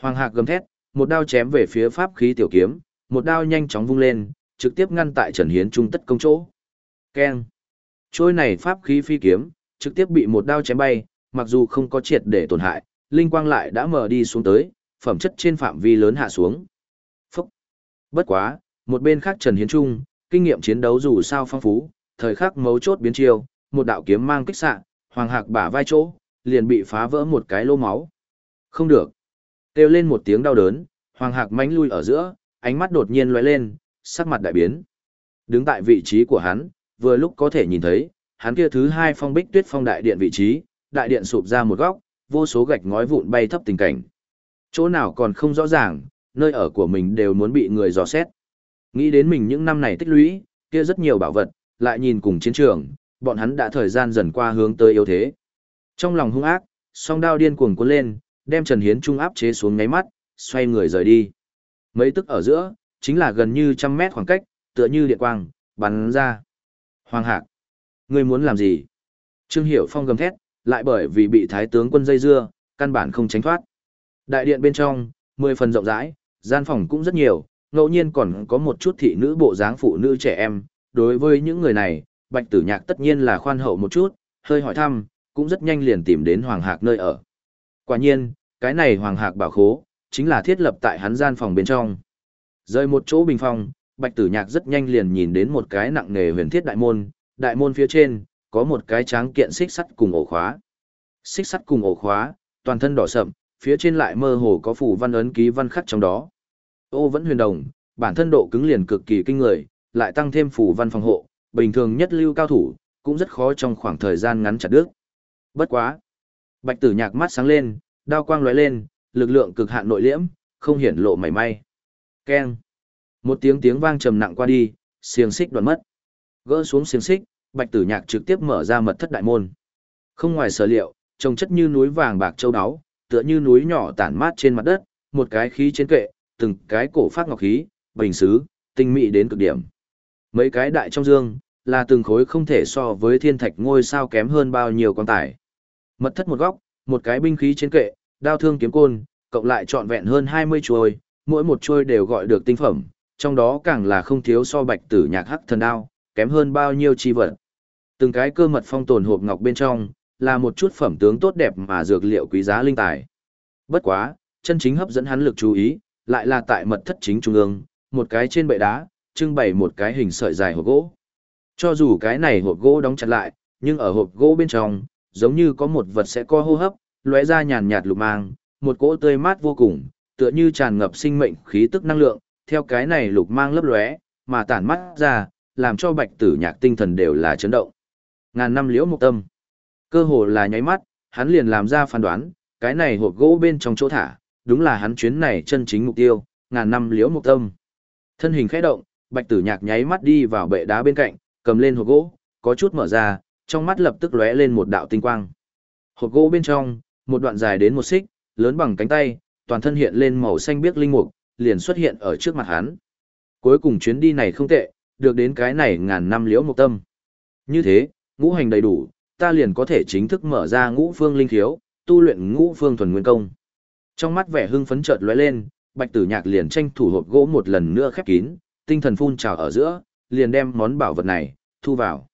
Hoàng Hạc gầm thét, một đao chém về phía pháp khí tiểu kiếm, một đao nhanh chóng vung lên, trực tiếp ngăn tại Trần Hiến Trung tất công chỗ. Keng. Trôi này pháp khí phi kiếm, trực tiếp bị một đao chém bay, mặc dù không có triệt để tổn hại, linh quang lại đã mở đi xuống tới, phẩm chất trên phạm vi lớn hạ xuống. Phúc. Bất quá, một bên khác Trần Hiến Trung, kinh nghiệm chiến đấu dù sao phong phú, thời khắc mấu chốt biến chiêu, một đạo kiếm mang kích xạ, hoàng hạc bả vai chỗ, liền bị phá vỡ một cái lô máu. Không được. Kêu lên một tiếng đau đớn, hoàng hạc mánh lui ở giữa, ánh mắt đột nhiên lóe lên, sắc mặt đại biến. Đứng tại vị trí của hắn, vừa lúc có thể nhìn thấy, hắn kia thứ hai phong bích tuyết phong đại điện vị trí, đại điện sụp ra một góc, vô số gạch ngói vụn bay thấp tình cảnh. Chỗ nào còn không rõ ràng, nơi ở của mình đều muốn bị người dò xét. Nghĩ đến mình những năm này tích lũy, kia rất nhiều bảo vật, lại nhìn cùng chiến trường, bọn hắn đã thời gian dần qua hướng tới yếu thế. Trong lòng hung ác, song đao điên cuồng cuốn lên, đem Trần Hiến Trung áp chế xuống ngáy mắt, xoay người rời đi. Mấy tức ở giữa, chính là gần như trăm mét khoảng cách, tựa như điện quang, bắn ra. Hoàng Hạc, ngươi muốn làm gì? Trương Hiểu Phong gầm thét, lại bởi vì bị thái tướng quân dây dưa, căn bản không tránh thoát. Đại điện bên trong, mười phần rộng rãi, gian phòng cũng rất nhiều, ngẫu nhiên còn có một chút thị nữ bộ dáng phụ nữ trẻ em. Đối với những người này, Bạch Tử Nhạc tất nhiên là khoan hậu một chút, hơi hỏi thăm, cũng rất nhanh liền tìm đến Hoàng Hạc nơi ở. Quả nhiên, cái này Hoàng Hạc bảo khố, chính là thiết lập tại hắn gian phòng bên trong. Rời một chỗ bình phòng, Bạch Tử Nhạc rất nhanh liền nhìn đến một cái nặng nghề huyền thiết đại môn, đại môn phía trên có một cái tráng kiện xích sắt cùng ổ khóa. Xích sắt cùng ổ khóa, toàn thân đỏ sậm, phía trên lại mơ hồ có phủ văn ấn ký văn khắc trong đó. Ô vẫn huyền đồng, bản thân độ cứng liền cực kỳ kinh người, lại tăng thêm phủ văn phòng hộ, bình thường nhất lưu cao thủ, cũng rất khó trong khoảng thời gian ngắn chặt đứt. Bất quá. Bạch tử nhạc mắt sáng lên, đao quang lóe lên, lực lượng cực hạn nội liễm, không hiển lộ mảy may. Keng. Một tiếng tiếng vang trầm nặng qua đi, xiềng xích đoạn mất. Gỡ xuống xiềng xích, Bạch Tử Nhạc trực tiếp mở ra mật thất đại môn. Không ngoài sở liệu, trông chất như núi vàng bạc châu áo, tựa như núi nhỏ tản mát trên mặt đất, một cái khí trên kệ, từng cái cổ phát ngọc khí, bình sứ, tinh mỹ đến cực điểm. Mấy cái đại trong dương, là từng khối không thể so với thiên thạch ngôi sao kém hơn bao nhiêu quan tài. Mật thất một góc, một cái binh khí trên kệ, đao thương kiếm côn, cộng lại trọn vẹn hơn 20 chuôi, mỗi một chuôi đều gọi được tinh phẩm, trong đó càng là không thiếu so bạch tử nhạc hắc thần đao, kém hơn bao nhiêu chi vật. Từng cái cơ mật phong tồn hộp ngọc bên trong, là một chút phẩm tướng tốt đẹp mà dược liệu quý giá linh tài. Bất quá, chân chính hấp dẫn hắn lực chú ý, lại là tại mật thất chính trung ương, một cái trên bệ đá, trưng bày một cái hình sợi dài hộp gỗ. Cho dù cái này hộp gỗ đóng chặt lại, nhưng ở hộp gỗ bên trong, giống như có một vật sẽ co hô hấp, lóe ra nhàn nhạt lục mang, một cỗ tươi mát vô cùng, tựa như tràn ngập sinh mệnh khí tức năng lượng, theo cái này lục mang lấp lóe, mà tản mắt ra, làm cho bạch tử nhạc tinh thần đều là chấn động. Ngàn năm liễu một tâm. Cơ hồ là nháy mắt, hắn liền làm ra phán đoán, cái này hộp gỗ bên trong chỗ thả, đúng là hắn chuyến này chân chính mục tiêu, ngàn năm liễu một tâm. Thân hình khẽ động, bạch tử nhạc nháy mắt đi vào bệ đá bên cạnh, cầm lên hộp gỗ, có chút mở ra, trong mắt lập tức lóe lên một đạo tinh quang. Hộp gỗ bên trong, một đoạn dài đến một xích, lớn bằng cánh tay, toàn thân hiện lên màu xanh biếc linh mục, liền xuất hiện ở trước mặt hắn. Cuối cùng chuyến đi này không tệ, được đến cái này ngàn năm liễu một tâm. Như thế, ngũ hành đầy đủ, ta liền có thể chính thức mở ra ngũ phương linh thiếu, tu luyện ngũ phương thuần nguyên công. Trong mắt vẻ hưng phấn chợt lóe lên, Bạch Tử Nhạc liền tranh thủ hộp gỗ một lần nữa khép kín, tinh thần phun trào ở giữa, liền đem món bảo vật này thu vào.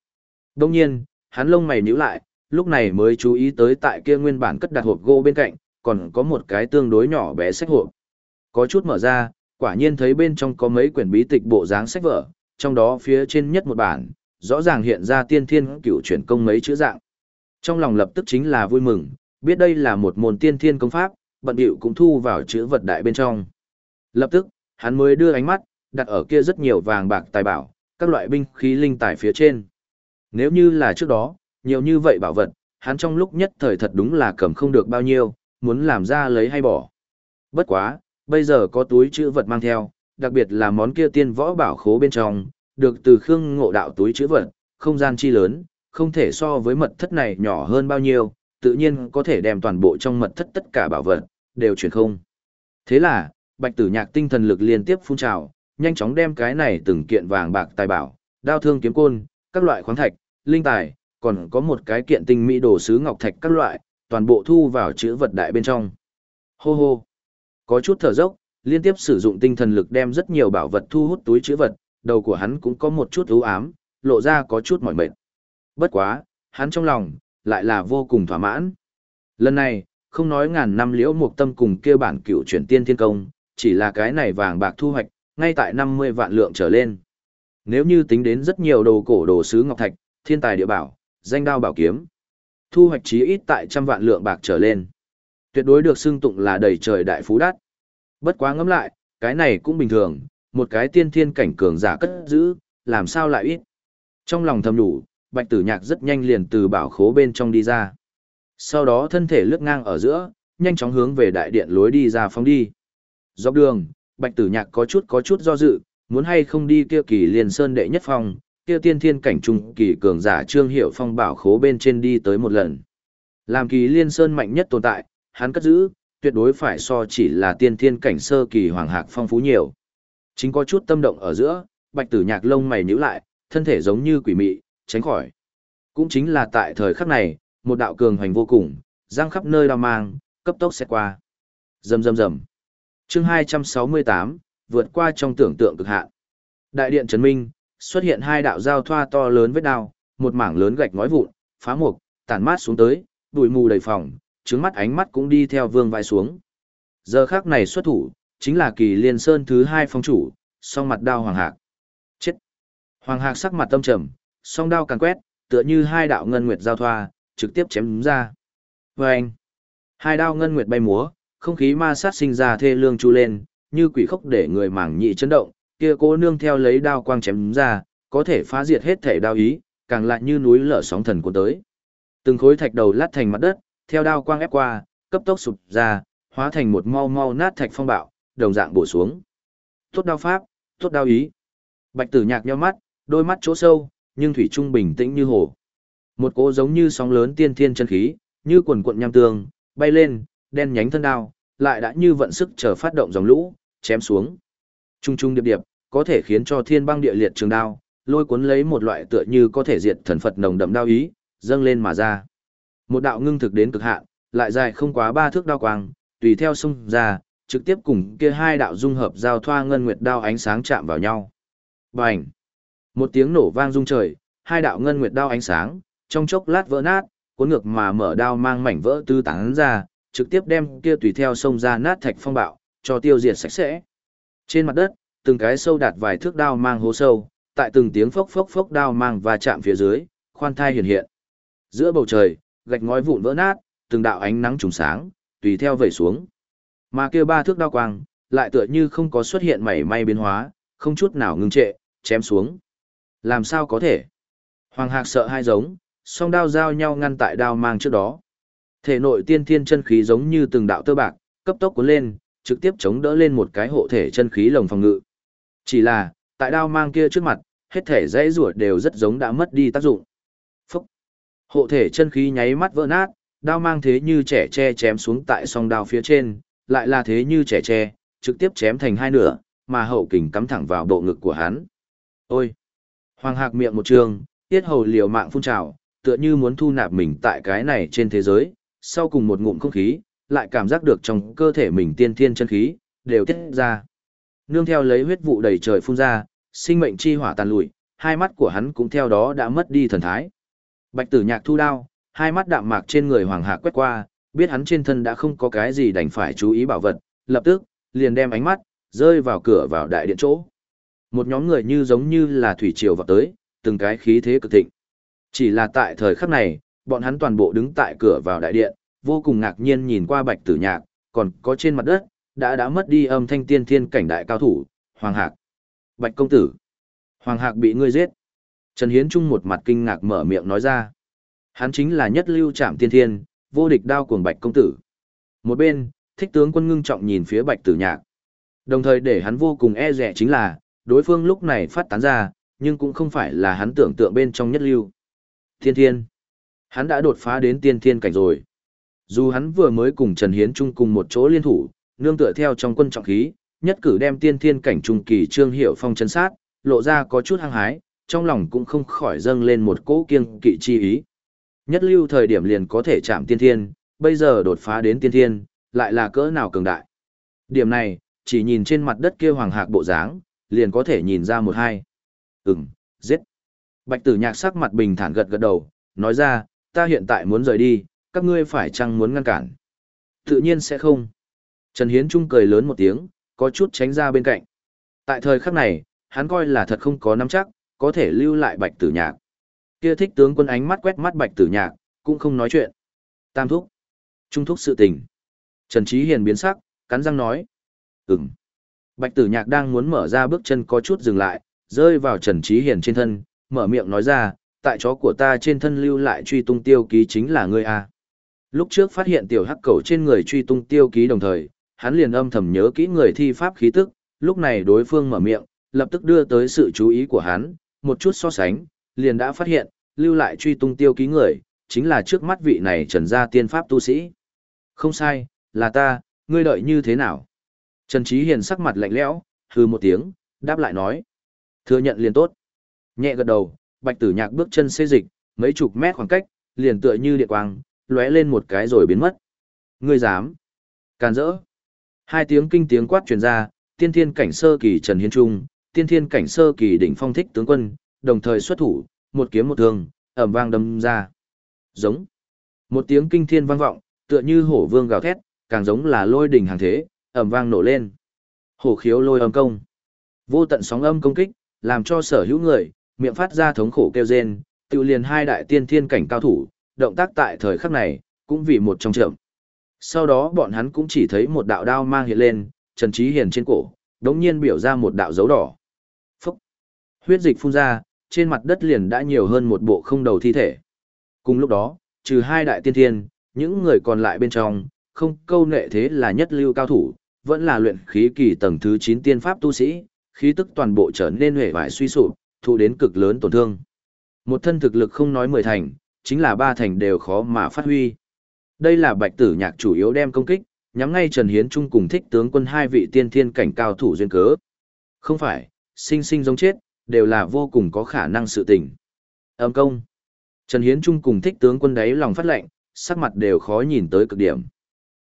Đương nhiên, hắn lông mày nhíu lại, lúc này mới chú ý tới tại kia nguyên bản cất đặt hộp gỗ bên cạnh, còn có một cái tương đối nhỏ bé sách hộp. Có chút mở ra, quả nhiên thấy bên trong có mấy quyển bí tịch bộ dáng sách vở, trong đó phía trên nhất một bản, rõ ràng hiện ra tiên thiên cửu chuyển công mấy chữ dạng. Trong lòng lập tức chính là vui mừng, biết đây là một môn tiên thiên công pháp, bận điệu cũng thu vào chữ vật đại bên trong. Lập tức, hắn mới đưa ánh mắt, đặt ở kia rất nhiều vàng bạc tài bảo, các loại binh khí linh tài phía trên. Nếu như là trước đó, nhiều như vậy bảo vật, hắn trong lúc nhất thời thật đúng là cầm không được bao nhiêu, muốn làm ra lấy hay bỏ. Bất quá, bây giờ có túi chữ vật mang theo, đặc biệt là món kia tiên võ bảo khố bên trong, được từ khương ngộ đạo túi chữ vật, không gian chi lớn, không thể so với mật thất này nhỏ hơn bao nhiêu, tự nhiên có thể đem toàn bộ trong mật thất tất cả bảo vật, đều chuyển không. Thế là, bạch tử nhạc tinh thần lực liên tiếp phun trào, nhanh chóng đem cái này từng kiện vàng bạc tài bảo, đao thương kiếm côn, các loại khoáng thạch, linh tài, còn có một cái kiện tinh mỹ đồ sứ ngọc thạch các loại, toàn bộ thu vào chữ vật đại bên trong. Hô hô. Có chút thở dốc, liên tiếp sử dụng tinh thần lực đem rất nhiều bảo vật thu hút túi chữ vật, đầu của hắn cũng có một chút ưu ám, lộ ra có chút mỏi mệt. Bất quá, hắn trong lòng, lại là vô cùng thỏa mãn. Lần này, không nói ngàn năm liễu một tâm cùng kêu bản cựu chuyển tiên thiên công, chỉ là cái này vàng bạc thu hoạch, ngay tại 50 vạn lượng trở lên. Nếu như tính đến rất nhiều đồ cổ đồ sứ ngọc thạch, thiên tài địa bảo, danh đao bảo kiếm, thu hoạch chí ít tại trăm vạn lượng bạc trở lên. Tuyệt đối được xưng tụng là đầy trời đại phú đắt. Bất quá ngẫm lại, cái này cũng bình thường, một cái tiên thiên cảnh cường giả cất giữ, làm sao lại ít. Trong lòng thầm đủ, bạch tử nhạc rất nhanh liền từ bảo khố bên trong đi ra. Sau đó thân thể lướt ngang ở giữa, nhanh chóng hướng về đại điện lối đi ra phóng đi. Dọc đường, bạch tử nhạc có chút có chút do dự, muốn hay không đi kia kỳ liền sơn đệ nhất phong, kia tiên thiên cảnh trung kỳ cường giả trương hiệu phong bảo khố bên trên đi tới một lần. Làm kỳ liên sơn mạnh nhất tồn tại, hắn cất giữ, tuyệt đối phải so chỉ là tiên thiên cảnh sơ kỳ hoàng hạc phong phú nhiều. Chính có chút tâm động ở giữa, bạch tử nhạc lông mày nhíu lại, thân thể giống như quỷ mị, tránh khỏi. Cũng chính là tại thời khắc này, một đạo cường hành vô cùng, giang khắp nơi đao mang, cấp tốc xét qua. Rầm rầm rầm. Chương 268, vượt qua trong tưởng tượng cực hạn. Đại điện Trấn Minh, xuất hiện hai đạo giao thoa to lớn vết đao, một mảng lớn gạch ngói vụn, phá mục, tản mát xuống tới, bụi mù đầy phòng, trứng mắt ánh mắt cũng đi theo vương vai xuống. Giờ khác này xuất thủ, chính là kỳ liên sơn thứ hai phong chủ, song mặt đao hoàng hạc. Chết! Hoàng hạc sắc mặt tâm trầm, song đao càng quét, tựa như hai đạo ngân nguyệt giao thoa, trực tiếp chém đúng ra. Vâng! anh! Hai đao ngân nguyệt bay múa, không khí ma sát sinh ra thê lương chu lên, như quỷ khốc để người mảng nhị chấn động, kia cố nương theo lấy đao quang chém ra, có thể phá diệt hết thể đao ý, càng lại như núi lở sóng thần cuốn tới. Từng khối thạch đầu lát thành mặt đất, theo đao quang ép qua, cấp tốc sụp ra, hóa thành một mau mau nát thạch phong bạo, đồng dạng bổ xuống. Tốt đao pháp, tốt đao ý. Bạch Tử Nhạc nheo mắt, đôi mắt chỗ sâu, nhưng thủy trung bình tĩnh như hồ. Một cỗ giống như sóng lớn tiên thiên chân khí, như quần cuộn nham tương, bay lên, đen nhánh thân đao, lại đã như vận sức chờ phát động dòng lũ, chém xuống. Trung trung điệp điệp, có thể khiến cho thiên băng địa liệt trường đao, lôi cuốn lấy một loại tựa như có thể diệt thần Phật nồng đậm đao ý, dâng lên mà ra. Một đạo ngưng thực đến cực hạn, lại dài không quá ba thước đao quang, tùy theo xung ra, trực tiếp cùng kia hai đạo dung hợp giao thoa ngân nguyệt đao ánh sáng chạm vào nhau. Bành! Một tiếng nổ vang rung trời, hai đạo ngân nguyệt đao ánh sáng, trong chốc lát vỡ nát, cuốn ngược mà mở đao mang mảnh vỡ tư tán ra, trực tiếp đem kia tùy theo xông ra nát thạch phong bạo, cho tiêu diệt sạch sẽ. Trên mặt đất, từng cái sâu đạt vài thước đao mang hố sâu, tại từng tiếng phốc phốc phốc đao mang và chạm phía dưới, khoan thai hiện hiện. Giữa bầu trời, gạch ngói vụn vỡ nát, từng đạo ánh nắng trùng sáng, tùy theo vẩy xuống. Mà kia ba thước đao quang, lại tựa như không có xuất hiện mảy may biến hóa, không chút nào ngưng trệ, chém xuống. Làm sao có thể? Hoàng Hạc sợ hai giống, song đao giao nhau ngăn tại đao mang trước đó. Thể nội tiên thiên chân khí giống như từng đạo tơ bạc, cấp tốc cuốn lên, trực tiếp chống đỡ lên một cái hộ thể chân khí lồng phòng ngự. Chỉ là, tại đao mang kia trước mặt, hết thể dãy rủa đều rất giống đã mất đi tác dụng. Phúc! Hộ thể chân khí nháy mắt vỡ nát, đao mang thế như trẻ tre chém xuống tại song đao phía trên, lại là thế như trẻ tre, trực tiếp chém thành hai nửa, mà hậu kình cắm thẳng vào bộ ngực của hắn. Ôi! Hoàng hạc miệng một trường, tiết hầu liều mạng phun trào, tựa như muốn thu nạp mình tại cái này trên thế giới, sau cùng một ngụm không khí, lại cảm giác được trong cơ thể mình tiên thiên chân khí, đều tiết ra. Nương theo lấy huyết vụ đầy trời phun ra, sinh mệnh chi hỏa tàn lụi, hai mắt của hắn cũng theo đó đã mất đi thần thái. Bạch tử nhạc thu đao, hai mắt đạm mạc trên người hoàng hạ quét qua, biết hắn trên thân đã không có cái gì đành phải chú ý bảo vật, lập tức, liền đem ánh mắt, rơi vào cửa vào đại điện chỗ. Một nhóm người như giống như là thủy triều vào tới, từng cái khí thế cực thịnh. Chỉ là tại thời khắc này, bọn hắn toàn bộ đứng tại cửa vào đại điện, vô cùng ngạc nhiên nhìn qua bạch tử nhạc, còn có trên mặt đất, đã đã mất đi âm thanh tiên thiên cảnh đại cao thủ, Hoàng Hạc. Bạch công tử. Hoàng Hạc bị ngươi giết. Trần Hiến Trung một mặt kinh ngạc mở miệng nói ra. Hắn chính là nhất lưu trạm tiên thiên, vô địch đao cuồng bạch công tử. Một bên, thích tướng quân ngưng trọng nhìn phía bạch tử nhạc. Đồng thời để hắn vô cùng e rẻ chính là, đối phương lúc này phát tán ra, nhưng cũng không phải là hắn tưởng tượng bên trong nhất lưu. Thiên thiên. Hắn đã đột phá đến tiên thiên cảnh rồi. Dù hắn vừa mới cùng Trần Hiến Trung cùng một chỗ liên thủ, nương tựa theo trong quân trọng khí, nhất cử đem tiên thiên cảnh trung kỳ trương hiệu phong chấn sát, lộ ra có chút hăng hái, trong lòng cũng không khỏi dâng lên một cỗ kiêng kỵ chi ý. Nhất lưu thời điểm liền có thể chạm tiên thiên, bây giờ đột phá đến tiên thiên, lại là cỡ nào cường đại. Điểm này, chỉ nhìn trên mặt đất kia hoàng hạc bộ dáng, liền có thể nhìn ra một hai. Ừm, giết. Bạch tử nhạc sắc mặt bình thản gật gật đầu, nói ra, ta hiện tại muốn rời đi, các ngươi phải chăng muốn ngăn cản? Tự nhiên sẽ không. Trần Hiến Trung cười lớn một tiếng, có chút tránh ra bên cạnh. Tại thời khắc này, hắn coi là thật không có nắm chắc, có thể lưu lại bạch tử nhạc. Kia thích tướng quân ánh mắt quét mắt bạch tử nhạc, cũng không nói chuyện. Tam thúc. Trung thúc sự tình. Trần Trí Hiền biến sắc, cắn răng nói. Ừm. Bạch tử nhạc đang muốn mở ra bước chân có chút dừng lại, rơi vào Trần Trí Hiền trên thân, mở miệng nói ra, tại chó của ta trên thân lưu lại truy tung tiêu ký chính là ngươi à? Lúc trước phát hiện tiểu hắc cầu trên người truy tung tiêu ký đồng thời, hắn liền âm thầm nhớ kỹ người thi pháp khí tức, lúc này đối phương mở miệng, lập tức đưa tới sự chú ý của hắn, một chút so sánh, liền đã phát hiện, lưu lại truy tung tiêu ký người, chính là trước mắt vị này trần gia tiên pháp tu sĩ. Không sai, là ta, ngươi đợi như thế nào? Trần Trí Hiền sắc mặt lạnh lẽo, hừ một tiếng, đáp lại nói. Thừa nhận liền tốt. Nhẹ gật đầu, bạch tử nhạc bước chân xê dịch, mấy chục mét khoảng cách, liền tựa như địa quang, lóe lên một cái rồi biến mất. Ngươi dám? Càn rỡ. Hai tiếng kinh tiếng quát truyền ra, tiên thiên cảnh sơ kỳ Trần Hiên Trung, tiên thiên cảnh sơ kỳ đỉnh phong thích tướng quân, đồng thời xuất thủ, một kiếm một thương, ầm vang đâm ra. Giống. Một tiếng kinh thiên vang vọng, tựa như hổ vương gào thét, càng giống là lôi đỉnh hàng thế, ầm vang nổ lên. Hổ khiếu lôi âm công. Vô tận sóng âm công kích, làm cho sở hữu người, miệng phát ra thống khổ kêu rên, tự liền hai đại tiên thiên cảnh cao thủ, động tác tại thời khắc này, cũng vì một trong trượng. Sau đó bọn hắn cũng chỉ thấy một đạo đao mang hiện lên, Trần Trí Hiền trên cổ, đống nhiên biểu ra một đạo dấu đỏ. Phúc! Huyết dịch phun ra, trên mặt đất liền đã nhiều hơn một bộ không đầu thi thể. Cùng lúc đó, trừ hai đại tiên thiên, những người còn lại bên trong, không câu nệ thế là nhất lưu cao thủ, vẫn là luyện khí kỳ tầng thứ 9 tiên pháp tu sĩ, khí tức toàn bộ trở nên hề vải suy sụp, thụ đến cực lớn tổn thương. Một thân thực lực không nói mười thành, chính là ba thành đều khó mà phát huy. Đây là bạch tử nhạc chủ yếu đem công kích, nhắm ngay Trần Hiến Trung cùng thích tướng quân hai vị tiên thiên cảnh cao thủ duyên cớ. Không phải, sinh sinh giống chết, đều là vô cùng có khả năng sự tình. Âm công. Trần Hiến Trung cùng thích tướng quân đấy lòng phát lệnh, sắc mặt đều khó nhìn tới cực điểm.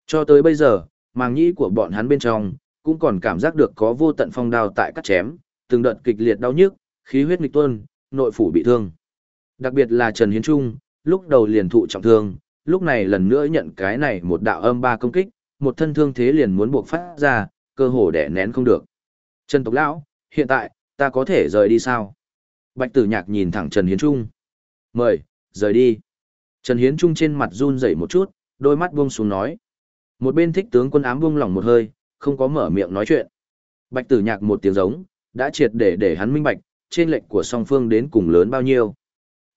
Cho tới bây giờ, màng nhĩ của bọn hắn bên trong, cũng còn cảm giác được có vô tận phong đao tại cắt chém, từng đợt kịch liệt đau nhức, khí huyết nghịch tuôn, nội phủ bị thương. Đặc biệt là Trần Hiến Trung, lúc đầu liền thụ trọng thương, lúc này lần nữa nhận cái này một đạo âm ba công kích, một thân thương thế liền muốn buộc phát ra, cơ hồ đẻ nén không được. Trần Tộc Lão, hiện tại, ta có thể rời đi sao? Bạch tử nhạc nhìn thẳng Trần Hiến Trung. Mời, rời đi. Trần Hiến Trung trên mặt run rẩy một chút, đôi mắt buông xuống nói. Một bên thích tướng quân ám buông lỏng một hơi, không có mở miệng nói chuyện. Bạch tử nhạc một tiếng giống, đã triệt để để hắn minh bạch, trên lệnh của song phương đến cùng lớn bao nhiêu.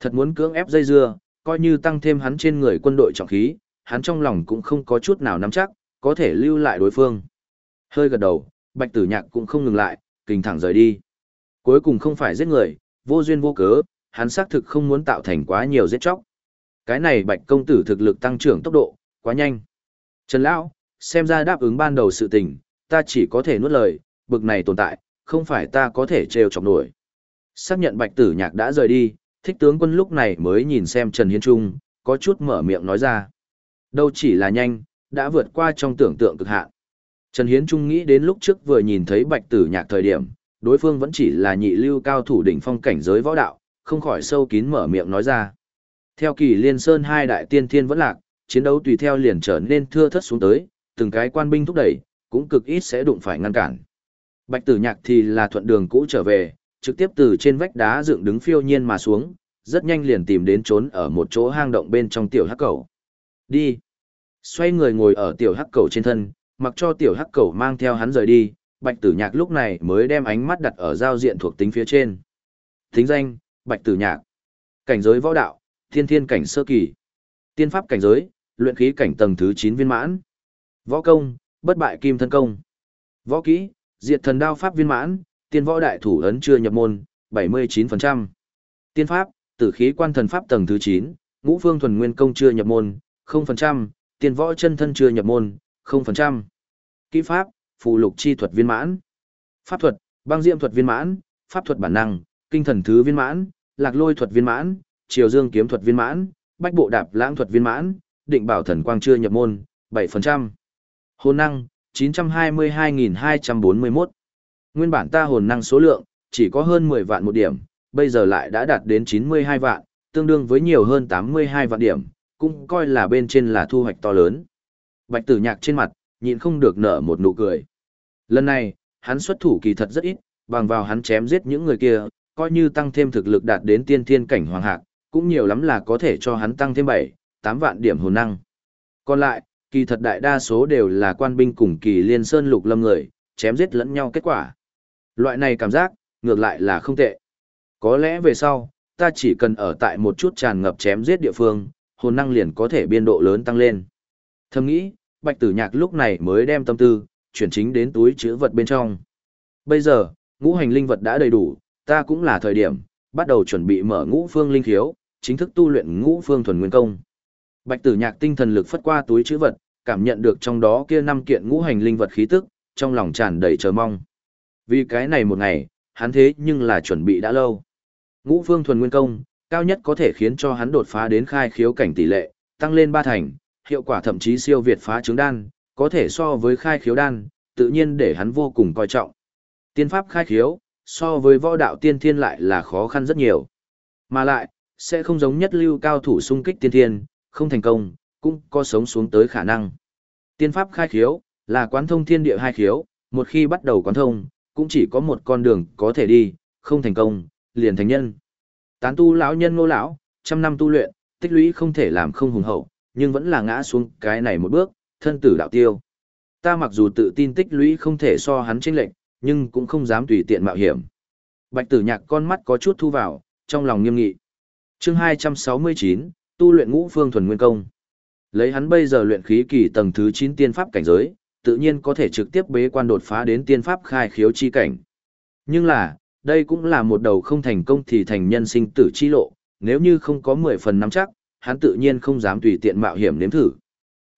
Thật muốn cưỡng ép dây dưa, coi như tăng thêm hắn trên người quân đội trọng khí, hắn trong lòng cũng không có chút nào nắm chắc, có thể lưu lại đối phương. Hơi gật đầu, bạch tử nhạc cũng không ngừng lại, kình thẳng rời đi. Cuối cùng không phải giết người, vô duyên vô cớ, hắn xác thực không muốn tạo thành quá nhiều giết chóc. Cái này bạch công tử thực lực tăng trưởng tốc độ, quá nhanh. Trần Lão, xem ra đáp ứng ban đầu sự tình, ta chỉ có thể nuốt lời, bực này tồn tại, không phải ta có thể trêu chọc nổi. Xác nhận bạch tử nhạc đã rời đi, thích tướng quân lúc này mới nhìn xem Trần Hiến Trung, có chút mở miệng nói ra. Đâu chỉ là nhanh, đã vượt qua trong tưởng tượng cực hạn. Trần Hiến Trung nghĩ đến lúc trước vừa nhìn thấy bạch tử nhạc thời điểm, đối phương vẫn chỉ là nhị lưu cao thủ đỉnh phong cảnh giới võ đạo, không khỏi sâu kín mở miệng nói ra. Theo kỳ liên sơn hai đại tiên thiên vẫn lạc, chiến đấu tùy theo liền trở nên thưa thất xuống tới, từng cái quan binh thúc đẩy, cũng cực ít sẽ đụng phải ngăn cản. Bạch tử nhạc thì là thuận đường cũ trở về, trực tiếp từ trên vách đá dựng đứng phiêu nhiên mà xuống, rất nhanh liền tìm đến trốn ở một chỗ hang động bên trong tiểu hắc cầu. Đi. Xoay người ngồi ở tiểu hắc cầu trên thân, mặc cho tiểu hắc cầu mang theo hắn rời đi, bạch tử nhạc lúc này mới đem ánh mắt đặt ở giao diện thuộc tính phía trên. Thính danh, bạch tử nhạc. Cảnh giới võ đạo, thiên thiên cảnh sơ kỳ. Tiên pháp cảnh giới, luyện khí cảnh tầng thứ 9 viên mãn. Võ công, bất bại kim thân công. Võ kỹ, diệt thần đao pháp viên mãn, tiên võ đại thủ ấn chưa nhập môn, 79%. Tiên pháp, tử khí quan thần pháp tầng thứ 9, ngũ phương thuần nguyên công chưa nhập môn, 0%, tiên võ chân thân chưa nhập môn, 0%. Kỹ pháp, phù lục chi thuật viên mãn. Pháp thuật, băng diệm thuật viên mãn, pháp thuật bản năng, kinh thần thứ viên mãn, lạc lôi thuật viên mãn, triều dương kiếm thuật viên mãn, bách bộ đạp lãng thuật viên mãn, định bảo thần quang chưa nhập môn, 7%. Hồn năng, 922.241. Nguyên bản ta hồn năng số lượng, chỉ có hơn 10 vạn một điểm, bây giờ lại đã đạt đến 92 vạn, tương đương với nhiều hơn 82 vạn điểm, cũng coi là bên trên là thu hoạch to lớn. Bạch tử nhạc trên mặt, nhịn không được nở một nụ cười. Lần này, hắn xuất thủ kỳ thật rất ít, bằng vào hắn chém giết những người kia, coi như tăng thêm thực lực đạt đến tiên thiên cảnh hoàng hạc, cũng nhiều lắm là có thể cho hắn tăng thêm 7, 8 vạn điểm hồn năng. Còn lại, kỳ thật đại đa số đều là quan binh cùng kỳ liên sơn lục lâm người, chém giết lẫn nhau kết quả. Loại này cảm giác, ngược lại là không tệ. Có lẽ về sau, ta chỉ cần ở tại một chút tràn ngập chém giết địa phương, hồn năng liền có thể biên độ lớn tăng lên. Thầm nghĩ, bạch tử nhạc lúc này mới đem tâm tư, chuyển chính đến túi chữ vật bên trong. Bây giờ, ngũ hành linh vật đã đầy đủ, ta cũng là thời điểm, bắt đầu chuẩn bị mở ngũ phương linh khiếu, chính thức tu luyện ngũ phương thuần nguyên công. Bạch tử nhạc tinh thần lực phất qua túi chữ vật, cảm nhận được trong đó kia năm kiện ngũ hành linh vật khí tức, trong lòng tràn đầy chờ mong. Vì cái này một ngày, hắn thế nhưng là chuẩn bị đã lâu. Ngũ phương thuần nguyên công, cao nhất có thể khiến cho hắn đột phá đến khai khiếu cảnh tỷ lệ, tăng lên ba thành, hiệu quả thậm chí siêu việt phá trứng đan, có thể so với khai khiếu đan, tự nhiên để hắn vô cùng coi trọng. Tiên pháp khai khiếu, so với võ đạo tiên thiên lại là khó khăn rất nhiều. Mà lại, sẽ không giống nhất lưu cao thủ xung kích tiên thiên, không thành công, cũng có sống xuống tới khả năng. Tiên pháp khai khiếu, là quán thông thiên địa hai khiếu, một khi bắt đầu quán thông, cũng chỉ có một con đường có thể đi, không thành công, liền thành nhân. Tán tu lão nhân ngô lão, trăm năm tu luyện, tích lũy không thể làm không hùng hậu, nhưng vẫn là ngã xuống cái này một bước, thân tử đạo tiêu. Ta mặc dù tự tin tích lũy không thể so hắn chênh lệnh, nhưng cũng không dám tùy tiện mạo hiểm. Bạch tử nhạc con mắt có chút thu vào, trong lòng nghiêm nghị. chương 269, tu luyện ngũ phương thuần nguyên công. Lấy hắn bây giờ luyện khí kỳ tầng thứ 9 tiên pháp cảnh giới, tự nhiên có thể trực tiếp bế quan đột phá đến tiên pháp khai khiếu chi cảnh. Nhưng là, đây cũng là một đầu không thành công thì thành nhân sinh tử chi lộ, nếu như không có 10 phần nắm chắc, hắn tự nhiên không dám tùy tiện mạo hiểm nếm thử.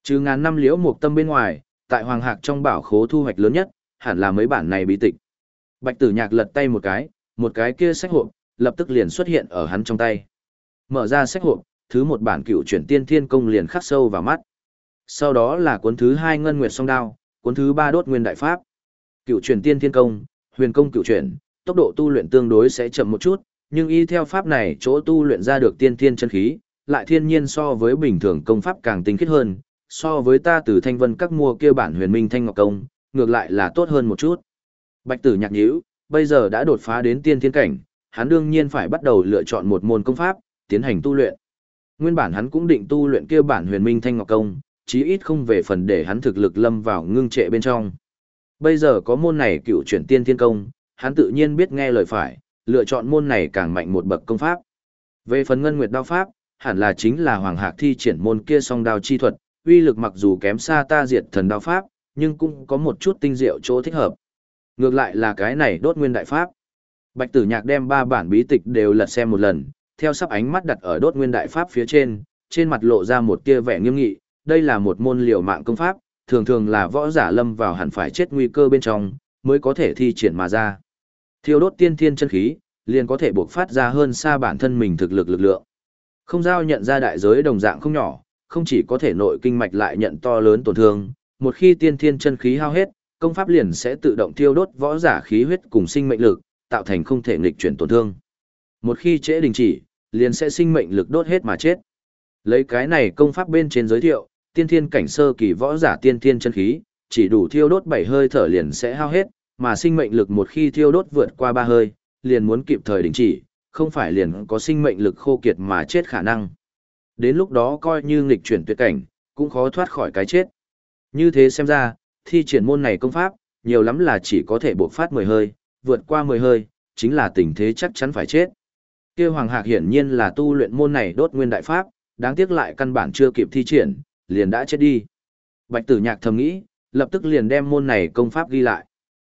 Trừ ngàn năm liễu một tâm bên ngoài, tại Hoàng Hạc trong bảo khố thu hoạch lớn nhất, hẳn là mấy bản này bí tịch. Bạch Tử Nhạc lật tay một cái, một cái kia sách hộp, lập tức liền xuất hiện ở hắn trong tay. Mở ra sách hộp, thứ một bản cựu chuyển tiên thiên công liền khắc sâu vào mắt. Sau đó là cuốn thứ hai ngân nguyệt song đao, cuốn thứ ba đốt nguyên đại pháp. Cựu Truyền tiên thiên công, huyền công cựu Truyền, tốc độ tu luyện tương đối sẽ chậm một chút, nhưng y theo pháp này chỗ tu luyện ra được tiên thiên chân khí, lại thiên nhiên so với bình thường công pháp càng tinh khiết hơn, so với ta từ thanh vân các mua kia bản huyền minh thanh ngọc công, ngược lại là tốt hơn một chút. Bạch tử nhạc nhữ, bây giờ đã đột phá đến tiên thiên cảnh, hắn đương nhiên phải bắt đầu lựa chọn một môn công pháp, tiến hành tu luyện. Nguyên bản hắn cũng định tu luyện kia bản huyền minh thanh ngọc công, chí ít không về phần để hắn thực lực lâm vào ngưng trệ bên trong. Bây giờ có môn này cựu chuyển tiên thiên công, hắn tự nhiên biết nghe lời phải, lựa chọn môn này càng mạnh một bậc công pháp. Về phần ngân nguyệt đao pháp, hẳn là chính là hoàng hạc thi triển môn kia song đao chi thuật, uy lực mặc dù kém xa ta diệt thần đao pháp, nhưng cũng có một chút tinh diệu chỗ thích hợp. Ngược lại là cái này đốt nguyên đại pháp. Bạch tử nhạc đem ba bản bí tịch đều lật xem một lần, theo sắp ánh mắt đặt ở đốt nguyên đại pháp phía trên, trên mặt lộ ra một tia vẻ nghiêm nghị, đây là một môn liều mạng công pháp, thường thường là võ giả lâm vào hẳn phải chết nguy cơ bên trong, mới có thể thi triển mà ra. Thiêu đốt tiên thiên chân khí, liền có thể buộc phát ra hơn xa bản thân mình thực lực lực lượng. Không giao nhận ra đại giới đồng dạng không nhỏ, không chỉ có thể nội kinh mạch lại nhận to lớn tổn thương, một khi tiên thiên chân khí hao hết, công pháp liền sẽ tự động thiêu đốt võ giả khí huyết cùng sinh mệnh lực, tạo thành không thể nghịch chuyển tổn thương. Một khi trễ đình chỉ, liền sẽ sinh mệnh lực đốt hết mà chết. Lấy cái này công pháp bên trên giới thiệu, tiên thiên cảnh sơ kỳ võ giả tiên thiên chân khí, chỉ đủ thiêu đốt bảy hơi thở liền sẽ hao hết, mà sinh mệnh lực một khi thiêu đốt vượt qua ba hơi, liền muốn kịp thời đình chỉ, không phải liền có sinh mệnh lực khô kiệt mà chết khả năng. Đến lúc đó coi như nghịch chuyển tuyệt cảnh, cũng khó thoát khỏi cái chết. Như thế xem ra, thi triển môn này công pháp, nhiều lắm là chỉ có thể bộc phát 10 hơi, vượt qua 10 hơi, chính là tình thế chắc chắn phải chết. Kia Hoàng Hạc hiển nhiên là tu luyện môn này đốt nguyên đại pháp, đáng tiếc lại căn bản chưa kịp thi triển, liền đã chết đi. Bạch Tử Nhạc thầm nghĩ, lập tức liền đem môn này công pháp ghi lại.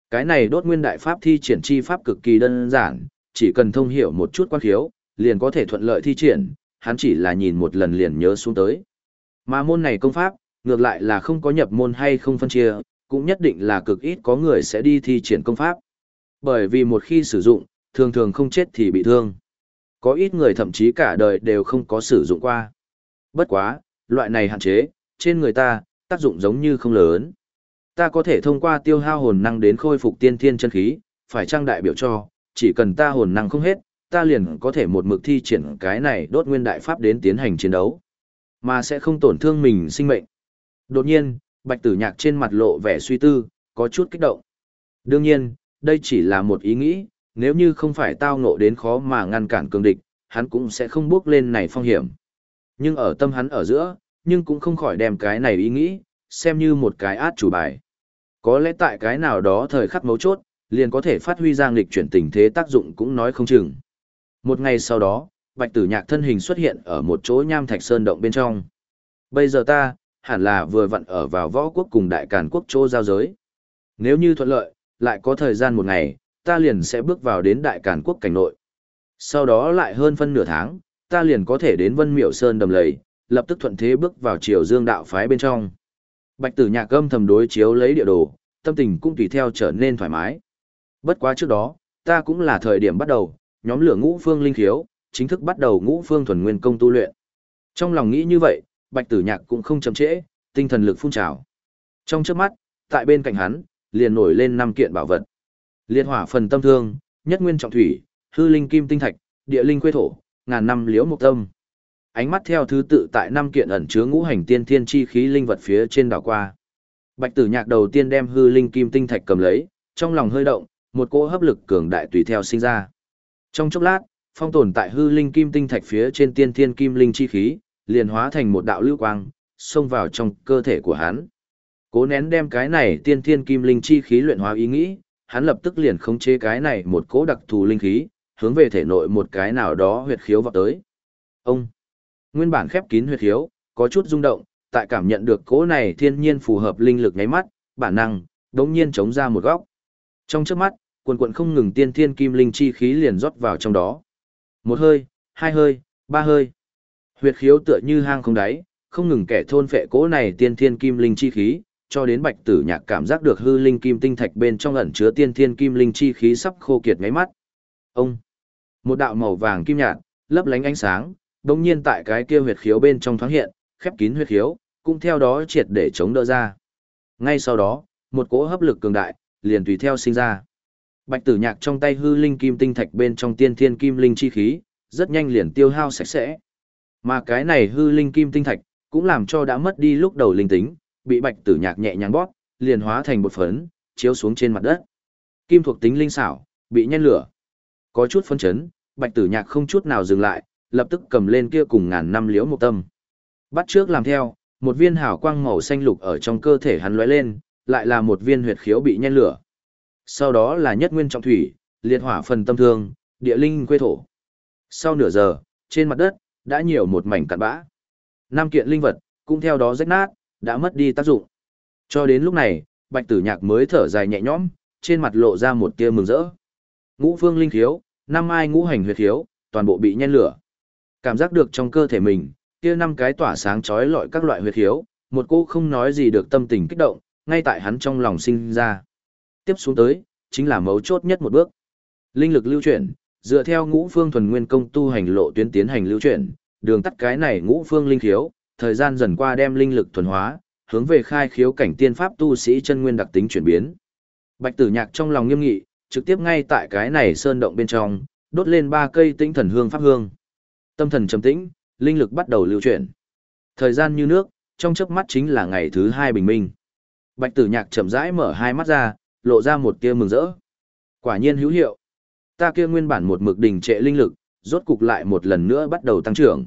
Cái này đốt nguyên đại pháp thi triển chi pháp cực kỳ đơn giản, chỉ cần thông hiểu một chút quan khiếu, liền có thể thuận lợi thi triển, hắn chỉ là nhìn một lần liền nhớ xuống tới. Mà môn này công pháp, ngược lại là không có nhập môn hay không phân chia, cũng nhất định là cực ít có người sẽ đi thi triển công pháp. Bởi vì một khi sử dụng, thường thường không chết thì bị thương. Có ít người thậm chí cả đời đều không có sử dụng qua. Bất quá, loại này hạn chế, trên người ta, tác dụng giống như không lớn. Ta có thể thông qua tiêu hao hồn năng đến khôi phục tiên thiên chân khí, phải trang đại biểu cho, chỉ cần ta hồn năng không hết, ta liền có thể một mực thi triển cái này đốt nguyên đại pháp đến tiến hành chiến đấu, mà sẽ không tổn thương mình sinh mệnh. Đột nhiên, bạch tử nhạc trên mặt lộ vẻ suy tư, có chút kích động. Đương nhiên, đây chỉ là một ý nghĩ, nếu như không phải tao ngộ đến khó mà ngăn cản cường địch, hắn cũng sẽ không bước lên này phong hiểm. Nhưng ở tâm hắn ở giữa, nhưng cũng không khỏi đem cái này ý nghĩ, xem như một cái át chủ bài. Có lẽ tại cái nào đó thời khắc mấu chốt, liền có thể phát huy ra nghịch chuyển tình thế tác dụng cũng nói không chừng. Một ngày sau đó, bạch tử nhạc thân hình xuất hiện ở một chỗ nham thạch sơn động bên trong. Bây giờ ta, hẳn là vừa vặn ở vào võ quốc cùng đại càn quốc chỗ giao giới. Nếu như thuận lợi, lại có thời gian một ngày, ta liền sẽ bước vào đến đại càn quốc cảnh nội. Sau đó lại hơn phân nửa tháng, ta liền có thể đến Vân Miểu Sơn đầm lầy, lập tức thuận thế bước vào triều dương đạo phái bên trong. Bạch tử nhạc âm thầm đối chiếu lấy địa đồ, tâm tình cũng tùy theo trở nên thoải mái. Bất quá trước đó, ta cũng là thời điểm bắt đầu, nhóm lửa ngũ phương linh khiếu, chính thức bắt đầu ngũ phương thuần nguyên công tu luyện. Trong lòng nghĩ như vậy, bạch tử nhạc cũng không chậm trễ, tinh thần lực phun trào. Trong trước mắt, tại bên cạnh hắn, liền nổi lên năm kiện bảo vật. Liệt hỏa phần tâm thương, nhất nguyên trọng thủy, hư linh kim tinh thạch, địa linh quê thổ, ngàn năm liễu mục tâm. Ánh mắt theo thứ tự tại năm kiện ẩn chứa ngũ hành tiên thiên chi khí linh vật phía trên đảo qua. Bạch Tử Nhạc đầu tiên đem hư linh kim tinh thạch cầm lấy, trong lòng hơi động, một cỗ hấp lực cường đại tùy theo sinh ra. Trong chốc lát, phong tồn tại hư linh kim tinh thạch phía trên tiên thiên kim linh chi khí, liền hóa thành một đạo lưu quang, xông vào trong cơ thể của hắn. Cố nén đem cái này tiên thiên kim linh chi khí luyện hóa ý nghĩ, hắn lập tức liền khống chế cái này một cỗ đặc thù linh khí, hướng về thể nội một cái nào đó huyệt khiếu vào tới. Ông, nguyên bản khép kín huyệt khiếu, có chút rung động, tại cảm nhận được cỗ này thiên nhiên phù hợp linh lực nháy mắt, bản năng, đống nhiên chống ra một góc. Trong trước mắt, quần quần không ngừng tiên thiên kim linh chi khí liền rót vào trong đó. Một hơi, hai hơi, ba hơi. Huyệt khiếu tựa như hang không đáy, không ngừng kẻ thôn phệ cỗ này tiên thiên kim linh chi khí, cho đến bạch tử nhạc cảm giác được hư linh kim tinh thạch bên trong ẩn chứa tiên thiên kim linh chi khí sắp khô kiệt ngáy mắt. Ông, một đạo màu vàng kim nhạt, lấp lánh ánh sáng, đồng nhiên tại cái kia huyệt khiếu bên trong thoáng hiện, khép kín huyệt khiếu, cũng theo đó triệt để chống đỡ ra. Ngay sau đó, một cỗ hấp lực cường đại, liền tùy theo sinh ra. Bạch tử nhạc trong tay hư linh kim tinh thạch bên trong tiên thiên kim linh chi khí, rất nhanh liền tiêu hao sạch sẽ. Mà cái này hư linh kim tinh thạch, cũng làm cho đã mất đi lúc đầu linh tính, bị bạch tử nhạc nhẹ nhàng bóp, liền hóa thành một phấn, chiếu xuống trên mặt đất. Kim thuộc tính linh xảo, bị nhen lửa. Có chút phân chấn, bạch tử nhạc không chút nào dừng lại, lập tức cầm lên kia cùng ngàn năm liễu một tâm. Bắt trước làm theo, một viên hào quang màu xanh lục ở trong cơ thể hắn lóe lên, lại là một viên huyệt khiếu bị nhen lửa. Sau đó là nhất nguyên trọng thủy, liệt hỏa phần tâm thương, địa linh quê thổ. Sau nửa giờ, trên mặt đất, đã nhiều một mảnh cặn bã. Nam kiện linh vật, cũng theo đó rách nát, đã mất đi tác dụng. Cho đến lúc này, bạch tử nhạc mới thở dài nhẹ nhõm, trên mặt lộ ra một tia mừng rỡ. Ngũ phương linh khiếu, năm mai ngũ hành huyệt khiếu, toàn bộ bị nhen lửa. Cảm giác được trong cơ thể mình, kia năm cái tỏa sáng chói lọi các loại huyệt khiếu, một cô không nói gì được tâm tình kích động, ngay tại hắn trong lòng sinh ra. Tiếp xuống tới, chính là mấu chốt nhất một bước. Linh lực lưu chuyển, dựa theo ngũ phương thuần nguyên công tu hành lộ tuyến tiến hành lưu chuyển, đường tắt cái này ngũ phương linh khiếu, thời gian dần qua đem linh lực thuần hóa, hướng về khai khiếu cảnh tiên pháp tu sĩ chân nguyên đặc tính chuyển biến. Bạch Tử Nhạc trong lòng nghiêm nghị, trực tiếp ngay tại cái này sơn động bên trong, đốt lên ba cây tinh thần hương pháp hương. Tâm thần trầm tĩnh, linh lực bắt đầu lưu chuyển. Thời gian như nước, trong chớp mắt chính là ngày thứ hai bình minh. Bạch Tử Nhạc chậm rãi mở hai mắt ra, lộ ra một tia mừng rỡ. Quả nhiên hữu hiệu. Ta kia nguyên bản một mực đình trệ linh lực, rốt cục lại một lần nữa bắt đầu tăng trưởng.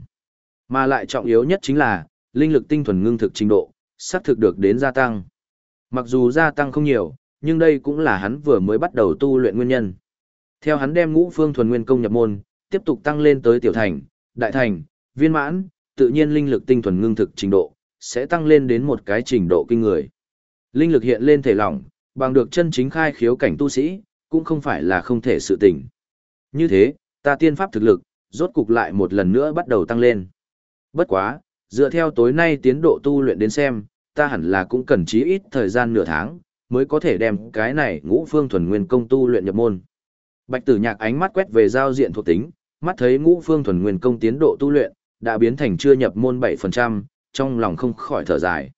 Mà lại trọng yếu nhất chính là, linh lực tinh thuần ngưng thực trình độ, sắp thực được đến gia tăng. Mặc dù gia tăng không nhiều, nhưng đây cũng là hắn vừa mới bắt đầu tu luyện nguyên nhân. Theo hắn đem ngũ phương thuần nguyên công nhập môn, tiếp tục tăng lên tới tiểu thành, đại thành, viên mãn, tự nhiên linh lực tinh thuần ngưng thực trình độ, sẽ tăng lên đến một cái trình độ kinh người. Linh lực hiện lên thể lỏng, bằng được chân chính khai khiếu cảnh tu sĩ, cũng không phải là không thể sự tỉnh. Như thế, ta tiên pháp thực lực, rốt cục lại một lần nữa bắt đầu tăng lên. Bất quá, dựa theo tối nay tiến độ tu luyện đến xem, ta hẳn là cũng cần chí ít thời gian nửa tháng, mới có thể đem cái này ngũ phương thuần nguyên công tu luyện nhập môn. Bạch tử nhạc ánh mắt quét về giao diện thuộc tính, mắt thấy ngũ phương thuần nguyên công tiến độ tu luyện, đã biến thành chưa nhập môn 7%, trong lòng không khỏi thở dài.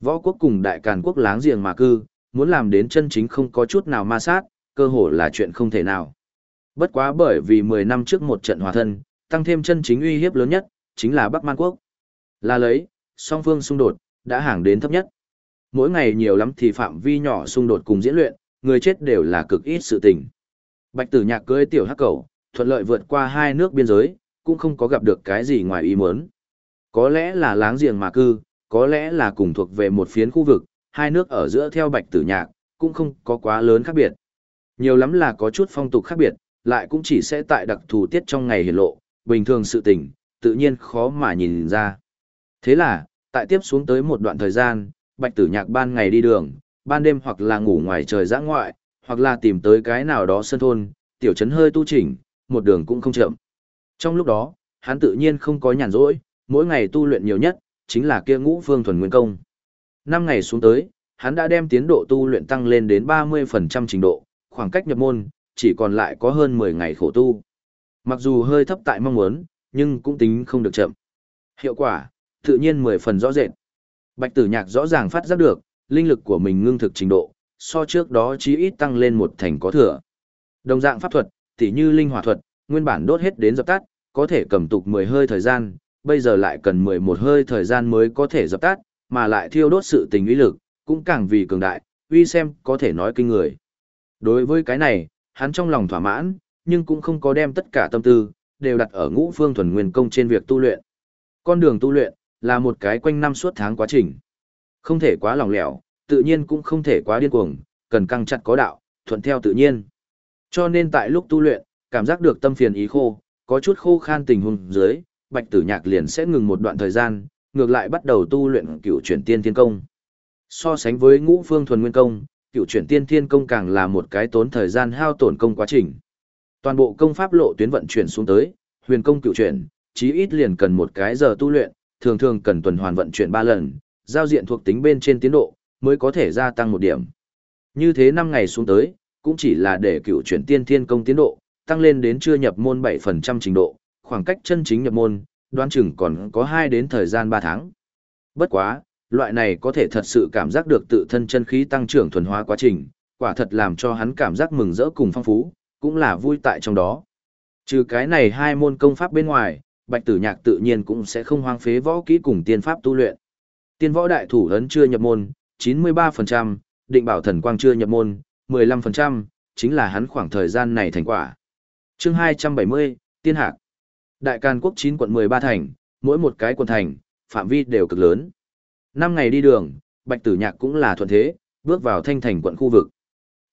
Võ quốc cùng đại càn quốc láng giềng mà cư, muốn làm đến chân chính không có chút nào ma sát, cơ hội là chuyện không thể nào. Bất quá bởi vì 10 năm trước một trận hòa thân, tăng thêm chân chính uy hiếp lớn nhất, chính là Bắc Man Quốc. Là lấy, song phương xung đột, đã hàng đến thấp nhất. Mỗi ngày nhiều lắm thì phạm vi nhỏ xung đột cùng diễn luyện, người chết đều là cực ít sự tình. Bạch tử nhạc cưới tiểu hắc cầu, thuận lợi vượt qua hai nước biên giới, cũng không có gặp được cái gì ngoài ý muốn. Có lẽ là láng giềng mà cư, có lẽ là cùng thuộc về một phiến khu vực, hai nước ở giữa theo bạch tử nhạc, cũng không có quá lớn khác biệt. Nhiều lắm là có chút phong tục khác biệt, lại cũng chỉ sẽ tại đặc thù tiết trong ngày hiển lộ, bình thường sự tình, tự nhiên khó mà nhìn ra. Thế là, tại tiếp xuống tới một đoạn thời gian, bạch tử nhạc ban ngày đi đường, ban đêm hoặc là ngủ ngoài trời giã ngoại, hoặc là tìm tới cái nào đó sân thôn, tiểu trấn hơi tu chỉnh, một đường cũng không chậm. Trong lúc đó, hắn tự nhiên không có nhàn rỗi, mỗi ngày tu luyện nhiều nhất, chính là kia ngũ phương thuần nguyên công. Năm ngày xuống tới, hắn đã đem tiến độ tu luyện tăng lên đến 30% trình độ, khoảng cách nhập môn, chỉ còn lại có hơn 10 ngày khổ tu. Mặc dù hơi thấp tại mong muốn, nhưng cũng tính không được chậm. Hiệu quả, tự nhiên 10 phần rõ rệt. Bạch tử nhạc rõ ràng phát giác được, linh lực của mình ngưng thực trình độ, so trước đó chí ít tăng lên một thành có thừa. Đồng dạng pháp thuật, tỉ như linh hỏa thuật, nguyên bản đốt hết đến dập tắt, có thể cầm tục 10 hơi thời gian, bây giờ lại cần 11 hơi thời gian mới có thể dập tắt, mà lại thiêu đốt sự tình uy lực, cũng càng vì cường đại, uy xem có thể nói kinh người. Đối với cái này, hắn trong lòng thỏa mãn, nhưng cũng không có đem tất cả tâm tư, đều đặt ở ngũ phương thuần nguyên công trên việc tu luyện. Con đường tu luyện, là một cái quanh năm suốt tháng quá trình. Không thể quá lỏng lẻo, tự nhiên cũng không thể quá điên cuồng, cần căng chặt có đạo, thuận theo tự nhiên. Cho nên tại lúc tu luyện, cảm giác được tâm phiền ý khô, có chút khô khan tình huống dưới, Bạch Tử Nhạc liền sẽ ngừng một đoạn thời gian, ngược lại bắt đầu tu luyện cựu chuyển tiên thiên công. So sánh với ngũ phương thuần nguyên công, cựu chuyển tiên thiên công càng là một cái tốn thời gian hao tổn công quá trình. Toàn bộ công pháp lộ tuyến vận chuyển xuống tới, huyền công cựu chuyển, chí ít liền cần một cái giờ tu luyện, thường thường cần tuần hoàn vận chuyển 3 lần, giao diện thuộc tính bên trên tiến độ, mới có thể gia tăng một điểm. Như thế 5 ngày xuống tới, cũng chỉ là để cựu chuyển tiên thiên công tiến độ, tăng lên đến chưa nhập môn 7% trình độ, khoảng cách chân chính nhập môn, đoán chừng còn có 2 đến thời gian 3 tháng. Bất quá, loại này có thể thật sự cảm giác được tự thân chân khí tăng trưởng thuần hóa quá trình, quả thật làm cho hắn cảm giác mừng rỡ cùng phong phú, cũng là vui tại trong đó. Trừ cái này hai môn công pháp bên ngoài, Bạch Tử Nhạc tự nhiên cũng sẽ không hoang phế võ kỹ cùng tiên pháp tu luyện. Tiên võ đại thủ ấn chưa nhập môn, 93%, định bảo thần quang chưa nhập môn, 15%, chính là hắn khoảng thời gian này thành quả. chương 270, Tiên Hạc. Đại Càn Quốc 9 quận 13 thành, mỗi một cái quận thành, phạm vi đều cực lớn. Năm ngày đi đường, Bạch Tử Nhạc cũng là thuận thế, bước vào thanh thành quận khu vực.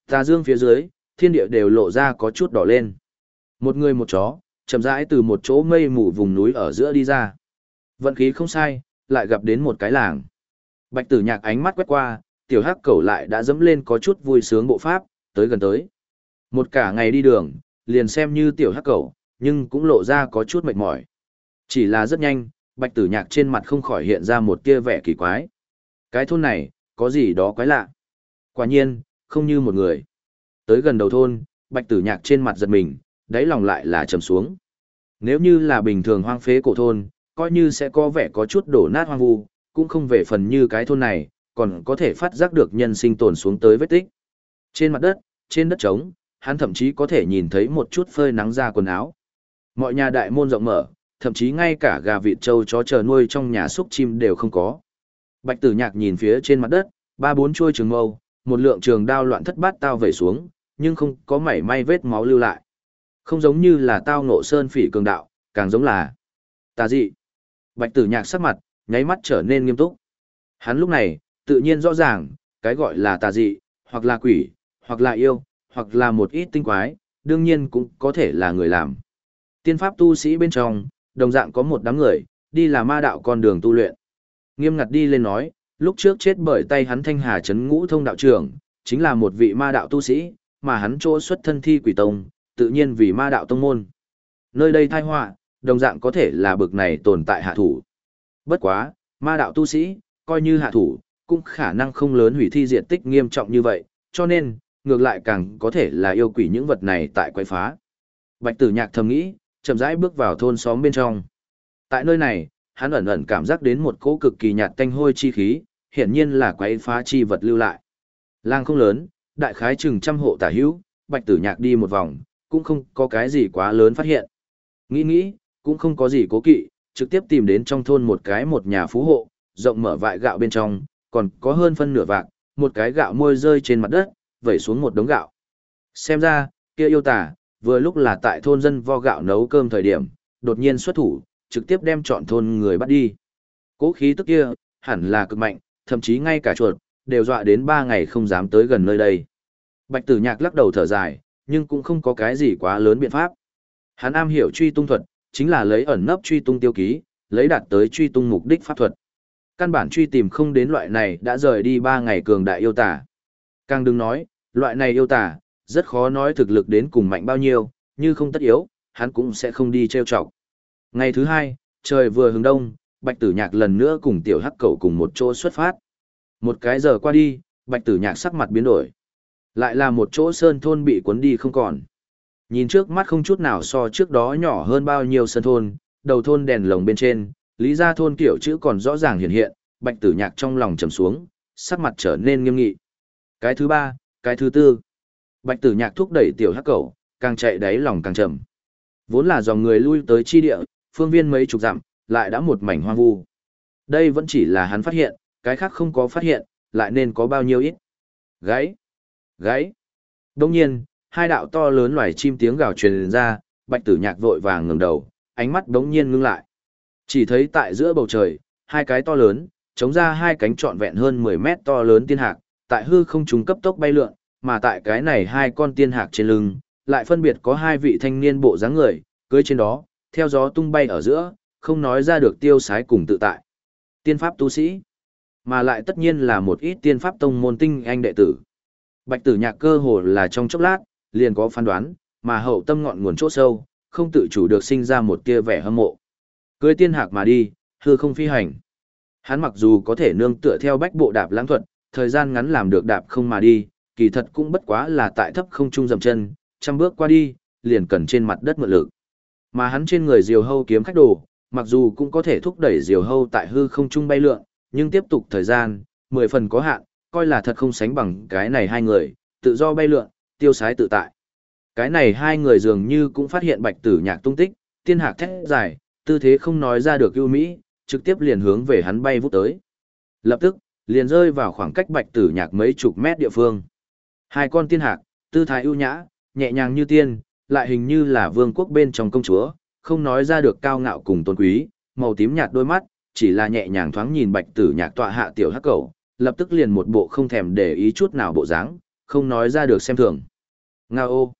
Tà dương phía dưới, thiên địa đều lộ ra có chút đỏ lên. Một người một chó, chậm rãi từ một chỗ mây mù vùng núi ở giữa đi ra. Vận khí không sai, lại gặp đến một cái làng. Bạch Tử Nhạc ánh mắt quét qua, tiểu hắc cẩu lại đã dẫm lên có chút vui sướng bộ pháp, tới gần tới. Một cả ngày đi đường, liền xem như tiểu hắc cẩu, nhưng cũng lộ ra có chút mệt mỏi. Chỉ là rất nhanh, bạch tử nhạc trên mặt không khỏi hiện ra một tia vẻ kỳ quái. Cái thôn này, có gì đó quái lạ. Quả nhiên, không như một người. Tới gần đầu thôn, bạch tử nhạc trên mặt giật mình, đáy lòng lại là trầm xuống. Nếu như là bình thường hoang phế cổ thôn, coi như sẽ có vẻ có chút đổ nát hoang vu, cũng không về phần như cái thôn này, còn có thể phát giác được nhân sinh tồn xuống tới vết tích. Trên mặt đất, trên đất trống, hắn thậm chí có thể nhìn thấy một chút phơi nắng ra quần áo. Mọi nhà đại môn rộng mở, thậm chí ngay cả gà vịt trâu chó chờ nuôi trong nhà súc chim đều không có. Bạch tử nhạc nhìn phía trên mặt đất, ba bốn chuôi trường mâu, một lượng trường đao loạn thất bát tao về xuống, nhưng không có mảy may vết máu lưu lại. Không giống như là tao ngộ sơn phỉ cường đạo, càng giống là tà dị. Bạch tử nhạc sắc mặt, nháy mắt trở nên nghiêm túc. Hắn lúc này, tự nhiên rõ ràng, cái gọi là tà dị, hoặc là quỷ, hoặc là yêu, hoặc là một ít tinh quái, đương nhiên cũng có thể là người làm. Tiên pháp tu sĩ bên trong, đồng dạng có một đám người, đi là ma đạo con đường tu luyện. Nghiêm ngặt đi lên nói, lúc trước chết bởi tay hắn thanh hà chấn ngũ thông đạo trưởng, chính là một vị ma đạo tu sĩ, mà hắn chỗ xuất thân thi quỷ tông, tự nhiên vì ma đạo tông môn. Nơi đây thai họa, đồng dạng có thể là bực này tồn tại hạ thủ. Bất quá, ma đạo tu sĩ, coi như hạ thủ, cũng khả năng không lớn hủy thi diện tích nghiêm trọng như vậy, cho nên, ngược lại càng có thể là yêu quỷ những vật này tại quay phá. Bạch tử nhạc thầm nghĩ, chậm rãi bước vào thôn xóm bên trong. Tại nơi này, hắn ẩn ẩn cảm giác đến một cỗ cực kỳ nhạt tanh hôi chi khí, hiển nhiên là quái phá chi vật lưu lại. Lang không lớn, đại khái chừng trăm hộ tả hữu, bạch tử nhạc đi một vòng, cũng không có cái gì quá lớn phát hiện. Nghĩ nghĩ, cũng không có gì cố kỵ, trực tiếp tìm đến trong thôn một cái một nhà phú hộ, rộng mở vại gạo bên trong, còn có hơn phân nửa vạc, một cái gạo môi rơi trên mặt đất, vẩy xuống một đống gạo. Xem ra, kia yêu tả, vừa lúc là tại thôn dân vo gạo nấu cơm thời điểm, đột nhiên xuất thủ, trực tiếp đem chọn thôn người bắt đi. Cố khí tức kia, hẳn là cực mạnh, thậm chí ngay cả chuột, đều dọa đến ba ngày không dám tới gần nơi đây. Bạch tử nhạc lắc đầu thở dài, nhưng cũng không có cái gì quá lớn biện pháp. Hắn am hiểu truy tung thuật, chính là lấy ẩn nấp truy tung tiêu ký, lấy đạt tới truy tung mục đích pháp thuật. Căn bản truy tìm không đến loại này đã rời đi ba ngày cường đại yêu tả. Càng đừng nói, loại này yêu tả, rất khó nói thực lực đến cùng mạnh bao nhiêu, như không tất yếu, hắn cũng sẽ không đi treo chọc. Ngày thứ hai, trời vừa hướng đông, Bạch Tử Nhạc lần nữa cùng tiểu hắc Cẩu cùng một chỗ xuất phát. Một cái giờ qua đi, Bạch Tử Nhạc sắc mặt biến đổi. Lại là một chỗ sơn thôn bị cuốn đi không còn. Nhìn trước mắt không chút nào so trước đó nhỏ hơn bao nhiêu sơn thôn, đầu thôn đèn lồng bên trên, lý gia thôn kiểu chữ còn rõ ràng hiện hiện, Bạch Tử Nhạc trong lòng trầm xuống, sắc mặt trở nên nghiêm nghị. Cái thứ ba, cái thứ tư. Bạch tử nhạc thúc đẩy tiểu hắc cầu càng chạy đáy lòng càng trầm. Vốn là dòng người lui tới chi địa, phương viên mấy chục dặm, lại đã một mảnh hoang vu. Đây vẫn chỉ là hắn phát hiện, cái khác không có phát hiện, lại nên có bao nhiêu ít. Gáy! Gãy Đông nhiên, hai đạo to lớn loài chim tiếng gào truyền ra, bạch tử nhạc vội vàng ngừng đầu, ánh mắt đống nhiên ngưng lại. Chỉ thấy tại giữa bầu trời, hai cái to lớn, chống ra hai cánh trọn vẹn hơn 10 mét to lớn tiên hạc, tại hư không trùng cấp tốc bay lượn, mà tại cái này hai con tiên hạc trên lưng, lại phân biệt có hai vị thanh niên bộ dáng người, cưới trên đó, theo gió tung bay ở giữa, không nói ra được tiêu sái cùng tự tại. Tiên pháp tu sĩ, mà lại tất nhiên là một ít tiên pháp tông môn tinh anh đệ tử. Bạch tử nhạc cơ hồ là trong chốc lát, liền có phán đoán, mà hậu tâm ngọn nguồn chỗ sâu, không tự chủ được sinh ra một tia vẻ hâm mộ. Cưới tiên hạc mà đi, hư không phi hành. Hắn mặc dù có thể nương tựa theo bách bộ đạp lãng thuật, thời gian ngắn làm được đạp không mà đi, kỳ thật cũng bất quá là tại thấp không trung dầm chân, trăm bước qua đi, liền cần trên mặt đất mượn lực. Mà hắn trên người diều hâu kiếm khách đồ, mặc dù cũng có thể thúc đẩy diều hâu tại hư không trung bay lượn, nhưng tiếp tục thời gian, mười phần có hạn, coi là thật không sánh bằng cái này hai người, tự do bay lượn, tiêu sái tự tại. Cái này hai người dường như cũng phát hiện bạch tử nhạc tung tích, tiên hạc thét dài, tư thế không nói ra được ưu mỹ, trực tiếp liền hướng về hắn bay vút tới. Lập tức, liền rơi vào khoảng cách bạch tử nhạc mấy chục mét địa phương. Hai con tiên hạc, tư thái ưu nhã, nhẹ nhàng như tiên, lại hình như là vương quốc bên trong công chúa, không nói ra được cao ngạo cùng tôn quý, màu tím nhạt đôi mắt, chỉ là nhẹ nhàng thoáng nhìn bạch tử nhạc tọa hạ tiểu hắc cầu, lập tức liền một bộ không thèm để ý chút nào bộ dáng, không nói ra được xem thường. Nga ô!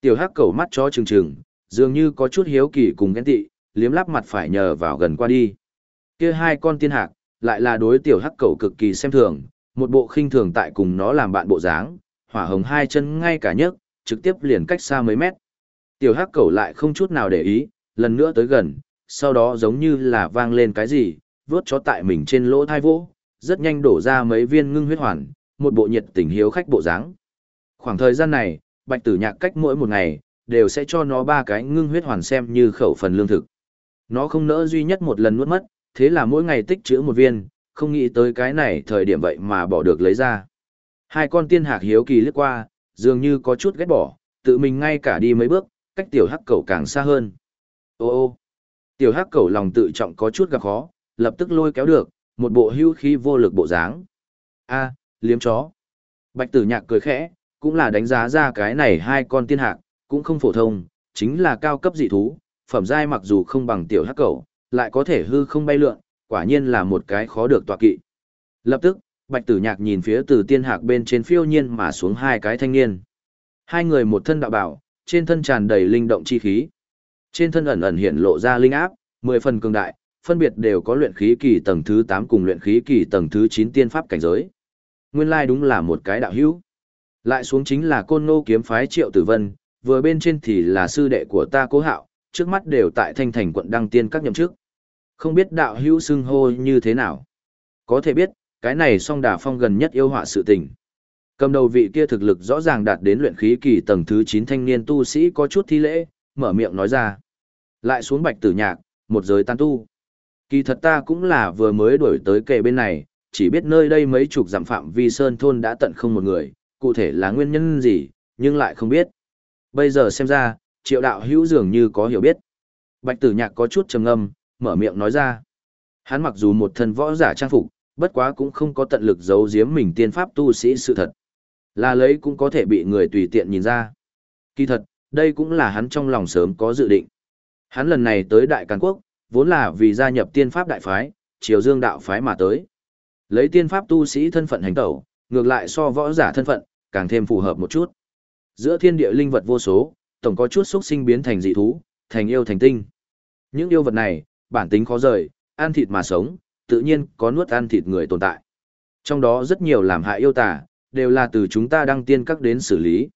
Tiểu hắc cầu mắt chó trừng trừng, dường như có chút hiếu kỳ cùng ghen tị, liếm lắp mặt phải nhờ vào gần qua đi. kia hai con tiên hạc, lại là đối tiểu hắc cầu cực kỳ xem thường, một bộ khinh thường tại cùng nó làm bạn bộ dáng, hỏa hồng hai chân ngay cả nhấc, trực tiếp liền cách xa mấy mét. Tiểu hắc cầu lại không chút nào để ý, lần nữa tới gần, sau đó giống như là vang lên cái gì, vớt chó tại mình trên lỗ thai vỗ, rất nhanh đổ ra mấy viên ngưng huyết hoàn, một bộ nhiệt tình hiếu khách bộ dáng. Khoảng thời gian này, bạch tử nhạc cách mỗi một ngày, đều sẽ cho nó ba cái ngưng huyết hoàn xem như khẩu phần lương thực. Nó không nỡ duy nhất một lần nuốt mất, thế là mỗi ngày tích trữ một viên, không nghĩ tới cái này thời điểm vậy mà bỏ được lấy ra. Hai con tiên hạc hiếu kỳ lướt qua, dường như có chút ghét bỏ, tự mình ngay cả đi mấy bước, cách tiểu hắc cẩu càng xa hơn. Ô ô, tiểu hắc cẩu lòng tự trọng có chút gặp khó, lập tức lôi kéo được, một bộ hưu khí vô lực bộ dáng. A, liếm chó. Bạch tử nhạc cười khẽ, cũng là đánh giá ra cái này hai con tiên hạc, cũng không phổ thông, chính là cao cấp dị thú, phẩm giai mặc dù không bằng tiểu hắc cẩu, lại có thể hư không bay lượn, quả nhiên là một cái khó được tọa kỵ. Lập tức, Bạch Tử Nhạc nhìn phía từ tiên hạc bên trên phiêu nhiên mà xuống hai cái thanh niên. Hai người một thân đạo bảo, trên thân tràn đầy linh động chi khí. Trên thân ẩn ẩn hiện lộ ra linh áp, mười phần cường đại, phân biệt đều có luyện khí kỳ tầng thứ 8 cùng luyện khí kỳ tầng thứ 9 tiên pháp cảnh giới. Nguyên lai đúng là một cái đạo hữu. Lại xuống chính là côn nô kiếm phái Triệu Tử Vân, vừa bên trên thì là sư đệ của ta Cố Hạo, trước mắt đều tại Thanh Thành quận đăng tiên các nhậm chức. Không biết đạo hữu xưng hô như thế nào. Có thể biết, cái này song đà phong gần nhất yêu họa sự tình. Cầm đầu vị kia thực lực rõ ràng đạt đến luyện khí kỳ tầng thứ 9 thanh niên tu sĩ có chút thi lễ, mở miệng nói ra. Lại xuống bạch tử nhạc, một giới tan tu. Kỳ thật ta cũng là vừa mới đổi tới kề bên này, chỉ biết nơi đây mấy chục dặm phạm vi sơn thôn đã tận không một người, cụ thể là nguyên nhân gì, nhưng lại không biết. Bây giờ xem ra, triệu đạo hữu dường như có hiểu biết. Bạch tử nhạc có chút trầm ngâm, mở miệng nói ra. Hắn mặc dù một thân võ giả trang phục, bất quá cũng không có tận lực giấu giếm mình tiên pháp tu sĩ sự thật. Là lấy cũng có thể bị người tùy tiện nhìn ra. Kỳ thật, đây cũng là hắn trong lòng sớm có dự định. Hắn lần này tới Đại Càn Quốc, vốn là vì gia nhập tiên pháp đại phái, triều dương đạo phái mà tới. Lấy tiên pháp tu sĩ thân phận hành tẩu, ngược lại so võ giả thân phận, càng thêm phù hợp một chút. Giữa thiên địa linh vật vô số, tổng có chút xúc sinh biến thành dị thú, thành yêu thành tinh. Những yêu vật này, bản tính khó rời, ăn thịt mà sống, tự nhiên có nuốt ăn thịt người tồn tại. Trong đó rất nhiều làm hại yêu tà, đều là từ chúng ta đăng tiên các đến xử lý.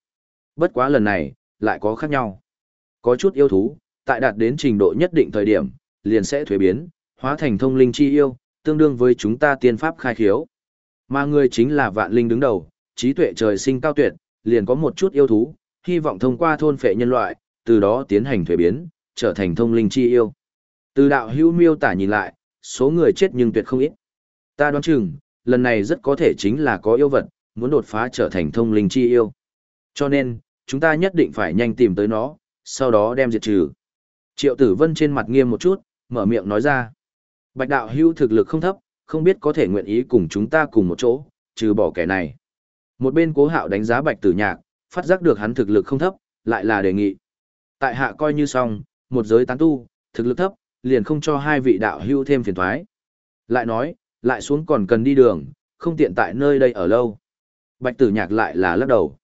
Bất quá lần này, lại có khác nhau. Có chút yêu thú, tại đạt đến trình độ nhất định thời điểm, liền sẽ thuế biến, hóa thành thông linh chi yêu, tương đương với chúng ta tiên pháp khai khiếu. Mà người chính là vạn linh đứng đầu, trí tuệ trời sinh cao tuyệt, liền có một chút yêu thú, hy vọng thông qua thôn phệ nhân loại, từ đó tiến hành thuế biến, trở thành thông linh chi yêu. Từ đạo hữu miêu tả nhìn lại, số người chết nhưng tuyệt không ít. Ta đoán chừng, lần này rất có thể chính là có yêu vật, muốn đột phá trở thành thông linh chi yêu. Cho nên, chúng ta nhất định phải nhanh tìm tới nó, sau đó đem diệt trừ. Triệu tử vân trên mặt nghiêm một chút, mở miệng nói ra. Bạch đạo hưu thực lực không thấp, không biết có thể nguyện ý cùng chúng ta cùng một chỗ, trừ bỏ kẻ này. Một bên cố hạo đánh giá bạch tử nhạc, phát giác được hắn thực lực không thấp, lại là đề nghị. Tại hạ coi như xong, một giới tán tu, thực lực thấp, liền không cho hai vị đạo hưu thêm phiền thoái. Lại nói, lại xuống còn cần đi đường, không tiện tại nơi đây ở lâu. Bạch tử nhạc lại là lắc đầu.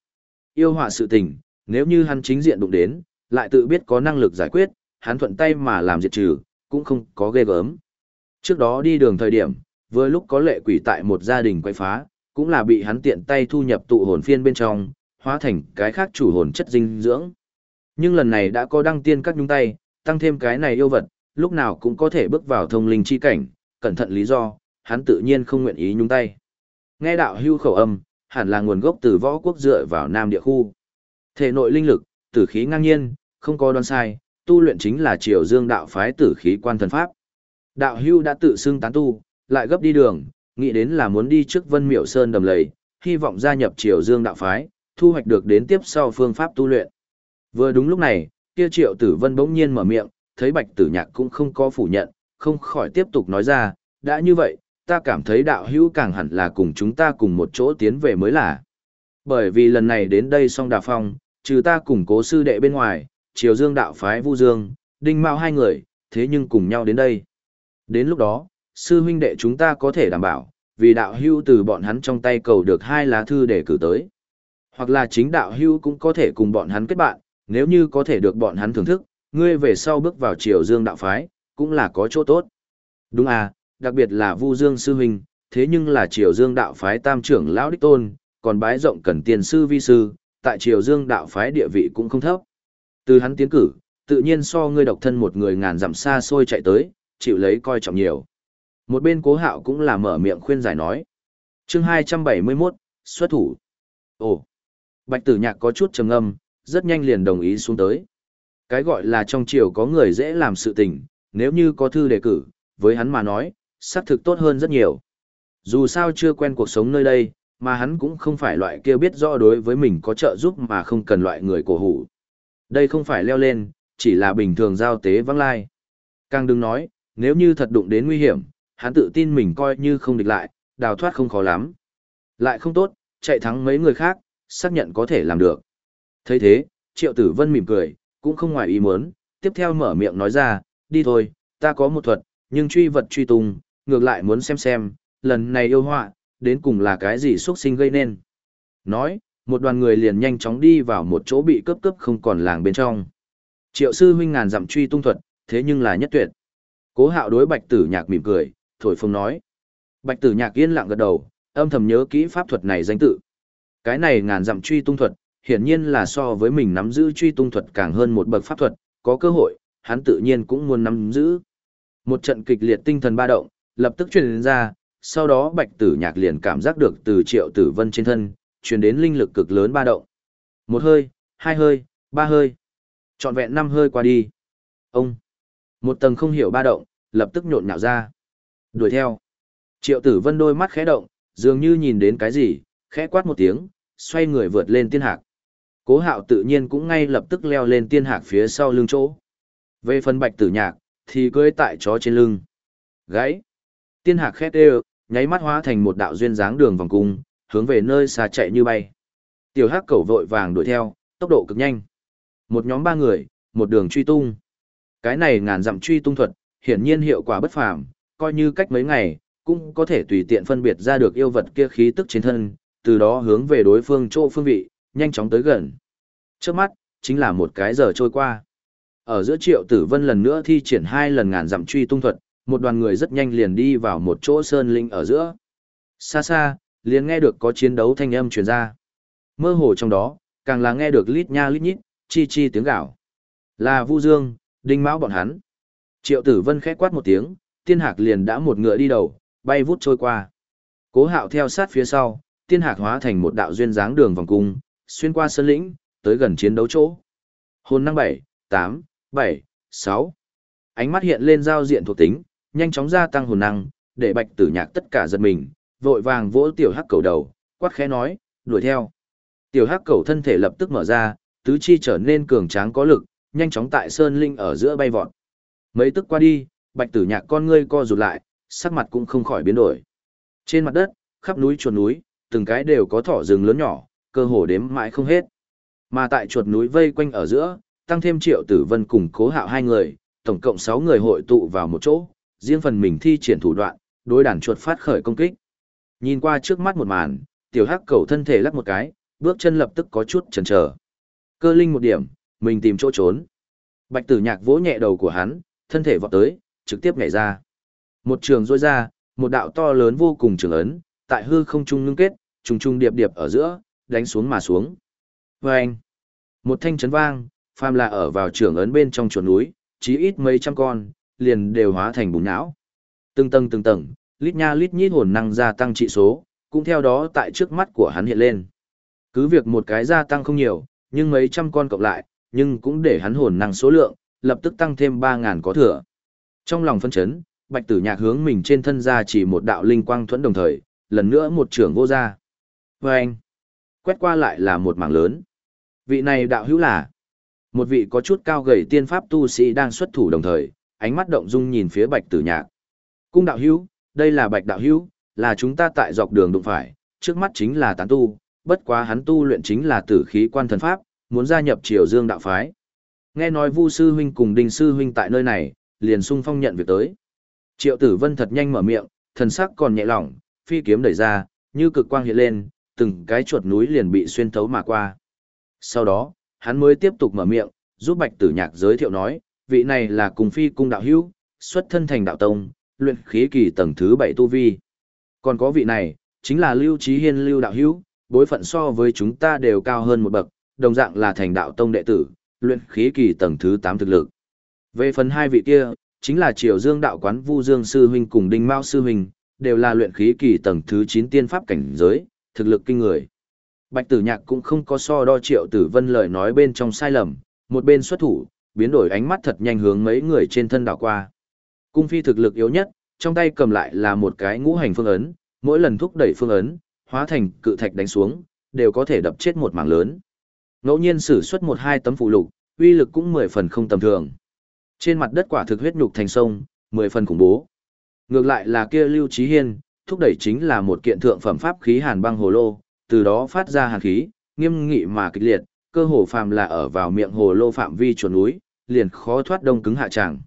Yêu họa sự tình, nếu như hắn chính diện đụng đến, lại tự biết có năng lực giải quyết, hắn thuận tay mà làm diệt trừ, cũng không có ghê gớm. Trước đó đi đường thời điểm, vừa lúc có lệ quỷ tại một gia đình quay phá, cũng là bị hắn tiện tay thu nhập tụ hồn phiên bên trong, hóa thành cái khác chủ hồn chất dinh dưỡng. Nhưng lần này đã có đăng tiên các nhúng tay, tăng thêm cái này yêu vật, lúc nào cũng có thể bước vào thông linh chi cảnh, cẩn thận lý do, hắn tự nhiên không nguyện ý nhúng tay. Nghe đạo hưu khẩu âm, hẳn là nguồn gốc từ võ quốc dựa vào nam địa khu. Thể nội linh lực, tử khí ngang nhiên, không có đoan sai, tu luyện chính là triều dương đạo phái tử khí quan thần pháp. Đạo hưu đã tự xưng tán tu, lại gấp đi đường, nghĩ đến là muốn đi trước vân miệu sơn đầm lầy, hy vọng gia nhập triều dương đạo phái, thu hoạch được đến tiếp sau phương pháp tu luyện. Vừa đúng lúc này, kia triệu tử vân bỗng nhiên mở miệng, thấy bạch tử nhạc cũng không có phủ nhận, không khỏi tiếp tục nói ra, đã như vậy, ta cảm thấy đạo hữu càng hẳn là cùng chúng ta cùng một chỗ tiến về mới là. Bởi vì lần này đến đây song đà phong, trừ ta cùng cố sư đệ bên ngoài, triều dương đạo phái Vu Dương, Đinh Mao hai người, thế nhưng cùng nhau đến đây. Đến lúc đó, sư huynh đệ chúng ta có thể đảm bảo, vì đạo hưu từ bọn hắn trong tay cầu được hai lá thư để cử tới. Hoặc là chính đạo hưu cũng có thể cùng bọn hắn kết bạn, nếu như có thể được bọn hắn thưởng thức, ngươi về sau bước vào triều dương đạo phái, cũng là có chỗ tốt. Đúng à, đặc biệt là Vu Dương sư huynh, thế nhưng là triều dương đạo phái tam trưởng lão đích tôn, còn bái rộng cần tiền sư vi sư, tại triều dương đạo phái địa vị cũng không thấp. Từ hắn tiến cử, tự nhiên so ngươi độc thân một người ngàn dặm xa xôi chạy tới, chịu lấy coi trọng nhiều. Một bên cố hạo cũng là mở miệng khuyên giải nói. chương 271, xuất thủ. Ồ, bạch tử nhạc có chút trầm âm, rất nhanh liền đồng ý xuống tới. Cái gọi là trong triều có người dễ làm sự tình, nếu như có thư đề cử, với hắn mà nói, xác thực tốt hơn rất nhiều. Dù sao chưa quen cuộc sống nơi đây, mà hắn cũng không phải loại kia biết rõ đối với mình có trợ giúp mà không cần loại người cổ hủ. Đây không phải leo lên, chỉ là bình thường giao tế vắng lai. Càng đừng nói, nếu như thật đụng đến nguy hiểm, hắn tự tin mình coi như không địch lại, đào thoát không khó lắm. Lại không tốt, chạy thắng mấy người khác, xác nhận có thể làm được. thấy thế, triệu tử vân mỉm cười, cũng không ngoài ý muốn, tiếp theo mở miệng nói ra, đi thôi, ta có một thuật, nhưng truy vật truy tung, ngược lại muốn xem xem, lần này yêu họa, đến cùng là cái gì xuất sinh gây nên. Nói, một đoàn người liền nhanh chóng đi vào một chỗ bị cướp cướp không còn làng bên trong. Triệu sư huynh ngàn dặm truy tung thuật, thế nhưng là nhất tuyệt. Cố hạo đối bạch tử nhạc mỉm cười, thổi phồng nói. Bạch tử nhạc yên lặng gật đầu, âm thầm nhớ kỹ pháp thuật này danh tự. Cái này ngàn dặm truy tung thuật, hiển nhiên là so với mình nắm giữ truy tung thuật càng hơn một bậc pháp thuật, có cơ hội, hắn tự nhiên cũng muốn nắm giữ. Một trận kịch liệt tinh thần ba động, lập tức truyền ra, sau đó bạch tử nhạc liền cảm giác được từ triệu tử vân trên thân, truyền đến linh lực cực lớn ba động. Một hơi, hai hơi, ba hơi. Trọn vẹn năm hơi qua đi. Ông. Một tầng không hiểu ba động, lập tức nhộn nhạo ra. Đuổi theo. Triệu tử vân đôi mắt khẽ động, dường như nhìn đến cái gì, khẽ quát một tiếng, xoay người vượt lên tiên hạc. Cố hạo tự nhiên cũng ngay lập tức leo lên tiên hạc phía sau lưng chỗ. Về phần bạch tử nhạc, thì cưới tại chó trên lưng. Gáy. Tiên hạc khét đều, nháy mắt hóa thành một đạo duyên dáng đường vòng cung, hướng về nơi xa chạy như bay. Tiểu hắc cẩu vội vàng đuổi theo, tốc độ cực nhanh. Một nhóm ba người, một đường truy tung. Cái này ngàn dặm truy tung thuật, hiển nhiên hiệu quả bất phàm, coi như cách mấy ngày, cũng có thể tùy tiện phân biệt ra được yêu vật kia khí tức trên thân, từ đó hướng về đối phương chỗ phương vị, nhanh chóng tới gần. Trước mắt, chính là một cái giờ trôi qua. Ở giữa triệu tử vân lần nữa thi triển hai lần ngàn dặm truy tung thuật, một đoàn người rất nhanh liền đi vào một chỗ sơn linh ở giữa. Xa xa, liền nghe được có chiến đấu thanh âm truyền ra. Mơ hồ trong đó, càng là nghe được lít nha lít nhít, chi chi tiếng gạo. Là Vu Dương, Đinh Mão bọn hắn. Triệu Tử Vân khẽ quát một tiếng, Tiên Hạc liền đã một ngựa đi đầu, bay vút trôi qua. Cố Hạo theo sát phía sau, Tiên Hạc hóa thành một đạo duyên dáng đường vòng cung, xuyên qua sơn lĩnh, tới gần chiến đấu chỗ. Hồn năng 7, 8, 7, 6. Ánh mắt hiện lên giao diện thuộc tính, nhanh chóng gia tăng hồn năng, để Bạch Tử Nhạc tất cả giật mình, vội vàng vỗ tiểu hắc cầu đầu, quát khẽ nói, đuổi theo. Tiểu hắc cầu thân thể lập tức mở ra, tứ chi trở nên cường tráng có lực, nhanh chóng tại sơn linh ở giữa bay vọt. Mấy tức qua đi, bạch tử nhạc con ngươi co rụt lại, sắc mặt cũng không khỏi biến đổi. Trên mặt đất, khắp núi chuột núi, từng cái đều có thỏ rừng lớn nhỏ, cơ hồ đếm mãi không hết. Mà tại chuột núi vây quanh ở giữa, tăng thêm triệu tử vân cùng cố hạo hai người, tổng cộng 6 người hội tụ vào một chỗ, riêng phần mình thi triển thủ đoạn, đối đàn chuột phát khởi công kích. Nhìn qua trước mắt một màn, tiểu hắc cầu thân thể lắc một cái, bước chân lập tức có chút chần chờ. Cơ linh một điểm, mình tìm chỗ trốn. Bạch tử nhạc vỗ nhẹ đầu của hắn, thân thể vọt tới, trực tiếp nhảy ra. Một trường rôi ra, một đạo to lớn vô cùng trường ấn, tại hư không trung ngưng kết, trùng trùng điệp điệp ở giữa, đánh xuống mà xuống. Vâng! Một thanh chấn vang, phàm là ở vào trường ấn bên trong chuồn núi, chí ít mấy trăm con, liền đều hóa thành bùn não. Từng tầng từng tầng, lít nha lít nhít hồn năng gia tăng trị số, cũng theo đó tại trước mắt của hắn hiện lên. Cứ việc một cái gia tăng không nhiều, nhưng mấy trăm con cộng lại, nhưng cũng để hắn hồn năng số lượng, lập tức tăng thêm 3.000 có thừa. Trong lòng phân chấn, bạch tử nhạc hướng mình trên thân ra chỉ một đạo linh quang thuẫn đồng thời, lần nữa một trưởng vô ra. Và anh, quét qua lại là một mảng lớn. Vị này đạo hữu là một vị có chút cao gầy tiên pháp tu sĩ đang xuất thủ đồng thời, ánh mắt động dung nhìn phía bạch tử nhạc. Cung đạo hữu, đây là bạch đạo hữu, là chúng ta tại dọc đường đụng phải, trước mắt chính là tán tu, bất quá hắn tu luyện chính là tử khí quan thần pháp, muốn gia nhập Triều Dương đạo phái. Nghe nói Vu sư huynh cùng Đinh sư huynh tại nơi này, liền sung phong nhận việc tới. Triệu Tử Vân thật nhanh mở miệng, thần sắc còn nhẹ lỏng, phi kiếm đẩy ra, như cực quang hiện lên, từng cái chuột núi liền bị xuyên thấu mà qua. Sau đó, hắn mới tiếp tục mở miệng, giúp Bạch Tử Nhạc giới thiệu nói, vị này là cùng phi cung đạo hữu, xuất thân thành đạo tông, luyện khí kỳ tầng thứ 7 tu vi. Còn có vị này, chính là Lưu Chí Hiên Lưu đạo hữu, bối phận so với chúng ta đều cao hơn một bậc, đồng dạng là thành đạo tông đệ tử, luyện khí kỳ tầng thứ 8 thực lực. Về phần hai vị kia, chính là Triều Dương đạo quán Vu Dương sư huynh cùng Đinh Mao sư huynh, đều là luyện khí kỳ tầng thứ 9 tiên pháp cảnh giới, thực lực kinh người. Bạch Tử Nhạc cũng không có so đo Triệu Tử Vân lời nói bên trong sai lầm, một bên xuất thủ, biến đổi ánh mắt thật nhanh hướng mấy người trên thân đảo qua. Cung phi thực lực yếu nhất, trong tay cầm lại là một cái ngũ hành phương ấn, mỗi lần thúc đẩy phương ấn, hóa thành cự thạch đánh xuống, đều có thể đập chết một mảng lớn. Ngẫu nhiên sử xuất một hai tấm phụ lục, uy lực cũng mười phần không tầm thường. Trên mặt đất quả thực huyết nhục thành sông, mười phần khủng bố. Ngược lại là kia Lưu Chí Hiên, thúc đẩy chính là một kiện thượng phẩm pháp khí hàn băng hồ lô, từ đó phát ra hàn khí, nghiêm nghị mà kịch liệt, cơ hồ phàm là ở vào miệng hồ lô phạm vi chuồn núi, liền khó thoát đông cứng hạ tràng.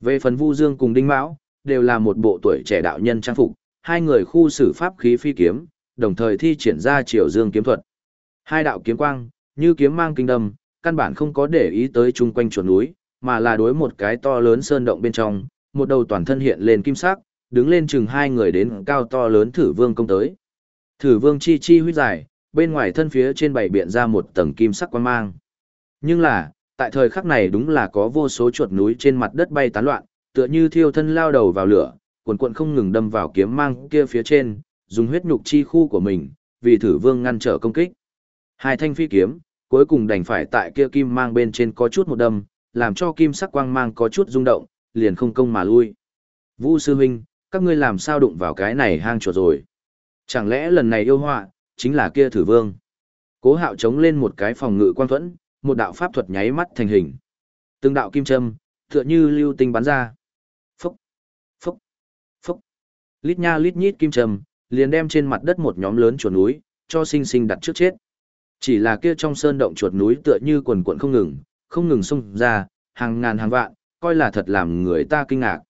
Về phần Vu Dương cùng Đinh Mão, đều là một bộ tuổi trẻ đạo nhân trang phục, hai người khu xử pháp khí phi kiếm, đồng thời thi triển ra Triều Dương kiếm thuật. Hai đạo kiếm quang, như kiếm mang kinh đâm, căn bản không có để ý tới chung quanh chuột núi, mà là đối một cái to lớn sơn động bên trong, một đầu toàn thân hiện lên kim sắc, đứng lên chừng hai người đến cao to lớn thử vương công tới. Thử vương chi chi huyết dài, bên ngoài thân phía trên bảy biện ra một tầng kim sắc quan mang. Nhưng là, tại thời khắc này đúng là có vô số chuột núi trên mặt đất bay tán loạn, tựa như thiêu thân lao đầu vào lửa, cuộn cuộn không ngừng đâm vào kiếm mang kia phía trên, dùng huyết nhục chi khu của mình, vì thử vương ngăn trở công kích. Hai thanh phi kiếm, cuối cùng đành phải tại kia kim mang bên trên có chút một đâm, làm cho kim sắc quang mang có chút rung động, liền không công mà lui. Vu sư huynh, các ngươi làm sao đụng vào cái này hang chuột rồi? Chẳng lẽ lần này yêu họa, chính là kia thử vương? Cố hạo chống lên một cái phòng ngự quan thuẫn, một đạo pháp thuật nháy mắt thành hình. Từng đạo kim châm, tựa như lưu tinh bắn ra. Phúc, phúc, phúc. Lít nha lít nhít kim châm, liền đem trên mặt đất một nhóm lớn chuột núi, cho sinh sinh đặt trước chết. Chỉ là kia trong sơn động chuột núi tựa như quần quần không ngừng, không ngừng xung ra, hàng ngàn hàng vạn, coi là thật làm người ta kinh ngạc.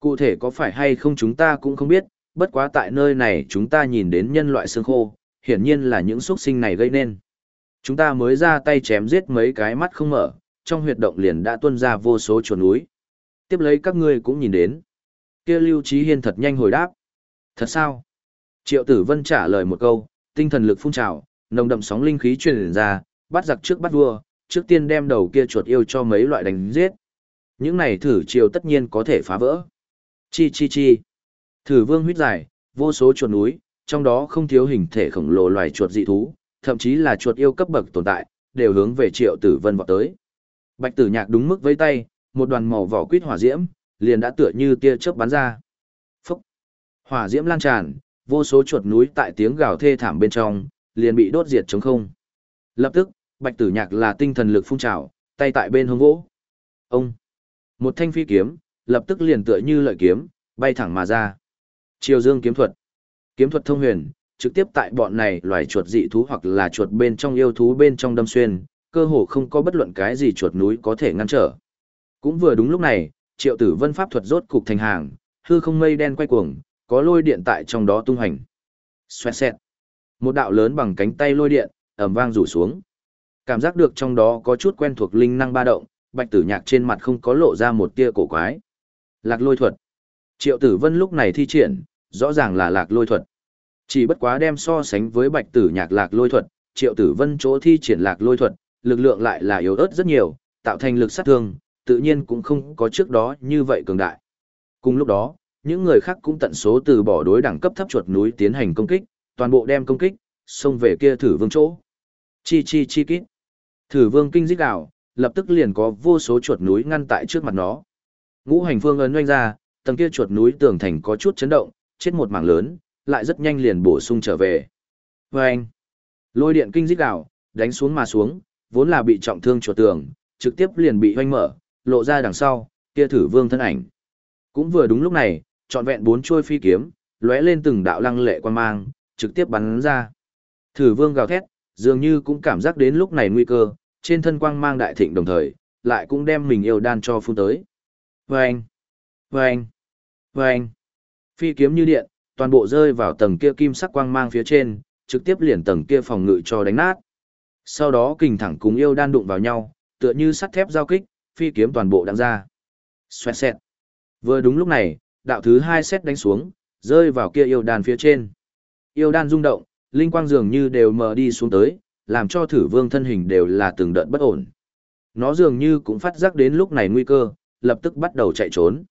Cụ thể có phải hay không chúng ta cũng không biết, bất quá tại nơi này chúng ta nhìn đến nhân loại xương khô, hiển nhiên là những xuất sinh này gây nên. Chúng ta mới ra tay chém giết mấy cái mắt không mở, trong huyệt động liền đã tuôn ra vô số chuột núi. Tiếp lấy các ngươi cũng nhìn đến. Kia Lưu Trí Hiên thật nhanh hồi đáp. Thật sao? Triệu Tử Vân trả lời một câu, tinh thần lực phun trào, nồng đậm sóng linh khí truyền ra, bắt giặc trước bắt vua, trước tiên đem đầu kia chuột yêu cho mấy loại đánh giết. Những này thử chiều tất nhiên có thể phá vỡ. Chi chi chi. Thử vương huyết dài, vô số chuột núi, trong đó không thiếu hình thể khổng lồ loài chuột dị thú, thậm chí là chuột yêu cấp bậc tồn tại, đều hướng về triệu tử vân vọt tới. Bạch tử nhạc đúng mức với tay, một đoàn màu vỏ quýt hỏa diễm, liền đã tựa như tia chớp bắn ra. Phốc. Hỏa diễm lan tràn, vô số chuột núi tại tiếng gào thê thảm bên trong, liền bị đốt diệt trống không. Lập tức, bạch tử nhạc là tinh thần lực phun trào, tay tại bên hông gỗ. Ông! Một thanh phi kiếm, lập tức liền tựa như lợi kiếm, bay thẳng mà ra. Triều dương kiếm thuật. Kiếm thuật thông huyền, trực tiếp tại bọn này loài chuột dị thú hoặc là chuột bên trong yêu thú bên trong đâm xuyên, cơ hồ không có bất luận cái gì chuột núi có thể ngăn trở. Cũng vừa đúng lúc này, triệu tử vân pháp thuật rốt cục thành hàng, hư không mây đen quay cuồng, có lôi điện tại trong đó tung hành. Xoẹt xẹt. Một đạo lớn bằng cánh tay lôi điện, ầm vang rủ xuống. Cảm giác được trong đó có chút quen thuộc linh năng ba động, bạch tử nhạc trên mặt không có lộ ra một tia cổ quái. Lạc lôi thuật. Triệu tử vân lúc này thi triển, rõ ràng là lạc lôi thuật. Chỉ bất quá đem so sánh với bạch tử nhạc lạc lôi thuật, triệu tử vân chỗ thi triển lạc lôi thuật, lực lượng lại là yếu ớt rất nhiều, tạo thành lực sát thương, tự nhiên cũng không có trước đó như vậy cường đại. Cùng lúc đó, những người khác cũng tận số từ bỏ đối đẳng cấp thấp chuột núi tiến hành công kích, toàn bộ đem công kích, xông về kia thử vương chỗ. Chi chi chi kít. Thử vương kinh dích đảo, lập tức liền có vô số chuột núi ngăn tại trước mặt nó. Ngũ hành phương ấn oanh ra, tầng kia chuột núi tường thành có chút chấn động, chết một mảng lớn, lại rất nhanh liền bổ sung trở về. Và anh, lôi điện kinh dích đảo, đánh xuống mà xuống, vốn là bị trọng thương chuột tường, trực tiếp liền bị hoanh mở, lộ ra đằng sau, kia thử vương thân ảnh. Cũng vừa đúng lúc này, trọn vẹn bốn chuôi phi kiếm, lóe lên từng đạo lăng lệ quan mang, trực tiếp bắn ra. Thử vương gào thét, dường như cũng cảm giác đến lúc này nguy cơ, trên thân quang mang đại thịnh đồng thời, lại cũng đem mình yêu đan cho phun tới. Vâng! Vâng! Vâng! Phi kiếm như điện, toàn bộ rơi vào tầng kia kim sắc quang mang phía trên, trực tiếp liền tầng kia phòng ngự cho đánh nát. Sau đó kình thẳng cùng yêu đan đụng vào nhau, tựa như sắt thép giao kích, phi kiếm toàn bộ đặng ra. Xoẹt xẹt. Vừa đúng lúc này, đạo thứ hai xét đánh xuống, rơi vào kia yêu đan phía trên. Yêu đan rung động, linh quang dường như đều mờ đi xuống tới, làm cho thử vương thân hình đều là từng đợt bất ổn. Nó dường như cũng phát giác đến lúc này nguy cơ, lập tức bắt đầu chạy trốn.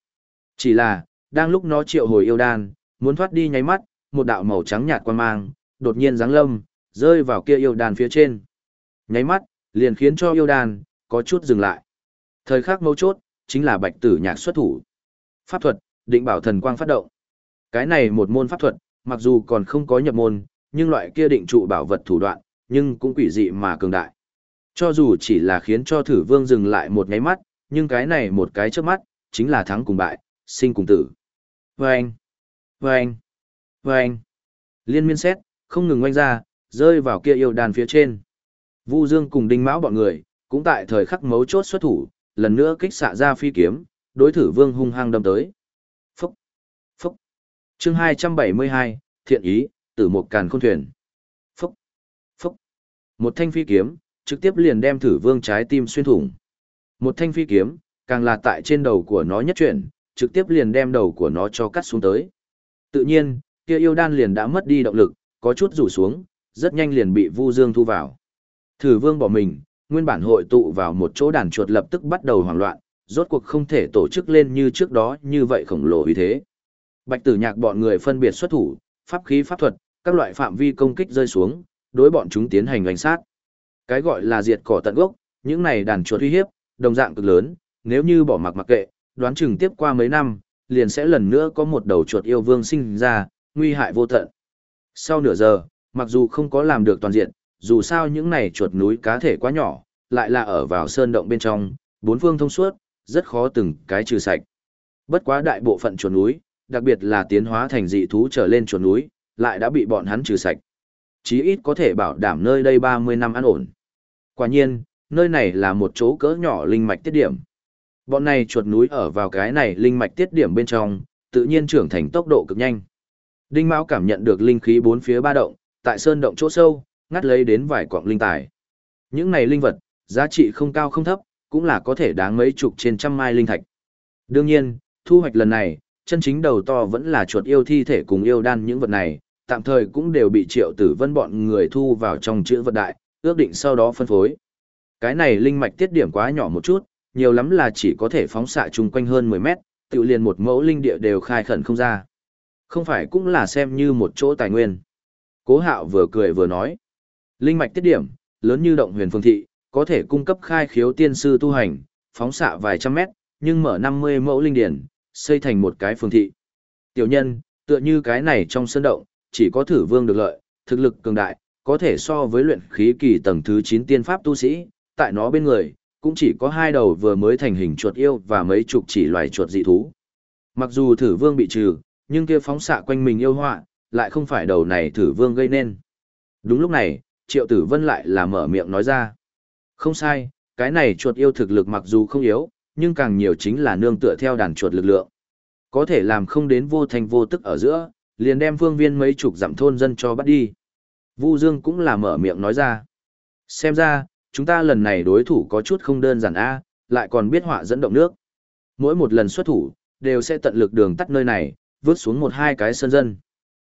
Chỉ là, đang lúc nó triệu hồi yêu đan, muốn thoát đi nháy mắt, một đạo màu trắng nhạt quan mang, đột nhiên giáng lâm, rơi vào kia yêu đàn phía trên. Nháy mắt, liền khiến cho yêu đàn có chút dừng lại. Thời khắc mấu chốt, chính là bạch tử nhạc xuất thủ. Pháp thuật, định bảo thần quang phát động. Cái này một môn pháp thuật, mặc dù còn không có nhập môn, nhưng loại kia định trụ bảo vật thủ đoạn, nhưng cũng quỷ dị mà cường đại. Cho dù chỉ là khiến cho thử vương dừng lại một nháy mắt, nhưng cái này một cái trước mắt, chính là thắng cùng bại, sinh cùng tử. Vâng! Vâng! Vâng! Liên miên xét, không ngừng oanh ra, rơi vào kia yêu đàn phía trên. Vu Dương cùng Đinh Mão bọn người, cũng tại thời khắc mấu chốt xuất thủ, lần nữa kích xạ ra phi kiếm, đối thử vương hung hăng đâm tới. Phúc! Phúc! chương 272, thiện ý, tử một càn khôn thuyền. Phúc! Phúc! Một thanh phi kiếm, trực tiếp liền đem thử vương trái tim xuyên thủng. Một thanh phi kiếm, càng là tại trên đầu của nó nhất chuyển, trực tiếp liền đem đầu của nó cho cắt xuống tới. Tự nhiên, kia yêu đan liền đã mất đi động lực, có chút rủ xuống, rất nhanh liền bị Vu Dương thu vào. Thử vương bỏ mình, nguyên bản hội tụ vào một chỗ đàn chuột lập tức bắt đầu hoảng loạn, rốt cuộc không thể tổ chức lên như trước đó như vậy khổng lồ uy thế. Bạch tử nhạc bọn người phân biệt xuất thủ, pháp khí pháp thuật, các loại phạm vi công kích rơi xuống, đối bọn chúng tiến hành đánh sát. Cái gọi là diệt cỏ tận gốc, những này đàn chuột uy hiếp, đồng dạng cực lớn, nếu như bỏ mặc mặc kệ, đoán chừng tiếp qua mấy năm, liền sẽ lần nữa có một đầu chuột yêu vương sinh ra, nguy hại vô tận. Sau nửa giờ, mặc dù không có làm được toàn diện, dù sao những này chuột núi cá thể quá nhỏ, lại là ở vào sơn động bên trong, bốn phương thông suốt, rất khó từng cái trừ sạch. Bất quá đại bộ phận chuột núi, đặc biệt là tiến hóa thành dị thú trở lên chuột núi, lại đã bị bọn hắn trừ sạch. Chí ít có thể bảo đảm nơi đây 30 năm an ổn. Quả nhiên, nơi này là một chỗ cỡ nhỏ linh mạch tiết điểm. Bọn này chuột núi ở vào cái này linh mạch tiết điểm bên trong, tự nhiên trưởng thành tốc độ cực nhanh. Đinh Mão cảm nhận được linh khí bốn phía ba động, tại sơn động chỗ sâu, ngắt lấy đến vài quặng linh tài. Những này linh vật, giá trị không cao không thấp, cũng là có thể đáng mấy chục trên trăm mai linh thạch. Đương nhiên, thu hoạch lần này, chân chính đầu to vẫn là chuột yêu thi thể cùng yêu đan những vật này, tạm thời cũng đều bị triệu tử vân bọn người thu vào trong chữ vật đại, ước định sau đó phân phối. Cái này linh mạch tiết điểm quá nhỏ một chút, nhiều lắm là chỉ có thể phóng xạ chung quanh hơn 10 mét, tự liền một mẫu linh địa đều khai khẩn không ra. Không phải cũng là xem như một chỗ tài nguyên. Cố hạo vừa cười vừa nói. Linh mạch tiết điểm, lớn như động huyền phương thị, có thể cung cấp khai khiếu tiên sư tu hành, phóng xạ vài trăm mét, nhưng mở 50 mẫu linh điển, xây thành một cái phương thị. Tiểu nhân, tựa như cái này trong sân động, chỉ có thử vương được lợi, thực lực cường đại, có thể so với luyện khí kỳ tầng thứ 9 tiên pháp tu sĩ, tại nó bên người, cũng chỉ có hai đầu vừa mới thành hình chuột yêu và mấy chục chỉ loài chuột dị thú. Mặc dù thử vương bị trừ, nhưng kia phóng xạ quanh mình yêu họa, lại không phải đầu này thử vương gây nên. Đúng lúc này, triệu tử vân lại là mở miệng nói ra. Không sai, cái này chuột yêu thực lực mặc dù không yếu, nhưng càng nhiều chính là nương tựa theo đàn chuột lực lượng. Có thể làm không đến vô thành vô tức ở giữa, liền đem phương viên mấy chục dặm thôn dân cho bắt đi. Vu Dương cũng là mở miệng nói ra. Xem ra, chúng ta lần này đối thủ có chút không đơn giản a, lại còn biết họa dẫn động nước. Mỗi một lần xuất thủ, đều sẽ tận lực đường tắt nơi này, vứt xuống một hai cái sân dân.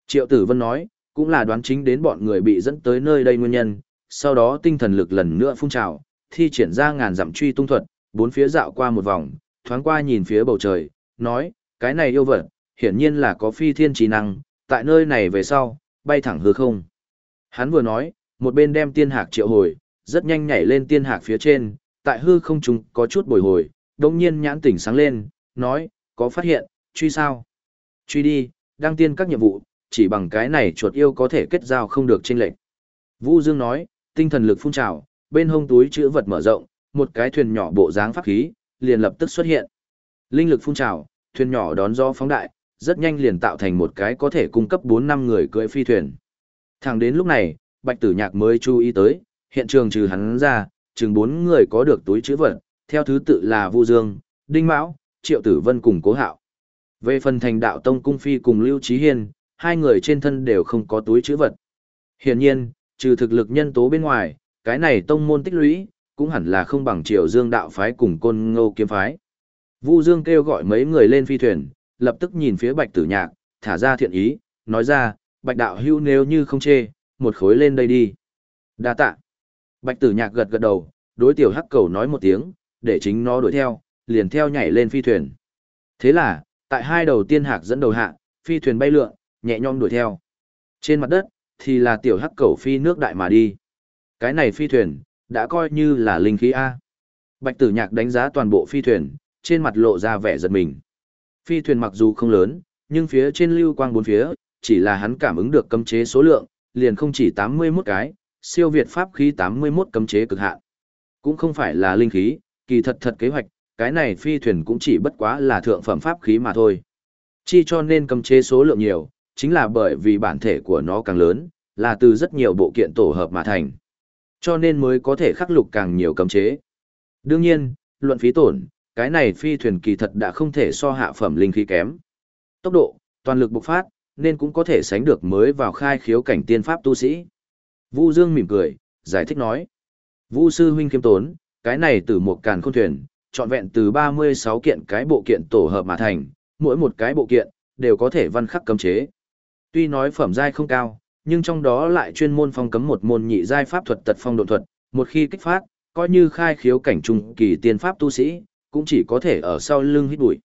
Triệu Tử Vân nói, cũng là đoán chính đến bọn người bị dẫn tới nơi đây nguyên nhân, sau đó tinh thần lực lần nữa phun trào, thi triển ra ngàn dặm truy tung thuật, bốn phía dạo qua một vòng, thoáng qua nhìn phía bầu trời, nói, cái này yêu vật, hiển nhiên là có phi thiên trí năng, tại nơi này về sau, bay thẳng hư không. Hắn vừa nói, một bên đem tiên hạc triệu hồi, rất nhanh nhảy lên tiên hạc phía trên, tại hư không trùng có chút bồi hồi, đồng nhiên nhãn tỉnh sáng lên, nói, có phát hiện, truy sao? Truy đi, đăng tiên các nhiệm vụ, chỉ bằng cái này chuột yêu có thể kết giao không được trên lệnh. Vũ Dương nói, tinh thần lực phun trào, bên hông túi chữ vật mở rộng, một cái thuyền nhỏ bộ dáng pháp khí, liền lập tức xuất hiện. Linh lực phun trào, thuyền nhỏ đón gió phóng đại, rất nhanh liền tạo thành một cái có thể cung cấp 4 năm người cưỡi phi thuyền. Thẳng đến lúc này, Bạch Tử Nhạc mới chú ý tới, hiện trường trừ hắn ra, chừng bốn người có được túi chữ vật, theo thứ tự là Vu Dương, Đinh Mão, Triệu Tử Vân cùng Cố Hạo. Về phần thành đạo tông cung phi cùng Lưu Trí Hiên, hai người trên thân đều không có túi chữ vật. Hiển nhiên, trừ thực lực nhân tố bên ngoài, cái này tông môn tích lũy, cũng hẳn là không bằng Triệu Dương đạo phái cùng Côn Ngô kiếm phái. Vu Dương kêu gọi mấy người lên phi thuyền, lập tức nhìn phía Bạch Tử Nhạc, thả ra thiện ý, nói ra, Bạch đạo hưu nếu như không chê, một khối lên đây đi. Đa tạ. Bạch Tử Nhạc gật gật đầu, đối tiểu hắc cầu nói một tiếng, để chính nó đuổi theo, liền theo nhảy lên phi thuyền. Thế là, tại hai đầu tiên hạc dẫn đầu hạ, phi thuyền bay lượn, nhẹ nhõm đuổi theo. Trên mặt đất, thì là tiểu hắc cầu phi nước đại mà đi. Cái này phi thuyền, đã coi như là linh khí A. Bạch tử nhạc đánh giá toàn bộ phi thuyền, trên mặt lộ ra vẻ giật mình. Phi thuyền mặc dù không lớn, nhưng phía trên lưu quang bốn phía, chỉ là hắn cảm ứng được cấm chế số lượng, liền không chỉ 81 cái, siêu việt pháp khí 81 cấm chế cực hạn. Cũng không phải là linh khí, kỳ thật thật kế hoạch, cái này phi thuyền cũng chỉ bất quá là thượng phẩm pháp khí mà thôi. Chi cho nên cấm chế số lượng nhiều, chính là bởi vì bản thể của nó càng lớn, là từ rất nhiều bộ kiện tổ hợp mà thành. Cho nên mới có thể khắc lục càng nhiều cấm chế. Đương nhiên, luận phí tổn, cái này phi thuyền kỳ thật đã không thể so hạ phẩm linh khí kém. Tốc độ, toàn lực bộc phát, nên cũng có thể sánh được mới vào khai khiếu cảnh tiên pháp tu sĩ. Vu Dương mỉm cười, giải thích nói. Vu sư huynh kiêm tốn, cái này từ một càn khôn thuyền, trọn vẹn từ 36 kiện cái bộ kiện tổ hợp mà thành, mỗi một cái bộ kiện, đều có thể văn khắc cấm chế. Tuy nói phẩm giai không cao, nhưng trong đó lại chuyên môn phong cấm một môn nhị giai pháp thuật tật phong độ thuật, một khi kích phát, coi như khai khiếu cảnh trung kỳ tiên pháp tu sĩ, cũng chỉ có thể ở sau lưng hít bụi.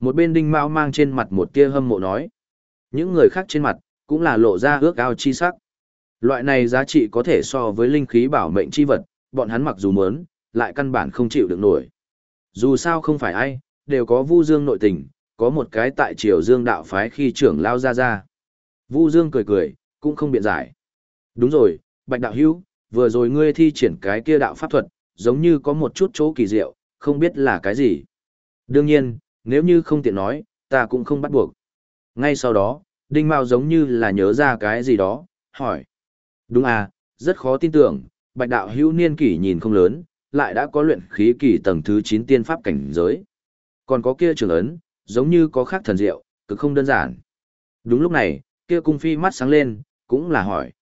Một bên đinh mao mang trên mặt một tia hâm mộ nói. Những người khác trên mặt, cũng là lộ ra ước ao chi sắc. Loại này giá trị có thể so với linh khí bảo mệnh chi vật, bọn hắn mặc dù muốn, lại căn bản không chịu được nổi. Dù sao không phải ai, đều có vu dương nội tình, có một cái tại triều dương đạo phái khi trưởng lao ra ra. Vu dương cười cười, cũng không biện giải. Đúng rồi, bạch đạo hữu, vừa rồi ngươi thi triển cái kia đạo pháp thuật, giống như có một chút chỗ kỳ diệu, không biết là cái gì. Đương nhiên, nếu như không tiện nói, ta cũng không bắt buộc. Ngay sau đó, Đinh Mao giống như là nhớ ra cái gì đó, hỏi. Đúng à, rất khó tin tưởng, bạch đạo hữu niên kỷ nhìn không lớn, lại đã có luyện khí kỳ tầng thứ 9 tiên pháp cảnh giới. Còn có kia trường ấn, giống như có khác thần diệu, cực không đơn giản. Đúng lúc này, kia cung phi mắt sáng lên, cũng là hỏi.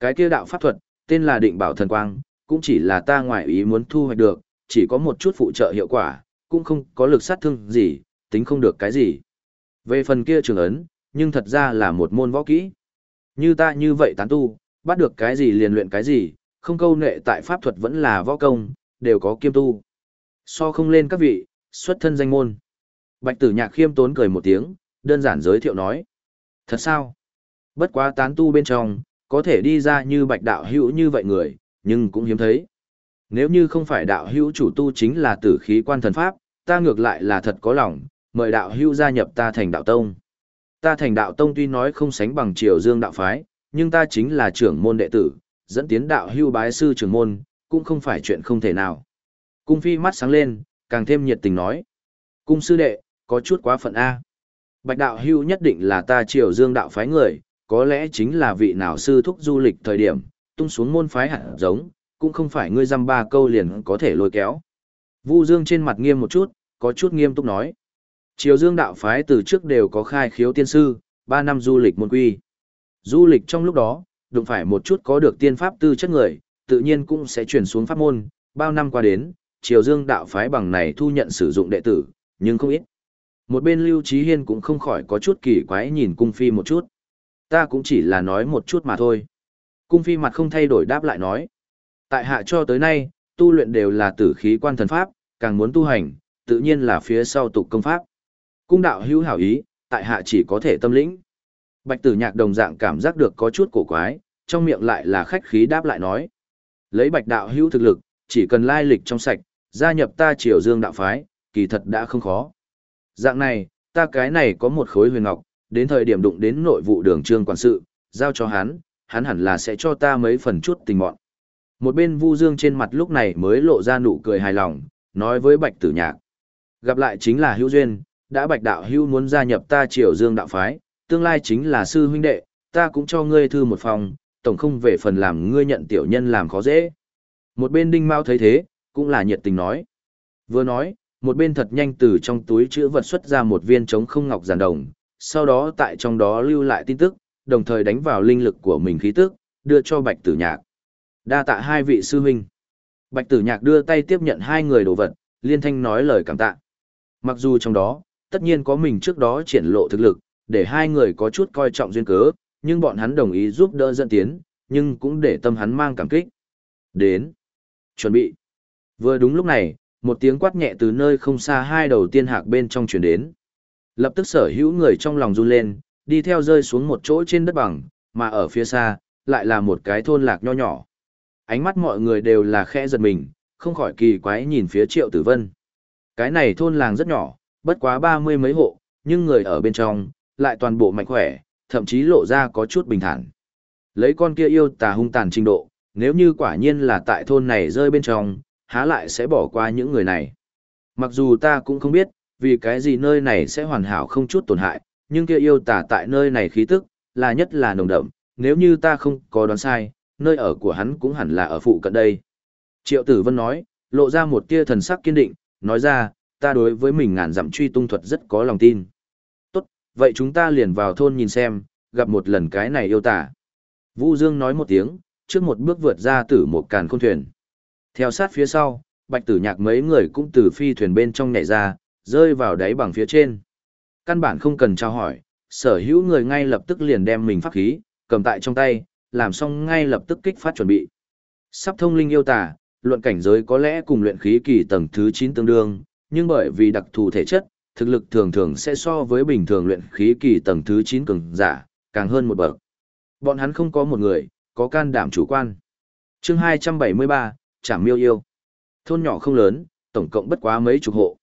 Cái kia đạo pháp thuật, tên là định bảo thần quang, cũng chỉ là ta ngoại ý muốn thu hoạch được, chỉ có một chút phụ trợ hiệu quả, cũng không có lực sát thương gì, tính không được cái gì. Về phần kia trường ấn, nhưng thật ra là một môn võ kỹ. Như ta như vậy tán tu, bắt được cái gì liền luyện cái gì, không câu nệ tại pháp thuật vẫn là võ công, đều có kiêm tu. So không lên các vị, xuất thân danh môn. Bạch tử nhạc khiêm tốn cười một tiếng, đơn giản giới thiệu nói. Thật sao? Bất quá tán tu bên trong, có thể đi ra như bạch đạo hữu như vậy người, nhưng cũng hiếm thấy. Nếu như không phải đạo hữu chủ tu chính là tử khí quan thần pháp, ta ngược lại là thật có lòng, mời đạo hữu gia nhập ta thành đạo tông. Ta thành đạo tông tuy nói không sánh bằng triều dương đạo phái, nhưng ta chính là trưởng môn đệ tử, dẫn tiến đạo hưu bái sư trưởng môn, cũng không phải chuyện không thể nào. Cung phi mắt sáng lên, càng thêm nhiệt tình nói. Cung sư đệ, có chút quá phận A. Bạch đạo hưu nhất định là ta triều dương đạo phái người, có lẽ chính là vị nào sư thúc du lịch thời điểm, tung xuống môn phái hẳn giống, cũng không phải ngươi dăm ba câu liền có thể lôi kéo. Vu Dương trên mặt nghiêm một chút, có chút nghiêm túc nói. Triều Dương đạo phái từ trước đều có khai khiếu tiên sư, ba năm du lịch môn quy. Du lịch trong lúc đó, đụng phải một chút có được tiên pháp tư chất người, tự nhiên cũng sẽ chuyển xuống pháp môn, bao năm qua đến, Triều Dương đạo phái bằng này thu nhận sử dụng đệ tử, nhưng không ít. Một bên Lưu Trí Hiên cũng không khỏi có chút kỳ quái nhìn cung phi một chút. Ta cũng chỉ là nói một chút mà thôi. Cung phi mặt không thay đổi đáp lại nói. Tại hạ cho tới nay, tu luyện đều là tử khí quan thần pháp, càng muốn tu hành, tự nhiên là phía sau tục công pháp. Cung đạo hữu hảo ý, tại hạ chỉ có thể tâm lĩnh. Bạch tử nhạc đồng dạng cảm giác được có chút cổ quái, trong miệng lại là khách khí đáp lại nói. Lấy bạch đạo hữu thực lực, chỉ cần lai lịch trong sạch, gia nhập ta triều dương đạo phái, kỳ thật đã không khó. Dạng này, ta cái này có một khối huyền ngọc, đến thời điểm đụng đến nội vụ đường trương quản sự, giao cho hắn, hắn hẳn là sẽ cho ta mấy phần chút tình mọn. Một bên Vu Dương trên mặt lúc này mới lộ ra nụ cười hài lòng, nói với Bạch Tử Nhạc. Gặp lại chính là hữu duyên, đã Bạch Đạo hữu muốn gia nhập ta triều Dương đạo phái, tương lai chính là sư huynh đệ, ta cũng cho ngươi thư một phòng, tổng không về phần làm ngươi nhận tiểu nhân làm khó dễ. Một bên đinh mau thấy thế, cũng là nhiệt tình nói. Vừa nói, một bên thật nhanh từ trong túi chữ vật xuất ra một viên trống không ngọc giản đồng, sau đó tại trong đó lưu lại tin tức, đồng thời đánh vào linh lực của mình khí tức, đưa cho bạch tử nhạc. Đa tạ hai vị sư huynh. Bạch tử nhạc đưa tay tiếp nhận hai người đồ vật, liên thanh nói lời cảm tạ. Mặc dù trong đó, tất nhiên có mình trước đó triển lộ thực lực, để hai người có chút coi trọng duyên cớ, nhưng bọn hắn đồng ý giúp đỡ dẫn tiến, nhưng cũng để tâm hắn mang cảm kích. Đến. Chuẩn bị. Vừa đúng lúc này, một tiếng quát nhẹ từ nơi không xa hai đầu tiên hạc bên trong truyền đến. Lập tức sở hữu người trong lòng run lên, đi theo rơi xuống một chỗ trên đất bằng, mà ở phía xa, lại là một cái thôn lạc nho nhỏ. Ánh mắt mọi người đều là khẽ giật mình, không khỏi kỳ quái nhìn phía triệu tử vân. Cái này thôn làng rất nhỏ, bất quá ba mươi mấy hộ, nhưng người ở bên trong, lại toàn bộ mạnh khỏe, thậm chí lộ ra có chút bình thản. Lấy con kia yêu tà hung tàn trình độ, nếu như quả nhiên là tại thôn này rơi bên trong, há lại sẽ bỏ qua những người này. Mặc dù ta cũng không biết, vì cái gì nơi này sẽ hoàn hảo không chút tổn hại, nhưng kia yêu tà tại nơi này khí tức, là nhất là nồng đậm, nếu như ta không có đoán sai, nơi ở của hắn cũng hẳn là ở phụ cận đây. Triệu Tử Vân nói, lộ ra một tia thần sắc kiên định, nói ra, ta đối với mình ngàn dặm truy tung thuật rất có lòng tin. Vậy chúng ta liền vào thôn nhìn xem, gặp một lần cái này yêu tả. Vũ Dương nói một tiếng, trước một bước vượt ra từ một càn khôn thuyền. Theo sát phía sau, bạch tử nhạc mấy người cũng từ phi thuyền bên trong nhảy ra, rơi vào đáy bằng phía trên. Căn bản không cần trao hỏi, sở hữu người ngay lập tức liền đem mình pháp khí, cầm tại trong tay, làm xong ngay lập tức kích phát chuẩn bị. Sắp thông linh yêu tả, luận cảnh giới có lẽ cùng luyện khí kỳ tầng thứ 9 tương đương, nhưng bởi vì đặc thù thể chất, thực lực thường thường sẽ so với bình thường luyện khí kỳ tầng thứ 9 cường giả, càng hơn một bậc. Bọn hắn không có một người, có can đảm chủ quan. chương 273, Trảm Miêu Yêu. Thôn nhỏ không lớn, tổng cộng bất quá mấy chục hộ.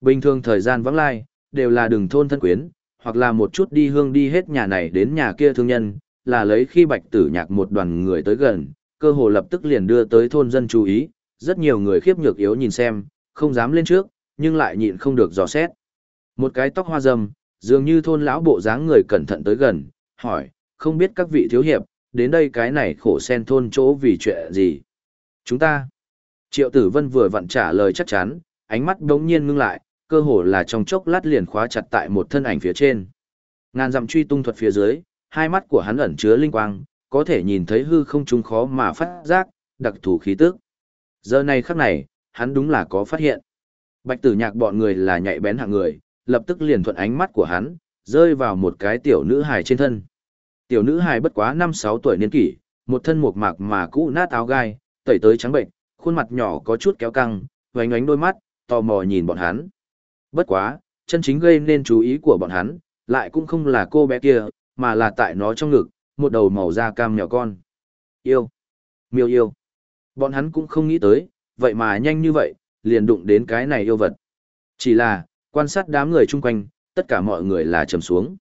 Bình thường thời gian vắng lai, đều là đường thôn thân quyến, hoặc là một chút đi hương đi hết nhà này đến nhà kia thương nhân, là lấy khi bạch tử nhạc một đoàn người tới gần, cơ hồ lập tức liền đưa tới thôn dân chú ý, rất nhiều người khiếp nhược yếu nhìn xem, không dám lên trước, nhưng lại nhịn không được dò xét. Một cái tóc hoa râm, dường như thôn lão bộ dáng người cẩn thận tới gần, hỏi, không biết các vị thiếu hiệp, đến đây cái này khổ sen thôn chỗ vì chuyện gì? Chúng ta. Triệu tử vân vừa vặn trả lời chắc chắn, ánh mắt đống nhiên ngưng lại, cơ hồ là trong chốc lát liền khóa chặt tại một thân ảnh phía trên. Ngàn dặm truy tung thuật phía dưới, hai mắt của hắn ẩn chứa linh quang, có thể nhìn thấy hư không trung khó mà phát giác, đặc thù khí tức. Giờ này khắc này, hắn đúng là có phát hiện. Bạch tử nhạc bọn người là nhạy bén hạng người, lập tức liền thuận ánh mắt của hắn, rơi vào một cái tiểu nữ hài trên thân. Tiểu nữ hài bất quá 5-6 tuổi niên kỷ, một thân mộc mạc mà cũ nát áo gai, tẩy tới trắng bệnh, khuôn mặt nhỏ có chút kéo căng, vánh ánh đôi mắt, tò mò nhìn bọn hắn. Bất quá, chân chính gây nên chú ý của bọn hắn, lại cũng không là cô bé kia, mà là tại nó trong ngực, một đầu màu da cam nhỏ con. Yêu. Miêu yêu. Bọn hắn cũng không nghĩ tới, vậy mà nhanh như vậy, liền đụng đến cái này yêu vật. Chỉ là, quan sát đám người chung quanh, tất cả mọi người là trầm xuống.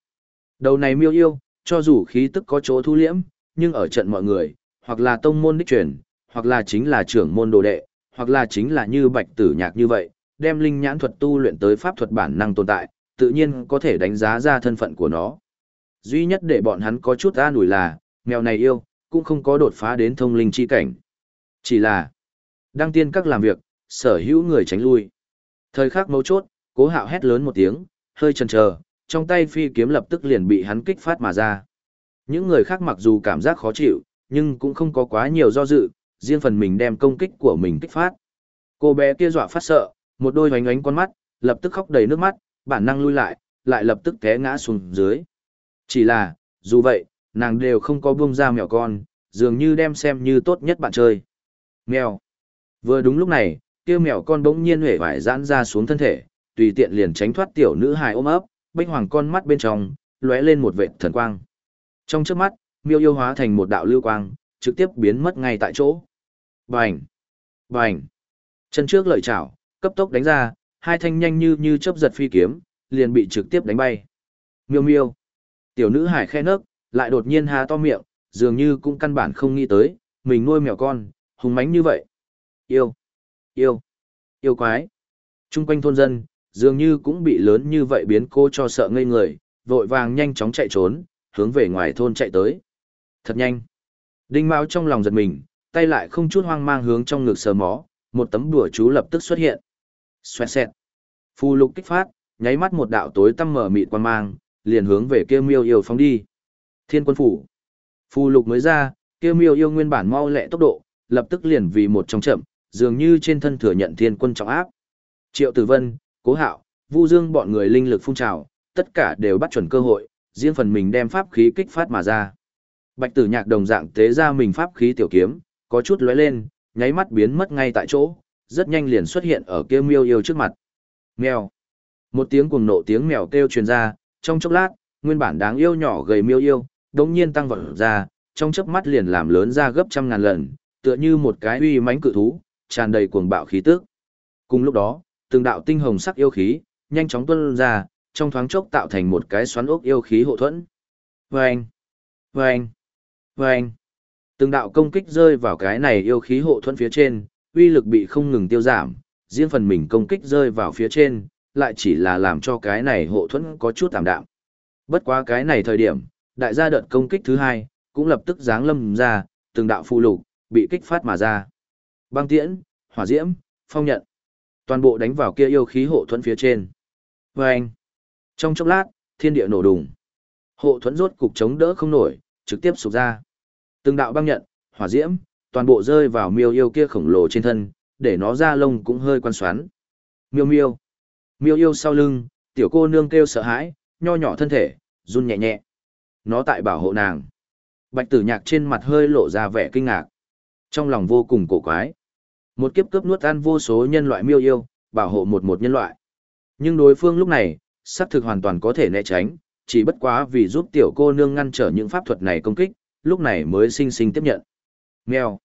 Đầu này miêu yêu, cho dù khí tức có chỗ thu liễm, nhưng ở trận mọi người, hoặc là tông môn đích truyền, hoặc là chính là trưởng môn đồ đệ, hoặc là chính là như bạch tử nhạc như vậy, đem linh nhãn thuật tu luyện tới pháp thuật bản năng tồn tại, tự nhiên có thể đánh giá ra thân phận của nó. Duy nhất để bọn hắn có chút an ủi là, mèo này yêu, cũng không có đột phá đến thông linh chi cảnh. Chỉ là, đăng tiên các làm việc, sở hữu người tránh lui. Thời khắc mấu chốt, cố hạo hét lớn một tiếng, hơi chần chờ, trong tay phi kiếm lập tức liền bị hắn kích phát mà ra. Những người khác mặc dù cảm giác khó chịu, nhưng cũng không có quá nhiều do dự, riêng phần mình đem công kích của mình kích phát. Cô bé kia dọa phát sợ, một đôi hoành ánh con mắt, lập tức khóc đầy nước mắt, bản năng lui lại, lại lập tức té ngã xuống dưới. Chỉ là, dù vậy, nàng đều không có buông ra mèo con, dường như đem xem như tốt nhất bạn chơi. Mèo. Vừa đúng lúc này, kia mèo con bỗng nhiên huệ vải giãn ra xuống thân thể, tùy tiện liền tránh thoát tiểu nữ hài ôm ấp, bênh hoàng con mắt bên trong, lóe lên một vệt thần quang. Trong trước mắt, miêu yêu hóa thành một đạo lưu quang, trực tiếp biến mất ngay tại chỗ. Bành! Bành! Chân trước lợi chảo, cấp tốc đánh ra, hai thanh nhanh như như chớp giật phi kiếm, liền bị trực tiếp đánh bay. Miêu miêu! Tiểu nữ hải khe nấc, lại đột nhiên há to miệng, dường như cũng căn bản không nghĩ tới, mình nuôi mèo con, hùng mánh như vậy. Yêu! Yêu! Yêu quái! Trung quanh thôn dân, dường như cũng bị lớn như vậy biến cô cho sợ ngây người, vội vàng nhanh chóng chạy trốn, hướng về ngoài thôn chạy tới. Thật nhanh! Đinh Mao trong lòng giật mình, tay lại không chút hoang mang hướng trong ngực sờ mó, một tấm đùa chú lập tức xuất hiện. Xoẹt xẹt. Phù lục kích phát, nháy mắt một đạo tối tăm mở mịt quan mang, liền hướng về kia miêu yêu phóng đi. Thiên quân phủ. Phù lục mới ra, kia miêu yêu nguyên bản mau lẹ tốc độ, lập tức liền vì một trong chậm, dường như trên thân thừa nhận thiên quân trọng áp. Triệu Tử Vân, Cố Hạo, Vu Dương bọn người linh lực phun trào, tất cả đều bắt chuẩn cơ hội, riêng phần mình đem pháp khí kích phát mà ra. Bạch Tử Nhạc đồng dạng tế ra mình pháp khí tiểu kiếm, có chút lóe lên, nháy mắt biến mất ngay tại chỗ, rất nhanh liền xuất hiện ở kia miêu yêu trước mặt. Mèo. Một tiếng cuồng nộ tiếng mèo kêu truyền ra, trong chốc lát, nguyên bản đáng yêu nhỏ gầy miêu yêu, đột nhiên tăng vọt ra, trong chớp mắt liền làm lớn ra gấp trăm ngàn lần, tựa như một cái uy mãnh cự thú, tràn đầy cuồng bạo khí tức. Cùng lúc đó, từng đạo tinh hồng sắc yêu khí, nhanh chóng tuôn ra, trong thoáng chốc tạo thành một cái xoắn ốc yêu khí hộ thuẫn. Vâng! Vâng! Vâng! Từng đạo công kích rơi vào cái này yêu khí hộ thuẫn phía trên, uy lực bị không ngừng tiêu giảm, riêng phần mình công kích rơi vào phía trên, lại chỉ là làm cho cái này hộ thuẫn có chút tạm đạm. Bất quá cái này thời điểm, đại gia đợt công kích thứ hai, cũng lập tức giáng lâm ra, từng đạo phù lục, bị kích phát mà ra. Băng tiễn, hỏa diễm, phong nhận. Toàn bộ đánh vào kia yêu khí hộ thuẫn phía trên. Vâng! Trong chốc lát, thiên địa nổ đùng. Hộ thuẫn rốt cục chống đỡ không nổi, trực tiếp sụp ra. Từng đạo băng nhận, hỏa diễm, toàn bộ rơi vào miêu yêu kia khổng lồ trên thân, để nó ra lông cũng hơi quan xoắn. Miêu miêu. Miêu yêu sau lưng, tiểu cô nương kêu sợ hãi, nho nhỏ thân thể, run nhẹ nhẹ. Nó tại bảo hộ nàng. Bạch tử nhạc trên mặt hơi lộ ra vẻ kinh ngạc. Trong lòng vô cùng cổ quái. Một kiếp cướp nuốt ăn vô số nhân loại miêu yêu, bảo hộ một một nhân loại. Nhưng đối phương lúc này, xác thực hoàn toàn có thể né tránh, chỉ bất quá vì giúp tiểu cô nương ngăn trở những pháp thuật này công kích, lúc này mới sinh sinh tiếp nhận. Mèo.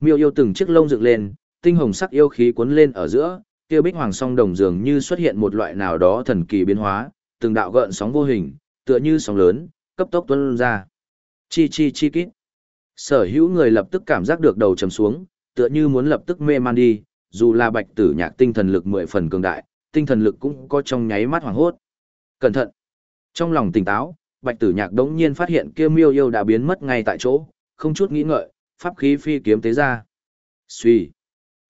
Miêu yêu từng chiếc lông dựng lên, tinh hồng sắc yêu khí cuốn lên ở giữa, kia bích hoàng song đồng dường như xuất hiện một loại nào đó thần kỳ biến hóa, từng đạo gợn sóng vô hình, tựa như sóng lớn, cấp tốc tuôn ra. Chi chi chi kít. Sở hữu người lập tức cảm giác được đầu trầm xuống, tựa như muốn lập tức mê man đi, dù là bạch tử nhạc tinh thần lực mười phần cường đại, tinh thần lực cũng có trong nháy mắt hoảng hốt. Cẩn thận! Trong lòng tỉnh táo, bạch tử nhạc đống nhiên phát hiện kia miêu yêu đã biến mất ngay tại chỗ, không chút nghĩ ngợi, pháp khí phi kiếm tế ra. Xuy!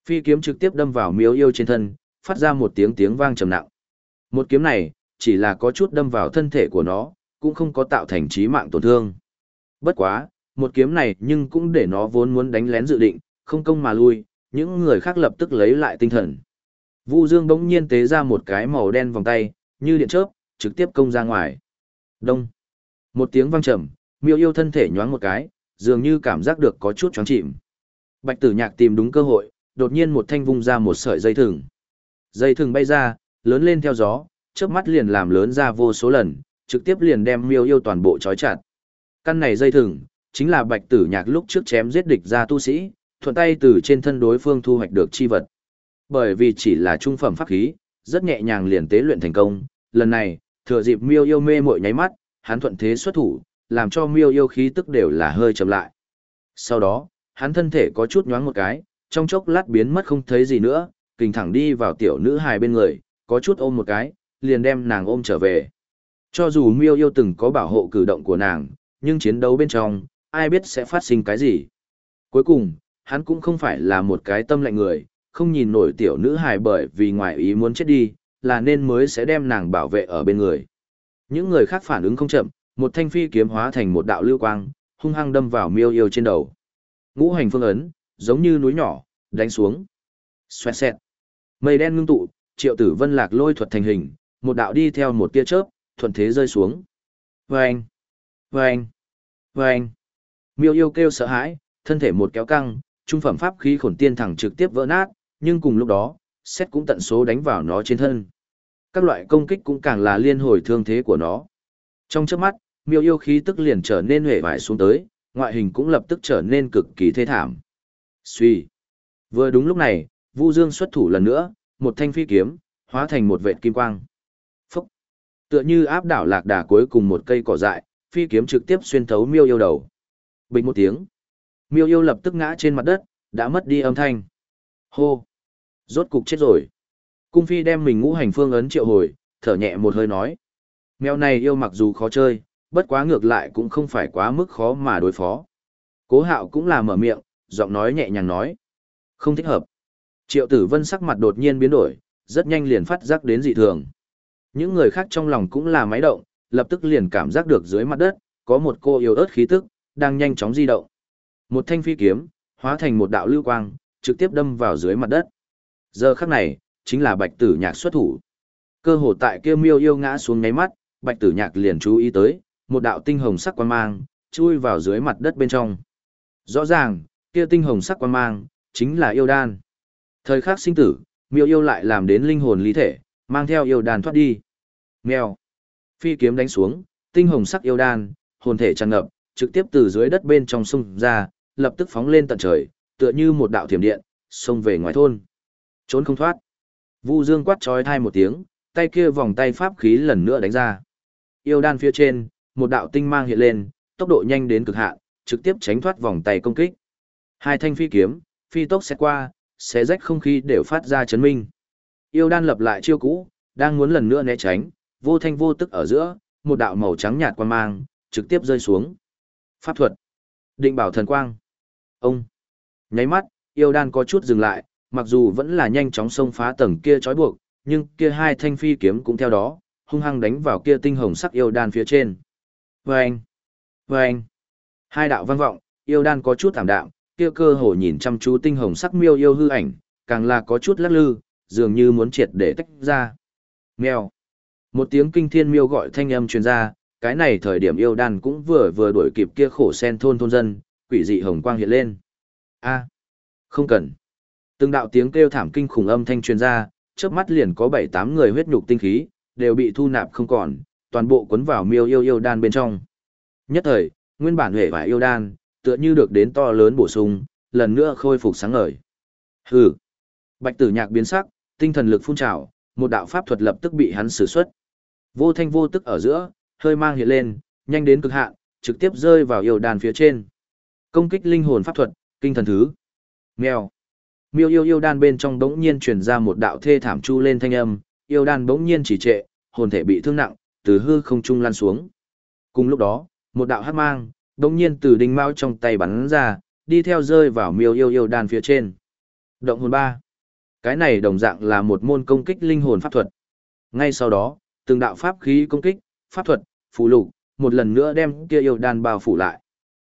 Phi kiếm trực tiếp đâm vào miêu yêu trên thân, phát ra một tiếng tiếng vang trầm nặng. Một kiếm này, chỉ là có chút đâm vào thân thể của nó, cũng không có tạo thành chí mạng tổn thương. Bất quá, một kiếm này nhưng cũng để nó vốn muốn đánh lén dự định, không công mà lui, những người khác lập tức lấy lại tinh thần. Vu Dương bỗng nhiên tế ra một cái màu đen vòng tay, như điện chớp, trực tiếp công ra ngoài. Đông. Một tiếng vang trầm, miêu yêu thân thể nhoáng một cái, dường như cảm giác được có chút choáng chìm. Bạch tử nhạc tìm đúng cơ hội, đột nhiên một thanh vung ra một sợi dây thừng. Dây thừng bay ra, lớn lên theo gió, chớp mắt liền làm lớn ra vô số lần, trực tiếp liền đem miêu yêu toàn bộ trói chặt. Căn này dây thừng, chính là bạch tử nhạc lúc trước chém giết địch ra tu sĩ, thuận tay từ trên thân đối phương thu hoạch được chi vật. Bởi vì chỉ là trung phẩm pháp khí, rất nhẹ nhàng liền tế luyện thành công, lần này, thừa dịp miêu yêu mê mội nháy mắt, hắn thuận thế xuất thủ, làm cho miêu yêu khí tức đều là hơi chậm lại. Sau đó, hắn thân thể có chút nhoáng một cái, trong chốc lát biến mất không thấy gì nữa, kình thẳng đi vào tiểu nữ hài bên người, có chút ôm một cái, liền đem nàng ôm trở về. Cho dù miêu yêu từng có bảo hộ cử động của nàng, nhưng chiến đấu bên trong, ai biết sẽ phát sinh cái gì. Cuối cùng, hắn cũng không phải là một cái tâm lạnh người, không nhìn nổi tiểu nữ hài bởi vì ngoài ý muốn chết đi, là nên mới sẽ đem nàng bảo vệ ở bên người. Những người khác phản ứng không chậm, một thanh phi kiếm hóa thành một đạo lưu quang, hung hăng đâm vào miêu yêu trên đầu. Ngũ hành phương ấn, giống như núi nhỏ, đánh xuống. Xoẹt xẹt. Mây đen ngưng tụ, triệu tử vân lạc lôi thuật thành hình, một đạo đi theo một tia chớp, thuận thế rơi xuống. Vâng! Vâng! Vâng! Miêu yêu kêu sợ hãi, thân thể một kéo căng, trung phẩm pháp khí khổn tiên thẳng trực tiếp vỡ nát, nhưng cùng lúc đó, xét cũng tận số đánh vào nó trên thân. Các loại công kích cũng càng là liên hồi thương thế của nó. Trong chớp mắt, miêu yêu khí tức liền trở nên hề vải xuống tới, ngoại hình cũng lập tức trở nên cực kỳ thê thảm. Suy. Vừa đúng lúc này, Vu Dương xuất thủ lần nữa, một thanh phi kiếm, hóa thành một vệt kim quang. Phúc. Tựa như áp đảo lạc đà cuối cùng một cây cỏ dại, phi kiếm trực tiếp xuyên thấu miêu yêu đầu. Bình một tiếng. Miêu yêu lập tức ngã trên mặt đất, đã mất đi âm thanh. Hô! Rốt cục chết rồi. Cung phi đem mình ngũ hành phương ấn triệu hồi, thở nhẹ một hơi nói. Mèo này yêu mặc dù khó chơi, bất quá ngược lại cũng không phải quá mức khó mà đối phó. Cố hạo cũng là mở miệng, giọng nói nhẹ nhàng nói. Không thích hợp. Triệu tử vân sắc mặt đột nhiên biến đổi, rất nhanh liền phát giác đến dị thường. Những người khác trong lòng cũng là máy động, lập tức liền cảm giác được dưới mặt đất, có một cô yêu ớt khí tức, đang nhanh chóng di động. Một thanh phi kiếm, hóa thành một đạo lưu quang, trực tiếp đâm vào dưới mặt đất. Giờ khắc này, chính là bạch tử nhạc xuất thủ. Cơ hồ tại kia miêu yêu ngã xuống ngáy mắt, bạch tử nhạc liền chú ý tới, một đạo tinh hồng sắc quan mang, chui vào dưới mặt đất bên trong. Rõ ràng, kia tinh hồng sắc quan mang, chính là yêu đan. Thời khắc sinh tử, miêu yêu lại làm đến linh hồn lý thể, mang theo yêu đan thoát đi. Mèo. Phi kiếm đánh xuống, tinh hồng sắc yêu đan, hồn thể tràn ngập, trực tiếp từ dưới đất bên trong sông ra, lập tức phóng lên tận trời, tựa như một đạo thiểm điện, xông về ngoài thôn. Trốn không thoát. Vu Dương quát trói thai một tiếng, tay kia vòng tay pháp khí lần nữa đánh ra. Yêu đan phía trên, một đạo tinh mang hiện lên, tốc độ nhanh đến cực hạn, trực tiếp tránh thoát vòng tay công kích. Hai thanh phi kiếm, phi tốc xét qua, xé rách không khí đều phát ra chấn minh. Yêu đan lập lại chiêu cũ, đang muốn lần nữa né tránh, vô thanh vô tức ở giữa, một đạo màu trắng nhạt quan mang, trực tiếp rơi xuống. Pháp thuật. Định bảo thần quang. Ông. Nháy mắt, yêu đan có chút dừng lại, mặc dù vẫn là nhanh chóng xông phá tầng kia trói buộc, nhưng kia hai thanh phi kiếm cũng theo đó, hung hăng đánh vào kia tinh hồng sắc yêu đan phía trên. vê anh vê anh Hai đạo vang vọng, yêu đan có chút thảm đạm, kia cơ hồ nhìn chăm chú tinh hồng sắc miêu yêu hư ảnh, càng là có chút lắc lư, dường như muốn triệt để tách ra. Mèo! Một tiếng kinh thiên miêu gọi thanh âm truyền ra, cái này thời điểm yêu đan cũng vừa vừa đuổi kịp kia khổ sen thôn thôn dân, quỷ dị hồng quang hiện lên. A, không cần. Từng đạo tiếng kêu thảm kinh khủng âm thanh truyền ra, chớp mắt liền có bảy tám người huyết nhục tinh khí, đều bị thu nạp không còn, toàn bộ cuốn vào miêu yêu yêu đan bên trong. Nhất thời, nguyên bản huệ và yêu đan, tựa như được đến to lớn bổ sung, lần nữa khôi phục sáng ngời. Hừ. Bạch Tử Nhạc biến sắc, tinh thần lực phun trào, một đạo pháp thuật lập tức bị hắn sử xuất. Vô thanh vô tức ở giữa, hơi mang hiện lên, nhanh đến cực hạn, trực tiếp rơi vào yêu đan phía trên. Công kích linh hồn pháp thuật, kinh thần thứ. Mèo. Miêu yêu yêu đan bên trong bỗng nhiên truyền ra một đạo thê thảm chu lên thanh âm, yêu đan bỗng nhiên chỉ trệ, hồn thể bị thương nặng, từ hư không trung lan xuống. Cùng lúc đó, một đạo hắc mang, bỗng nhiên từ đinh mao trong tay bắn ra, đi theo rơi vào miêu yêu yêu đan phía trên. Động hồn ba. Cái này đồng dạng là một môn công kích linh hồn pháp thuật. Ngay sau đó, từng đạo pháp khí công kích, pháp thuật, phù lục, một lần nữa đem kia yêu đan bao phủ lại.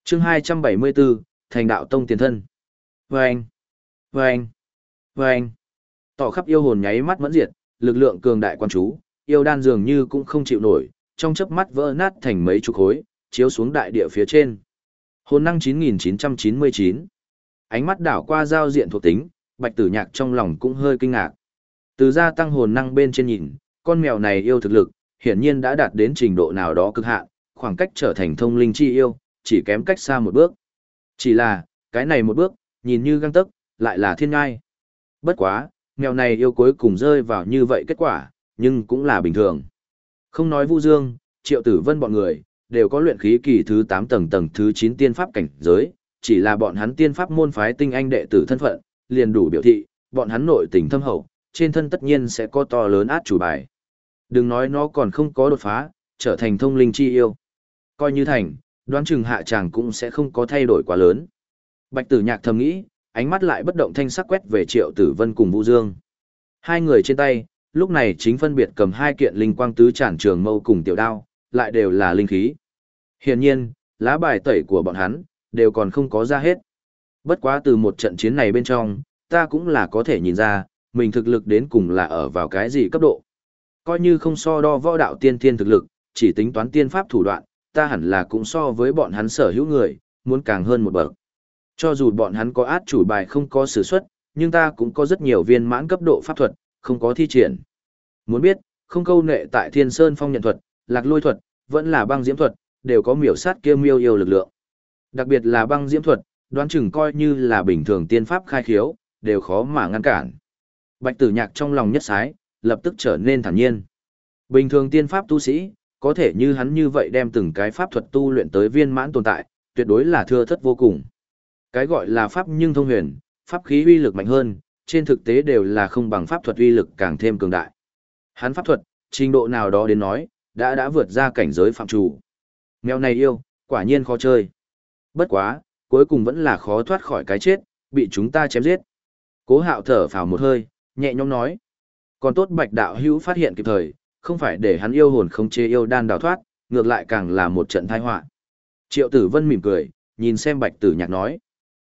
Chương 274, Thành đạo tông tiền thân. Vâng, vâng, vâng. Tỏ khắp yêu hồn nháy mắt mẫn diệt, lực lượng cường đại quan chú, yêu đan dường như cũng không chịu nổi, trong chớp mắt vỡ nát thành mấy chục khối, chiếu xuống đại địa phía trên. Hồn năng 9999. Ánh mắt đảo qua giao diện thuộc tính, Bạch Tử Nhạc trong lòng cũng hơi kinh ngạc. Từ gia tăng hồn năng bên trên nhìn, con mèo này yêu thực lực, hiển nhiên đã đạt đến trình độ nào đó cực hạn, khoảng cách trở thành thông linh chi yêu, chỉ kém cách xa một bước. Chỉ là, cái này một bước, nhìn như găng tấc, lại là thiên ngai. Bất quá, mèo này yêu cuối cùng rơi vào như vậy kết quả, nhưng cũng là bình thường. Không nói Vu Dương, Triệu Tử Vân bọn người, đều có luyện khí kỳ thứ 8 tầng tầng thứ 9 tiên pháp cảnh giới, chỉ là bọn hắn tiên pháp môn phái tinh anh đệ tử thân phận, liền đủ biểu thị, bọn hắn nội tình thâm hậu, trên thân tất nhiên sẽ có to lớn át chủ bài. Đừng nói nó còn không có đột phá, trở thành thông linh chi yêu. Coi như thành, đoán chừng hạ chàng cũng sẽ không có thay đổi quá lớn. Bạch tử nhạc thầm nghĩ, ánh mắt lại bất động thanh sắc quét về triệu tử vân cùng Vũ Dương. Hai người trên tay, lúc này chính phân biệt cầm hai kiện linh quang tứ trản trường mâu cùng tiểu đao, lại đều là linh khí. Hiển nhiên, lá bài tẩy của bọn hắn, đều còn không có ra hết. Bất quá từ một trận chiến này bên trong, ta cũng là có thể nhìn ra, mình thực lực đến cùng là ở vào cái gì cấp độ. Coi như không so đo võ đạo tiên thiên thực lực, chỉ tính toán tiên pháp thủ đoạn, ta hẳn là cũng so với bọn hắn sở hữu người, muốn càng hơn một bậc. Cho dù bọn hắn có át chủ bài không có sử xuất, nhưng ta cũng có rất nhiều viên mãn cấp độ pháp thuật, không có thi triển. Muốn biết, không câu nệ tại Thiên Sơn Phong nhận thuật, Lạc Lôi thuật, vẫn là băng diễm thuật, đều có miểu sát kia miêu yêu lực lượng. Đặc biệt là băng diễm thuật, đoán chừng coi như là bình thường tiên pháp khai khiếu, đều khó mà ngăn cản. Bạch Tử Nhạc trong lòng nhất sái, lập tức trở nên thản nhiên. Bình thường tiên pháp tu sĩ, có thể như hắn như vậy đem từng cái pháp thuật tu luyện tới viên mãn tồn tại, tuyệt đối là thưa thất vô cùng. Cái gọi là pháp nhưng thông huyền, pháp khí uy lực mạnh hơn, trên thực tế đều là không bằng pháp thuật uy lực càng thêm cường đại. Hắn pháp thuật, trình độ nào đó đến nói, đã đã vượt ra cảnh giới phạm chủ. Mèo này yêu, quả nhiên khó chơi. Bất quá, cuối cùng vẫn là khó thoát khỏi cái chết, bị chúng ta chém giết. Cố hạo thở phào một hơi, nhẹ nhõm nói. Còn tốt bạch đạo hữu phát hiện kịp thời, không phải để hắn yêu hồn không chế yêu đan đào thoát, ngược lại càng là một trận tai họa. Triệu tử vân mỉm cười, nhìn xem bạch tử nhạc nói.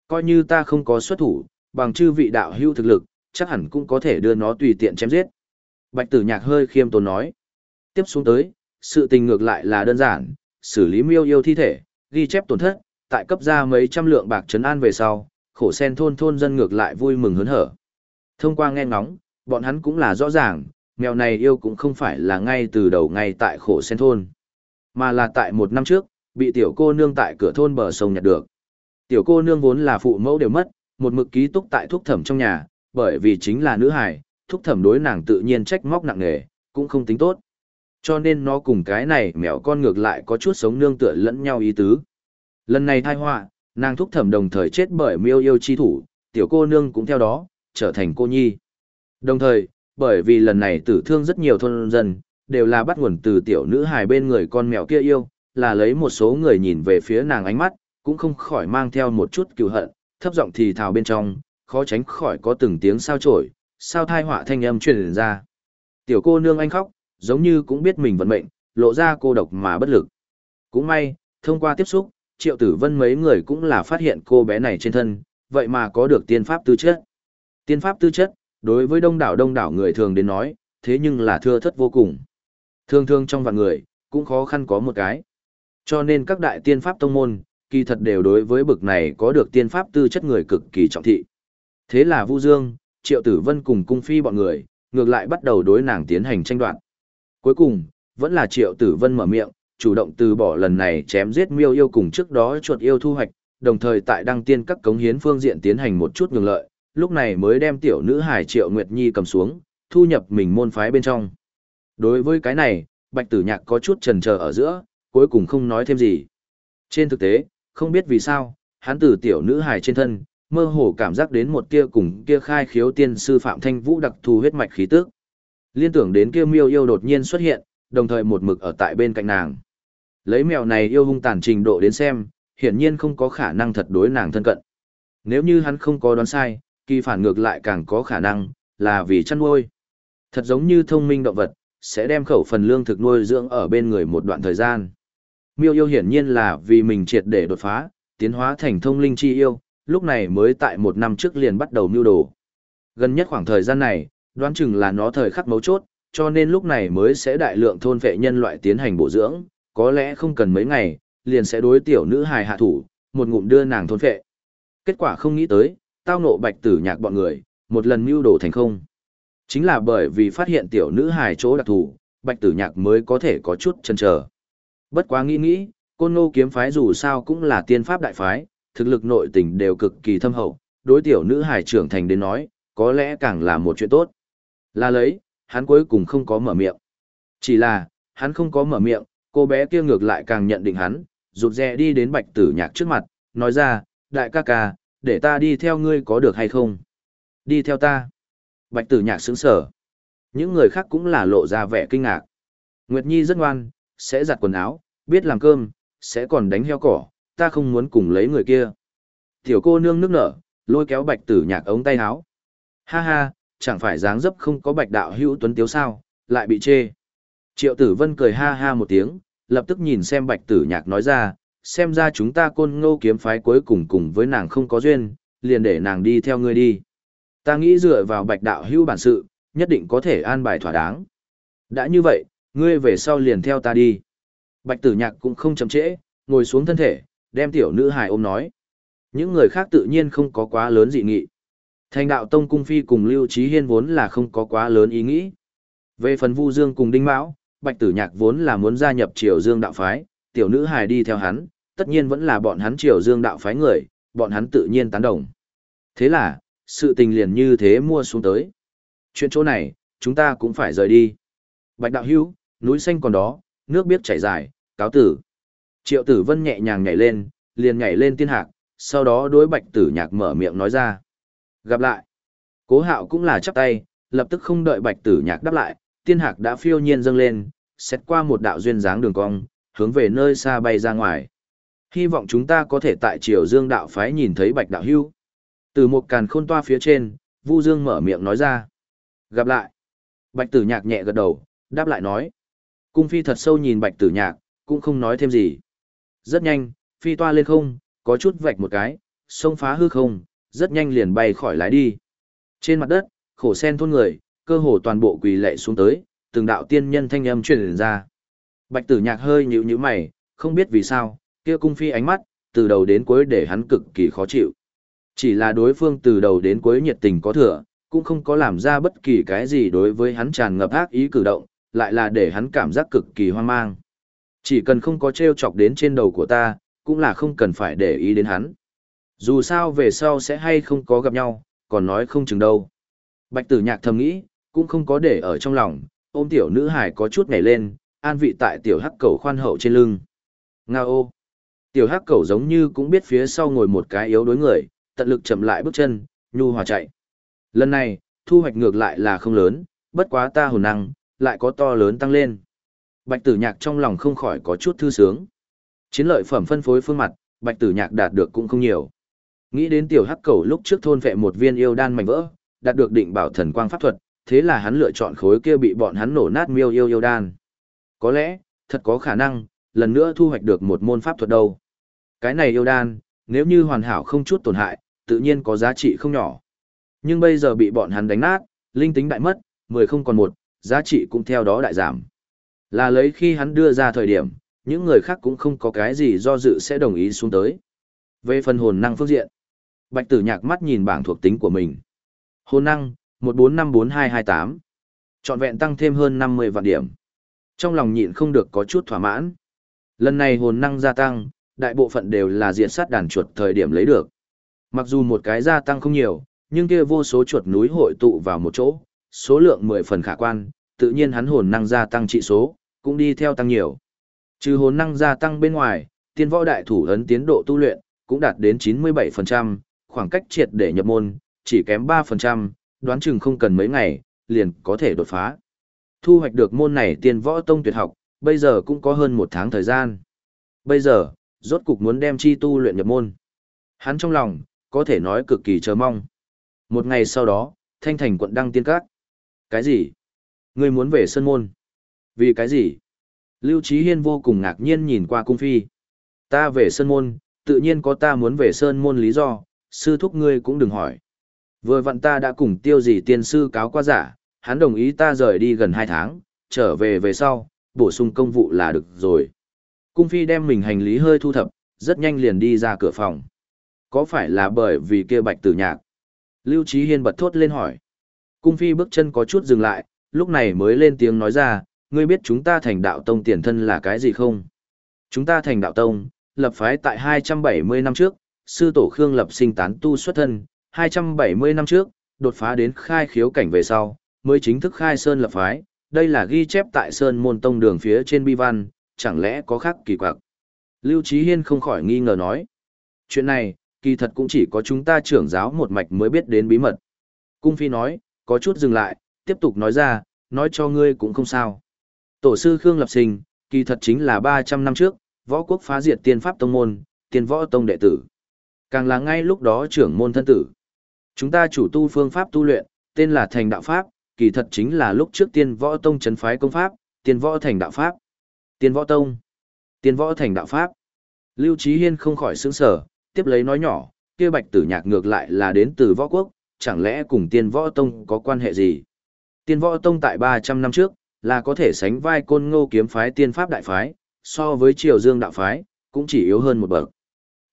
Coi như ta không có xuất thủ, bằng chư vị đạo hữu thực lực, chắc hẳn cũng có thể đưa nó tùy tiện chém giết. Bạch tử nhạc hơi khiêm tốn nói. Tiếp xuống tới, sự tình ngược lại là đơn giản, xử lý miêu yêu thi thể, ghi chép tổn thất, tại cấp ra mấy trăm lượng bạc trấn an về sau, khổ sen thôn thôn dân ngược lại vui mừng hớn hở. Thông qua nghe ngóng, bọn hắn cũng là rõ ràng, mèo này yêu cũng không phải là ngay từ đầu ngay tại khổ sen thôn, mà là tại một năm trước, bị tiểu cô nương tại cửa thôn bờ sông nhặt được. Tiểu cô nương vốn là phụ mẫu đều mất, một mực ký túc tại thuốc thẩm trong nhà, bởi vì chính là nữ hài, thuốc thẩm đối nàng tự nhiên trách móc nặng nề, cũng không tính tốt. Cho nên nó cùng cái này mèo con ngược lại có chút sống nương tựa lẫn nhau ý tứ. Lần này thai họa, nàng thúc thẩm đồng thời chết bởi miêu yêu chi thủ, tiểu cô nương cũng theo đó, trở thành cô nhi. Đồng thời, bởi vì lần này tử thương rất nhiều thôn dân, đều là bắt nguồn từ tiểu nữ hài bên người con mèo kia yêu, là lấy một số người nhìn về phía nàng ánh mắt, cũng không khỏi mang theo một chút cựu hận, thấp giọng thì thào bên trong, khó tránh khỏi có từng tiếng sao trổi, sao thai họa thanh âm truyền ra. Tiểu cô nương anh khóc, giống như cũng biết mình vận mệnh, lộ ra cô độc mà bất lực. Cũng may, thông qua tiếp xúc, triệu tử vân mấy người cũng là phát hiện cô bé này trên thân, vậy mà có được tiên pháp tư chất. Tiên pháp tư chất, đối với đông đảo đông đảo người thường đến nói, thế nhưng là thưa thất vô cùng. Thường thường trong vạn người, cũng khó khăn có một cái. Cho nên các đại tiên pháp tông môn, kỳ thật đều đối với bực này có được tiên pháp tư chất người cực kỳ trọng thị. Thế là Vu Dương, Triệu Tử Vân cùng cung phi bọn người, ngược lại bắt đầu đối nàng tiến hành tranh đoạt. Cuối cùng, vẫn là Triệu Tử Vân mở miệng, chủ động từ bỏ lần này chém giết miêu yêu cùng trước đó chuột yêu thu hoạch, đồng thời tại đăng tiên các cống hiến phương diện tiến hành một chút ngừng lợi, lúc này mới đem tiểu nữ hải Triệu Nguyệt Nhi cầm xuống, thu nhập mình môn phái bên trong. Đối với cái này, Bạch Tử Nhạc có chút chần chờ ở giữa, cuối cùng không nói thêm gì. Trên thực tế, không biết vì sao, hắn từ tiểu nữ hải trên thân, mơ hồ cảm giác đến một tia cùng kia khai khiếu tiên sư Phạm Thanh Vũ đặc thù huyết mạch khí tức. Liên tưởng đến kia miêu yêu đột nhiên xuất hiện, đồng thời một mực ở tại bên cạnh nàng. Lấy mèo này yêu hung tàn trình độ đến xem, hiển nhiên không có khả năng thật đối nàng thân cận. Nếu như hắn không có đoán sai, kỳ phản ngược lại càng có khả năng, là vì chăn nuôi. Thật giống như thông minh động vật, sẽ đem khẩu phần lương thực nuôi dưỡng ở bên người một đoạn thời gian. Miêu yêu hiển nhiên là vì mình triệt để đột phá, tiến hóa thành thông linh chi yêu, lúc này mới tại một năm trước liền bắt đầu mưu đồ. Gần nhất khoảng thời gian này, đoán chừng là nó thời khắc mấu chốt, cho nên lúc này mới sẽ đại lượng thôn vệ nhân loại tiến hành bổ dưỡng, có lẽ không cần mấy ngày, liền sẽ đối tiểu nữ hài hạ thủ, một ngụm đưa nàng thôn vệ. Kết quả không nghĩ tới, tao nộ bạch tử nhạc bọn người, một lần mưu đồ thành không. Chính là bởi vì phát hiện tiểu nữ hài chỗ đặc thù, bạch tử nhạc mới có thể có chút chần chờ. Bất quá nghĩ nghĩ, côn ngô kiếm phái dù sao cũng là tiên pháp đại phái, thực lực nội tình đều cực kỳ thâm hậu, đối tiểu nữ hài trưởng thành đến nói, có lẽ càng là một chuyện tốt. Là lấy, hắn cuối cùng không có mở miệng. Chỉ là, hắn không có mở miệng, cô bé kia ngược lại càng nhận định hắn, rụt rè đi đến bạch tử nhạc trước mặt, nói ra, đại ca ca, để ta đi theo ngươi có được hay không? Đi theo ta. Bạch tử nhạc sững sở. Những người khác cũng là lộ ra vẻ kinh ngạc. Nguyệt Nhi rất ngoan, sẽ giặt quần áo, biết làm cơm, sẽ còn đánh heo cỏ, ta không muốn cùng lấy người kia. Tiểu cô nương nước nở, lôi kéo bạch tử nhạc ống tay áo. Ha ha, chẳng phải dáng dấp không có bạch đạo hữu tuấn tiếu sao, lại bị chê. Triệu tử vân cười ha ha một tiếng, lập tức nhìn xem bạch tử nhạc nói ra, xem ra chúng ta côn ngô kiếm phái cuối cùng cùng với nàng không có duyên, liền để nàng đi theo ngươi đi. Ta nghĩ dựa vào bạch đạo hữu bản sự, nhất định có thể an bài thỏa đáng. Đã như vậy, ngươi về sau liền theo ta đi. Bạch tử nhạc cũng không chậm trễ, ngồi xuống thân thể, đem tiểu nữ hài ôm nói. Những người khác tự nhiên không có quá lớn dị nghị. Thành đạo tông cung phi cùng Lưu Trí Hiên vốn là không có quá lớn ý nghĩ. Về phần Vu Dương cùng Đinh Mão, Bạch Tử Nhạc vốn là muốn gia nhập Triều Dương đạo phái, tiểu nữ hài đi theo hắn, tất nhiên vẫn là bọn hắn Triều Dương đạo phái người, bọn hắn tự nhiên tán đồng. Thế là, sự tình liền như thế mua xuống tới. Chuyện chỗ này, chúng ta cũng phải rời đi. Bạch đạo hữu, núi xanh còn đó, nước biết chảy dài, cáo tử. Triệu tử vân nhẹ nhàng nhảy lên, liền nhảy lên tiên hạc, sau đó đối bạch tử nhạc mở miệng nói ra. Gặp lại. Cố hạo cũng là chắp tay, lập tức không đợi bạch tử nhạc đáp lại, tiên hạc đã phiêu nhiên dâng lên, xét qua một đạo duyên dáng đường cong, hướng về nơi xa bay ra ngoài. Hy vọng chúng ta có thể tại triều dương đạo phái nhìn thấy bạch đạo hưu. Từ một càn khôn toa phía trên, Vu Dương mở miệng nói ra. Gặp lại. Bạch tử nhạc nhẹ gật đầu, đáp lại nói. Cung phi thật sâu nhìn bạch tử nhạc, cũng không nói thêm gì. Rất nhanh, phi toa lên không, có chút vạch một cái, sông phá hư không, rất nhanh liền bay khỏi lái đi. Trên mặt đất, khổ sen thôn người, cơ hồ toàn bộ quỳ lệ xuống tới, từng đạo tiên nhân thanh âm truyền ra. Bạch tử nhạc hơi nhíu nhíu mày, không biết vì sao, kia cung phi ánh mắt, từ đầu đến cuối để hắn cực kỳ khó chịu. Chỉ là đối phương từ đầu đến cuối nhiệt tình có thừa, cũng không có làm ra bất kỳ cái gì đối với hắn tràn ngập ác ý cử động, lại là để hắn cảm giác cực kỳ hoang mang. Chỉ cần không có treo chọc đến trên đầu của ta, cũng là không cần phải để ý đến hắn. Dù sao về sau sẽ hay không có gặp nhau, còn nói không chừng đâu. Bạch tử nhạc thầm nghĩ, cũng không có để ở trong lòng, ôm tiểu nữ hải có chút nhảy lên, an vị tại tiểu hắc cầu khoan hậu trên lưng. Nga ô! Tiểu hắc Cẩu giống như cũng biết phía sau ngồi một cái yếu đối người, tận lực chậm lại bước chân, nhu hòa chạy. Lần này, thu hoạch ngược lại là không lớn, bất quá ta hồn năng, lại có to lớn tăng lên. Bạch tử nhạc trong lòng không khỏi có chút thư sướng. Chiến lợi phẩm phân phối phương mặt, bạch tử nhạc đạt được cũng không nhiều. Nghĩ đến tiểu hắc cầu lúc trước thôn vệ một viên yêu đan mảnh vỡ, đạt được định bảo thần quang pháp thuật, thế là hắn lựa chọn khối kia bị bọn hắn nổ nát miêu yêu yêu đan. Có lẽ, thật có khả năng, lần nữa thu hoạch được một môn pháp thuật đâu. Cái này yêu đan, nếu như hoàn hảo không chút tổn hại, tự nhiên có giá trị không nhỏ. Nhưng bây giờ bị bọn hắn đánh nát, linh tính đại mất, mười không còn một, giá trị cũng theo đó đại giảm. Là lấy khi hắn đưa ra thời điểm, những người khác cũng không có cái gì do dự sẽ đồng ý xuống tới. Về phần hồn năng phương diện, Bạch Tử Nhạc mắt nhìn bảng thuộc tính của mình. Hồn năng, 1454228. Chọn vẹn tăng thêm hơn 50 vạn điểm. Trong lòng nhịn không được có chút thỏa mãn. Lần này hồn năng gia tăng, đại bộ phận đều là diện sát đàn chuột thời điểm lấy được. Mặc dù một cái gia tăng không nhiều, nhưng kia vô số chuột núi hội tụ vào một chỗ, số lượng 10 phần khả quan, tự nhiên hắn hồn năng gia tăng trị số, cũng đi theo tăng nhiều. Trừ hồn năng gia tăng bên ngoài, tiên võ đại thủ ấn tiến độ tu luyện, cũng đạt đến 97%, khoảng cách triệt để nhập môn, chỉ kém 3%, đoán chừng không cần mấy ngày, liền có thể đột phá. Thu hoạch được môn này tiên võ tông tuyệt học, bây giờ cũng có hơn một tháng thời gian. Bây giờ, rốt cục muốn đem chi tu luyện nhập môn. Hắn trong lòng, có thể nói cực kỳ chờ mong. Một ngày sau đó, thanh thành quận đăng tiên các. Cái gì? Ngươi muốn về Sơn Môn? Vì cái gì? Lưu Trí Hiên vô cùng ngạc nhiên nhìn qua cung phi. Ta về Sơn Môn, tự nhiên có ta muốn về Sơn Môn lý do, sư thúc ngươi cũng đừng hỏi. Vừa vặn ta đã cùng tiêu gì tiên sư cáo qua giả, hắn đồng ý ta rời đi gần hai tháng, trở về về sau, bổ sung công vụ là được rồi. Cung phi đem mình hành lý hơi thu thập, rất nhanh liền đi ra cửa phòng. Có phải là bởi vì kia bạch tử nhạc? Lưu Trí Hiên bật thốt lên hỏi. Cung phi bước chân có chút dừng lại, lúc này mới lên tiếng nói ra, ngươi biết chúng ta thành đạo tông tiền thân là cái gì không? Chúng ta thành đạo tông, lập phái tại 270 năm trước, sư tổ Khương lập sinh tán tu xuất thân, 270 năm trước, đột phá đến khai khiếu cảnh về sau, mới chính thức khai sơn lập phái, đây là ghi chép tại sơn môn tông đường phía trên bi văn, chẳng lẽ có khác kỳ quặc. Lưu Chí Hiên không khỏi nghi ngờ nói. Chuyện này, kỳ thật cũng chỉ có chúng ta trưởng giáo một mạch mới biết đến bí mật. Cung Phi nói, có chút dừng lại, tiếp tục nói ra, nói cho ngươi cũng không sao. Tổ sư Khương Lập Sinh, kỳ thật chính là 300 năm trước, võ quốc phá diệt tiên pháp tông môn, tiên võ tông đệ tử. Càng là ngay lúc đó trưởng môn thân tử. Chúng ta chủ tu phương pháp tu luyện, tên là thành đạo pháp, kỳ thật chính là lúc trước tiên võ tông chấn phái công pháp, tiên võ thành đạo pháp. Tiên võ tông, tiên võ thành đạo pháp. Lưu Trí Hiên không khỏi sững sờ, tiếp lấy nói nhỏ, kia bạch tử nhạc ngược lại là đến từ võ quốc, chẳng lẽ cùng tiên võ tông có quan hệ gì? Tiên võ tông tại 300 năm trước, là có thể sánh vai côn ngô kiếm phái tiên pháp đại phái, so với triều dương đạo phái, cũng chỉ yếu hơn một bậc.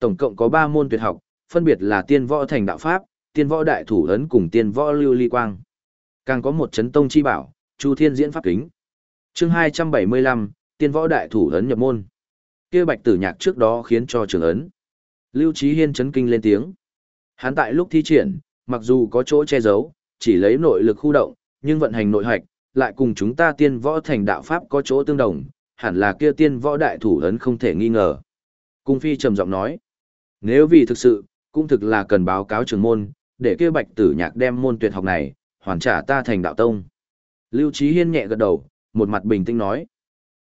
Tổng cộng có 3 môn tuyệt học, phân biệt là tiên võ thành đạo pháp, tiên võ đại thủ ấn cùng tiên võ lưu ly quang. Càng có một chấn tông chi bảo, chu thiên diễn pháp kính. chương 275, tiên võ đại thủ ấn nhập môn. kia bạch tử nhạc trước đó khiến cho trường ấn. Lưu Chí Hiên chấn kinh lên tiếng. Hắn tại lúc thi triển, mặc dù có chỗ che giấu, chỉ lấy nội lực khu động, nhưng vận hành nội hoạch, lại cùng chúng ta tiên võ thành đạo pháp có chỗ tương đồng, hẳn là kia tiên võ đại thủ ấn không thể nghi ngờ. Cung Phi trầm giọng nói, nếu vì thực sự, cũng thực là cần báo cáo trường môn, để kia bạch tử nhạc đem môn tuyệt học này, hoàn trả ta thành đạo tông. Lưu Chí Hiên nhẹ gật đầu, một mặt bình tĩnh nói,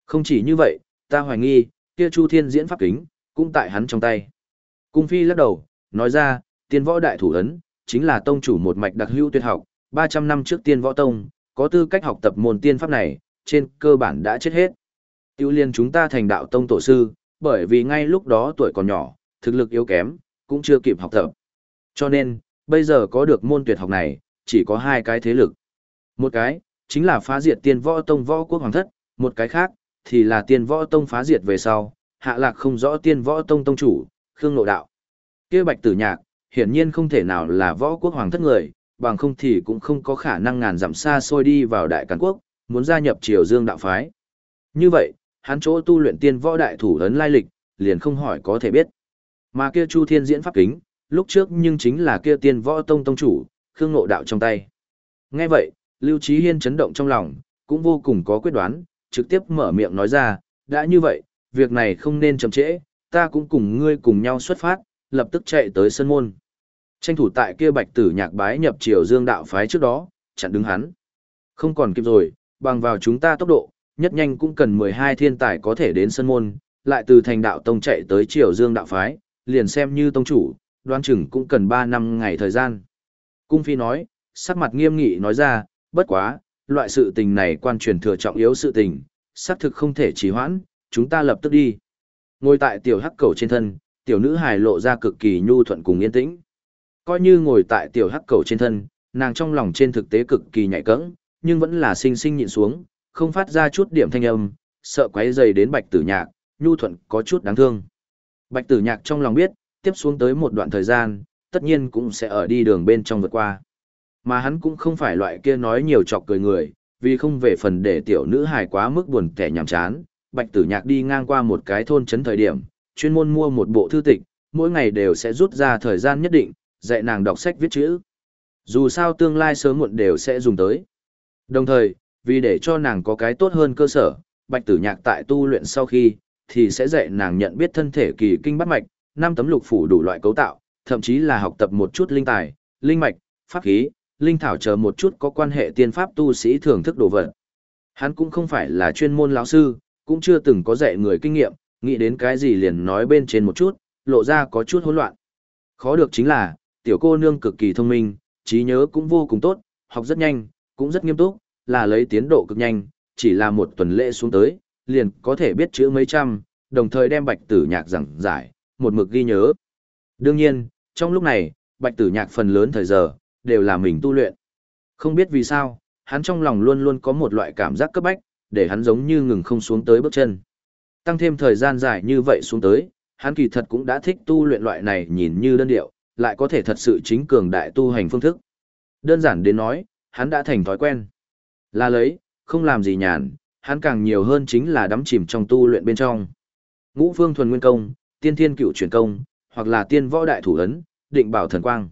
không chỉ như vậy, ta hoài nghi, kia Chu Thiên diễn pháp kính, cũng tại hắn trong tay. Cung phi lắc đầu, nói ra, tiên võ đại thủ ấn, chính là tông chủ một mạch đặc hữu tuyệt học, 300 năm trước tiên võ tông, có tư cách học tập môn tiên pháp này, trên cơ bản đã chết hết. Tiêu liên chúng ta thành đạo tông tổ sư, bởi vì ngay lúc đó tuổi còn nhỏ, thực lực yếu kém, cũng chưa kịp học tập. Cho nên, bây giờ có được môn tuyệt học này, chỉ có hai cái thế lực. Một cái, chính là phá diệt tiên võ tông võ quốc hoàng thất, một cái khác, thì là tiên võ tông phá diệt về sau, hạ lạc không rõ tiên võ tông tông chủ, khương nội đạo. kia bạch tử nhạc, hiển nhiên không thể nào là võ quốc hoàng thất người, bằng không thì cũng không có khả năng ngàn dặm xa xôi đi vào đại càn quốc, muốn gia nhập triều dương đạo phái. Như vậy, hắn chỗ tu luyện tiên võ đại thủ ấn lai lịch, liền không hỏi có thể biết. Mà kia Chu Thiên diễn pháp kính, lúc trước nhưng chính là kia tiên võ tông tông chủ, Khương Ngộ Đạo trong tay. Nghe vậy, Lưu Trí Hiên chấn động trong lòng, cũng vô cùng có quyết đoán, trực tiếp mở miệng nói ra, đã như vậy, việc này không nên chậm trễ, ta cũng cùng ngươi cùng nhau xuất phát, lập tức chạy tới sân môn. Tranh thủ tại kia bạch tử nhạc bái nhập triều dương đạo phái trước đó, chặn đứng hắn. Không còn kịp rồi, bằng vào chúng ta tốc độ, nhất nhanh cũng cần 12 thiên tài có thể đến sân môn, lại từ thành đạo tông chạy tới triều dương đạo phái, liền xem như tông chủ, đoan chừng cũng cần 3 năm ngày thời gian. Cung Phi nói, sắc mặt nghiêm nghị nói ra, bất quá, loại sự tình này quan truyền thừa trọng yếu sự tình, xác thực không thể trì hoãn, chúng ta lập tức đi. Ngồi tại tiểu hắc cầu trên thân, tiểu nữ hài lộ ra cực kỳ nhu thuận cùng yên tĩnh. Coi như ngồi tại tiểu hắc cầu trên thân, nàng trong lòng trên thực tế cực kỳ nhạy cẫng, nhưng vẫn là sinh sinh nhịn xuống, không phát ra chút điểm thanh âm, sợ quấy dày đến bạch tử nhạc, nhu thuận có chút đáng thương. Bạch tử nhạc trong lòng biết, tiếp xuống tới một đoạn thời gian, tất nhiên cũng sẽ ở đi đường bên trong vượt qua. Mà hắn cũng không phải loại kia nói nhiều chọc cười người, vì không về phần để tiểu nữ hài quá mức buồn kẻ nhàm chán, bạch tử nhạc đi ngang qua một cái thôn trấn thời điểm, chuyên môn mua một bộ thư tịch, mỗi ngày đều sẽ rút ra thời gian nhất định, dạy nàng đọc sách viết chữ. Dù sao tương lai sớm muộn đều sẽ dùng tới. Đồng thời, vì để cho nàng có cái tốt hơn cơ sở, bạch tử nhạc tại tu luyện sau khi, thì sẽ dạy nàng nhận biết thân thể kỳ kinh bắt mạch, năm tấm lục phủ đủ loại cấu tạo, thậm chí là học tập một chút linh tài, linh mạch, pháp khí, linh thảo chờ một chút có quan hệ tiên pháp tu sĩ thưởng thức đồ vật. Hắn cũng không phải là chuyên môn lão sư, cũng chưa từng có dạy người kinh nghiệm, nghĩ đến cái gì liền nói bên trên một chút, lộ ra có chút hỗn loạn. Khó được chính là, tiểu cô nương cực kỳ thông minh, trí nhớ cũng vô cùng tốt, học rất nhanh, cũng rất nghiêm túc, là lấy tiến độ cực nhanh, chỉ là một tuần lễ xuống tới, liền có thể biết chữ mấy trăm, đồng thời đem bạch tử nhạc giảng giải, một mực ghi nhớ. Đương nhiên, trong lúc này, bạch tử nhạc phần lớn thời giờ, đều là mình tu luyện. Không biết vì sao, hắn trong lòng luôn luôn có một loại cảm giác cấp bách, để hắn giống như ngừng không xuống tới bước chân. Tăng thêm thời gian dài như vậy xuống tới, hắn kỳ thật cũng đã thích tu luyện loại này nhìn như đơn điệu, lại có thể thật sự chính cường đại tu hành phương thức. Đơn giản đến nói, hắn đã thành thói quen. Là lấy, không làm gì nhàn, hắn càng nhiều hơn chính là đắm chìm trong tu luyện bên trong. Ngũ phương thuần nguyên công, tiên thiên cựu truyền công, hoặc là tiên võ đại thủ ấn, định bảo thần quang.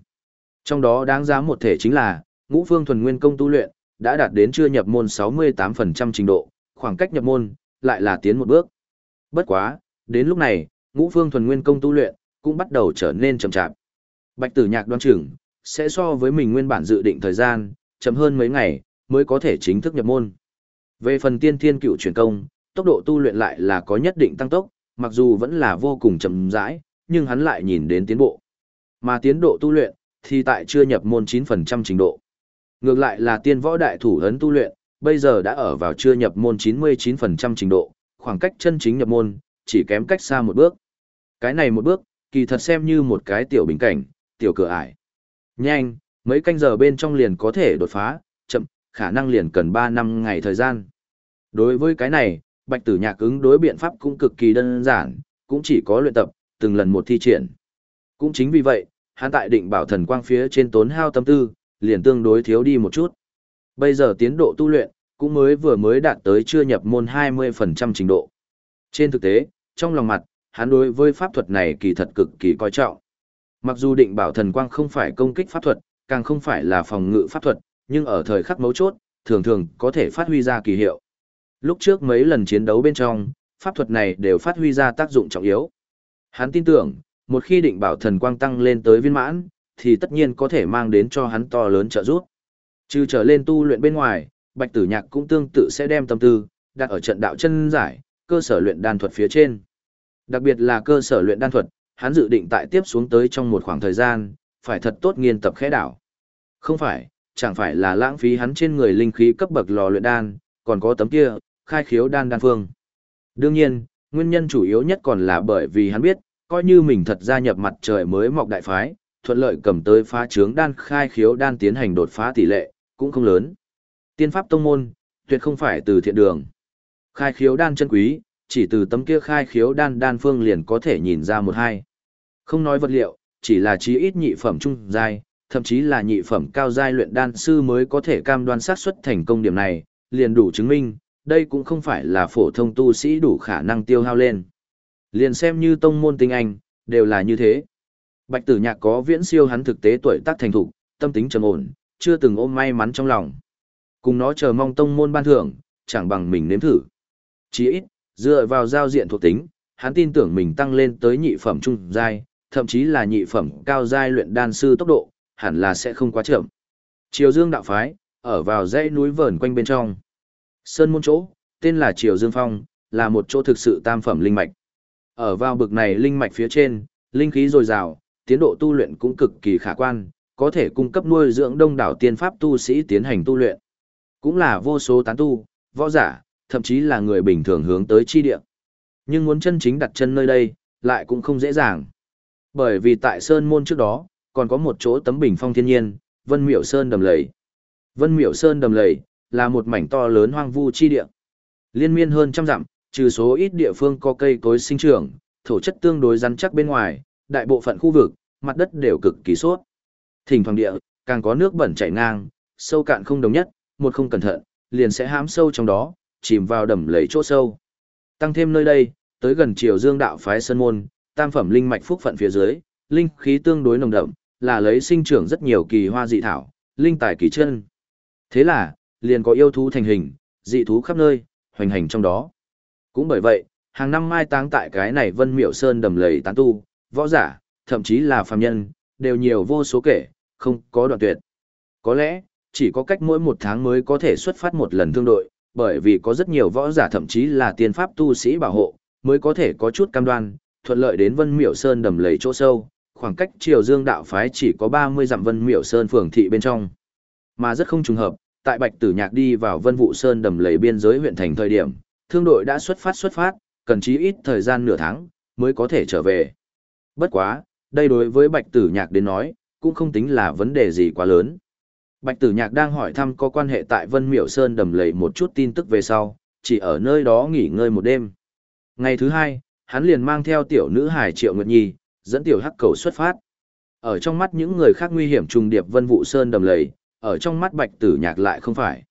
Trong đó đáng giá một thể chính là, ngũ phương thuần nguyên công tu luyện, đã đạt đến chưa nhập môn 68% trình độ, khoảng cách nhập môn, lại là tiến một bước. Bất quá, đến lúc này, ngũ phương thuần nguyên công tu luyện, cũng bắt đầu trở nên chậm chạp. Bạch tử nhạc đoan trưởng, sẽ so với mình nguyên bản dự định thời gian, chậm hơn mấy ngày, mới có thể chính thức nhập môn. Về phần tiên thiên cựu truyền công, tốc độ tu luyện lại là có nhất định tăng tốc, mặc dù vẫn là vô cùng chậm rãi, nhưng hắn lại nhìn đến tiến bộ. Mà tiến độ tu luyện, thì tại chưa nhập môn 9% trình độ. Ngược lại là tiên võ đại thủ ấn tu luyện, bây giờ đã ở vào chưa nhập môn 99% trình độ, khoảng cách chân chính nhập môn, chỉ kém cách xa một bước. Cái này một bước, kỳ thật xem như một cái tiểu bình cảnh, tiểu cửa ải. Nhanh, mấy canh giờ bên trong liền có thể đột phá, chậm, khả năng liền cần 3 năm ngày thời gian. Đối với cái này, Bạch Tử Nhạc ứng đối biện pháp cũng cực kỳ đơn giản, cũng chỉ có luyện tập, từng lần một thi triển. Cũng chính vì vậy, hắn tại định bảo thần quang phía trên tốn hao tâm tư, liền tương đối thiếu đi một chút. Bây giờ tiến độ tu luyện, cũng mới vừa mới đạt tới chưa nhập môn 20% trình độ. Trên thực tế, trong lòng mặt, hắn đối với pháp thuật này kỳ thật cực kỳ coi trọng. Mặc dù định bảo thần quang không phải công kích pháp thuật, càng không phải là phòng ngự pháp thuật, nhưng ở thời khắc mấu chốt, thường thường có thể phát huy ra kỳ hiệu. Lúc trước mấy lần chiến đấu bên trong, pháp thuật này đều phát huy ra tác dụng trọng yếu. Hắn tin tưởng, một khi định bảo thần quang tăng lên tới viên mãn, thì tất nhiên có thể mang đến cho hắn to lớn trợ giúp. Trừ trở lên tu luyện bên ngoài, Bạch Tử Nhạc cũng tương tự sẽ đem tâm tư đặt ở trận đạo chân giải, cơ sở luyện đan thuật phía trên. Đặc biệt là cơ sở luyện đan thuật, hắn dự định tại tiếp xuống tới trong một khoảng thời gian, phải thật tốt nghiên tập khế đảo. Không phải, chẳng phải là lãng phí hắn trên người linh khí cấp bậc lò luyện đan, còn có tấm kia, khai khiếu đan đan phương. Đương nhiên, nguyên nhân chủ yếu nhất còn là bởi vì hắn biết, coi như mình thật gia nhập mặt trời mới mọc đại phái, thuận lợi cầm tới phá trướng đan khai khiếu đan tiến hành đột phá tỷ lệ, cũng không lớn. Tiên pháp tông môn, tuyệt không phải từ thiện đường. Khai khiếu đan chân quý, chỉ từ tấm kia khai khiếu đan đan phương liền có thể nhìn ra một hai. Không nói vật liệu, chỉ là chí ít nhị phẩm trung giai, thậm chí là nhị phẩm cao giai luyện đan sư mới có thể cam đoan xác suất thành công điểm này, liền đủ chứng minh, đây cũng không phải là phổ thông tu sĩ đủ khả năng tiêu hao lên. Liền xem như tông môn tinh anh, đều là như thế. Bạch tử nhạc có viễn siêu hắn thực tế tuổi tác thành thục, tâm tính trầm ổn, chưa từng ôm may mắn trong lòng. Cùng nó chờ mong tông môn ban thưởng, chẳng bằng mình nếm thử. Chỉ ít, dựa vào giao diện thuộc tính, hắn tin tưởng mình tăng lên tới nhị phẩm trung giai, thậm chí là nhị phẩm cao giai luyện đan sư tốc độ, hẳn là sẽ không quá chậm. Triều Dương đạo phái, ở vào dãy núi vờn quanh bên trong. Sơn môn chỗ, tên là Triều Dương Phong, là một chỗ thực sự tam phẩm linh mạch. Ở vào bực này linh mạch phía trên, linh khí dồi dào, tiến độ tu luyện cũng cực kỳ khả quan, có thể cung cấp nuôi dưỡng đông đảo tiên pháp tu sĩ tiến hành tu luyện. Cũng là vô số tán tu, võ giả, thậm chí là người bình thường hướng tới chi địa. Nhưng muốn chân chính đặt chân nơi đây, lại cũng không dễ dàng. Bởi vì tại Sơn Môn trước đó, còn có một chỗ tấm bình phong thiên nhiên, Vân Miểu Sơn đầm lầy. Vân Miểu Sơn đầm lầy, là một mảnh to lớn hoang vu chi địa. Liên miên hơn trăm dặm, trừ số ít địa phương có cây cối sinh trưởng, thổ chất tương đối rắn chắc bên ngoài, đại bộ phận khu vực, mặt đất đều cực kỳ suốt. Thỉnh thoảng địa, càng có nước bẩn chảy ngang, sâu cạn không đồng nhất, một không cẩn thận, liền sẽ hãm sâu trong đó, chìm vào đầm lầy chỗ sâu. Tăng thêm nơi đây, tới gần chiều dương đạo phái sơn môn, tam phẩm linh mạch phúc phận phía dưới, linh khí tương đối nồng đậm, là lấy sinh trưởng rất nhiều kỳ hoa dị thảo, linh tài kỳ chân. Thế là, liền có yêu thú thành hình, dị thú khắp nơi, hoành hành trong đó. Cũng bởi vậy, hàng năm mai táng tại cái này Vân Miệu Sơn đầm lầy tán tu, võ giả, thậm chí là phàm nhân, đều nhiều vô số kể, không có đoạn tuyệt. Có lẽ, chỉ có cách mỗi một tháng mới có thể xuất phát một lần thương đội, bởi vì có rất nhiều võ giả thậm chí là tiên pháp tu sĩ bảo hộ, mới có thể có chút cam đoan, thuận lợi đến Vân Miểu Sơn đầm lầy chỗ sâu, khoảng cách Triều Dương đạo phái chỉ có 30 dặm Vân Miểu Sơn phường thị bên trong. Mà rất không trùng hợp, tại Bạch Tử Nhạc đi vào Vân Vũ Sơn đầm lầy biên giới huyện thành thời điểm, thương đội đã xuất phát xuất phát, cần chí ít thời gian nửa tháng mới có thể trở về. Bất quá, đây đối với Bạch Tử Nhạc đến nói, cũng không tính là vấn đề gì quá lớn. Bạch Tử Nhạc đang hỏi thăm có quan hệ tại Vân Miểu Sơn đầm lầy một chút tin tức về sau, chỉ ở nơi đó nghỉ ngơi một đêm. Ngày thứ hai, hắn liền mang theo tiểu nữ hải Triệu Nguyệt Nhi, dẫn tiểu hắc cầu xuất phát. Ở trong mắt những người khác nguy hiểm trùng điệp Vân Vũ Sơn đầm lầy, ở trong mắt Bạch Tử Nhạc lại không phải.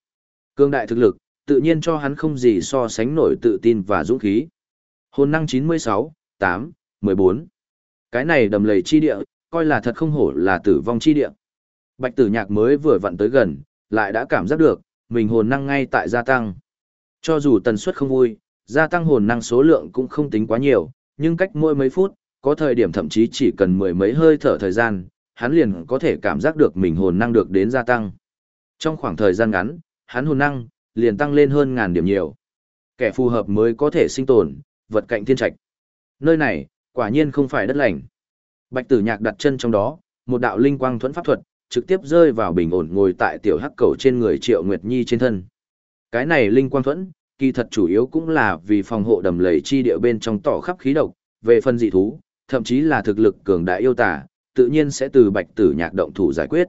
Cương đại thực lực, tự nhiên cho hắn không gì so sánh nổi tự tin và dũng khí. Hồn năng 96, 8, 14. Cái này đầm lầy chi địa, coi là thật không hổ là tử vong chi địa. Bạch tử nhạc mới vừa vặn tới gần, lại đã cảm giác được, mình hồn năng ngay tại gia tăng. Cho dù tần suất không vui, gia tăng hồn năng số lượng cũng không tính quá nhiều, nhưng cách mỗi mấy phút, có thời điểm thậm chí chỉ cần mười mấy hơi thở thời gian, hắn liền có thể cảm giác được mình hồn năng được đến gia tăng. Trong khoảng thời gian ngắn, hắn hồn năng liền tăng lên hơn ngàn điểm nhiều. Kẻ phù hợp mới có thể sinh tồn, vật cạnh thiên trạch. Nơi này, quả nhiên không phải đất lành. Bạch Tử Nhạc đặt chân trong đó, một đạo linh quang thuẫn pháp thuật, trực tiếp rơi vào bình ổn ngồi tại tiểu hắc cầu trên người Triệu Nguyệt Nhi trên thân. Cái này linh quang thuẫn, kỳ thật chủ yếu cũng là vì phòng hộ đầm lầy chi địa bên trong tỏ khắp khí độc, về phân dị thú, thậm chí là thực lực cường đại yêu tả, tự nhiên sẽ từ bạch tử nhạc động thủ giải quyết.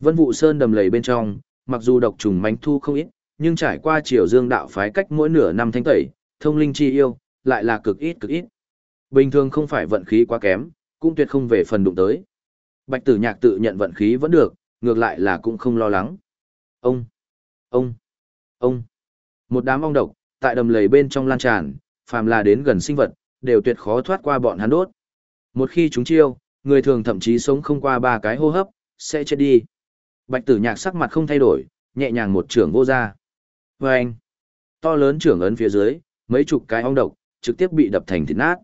Vân vụ sơn đầm lầy bên trong, mặc dù độc trùng mánh thu không ít, nhưng trải qua triều dương đạo phái cách mỗi nửa năm thanh tẩy, thông linh chi yêu, lại là cực ít cực ít. Bình thường không phải vận khí quá kém, cũng tuyệt không về phần đụng tới. Bạch tử nhạc tự nhận vận khí vẫn được, ngược lại là cũng không lo lắng. Ông, ông, ông. Một đám ong độc, tại đầm lầy bên trong lan tràn, phàm là đến gần sinh vật, đều tuyệt khó thoát qua bọn hắn đốt. Một khi chúng chiêu, người thường thậm chí sống không qua ba cái hô hấp, sẽ chết đi. Bạch tử nhạc sắc mặt không thay đổi, nhẹ nhàng một trưởng vô ra. Và anh, to lớn trưởng ấn phía dưới, mấy chục cái ong độc, trực tiếp bị đập thành thịt nát.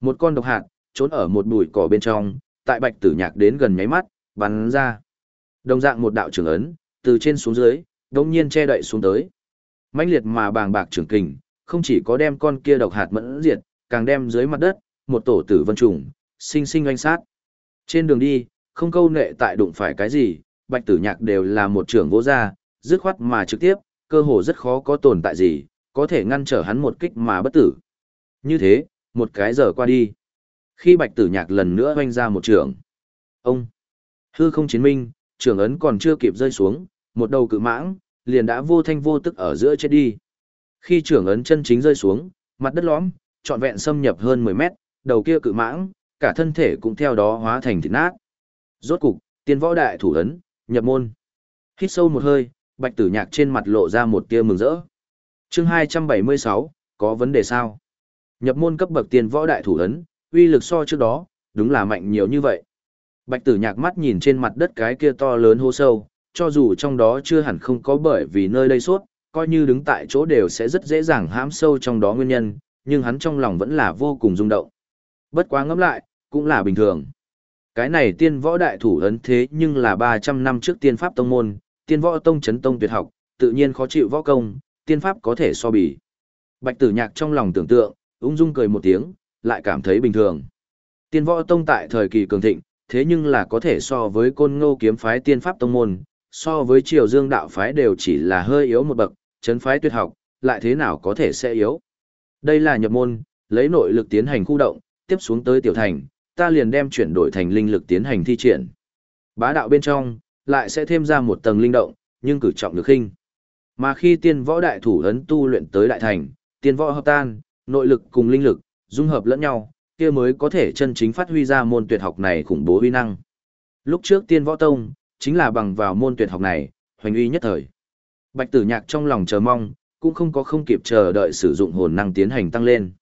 Một con độc hạt, trốn ở một bụi cỏ bên trong, tại bạch tử nhạc đến gần nháy mắt, bắn ra. Đồng dạng một đạo trưởng ấn, từ trên xuống dưới, đồng nhiên che đậy xuống tới. mãnh liệt mà bàng bạc trưởng kình, không chỉ có đem con kia độc hạt mẫn diệt, càng đem dưới mặt đất, một tổ tử vân trùng, sinh sinh oanh sát. Trên đường đi, không câu nệ tại đụng phải cái gì, bạch tử nhạc đều là một trưởng vô gia, dứt khoát mà trực tiếp, cơ hồ rất khó có tồn tại gì, có thể ngăn trở hắn một kích mà bất tử. Như thế, một cái giờ qua đi. Khi bạch tử nhạc lần nữa hoanh ra một trường. Ông! Hư không chiến minh, trường ấn còn chưa kịp rơi xuống, một đầu cự mãng, liền đã vô thanh vô tức ở giữa chết đi. Khi trưởng ấn chân chính rơi xuống, mặt đất lõm, trọn vẹn xâm nhập hơn 10 mét, đầu kia cự mãng, cả thân thể cũng theo đó hóa thành thịt nát. Rốt cục, tiên võ đại thủ ấn, nhập môn. Hít sâu một hơi, bạch tử nhạc trên mặt lộ ra một tia mừng rỡ. chương 276, có vấn đề sao? Nhập môn cấp bậc tiên võ đại thủ ấn, uy lực so trước đó, đúng là mạnh nhiều như vậy. Bạch tử nhạc mắt nhìn trên mặt đất cái kia to lớn hô sâu, cho dù trong đó chưa hẳn không có bởi vì nơi đây suốt, coi như đứng tại chỗ đều sẽ rất dễ dàng hãm sâu trong đó nguyên nhân, nhưng hắn trong lòng vẫn là vô cùng rung động. Bất quá ngẫm lại, cũng là bình thường. Cái này tiên võ đại thủ ấn thế nhưng là 300 năm trước tiên pháp tông môn, tiên võ tông chấn tông tuyệt học, tự nhiên khó chịu võ công, tiên pháp có thể so bì. Bạch tử nhạc trong lòng tưởng tượng, ung dung cười một tiếng, lại cảm thấy bình thường. Tiên võ tông tại thời kỳ cường thịnh, thế nhưng là có thể so với côn ngô kiếm phái tiên pháp tông môn, so với triều dương đạo phái đều chỉ là hơi yếu một bậc, chấn phái tuyệt học, lại thế nào có thể sẽ yếu. Đây là nhập môn, lấy nội lực tiến hành khu động, tiếp xuống tới tiểu thành, ta liền đem chuyển đổi thành linh lực tiến hành thi triển. Bá đạo bên trong, lại sẽ thêm ra một tầng linh động, nhưng cử trọng được khinh. Mà khi tiên võ đại thủ ấn tu luyện tới đại thành, tiên võ hợp tan, nội lực cùng linh lực, dung hợp lẫn nhau, kia mới có thể chân chính phát huy ra môn tuyệt học này khủng bố uy năng. Lúc trước tiên võ tông, chính là bằng vào môn tuyệt học này, hoành uy nhất thời. Bạch tử nhạc trong lòng chờ mong, cũng không có không kịp chờ đợi sử dụng hồn năng tiến hành tăng lên.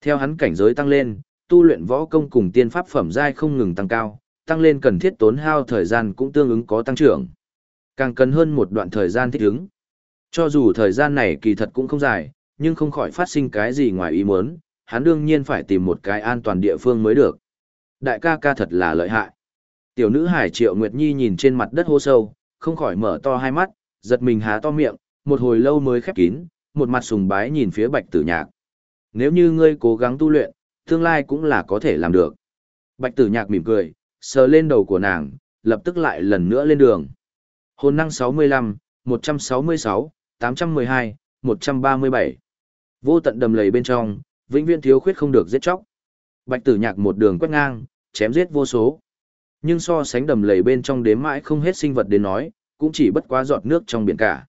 Theo hắn cảnh giới tăng lên, tu luyện võ công cùng tiên pháp phẩm giai không ngừng tăng cao, tăng lên cần thiết tốn hao thời gian cũng tương ứng có tăng trưởng. Càng cần hơn một đoạn thời gian thích ứng. Cho dù thời gian này kỳ thật cũng không dài, nhưng không khỏi phát sinh cái gì ngoài ý muốn, hắn đương nhiên phải tìm một cái an toàn địa phương mới được. Đại ca ca thật là lợi hại. Tiểu nữ Hải Triệu Nguyệt Nhi nhìn trên mặt đất hô sâu, không khỏi mở to hai mắt, giật mình há to miệng, một hồi lâu mới khép kín, một mặt sùng bái nhìn phía Bạch Tử Nhạc. Nếu như ngươi cố gắng tu luyện, tương lai cũng là có thể làm được. Bạch Tử Nhạc mỉm cười, sờ lên đầu của nàng, lập tức lại lần nữa lên đường. Hồn năng 65, 166, 812, 137. Vô tận đầm lầy bên trong, vĩnh viễn thiếu khuyết không được giết chóc. Bạch Tử Nhạc một đường quét ngang, chém giết vô số. Nhưng so sánh đầm lầy bên trong đếm mãi không hết sinh vật đến nói, cũng chỉ bất quá giọt nước trong biển cả.